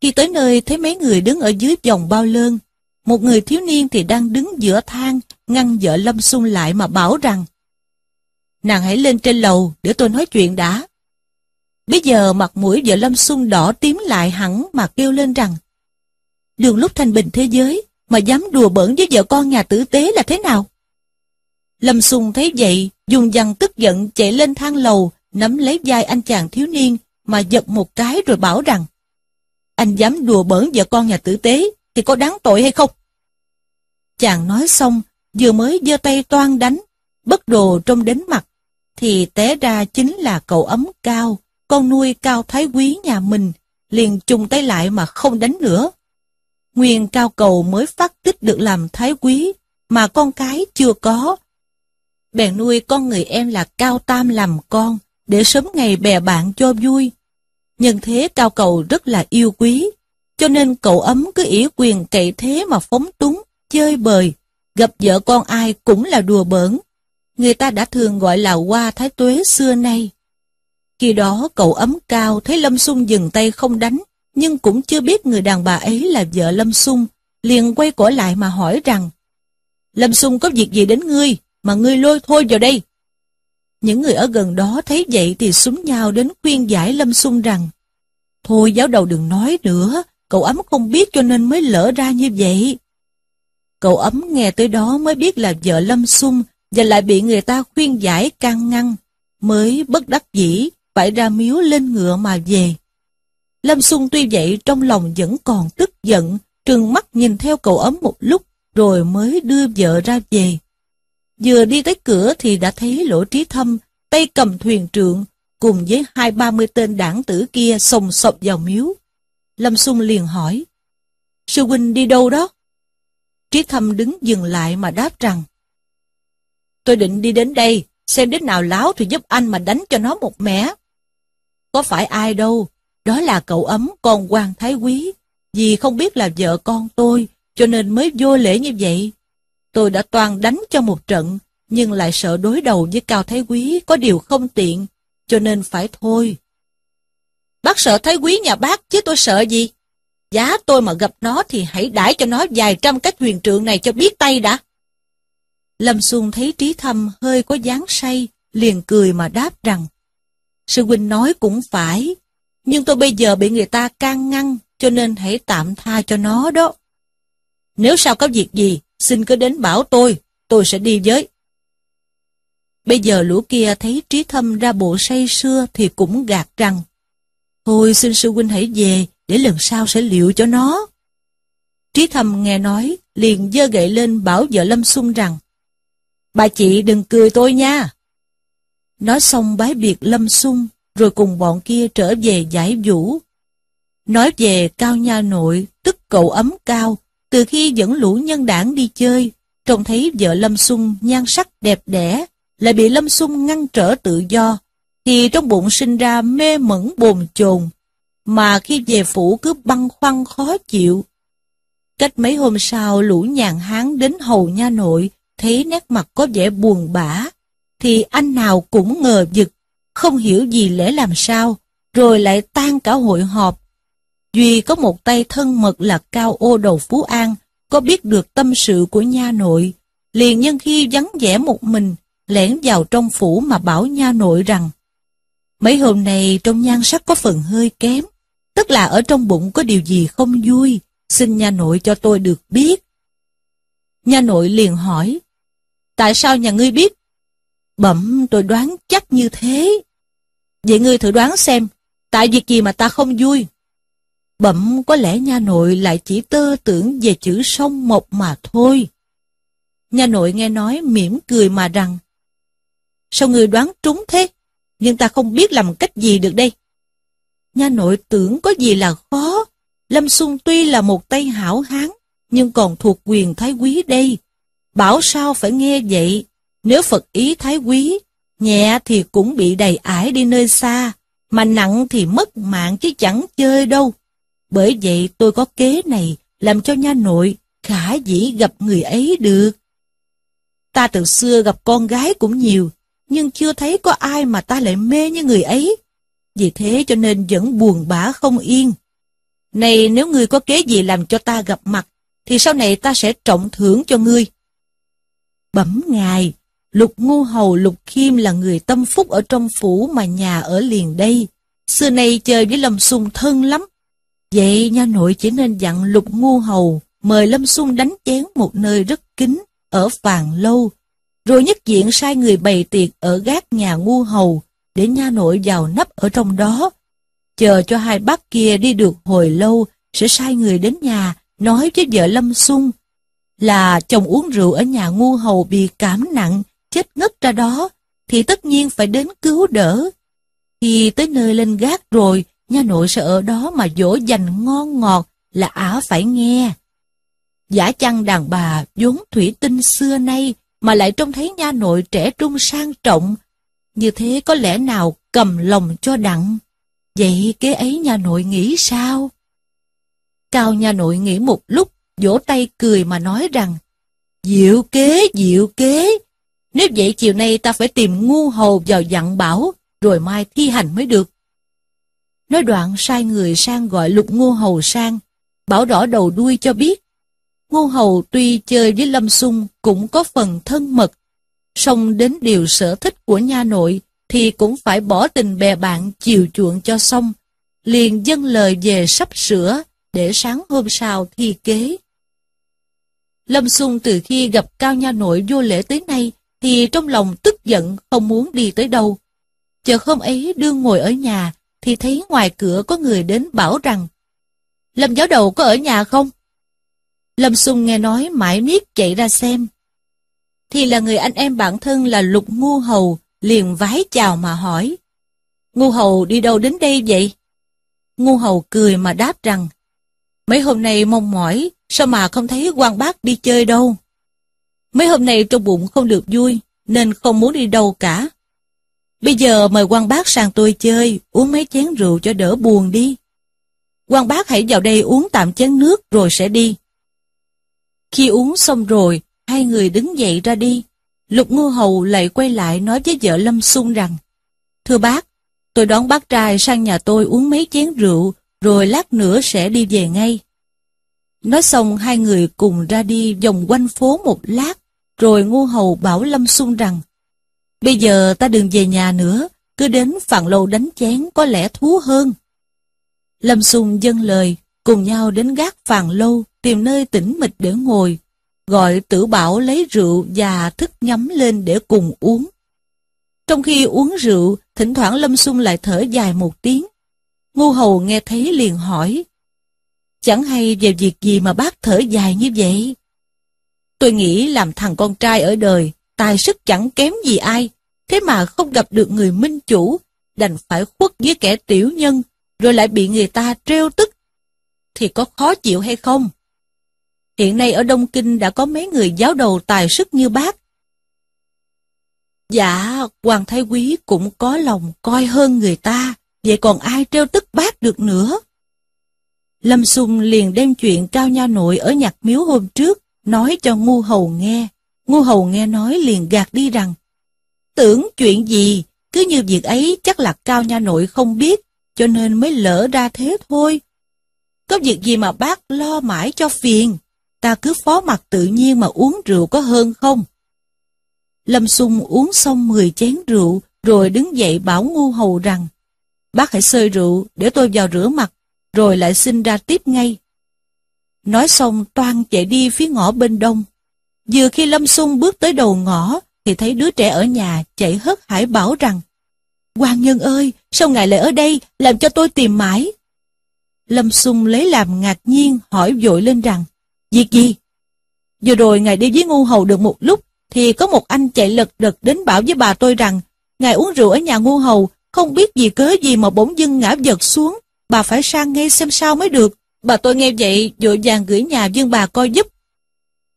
[SPEAKER 1] Khi tới nơi thấy mấy người đứng ở dưới vòng bao lơn, một người thiếu niên thì đang đứng giữa thang, ngăn vợ Lâm Xung lại mà bảo rằng, nàng hãy lên trên lầu để tôi nói chuyện đã. Bây giờ mặt mũi vợ Lâm Xuân đỏ tím lại hẳn mà kêu lên rằng Đường lúc thanh bình thế giới mà dám đùa bỡn với vợ con nhà tử tế là thế nào? Lâm Xuân thấy vậy, dùng dằn tức giận chạy lên thang lầu, nắm lấy vai anh chàng thiếu niên mà giật một cái rồi bảo rằng Anh dám đùa bỡn vợ con nhà tử tế thì có đáng tội hay không? Chàng nói xong, vừa mới giơ tay toan đánh, bất đồ trông đến mặt, thì té ra chính là cậu ấm cao, con nuôi cao thái quý nhà mình, liền chung tay lại mà không đánh nữa. Nguyên cao cầu mới phát tích được làm thái quý, mà con cái chưa có. Bèn nuôi con người em là cao tam làm con, để sớm ngày bè bạn cho vui. Nhân thế cao cầu rất là yêu quý, cho nên cậu ấm cứ ỷ quyền cậy thế mà phóng túng, chơi bời, gặp vợ con ai cũng là đùa bỡn. Người ta đã thường gọi là hoa thái tuế xưa nay. Khi đó cậu ấm cao thấy Lâm Xung dừng tay không đánh, nhưng cũng chưa biết người đàn bà ấy là vợ Lâm Sung, liền quay cổ lại mà hỏi rằng Lâm Sung có việc gì đến ngươi, mà ngươi lôi thôi vào đây. Những người ở gần đó thấy vậy thì súng nhau đến khuyên giải Lâm Sung rằng Thôi giáo đầu đừng nói nữa, cậu ấm không biết cho nên mới lỡ ra như vậy. Cậu ấm nghe tới đó mới biết là vợ Lâm Sung và lại bị người ta khuyên giải can ngăn, mới bất đắc dĩ phải ra miếu lên ngựa mà về. Lâm Xuân tuy vậy trong lòng vẫn còn tức giận, trừng mắt nhìn theo cậu ấm một lúc, rồi mới đưa vợ ra về. Vừa đi tới cửa thì đã thấy lỗ trí thâm, tay cầm thuyền trượng, cùng với hai ba mươi tên đảng tử kia sồng sọc vào miếu. Lâm Xuân liền hỏi, Sư huynh đi đâu đó? Trí thâm đứng dừng lại mà đáp rằng, Tôi định đi đến đây, xem đến nào láo thì giúp anh mà đánh cho nó một mẻ. Có phải ai đâu, đó là cậu ấm con quan thái quý, vì không biết là vợ con tôi, cho nên mới vô lễ như vậy. Tôi đã toàn đánh cho một trận, nhưng lại sợ đối đầu với cao thái quý có điều không tiện, cho nên phải thôi. Bác sợ thái quý nhà bác chứ tôi sợ gì? Giá tôi mà gặp nó thì hãy đãi cho nó vài trăm cái thuyền trượng này cho biết tay đã. Lâm Xuân thấy trí thâm hơi có dáng say, liền cười mà đáp rằng Sư huynh nói cũng phải, nhưng tôi bây giờ bị người ta can ngăn, cho nên hãy tạm tha cho nó đó. Nếu sao có việc gì, xin cứ đến bảo tôi, tôi sẽ đi với. Bây giờ lũ kia thấy trí thâm ra bộ say xưa thì cũng gạt rằng, Thôi xin sư huynh hãy về, để lần sau sẽ liệu cho nó. Trí thâm nghe nói, liền dơ gậy lên bảo vợ Lâm Xuân rằng, Bà chị đừng cười tôi nha. Nói xong bái biệt Lâm Xuân, rồi cùng bọn kia trở về giải vũ. Nói về Cao Nha Nội, tức cậu ấm cao, từ khi dẫn lũ nhân đảng đi chơi, trông thấy vợ Lâm Xuân nhan sắc đẹp đẽ, lại bị Lâm Xuân ngăn trở tự do, thì trong bụng sinh ra mê mẩn bồn chồn, mà khi về phủ cứ băn khoăn khó chịu. Cách mấy hôm sau lũ nhàn hán đến hầu nha nội, thấy nét mặt có vẻ buồn bã, thì anh nào cũng ngờ vực, không hiểu gì lẽ làm sao, rồi lại tan cả hội họp. Duy có một tay thân mật là Cao Ô Đầu Phú An, có biết được tâm sự của nha nội, liền nhân khi vắng vẻ một mình, lẻn vào trong phủ mà bảo nha nội rằng Mấy hôm nay trong nhan sắc có phần hơi kém, tức là ở trong bụng có điều gì không vui, xin nha nội cho tôi được biết. Nha nội liền hỏi, tại sao nhà ngươi biết? Bẩm tôi đoán chắc như thế. Vậy ngươi thử đoán xem, tại việc gì mà ta không vui? Bẩm có lẽ nha nội lại chỉ tơ tưởng về chữ sông mộc mà thôi. Nha nội nghe nói mỉm cười mà rằng, sao ngươi đoán trúng thế? Nhưng ta không biết làm cách gì được đây. Nha nội tưởng có gì là khó. Lâm xuân tuy là một tay hảo hán, nhưng còn thuộc quyền thái quý đây. Bảo sao phải nghe vậy, nếu Phật ý thái quý, nhẹ thì cũng bị đầy ải đi nơi xa, mà nặng thì mất mạng chứ chẳng chơi đâu. Bởi vậy tôi có kế này, làm cho nha nội khả dĩ gặp người ấy được. Ta từ xưa gặp con gái cũng nhiều, nhưng chưa thấy có ai mà ta lại mê như người ấy. Vì thế cho nên vẫn buồn bã không yên. Này nếu ngươi có kế gì làm cho ta gặp mặt, thì sau này ta sẽ trọng thưởng cho ngươi. Bẩm ngài, Lục Ngu Hầu Lục Khiêm là người tâm phúc ở trong phủ mà nhà ở liền đây. Xưa nay chơi với Lâm Xung thân lắm. Vậy nha nội chỉ nên dặn Lục Ngu Hầu mời Lâm Xung đánh chén một nơi rất kín, ở Phàn Lâu. Rồi nhất diện sai người bày tiệc ở gác nhà Ngu Hầu, để nha nội vào nấp ở trong đó. Chờ cho hai bác kia đi được hồi lâu, sẽ sai người đến nhà, nói với vợ Lâm Xung là chồng uống rượu ở nhà ngu hầu bị cảm nặng, chết ngất ra đó, thì tất nhiên phải đến cứu đỡ. Khi tới nơi lên gác rồi, nha nội sẽ ở đó mà dỗ dành ngon ngọt là ả phải nghe. Giả chăng đàn bà vốn thủy tinh xưa nay mà lại trông thấy nha nội trẻ trung sang trọng, như thế có lẽ nào cầm lòng cho đặng. Vậy kế ấy nhà nội nghĩ sao? Cao nhà nội nghĩ một lúc, vỗ tay cười mà nói rằng, Diệu kế, diệu kế. Nếu vậy chiều nay ta phải tìm ngu hầu vào dặn bảo, rồi mai thi hành mới được. Nói đoạn sai người sang gọi lục ngu hầu sang, bảo rõ đầu đuôi cho biết. Ngu hầu tuy chơi với Lâm Sung cũng có phần thân mật, song đến điều sở thích của nha nội thì cũng phải bỏ tình bè bạn chiều chuộng cho xong, liền dâng lời về sắp sửa để sáng hôm sau thi kế. Lâm Xung từ khi gặp Cao Nha Nội vô lễ tới nay thì trong lòng tức giận không muốn đi tới đâu. Chợt hôm ấy đương ngồi ở nhà thì thấy ngoài cửa có người đến bảo rằng Lâm giáo đầu có ở nhà không? Lâm Xung nghe nói mãi miết chạy ra xem. Thì là người anh em bạn thân là Lục Ngu Hầu liền vái chào mà hỏi. Ngu Hầu đi đâu đến đây vậy? Ngu Hầu cười mà đáp rằng Mấy hôm nay mong mỏi, sao mà không thấy quan bác đi chơi đâu? Mấy hôm nay trong bụng không được vui, nên không muốn đi đâu cả. Bây giờ mời quan bác sang tôi chơi, uống mấy chén rượu cho đỡ buồn đi. quan bác hãy vào đây uống tạm chén nước rồi sẽ đi. Khi uống xong rồi, hai người đứng dậy ra đi. Lục Ngư Hầu lại quay lại nói với vợ Lâm Xuân rằng Thưa bác, tôi đón bác trai sang nhà tôi uống mấy chén rượu rồi lát nữa sẽ đi về ngay. Nói xong hai người cùng ra đi vòng quanh phố một lát, rồi ngu Hầu bảo Lâm Xuân rằng, Bây giờ ta đừng về nhà nữa, cứ đến phạn lâu đánh chén có lẽ thú hơn. Lâm xung dâng lời, cùng nhau đến gác phàn lâu, tìm nơi tĩnh mịch để ngồi, gọi tử bảo lấy rượu và thức nhắm lên để cùng uống. Trong khi uống rượu, thỉnh thoảng Lâm xung lại thở dài một tiếng. ngu Hầu nghe thấy liền hỏi, Chẳng hay về việc gì mà bác thở dài như vậy? Tôi nghĩ làm thằng con trai ở đời, tài sức chẳng kém gì ai, thế mà không gặp được người minh chủ, đành phải khuất với kẻ tiểu nhân, rồi lại bị người ta trêu tức. Thì có khó chịu hay không? Hiện nay ở Đông Kinh đã có mấy người giáo đầu tài sức như bác. Dạ, Hoàng Thái Quý cũng có lòng coi hơn người ta, vậy còn ai trêu tức bác được nữa? Lâm sùng liền đem chuyện Cao Nha Nội ở nhạc miếu hôm trước, nói cho Ngu Hầu nghe. Ngu Hầu nghe nói liền gạt đi rằng, tưởng chuyện gì, cứ như việc ấy chắc là Cao Nha Nội không biết, cho nên mới lỡ ra thế thôi. Có việc gì mà bác lo mãi cho phiền, ta cứ phó mặt tự nhiên mà uống rượu có hơn không? Lâm Xung uống xong 10 chén rượu, rồi đứng dậy bảo ngu hầu rằng, bác hãy sơi rượu để tôi vào rửa mặt, rồi lại xin ra tiếp ngay. Nói xong toan chạy đi phía ngõ bên đông. Vừa khi Lâm Xung bước tới đầu ngõ, thì thấy đứa trẻ ở nhà chạy hớt hải bảo rằng, Hoàng Nhân ơi, sao ngài lại ở đây, làm cho tôi tìm mãi? Lâm Xung lấy làm ngạc nhiên hỏi vội lên rằng, Việc gì? Vừa rồi ngài đi với ngu hầu được một lúc, thì có một anh chạy lật đật đến bảo với bà tôi rằng, ngài uống rượu ở nhà ngu hầu, không biết gì cớ gì mà bỗng dưng ngã vật xuống, bà phải sang nghe xem sao mới được. Bà tôi nghe vậy, vội vàng gửi nhà dương bà coi giúp.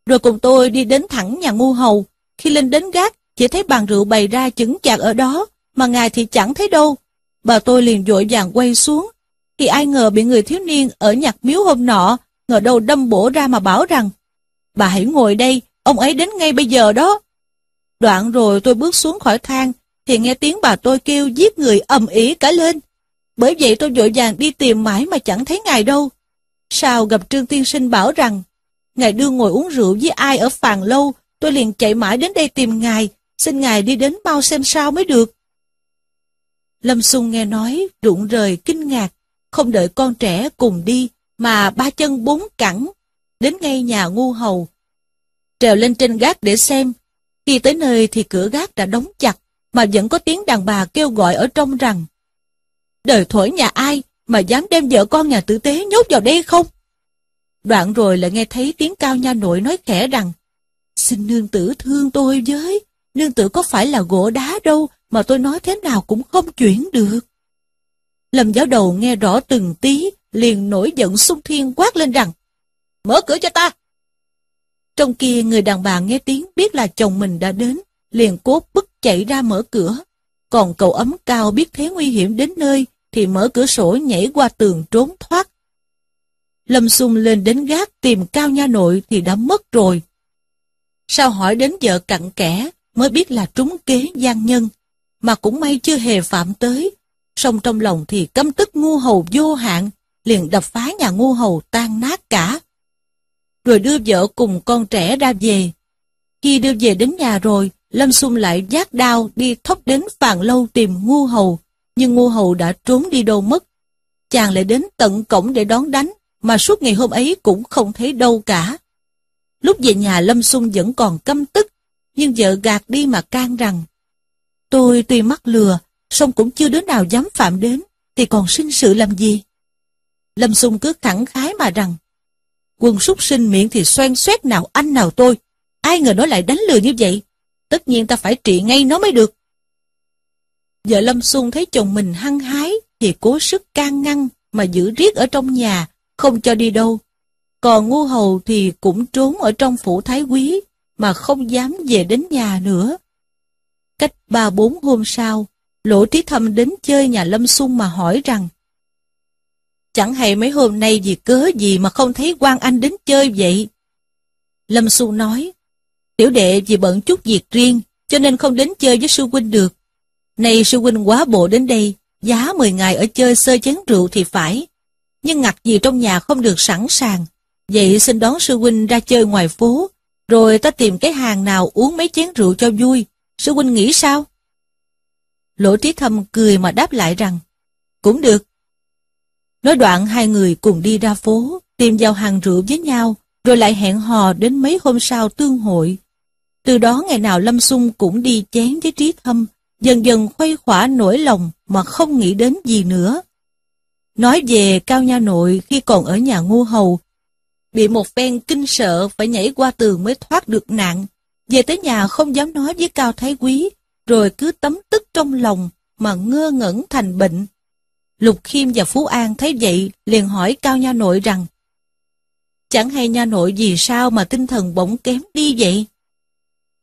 [SPEAKER 1] Rồi cùng tôi đi đến thẳng nhà ngu hầu, khi lên đến gác, chỉ thấy bàn rượu bày ra chứng chạc ở đó, mà ngài thì chẳng thấy đâu. Bà tôi liền vội vàng quay xuống, thì ai ngờ bị người thiếu niên ở nhạc miếu hôm nọ, ngờ đâu đâm bổ ra mà bảo rằng, bà hãy ngồi đây, ông ấy đến ngay bây giờ đó. Đoạn rồi tôi bước xuống khỏi thang, thì nghe tiếng bà tôi kêu giết người ầm ĩ cả lên. Bởi vậy tôi vội vàng đi tìm mãi mà chẳng thấy ngài đâu. Sao gặp Trương Tiên Sinh bảo rằng, ngài đưa ngồi uống rượu với ai ở phàn lâu, tôi liền chạy mãi đến đây tìm ngài, xin ngài đi đến mau xem sao mới được. Lâm Xung nghe nói, rụng rời, kinh ngạc, không đợi con trẻ cùng đi, mà ba chân bốn cẳng, đến ngay nhà ngu hầu. Trèo lên trên gác để xem, khi tới nơi thì cửa gác đã đóng chặt, mà vẫn có tiếng đàn bà kêu gọi ở trong rằng Đời thổi nhà ai mà dám đem vợ con nhà tử tế nhốt vào đây không? Đoạn rồi lại nghe thấy tiếng cao nha nội nói khẽ rằng Xin nương tử thương tôi với, nương tử có phải là gỗ đá đâu mà tôi nói thế nào cũng không chuyển được. Lâm giáo đầu nghe rõ từng tí, liền nổi giận xung thiên quát lên rằng Mở cửa cho ta! Trong kia người đàn bà nghe tiếng biết là chồng mình đã đến, liền cố bức chạy ra mở cửa. Còn cậu ấm cao biết thế nguy hiểm đến nơi, thì mở cửa sổ nhảy qua tường trốn thoát. Lâm Xung lên đến gác tìm Cao Nha Nội thì đã mất rồi. Sao hỏi đến vợ cặn kẽ mới biết là trúng kế gian nhân, mà cũng may chưa hề phạm tới. Song trong lòng thì căm tức ngu hầu vô hạn, liền đập phá nhà ngu hầu tan nát cả. Rồi đưa vợ cùng con trẻ ra về. Khi đưa về đến nhà rồi, Lâm Xung lại giác đao đi thốc đến phàn lâu tìm ngu hầu, nhưng ngu hầu đã trốn đi đâu mất. Chàng lại đến tận cổng để đón đánh, mà suốt ngày hôm ấy cũng không thấy đâu cả. Lúc về nhà Lâm Xung vẫn còn căm tức, nhưng vợ gạt đi mà can rằng, tôi tuy mắc lừa, song cũng chưa đứa nào dám phạm đến, thì còn sinh sự làm gì? Lâm Xung cứ thẳng khái mà rằng, quân súc sinh miệng thì xoan xoét nào anh nào tôi, ai ngờ nó lại đánh lừa như vậy, tất nhiên ta phải trị ngay nó mới được. Vợ Lâm Xuân thấy chồng mình hăng hái thì cố sức can ngăn mà giữ riết ở trong nhà, không cho đi đâu. Còn ngu hầu thì cũng trốn ở trong phủ thái quý mà không dám về đến nhà nữa. Cách ba bốn hôm sau, Lỗ Trí Thâm đến chơi nhà Lâm Xuân mà hỏi rằng Chẳng hay mấy hôm nay vì cớ gì mà không thấy quan Anh đến chơi vậy? Lâm Xuân nói Tiểu đệ vì bận chút việc riêng cho nên không đến chơi với sư huynh được. Này sư huynh quá bộ đến đây, giá 10 ngày ở chơi sơ chén rượu thì phải. Nhưng ngặt gì trong nhà không được sẵn sàng. Vậy xin đón sư huynh ra chơi ngoài phố, rồi ta tìm cái hàng nào uống mấy chén rượu cho vui. Sư huynh nghĩ sao? Lỗ trí thâm cười mà đáp lại rằng, cũng được. Nói đoạn hai người cùng đi ra phố, tìm vào hàng rượu với nhau, rồi lại hẹn hò đến mấy hôm sau tương hội. Từ đó ngày nào Lâm Xung cũng đi chén với trí thâm, dần dần khuây khỏa nỗi lòng mà không nghĩ đến gì nữa. Nói về Cao Nha Nội khi còn ở nhà ngu hầu, bị một phen kinh sợ phải nhảy qua tường mới thoát được nạn, về tới nhà không dám nói với Cao Thái Quý, rồi cứ tấm tức trong lòng mà ngơ ngẩn thành bệnh. Lục Khiêm và Phú An thấy vậy liền hỏi Cao Nha Nội rằng Chẳng hay Nha Nội vì sao mà tinh thần bỗng kém đi vậy?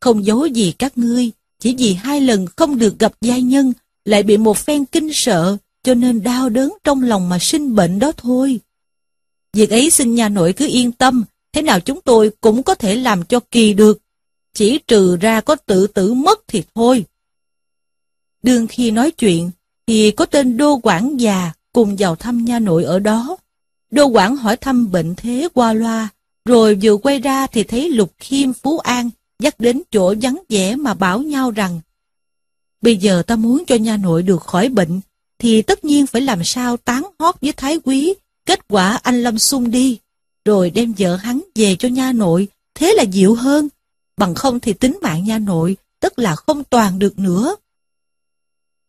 [SPEAKER 1] Không giấu gì các ngươi, chỉ vì hai lần không được gặp giai nhân, lại bị một phen kinh sợ, cho nên đau đớn trong lòng mà sinh bệnh đó thôi. Việc ấy xin nhà nội cứ yên tâm, thế nào chúng tôi cũng có thể làm cho kỳ được. Chỉ trừ ra có tự tử mất thì thôi. Đương khi nói chuyện, thì có tên đô quản già cùng vào thăm nha nội ở đó. Đô quản hỏi thăm bệnh thế qua loa, rồi vừa quay ra thì thấy Lục Khiêm Phú An dắt đến chỗ vắng vẻ mà bảo nhau rằng Bây giờ ta muốn cho nha nội được khỏi bệnh, thì tất nhiên phải làm sao tán hót với thái quý, kết quả anh Lâm Xung đi, rồi đem vợ hắn về cho nha nội, thế là dịu hơn. Bằng không thì tính mạng nha nội, tức là không toàn được nữa.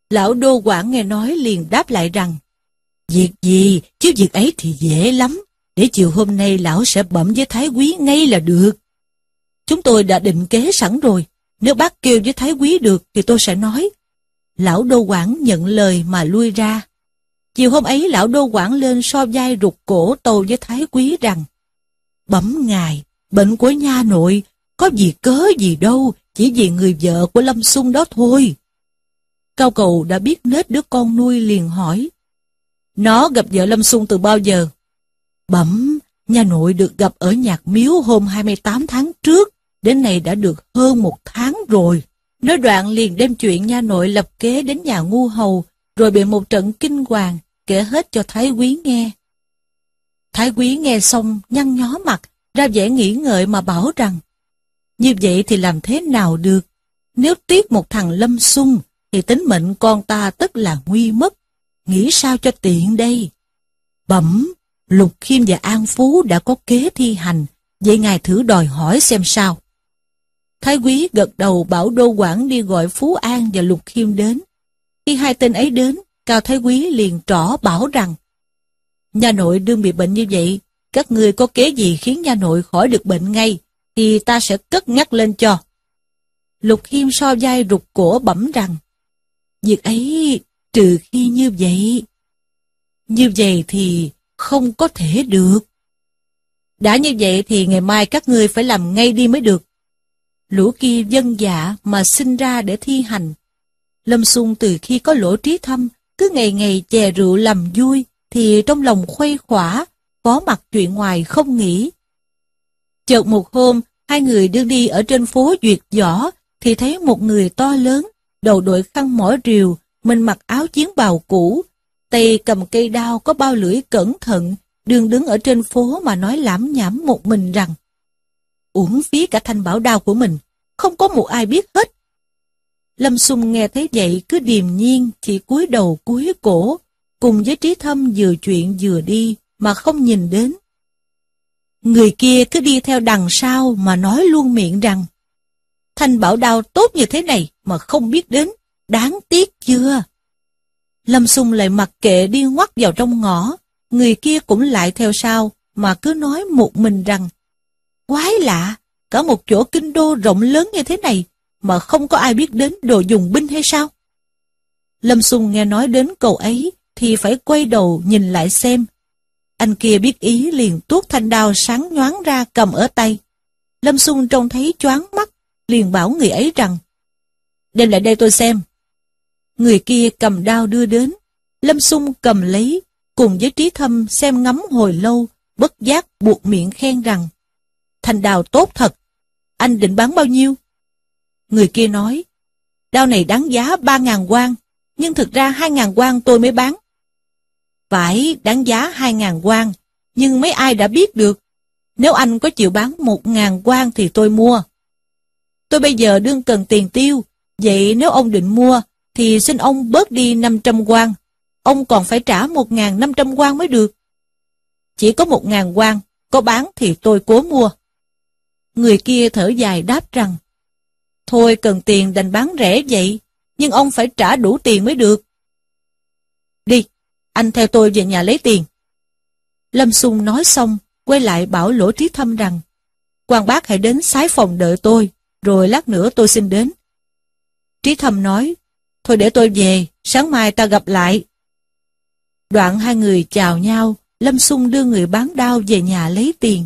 [SPEAKER 1] Lão đô quản nghe nói liền đáp lại rằng, Việc gì, chứ việc ấy thì dễ lắm, để chiều hôm nay lão sẽ bẩm với thái quý ngay là được. Chúng tôi đã định kế sẵn rồi, nếu bác kêu với thái quý được thì tôi sẽ nói. Lão đô quản nhận lời mà lui ra. Chiều hôm ấy lão đô quản lên so vai rụt cổ tâu với thái quý rằng Bẩm ngài, bệnh của nha nội, có gì cớ gì đâu, chỉ vì người vợ của Lâm Xuân đó thôi. Cao cầu đã biết nết đứa con nuôi liền hỏi. Nó gặp vợ Lâm Xuân từ bao giờ? Bẩm, nhà nội được gặp ở nhạc miếu hôm 28 tháng trước, đến nay đã được hơn một tháng rồi. Nói đoạn liền đem chuyện nha nội lập kế đến nhà ngu hầu, rồi bị một trận kinh hoàng, kể hết cho Thái Quý nghe. Thái Quý nghe xong, nhăn nhó mặt, ra vẻ nghĩ ngợi mà bảo rằng, như vậy thì làm thế nào được? Nếu tiếc một thằng lâm sung, thì tính mệnh con ta tất là nguy mất. Nghĩ sao cho tiện đây? Bẩm, Lục Khiêm và An Phú đã có kế thi hành, vậy ngài thử đòi hỏi xem sao. Thái quý gật đầu bảo đô quản đi gọi Phú An và Lục Khiêm đến. Khi hai tên ấy đến, Cao Thái quý liền trỏ bảo rằng Nhà nội đương bị bệnh như vậy, các ngươi có kế gì khiến nhà nội khỏi được bệnh ngay, thì ta sẽ cất nhắc lên cho. Lục Khiêm so vai rụt cổ bẩm rằng Việc ấy trừ khi như vậy. Như vậy thì không có thể được. Đã như vậy thì ngày mai các ngươi phải làm ngay đi mới được. Lũ kia dân dạ mà sinh ra để thi hành. Lâm Xung từ khi có lỗ trí thâm, cứ ngày ngày chè rượu làm vui, thì trong lòng khuây khỏa, có mặt chuyện ngoài không nghĩ. Chợt một hôm, hai người đương đi ở trên phố Duyệt Võ, thì thấy một người to lớn, đầu đội khăn mỏ rìu, mình mặc áo chiến bào cũ, tay cầm cây đao có bao lưỡi cẩn thận, đường đứng ở trên phố mà nói lãm nhảm một mình rằng uổng phí cả thanh bảo đao của mình, không có một ai biết hết. Lâm Xung nghe thấy vậy cứ điềm nhiên chỉ cúi đầu cúi cổ, cùng với trí thâm vừa chuyện vừa đi mà không nhìn đến. Người kia cứ đi theo đằng sau mà nói luôn miệng rằng Thanh bảo đao tốt như thế này mà không biết đến, đáng tiếc chưa? Lâm Xung lại mặc kệ đi ngoắt vào trong ngõ, người kia cũng lại theo sau, mà cứ nói một mình rằng, quái lạ, cả một chỗ kinh đô rộng lớn như thế này, mà không có ai biết đến đồ dùng binh hay sao? Lâm Xung nghe nói đến câu ấy, thì phải quay đầu nhìn lại xem. Anh kia biết ý liền tuốt thanh đao sáng nhoáng ra cầm ở tay. Lâm Xung trông thấy choáng mắt, liền bảo người ấy rằng, đem lại đây tôi xem. Người kia cầm đao đưa đến, Lâm Xung cầm lấy, cùng với trí thâm xem ngắm hồi lâu, bất giác buộc miệng khen rằng, thành đào tốt thật, anh định bán bao nhiêu? Người kia nói, đao này đáng giá 3.000 quan, nhưng thực ra 2.000 quan tôi mới bán. Phải đáng giá 2.000 quan, nhưng mấy ai đã biết được. Nếu anh có chịu bán 1.000 quan thì tôi mua. Tôi bây giờ đương cần tiền tiêu, vậy nếu ông định mua, thì xin ông bớt đi 500 quan. Ông còn phải trả 1.500 quan mới được. Chỉ có 1.000 quan, có bán thì tôi cố mua. Người kia thở dài đáp rằng, Thôi cần tiền đành bán rẻ vậy, nhưng ông phải trả đủ tiền mới được. Đi, anh theo tôi về nhà lấy tiền. Lâm Sung nói xong, quay lại bảo lỗ trí thâm rằng, quan bác hãy đến sái phòng đợi tôi, rồi lát nữa tôi xin đến. Trí thâm nói, thôi để tôi về, sáng mai ta gặp lại. Đoạn hai người chào nhau, Lâm Sung đưa người bán đao về nhà lấy tiền.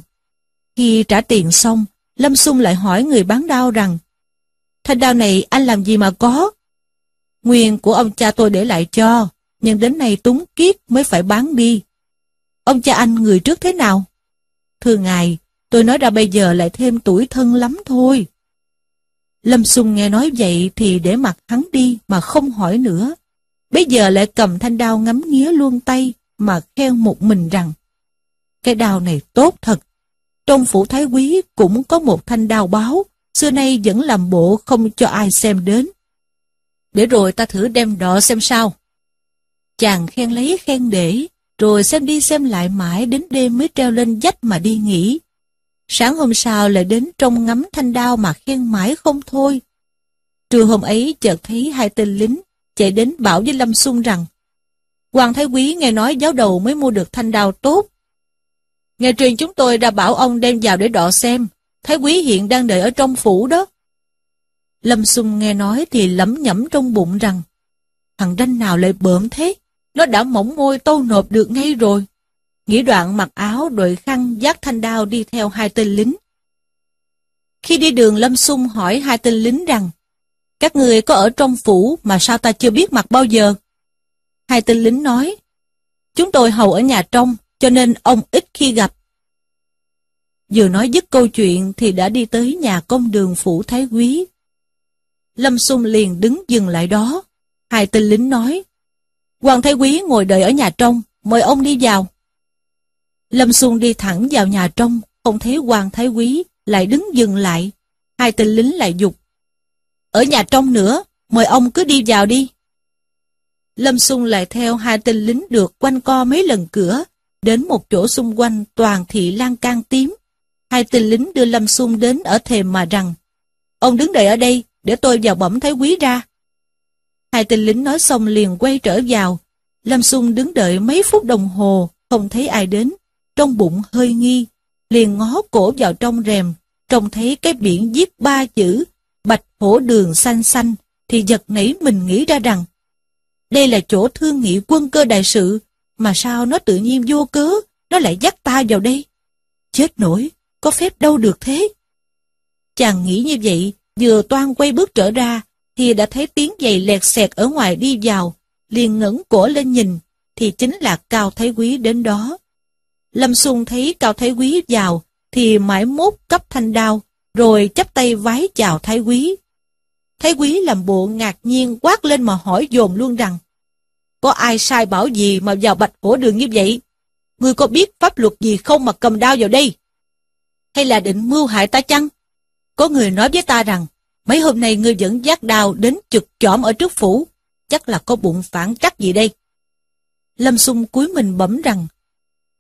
[SPEAKER 1] Khi trả tiền xong, Lâm Xung lại hỏi người bán đao rằng, thanh đao này anh làm gì mà có? Nguyên của ông cha tôi để lại cho, nhưng đến nay túng kiết mới phải bán đi. Ông cha anh người trước thế nào? Thưa ngài, tôi nói ra bây giờ lại thêm tuổi thân lắm thôi. Lâm Xung nghe nói vậy thì để mặt hắn đi mà không hỏi nữa. Bây giờ lại cầm thanh đao ngắm nghía luôn tay mà khen một mình rằng cái đao này tốt thật. Trong phủ thái quý cũng có một thanh đao báo xưa nay vẫn làm bộ không cho ai xem đến. Để rồi ta thử đem đọ xem sao. Chàng khen lấy khen để, rồi xem đi xem lại mãi đến đêm mới treo lên dách mà đi nghỉ. Sáng hôm sau lại đến trong ngắm thanh đao mà khen mãi không thôi. Trưa hôm ấy chợt thấy hai tên lính chạy đến bảo với Lâm Xung rằng Hoàng Thái Quý nghe nói giáo đầu mới mua được thanh đao tốt. Nghe truyền chúng tôi đã bảo ông đem vào để đọ xem, Thái Quý hiện đang đợi ở trong phủ đó. Lâm Xung nghe nói thì lẩm nhẩm trong bụng rằng thằng ranh nào lại bợm thế, nó đã mỏng môi tâu nộp được ngay rồi. Nghĩ đoạn mặc áo đội khăn giác thanh đao đi theo hai tên lính. Khi đi đường Lâm Xung hỏi hai tên lính rằng các người có ở trong phủ mà sao ta chưa biết mặt bao giờ? Hai tên lính nói, chúng tôi hầu ở nhà trong, cho nên ông ít khi gặp. Vừa nói dứt câu chuyện thì đã đi tới nhà công đường phủ Thái Quý. Lâm Xung liền đứng dừng lại đó. Hai tên lính nói, Hoàng Thái Quý ngồi đợi ở nhà trong, mời ông đi vào. Lâm Xung đi thẳng vào nhà trong, không thấy Hoàng Thái Quý, lại đứng dừng lại. Hai tên lính lại dục ở nhà trong nữa, mời ông cứ đi vào đi. Lâm Xung lại theo hai tên lính được quanh co mấy lần cửa, đến một chỗ xung quanh toàn thị lan can tím. Hai tên lính đưa Lâm Xung đến ở thềm mà rằng, ông đứng đợi ở đây, để tôi vào bẩm thái quý ra. Hai tên lính nói xong liền quay trở vào. Lâm Xung đứng đợi mấy phút đồng hồ, không thấy ai đến. Trong bụng hơi nghi, liền ngó cổ vào trong rèm, trông thấy cái biển viết ba chữ bạch hổ đường xanh xanh, thì giật nảy mình nghĩ ra rằng, đây là chỗ thương nghị quân cơ đại sự, mà sao nó tự nhiên vô cớ, nó lại dắt ta vào đây. Chết nổi, có phép đâu được thế. Chàng nghĩ như vậy, vừa toan quay bước trở ra, thì đã thấy tiếng giày lẹt xẹt ở ngoài đi vào, liền ngẩng cổ lên nhìn, thì chính là Cao Thái Quý đến đó. Lâm Xuân thấy Cao Thái Quý vào, thì mãi mốt cấp thanh đao, rồi chắp tay vái chào Thái Quý. Thái Quý làm bộ ngạc nhiên quát lên mà hỏi dồn luôn rằng, có ai sai bảo gì mà vào bạch hổ đường như vậy? Ngươi có biết pháp luật gì không mà cầm đao vào đây? Hay là định mưu hại ta chăng? Có người nói với ta rằng, mấy hôm nay ngươi dẫn giác đao đến chực chõm ở trước phủ, chắc là có bụng phản trắc gì đây. Lâm Xung cúi mình bẩm rằng,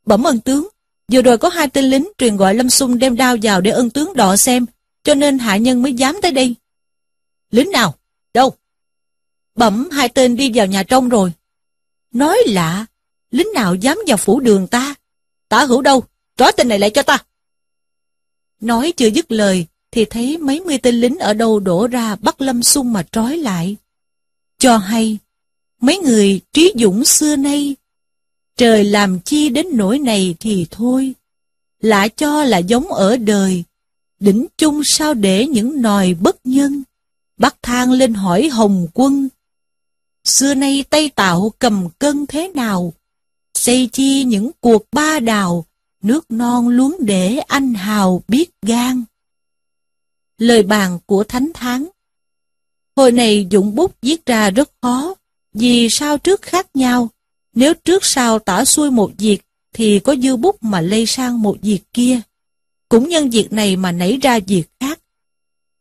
[SPEAKER 1] bẩm ân tướng, Vừa rồi có hai tên lính truyền gọi Lâm Xung đem đao vào để ân tướng đọ xem, cho nên hạ nhân mới dám tới đây. Lính nào? Đâu? Bẩm hai tên đi vào nhà trong rồi. Nói lạ, lính nào dám vào phủ đường ta? Tả hữu đâu? Trói tên này lại cho ta. Nói chưa dứt lời, thì thấy mấy mươi tên lính ở đâu đổ ra bắt Lâm Xung mà trói lại. Cho hay, mấy người trí dũng xưa nay Trời làm chi đến nỗi này thì thôi. Lạ cho là giống ở đời. Đỉnh chung sao để những nòi bất nhân. Bắt thang lên hỏi Hồng quân. Xưa nay Tây Tạo cầm cân thế nào? Xây chi những cuộc ba đào, nước non luống để anh hào biết gan. Lời bàn của Thánh thắng. Hồi này dụng bút viết ra rất khó, vì sao trước khác nhau, nếu trước sau tả xuôi một việc, thì có dư bút mà lây sang một việc kia. Cũng nhân việc này mà nảy ra việc khác.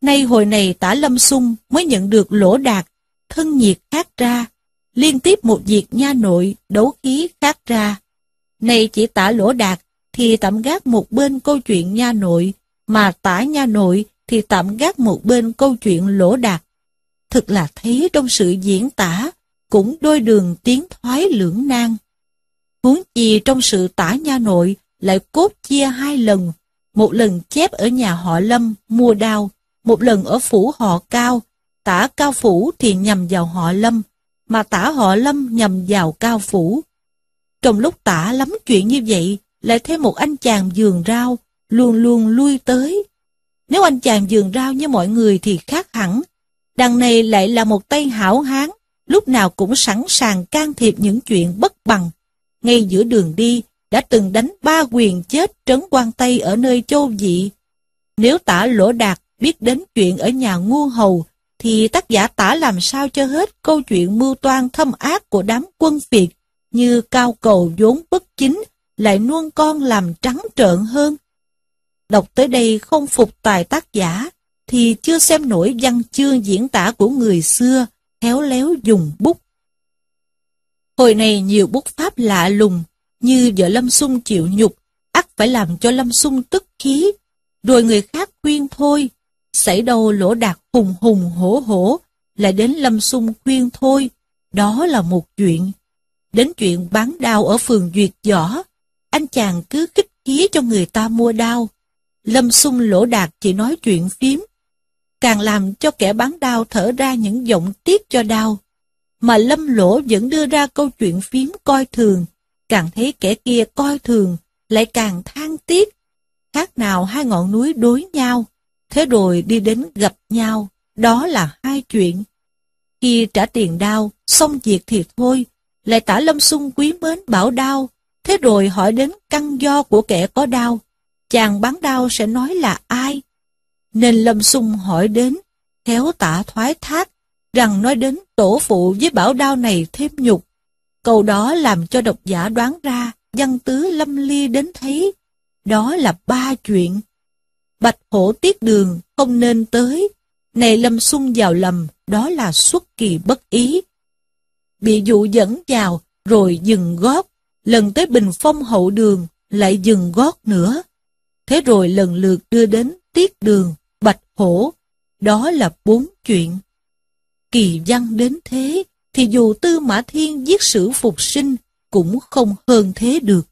[SPEAKER 1] Nay hồi này tả lâm sung mới nhận được lỗ đạt, thân nhiệt khác ra, liên tiếp một việc nha nội, đấu khí khác ra. này chỉ tả lỗ đạt, thì tạm gác một bên câu chuyện nha nội, mà tả nha nội thì tạm gác một bên câu chuyện lỗ đạt. Thực là thấy trong sự diễn tả, cũng đôi đường tiến thoái lưỡng nan. Huống chi trong sự tả nha nội lại cốt chia hai lần, một lần chép ở nhà họ Lâm mua đao, một lần ở phủ họ Cao, tả Cao Phủ thì nhằm vào họ Lâm, mà tả họ Lâm nhằm vào Cao Phủ. Trong lúc tả lắm chuyện như vậy, lại thêm một anh chàng giường rau, luôn luôn lui tới. Nếu anh chàng giường rau như mọi người thì khác hẳn, đằng này lại là một tay hảo hán, lúc nào cũng sẵn sàng can thiệp những chuyện bất bằng. Ngay giữa đường đi, đã từng đánh ba quyền chết trấn quan Tây ở nơi châu dị. Nếu tả lỗ đạt biết đến chuyện ở nhà ngu hầu, thì tác giả tả làm sao cho hết câu chuyện mưu toan thâm ác của đám quân Việt, như cao cầu vốn bất chính, lại nuông con làm trắng trợn hơn. Đọc tới đây không phục tài tác giả, thì chưa xem nổi văn chương diễn tả của người xưa, khéo léo dùng bút. Hồi này nhiều bút pháp lạ lùng, như vợ Lâm Xung chịu nhục, ắt phải làm cho Lâm Xung tức khí, rồi người khác khuyên thôi, xảy đâu lỗ đạt hùng hùng hổ hổ, lại đến Lâm Xung khuyên thôi, đó là một chuyện. Đến chuyện bán đao ở phường Duyệt Võ, anh chàng cứ kích khí cho người ta mua đao. Lâm Xung lỗ đạt chỉ nói chuyện phím, càng làm cho kẻ bán đao thở ra những giọng tiếc cho đao. Mà Lâm Lỗ vẫn đưa ra câu chuyện phím coi thường, càng thấy kẻ kia coi thường, lại càng than tiếc. Khác nào hai ngọn núi đối nhau, thế rồi đi đến gặp nhau, đó là hai chuyện. Khi trả tiền đao, xong việc thì thôi, lại tả Lâm Xung quý mến bảo đao, thế rồi hỏi đến căn do của kẻ có đao. Chàng bán đao sẽ nói là ai? Nên Lâm Xung hỏi đến, khéo tả thoái thác, rằng nói đến tổ phụ với bảo đao này thêm nhục. Câu đó làm cho độc giả đoán ra văn tứ lâm ly đến thấy. Đó là ba chuyện. Bạch hổ tiết đường không nên tới. Này lâm xung vào lầm, đó là xuất kỳ bất ý. Bị dụ dẫn vào, rồi dừng gót. Lần tới bình phong hậu đường, lại dừng gót nữa. Thế rồi lần lượt đưa đến tiết đường, bạch hổ. Đó là bốn chuyện. Kỳ văn đến thế, thì dù Tư Mã Thiên giết sử phục sinh, cũng không hơn thế được.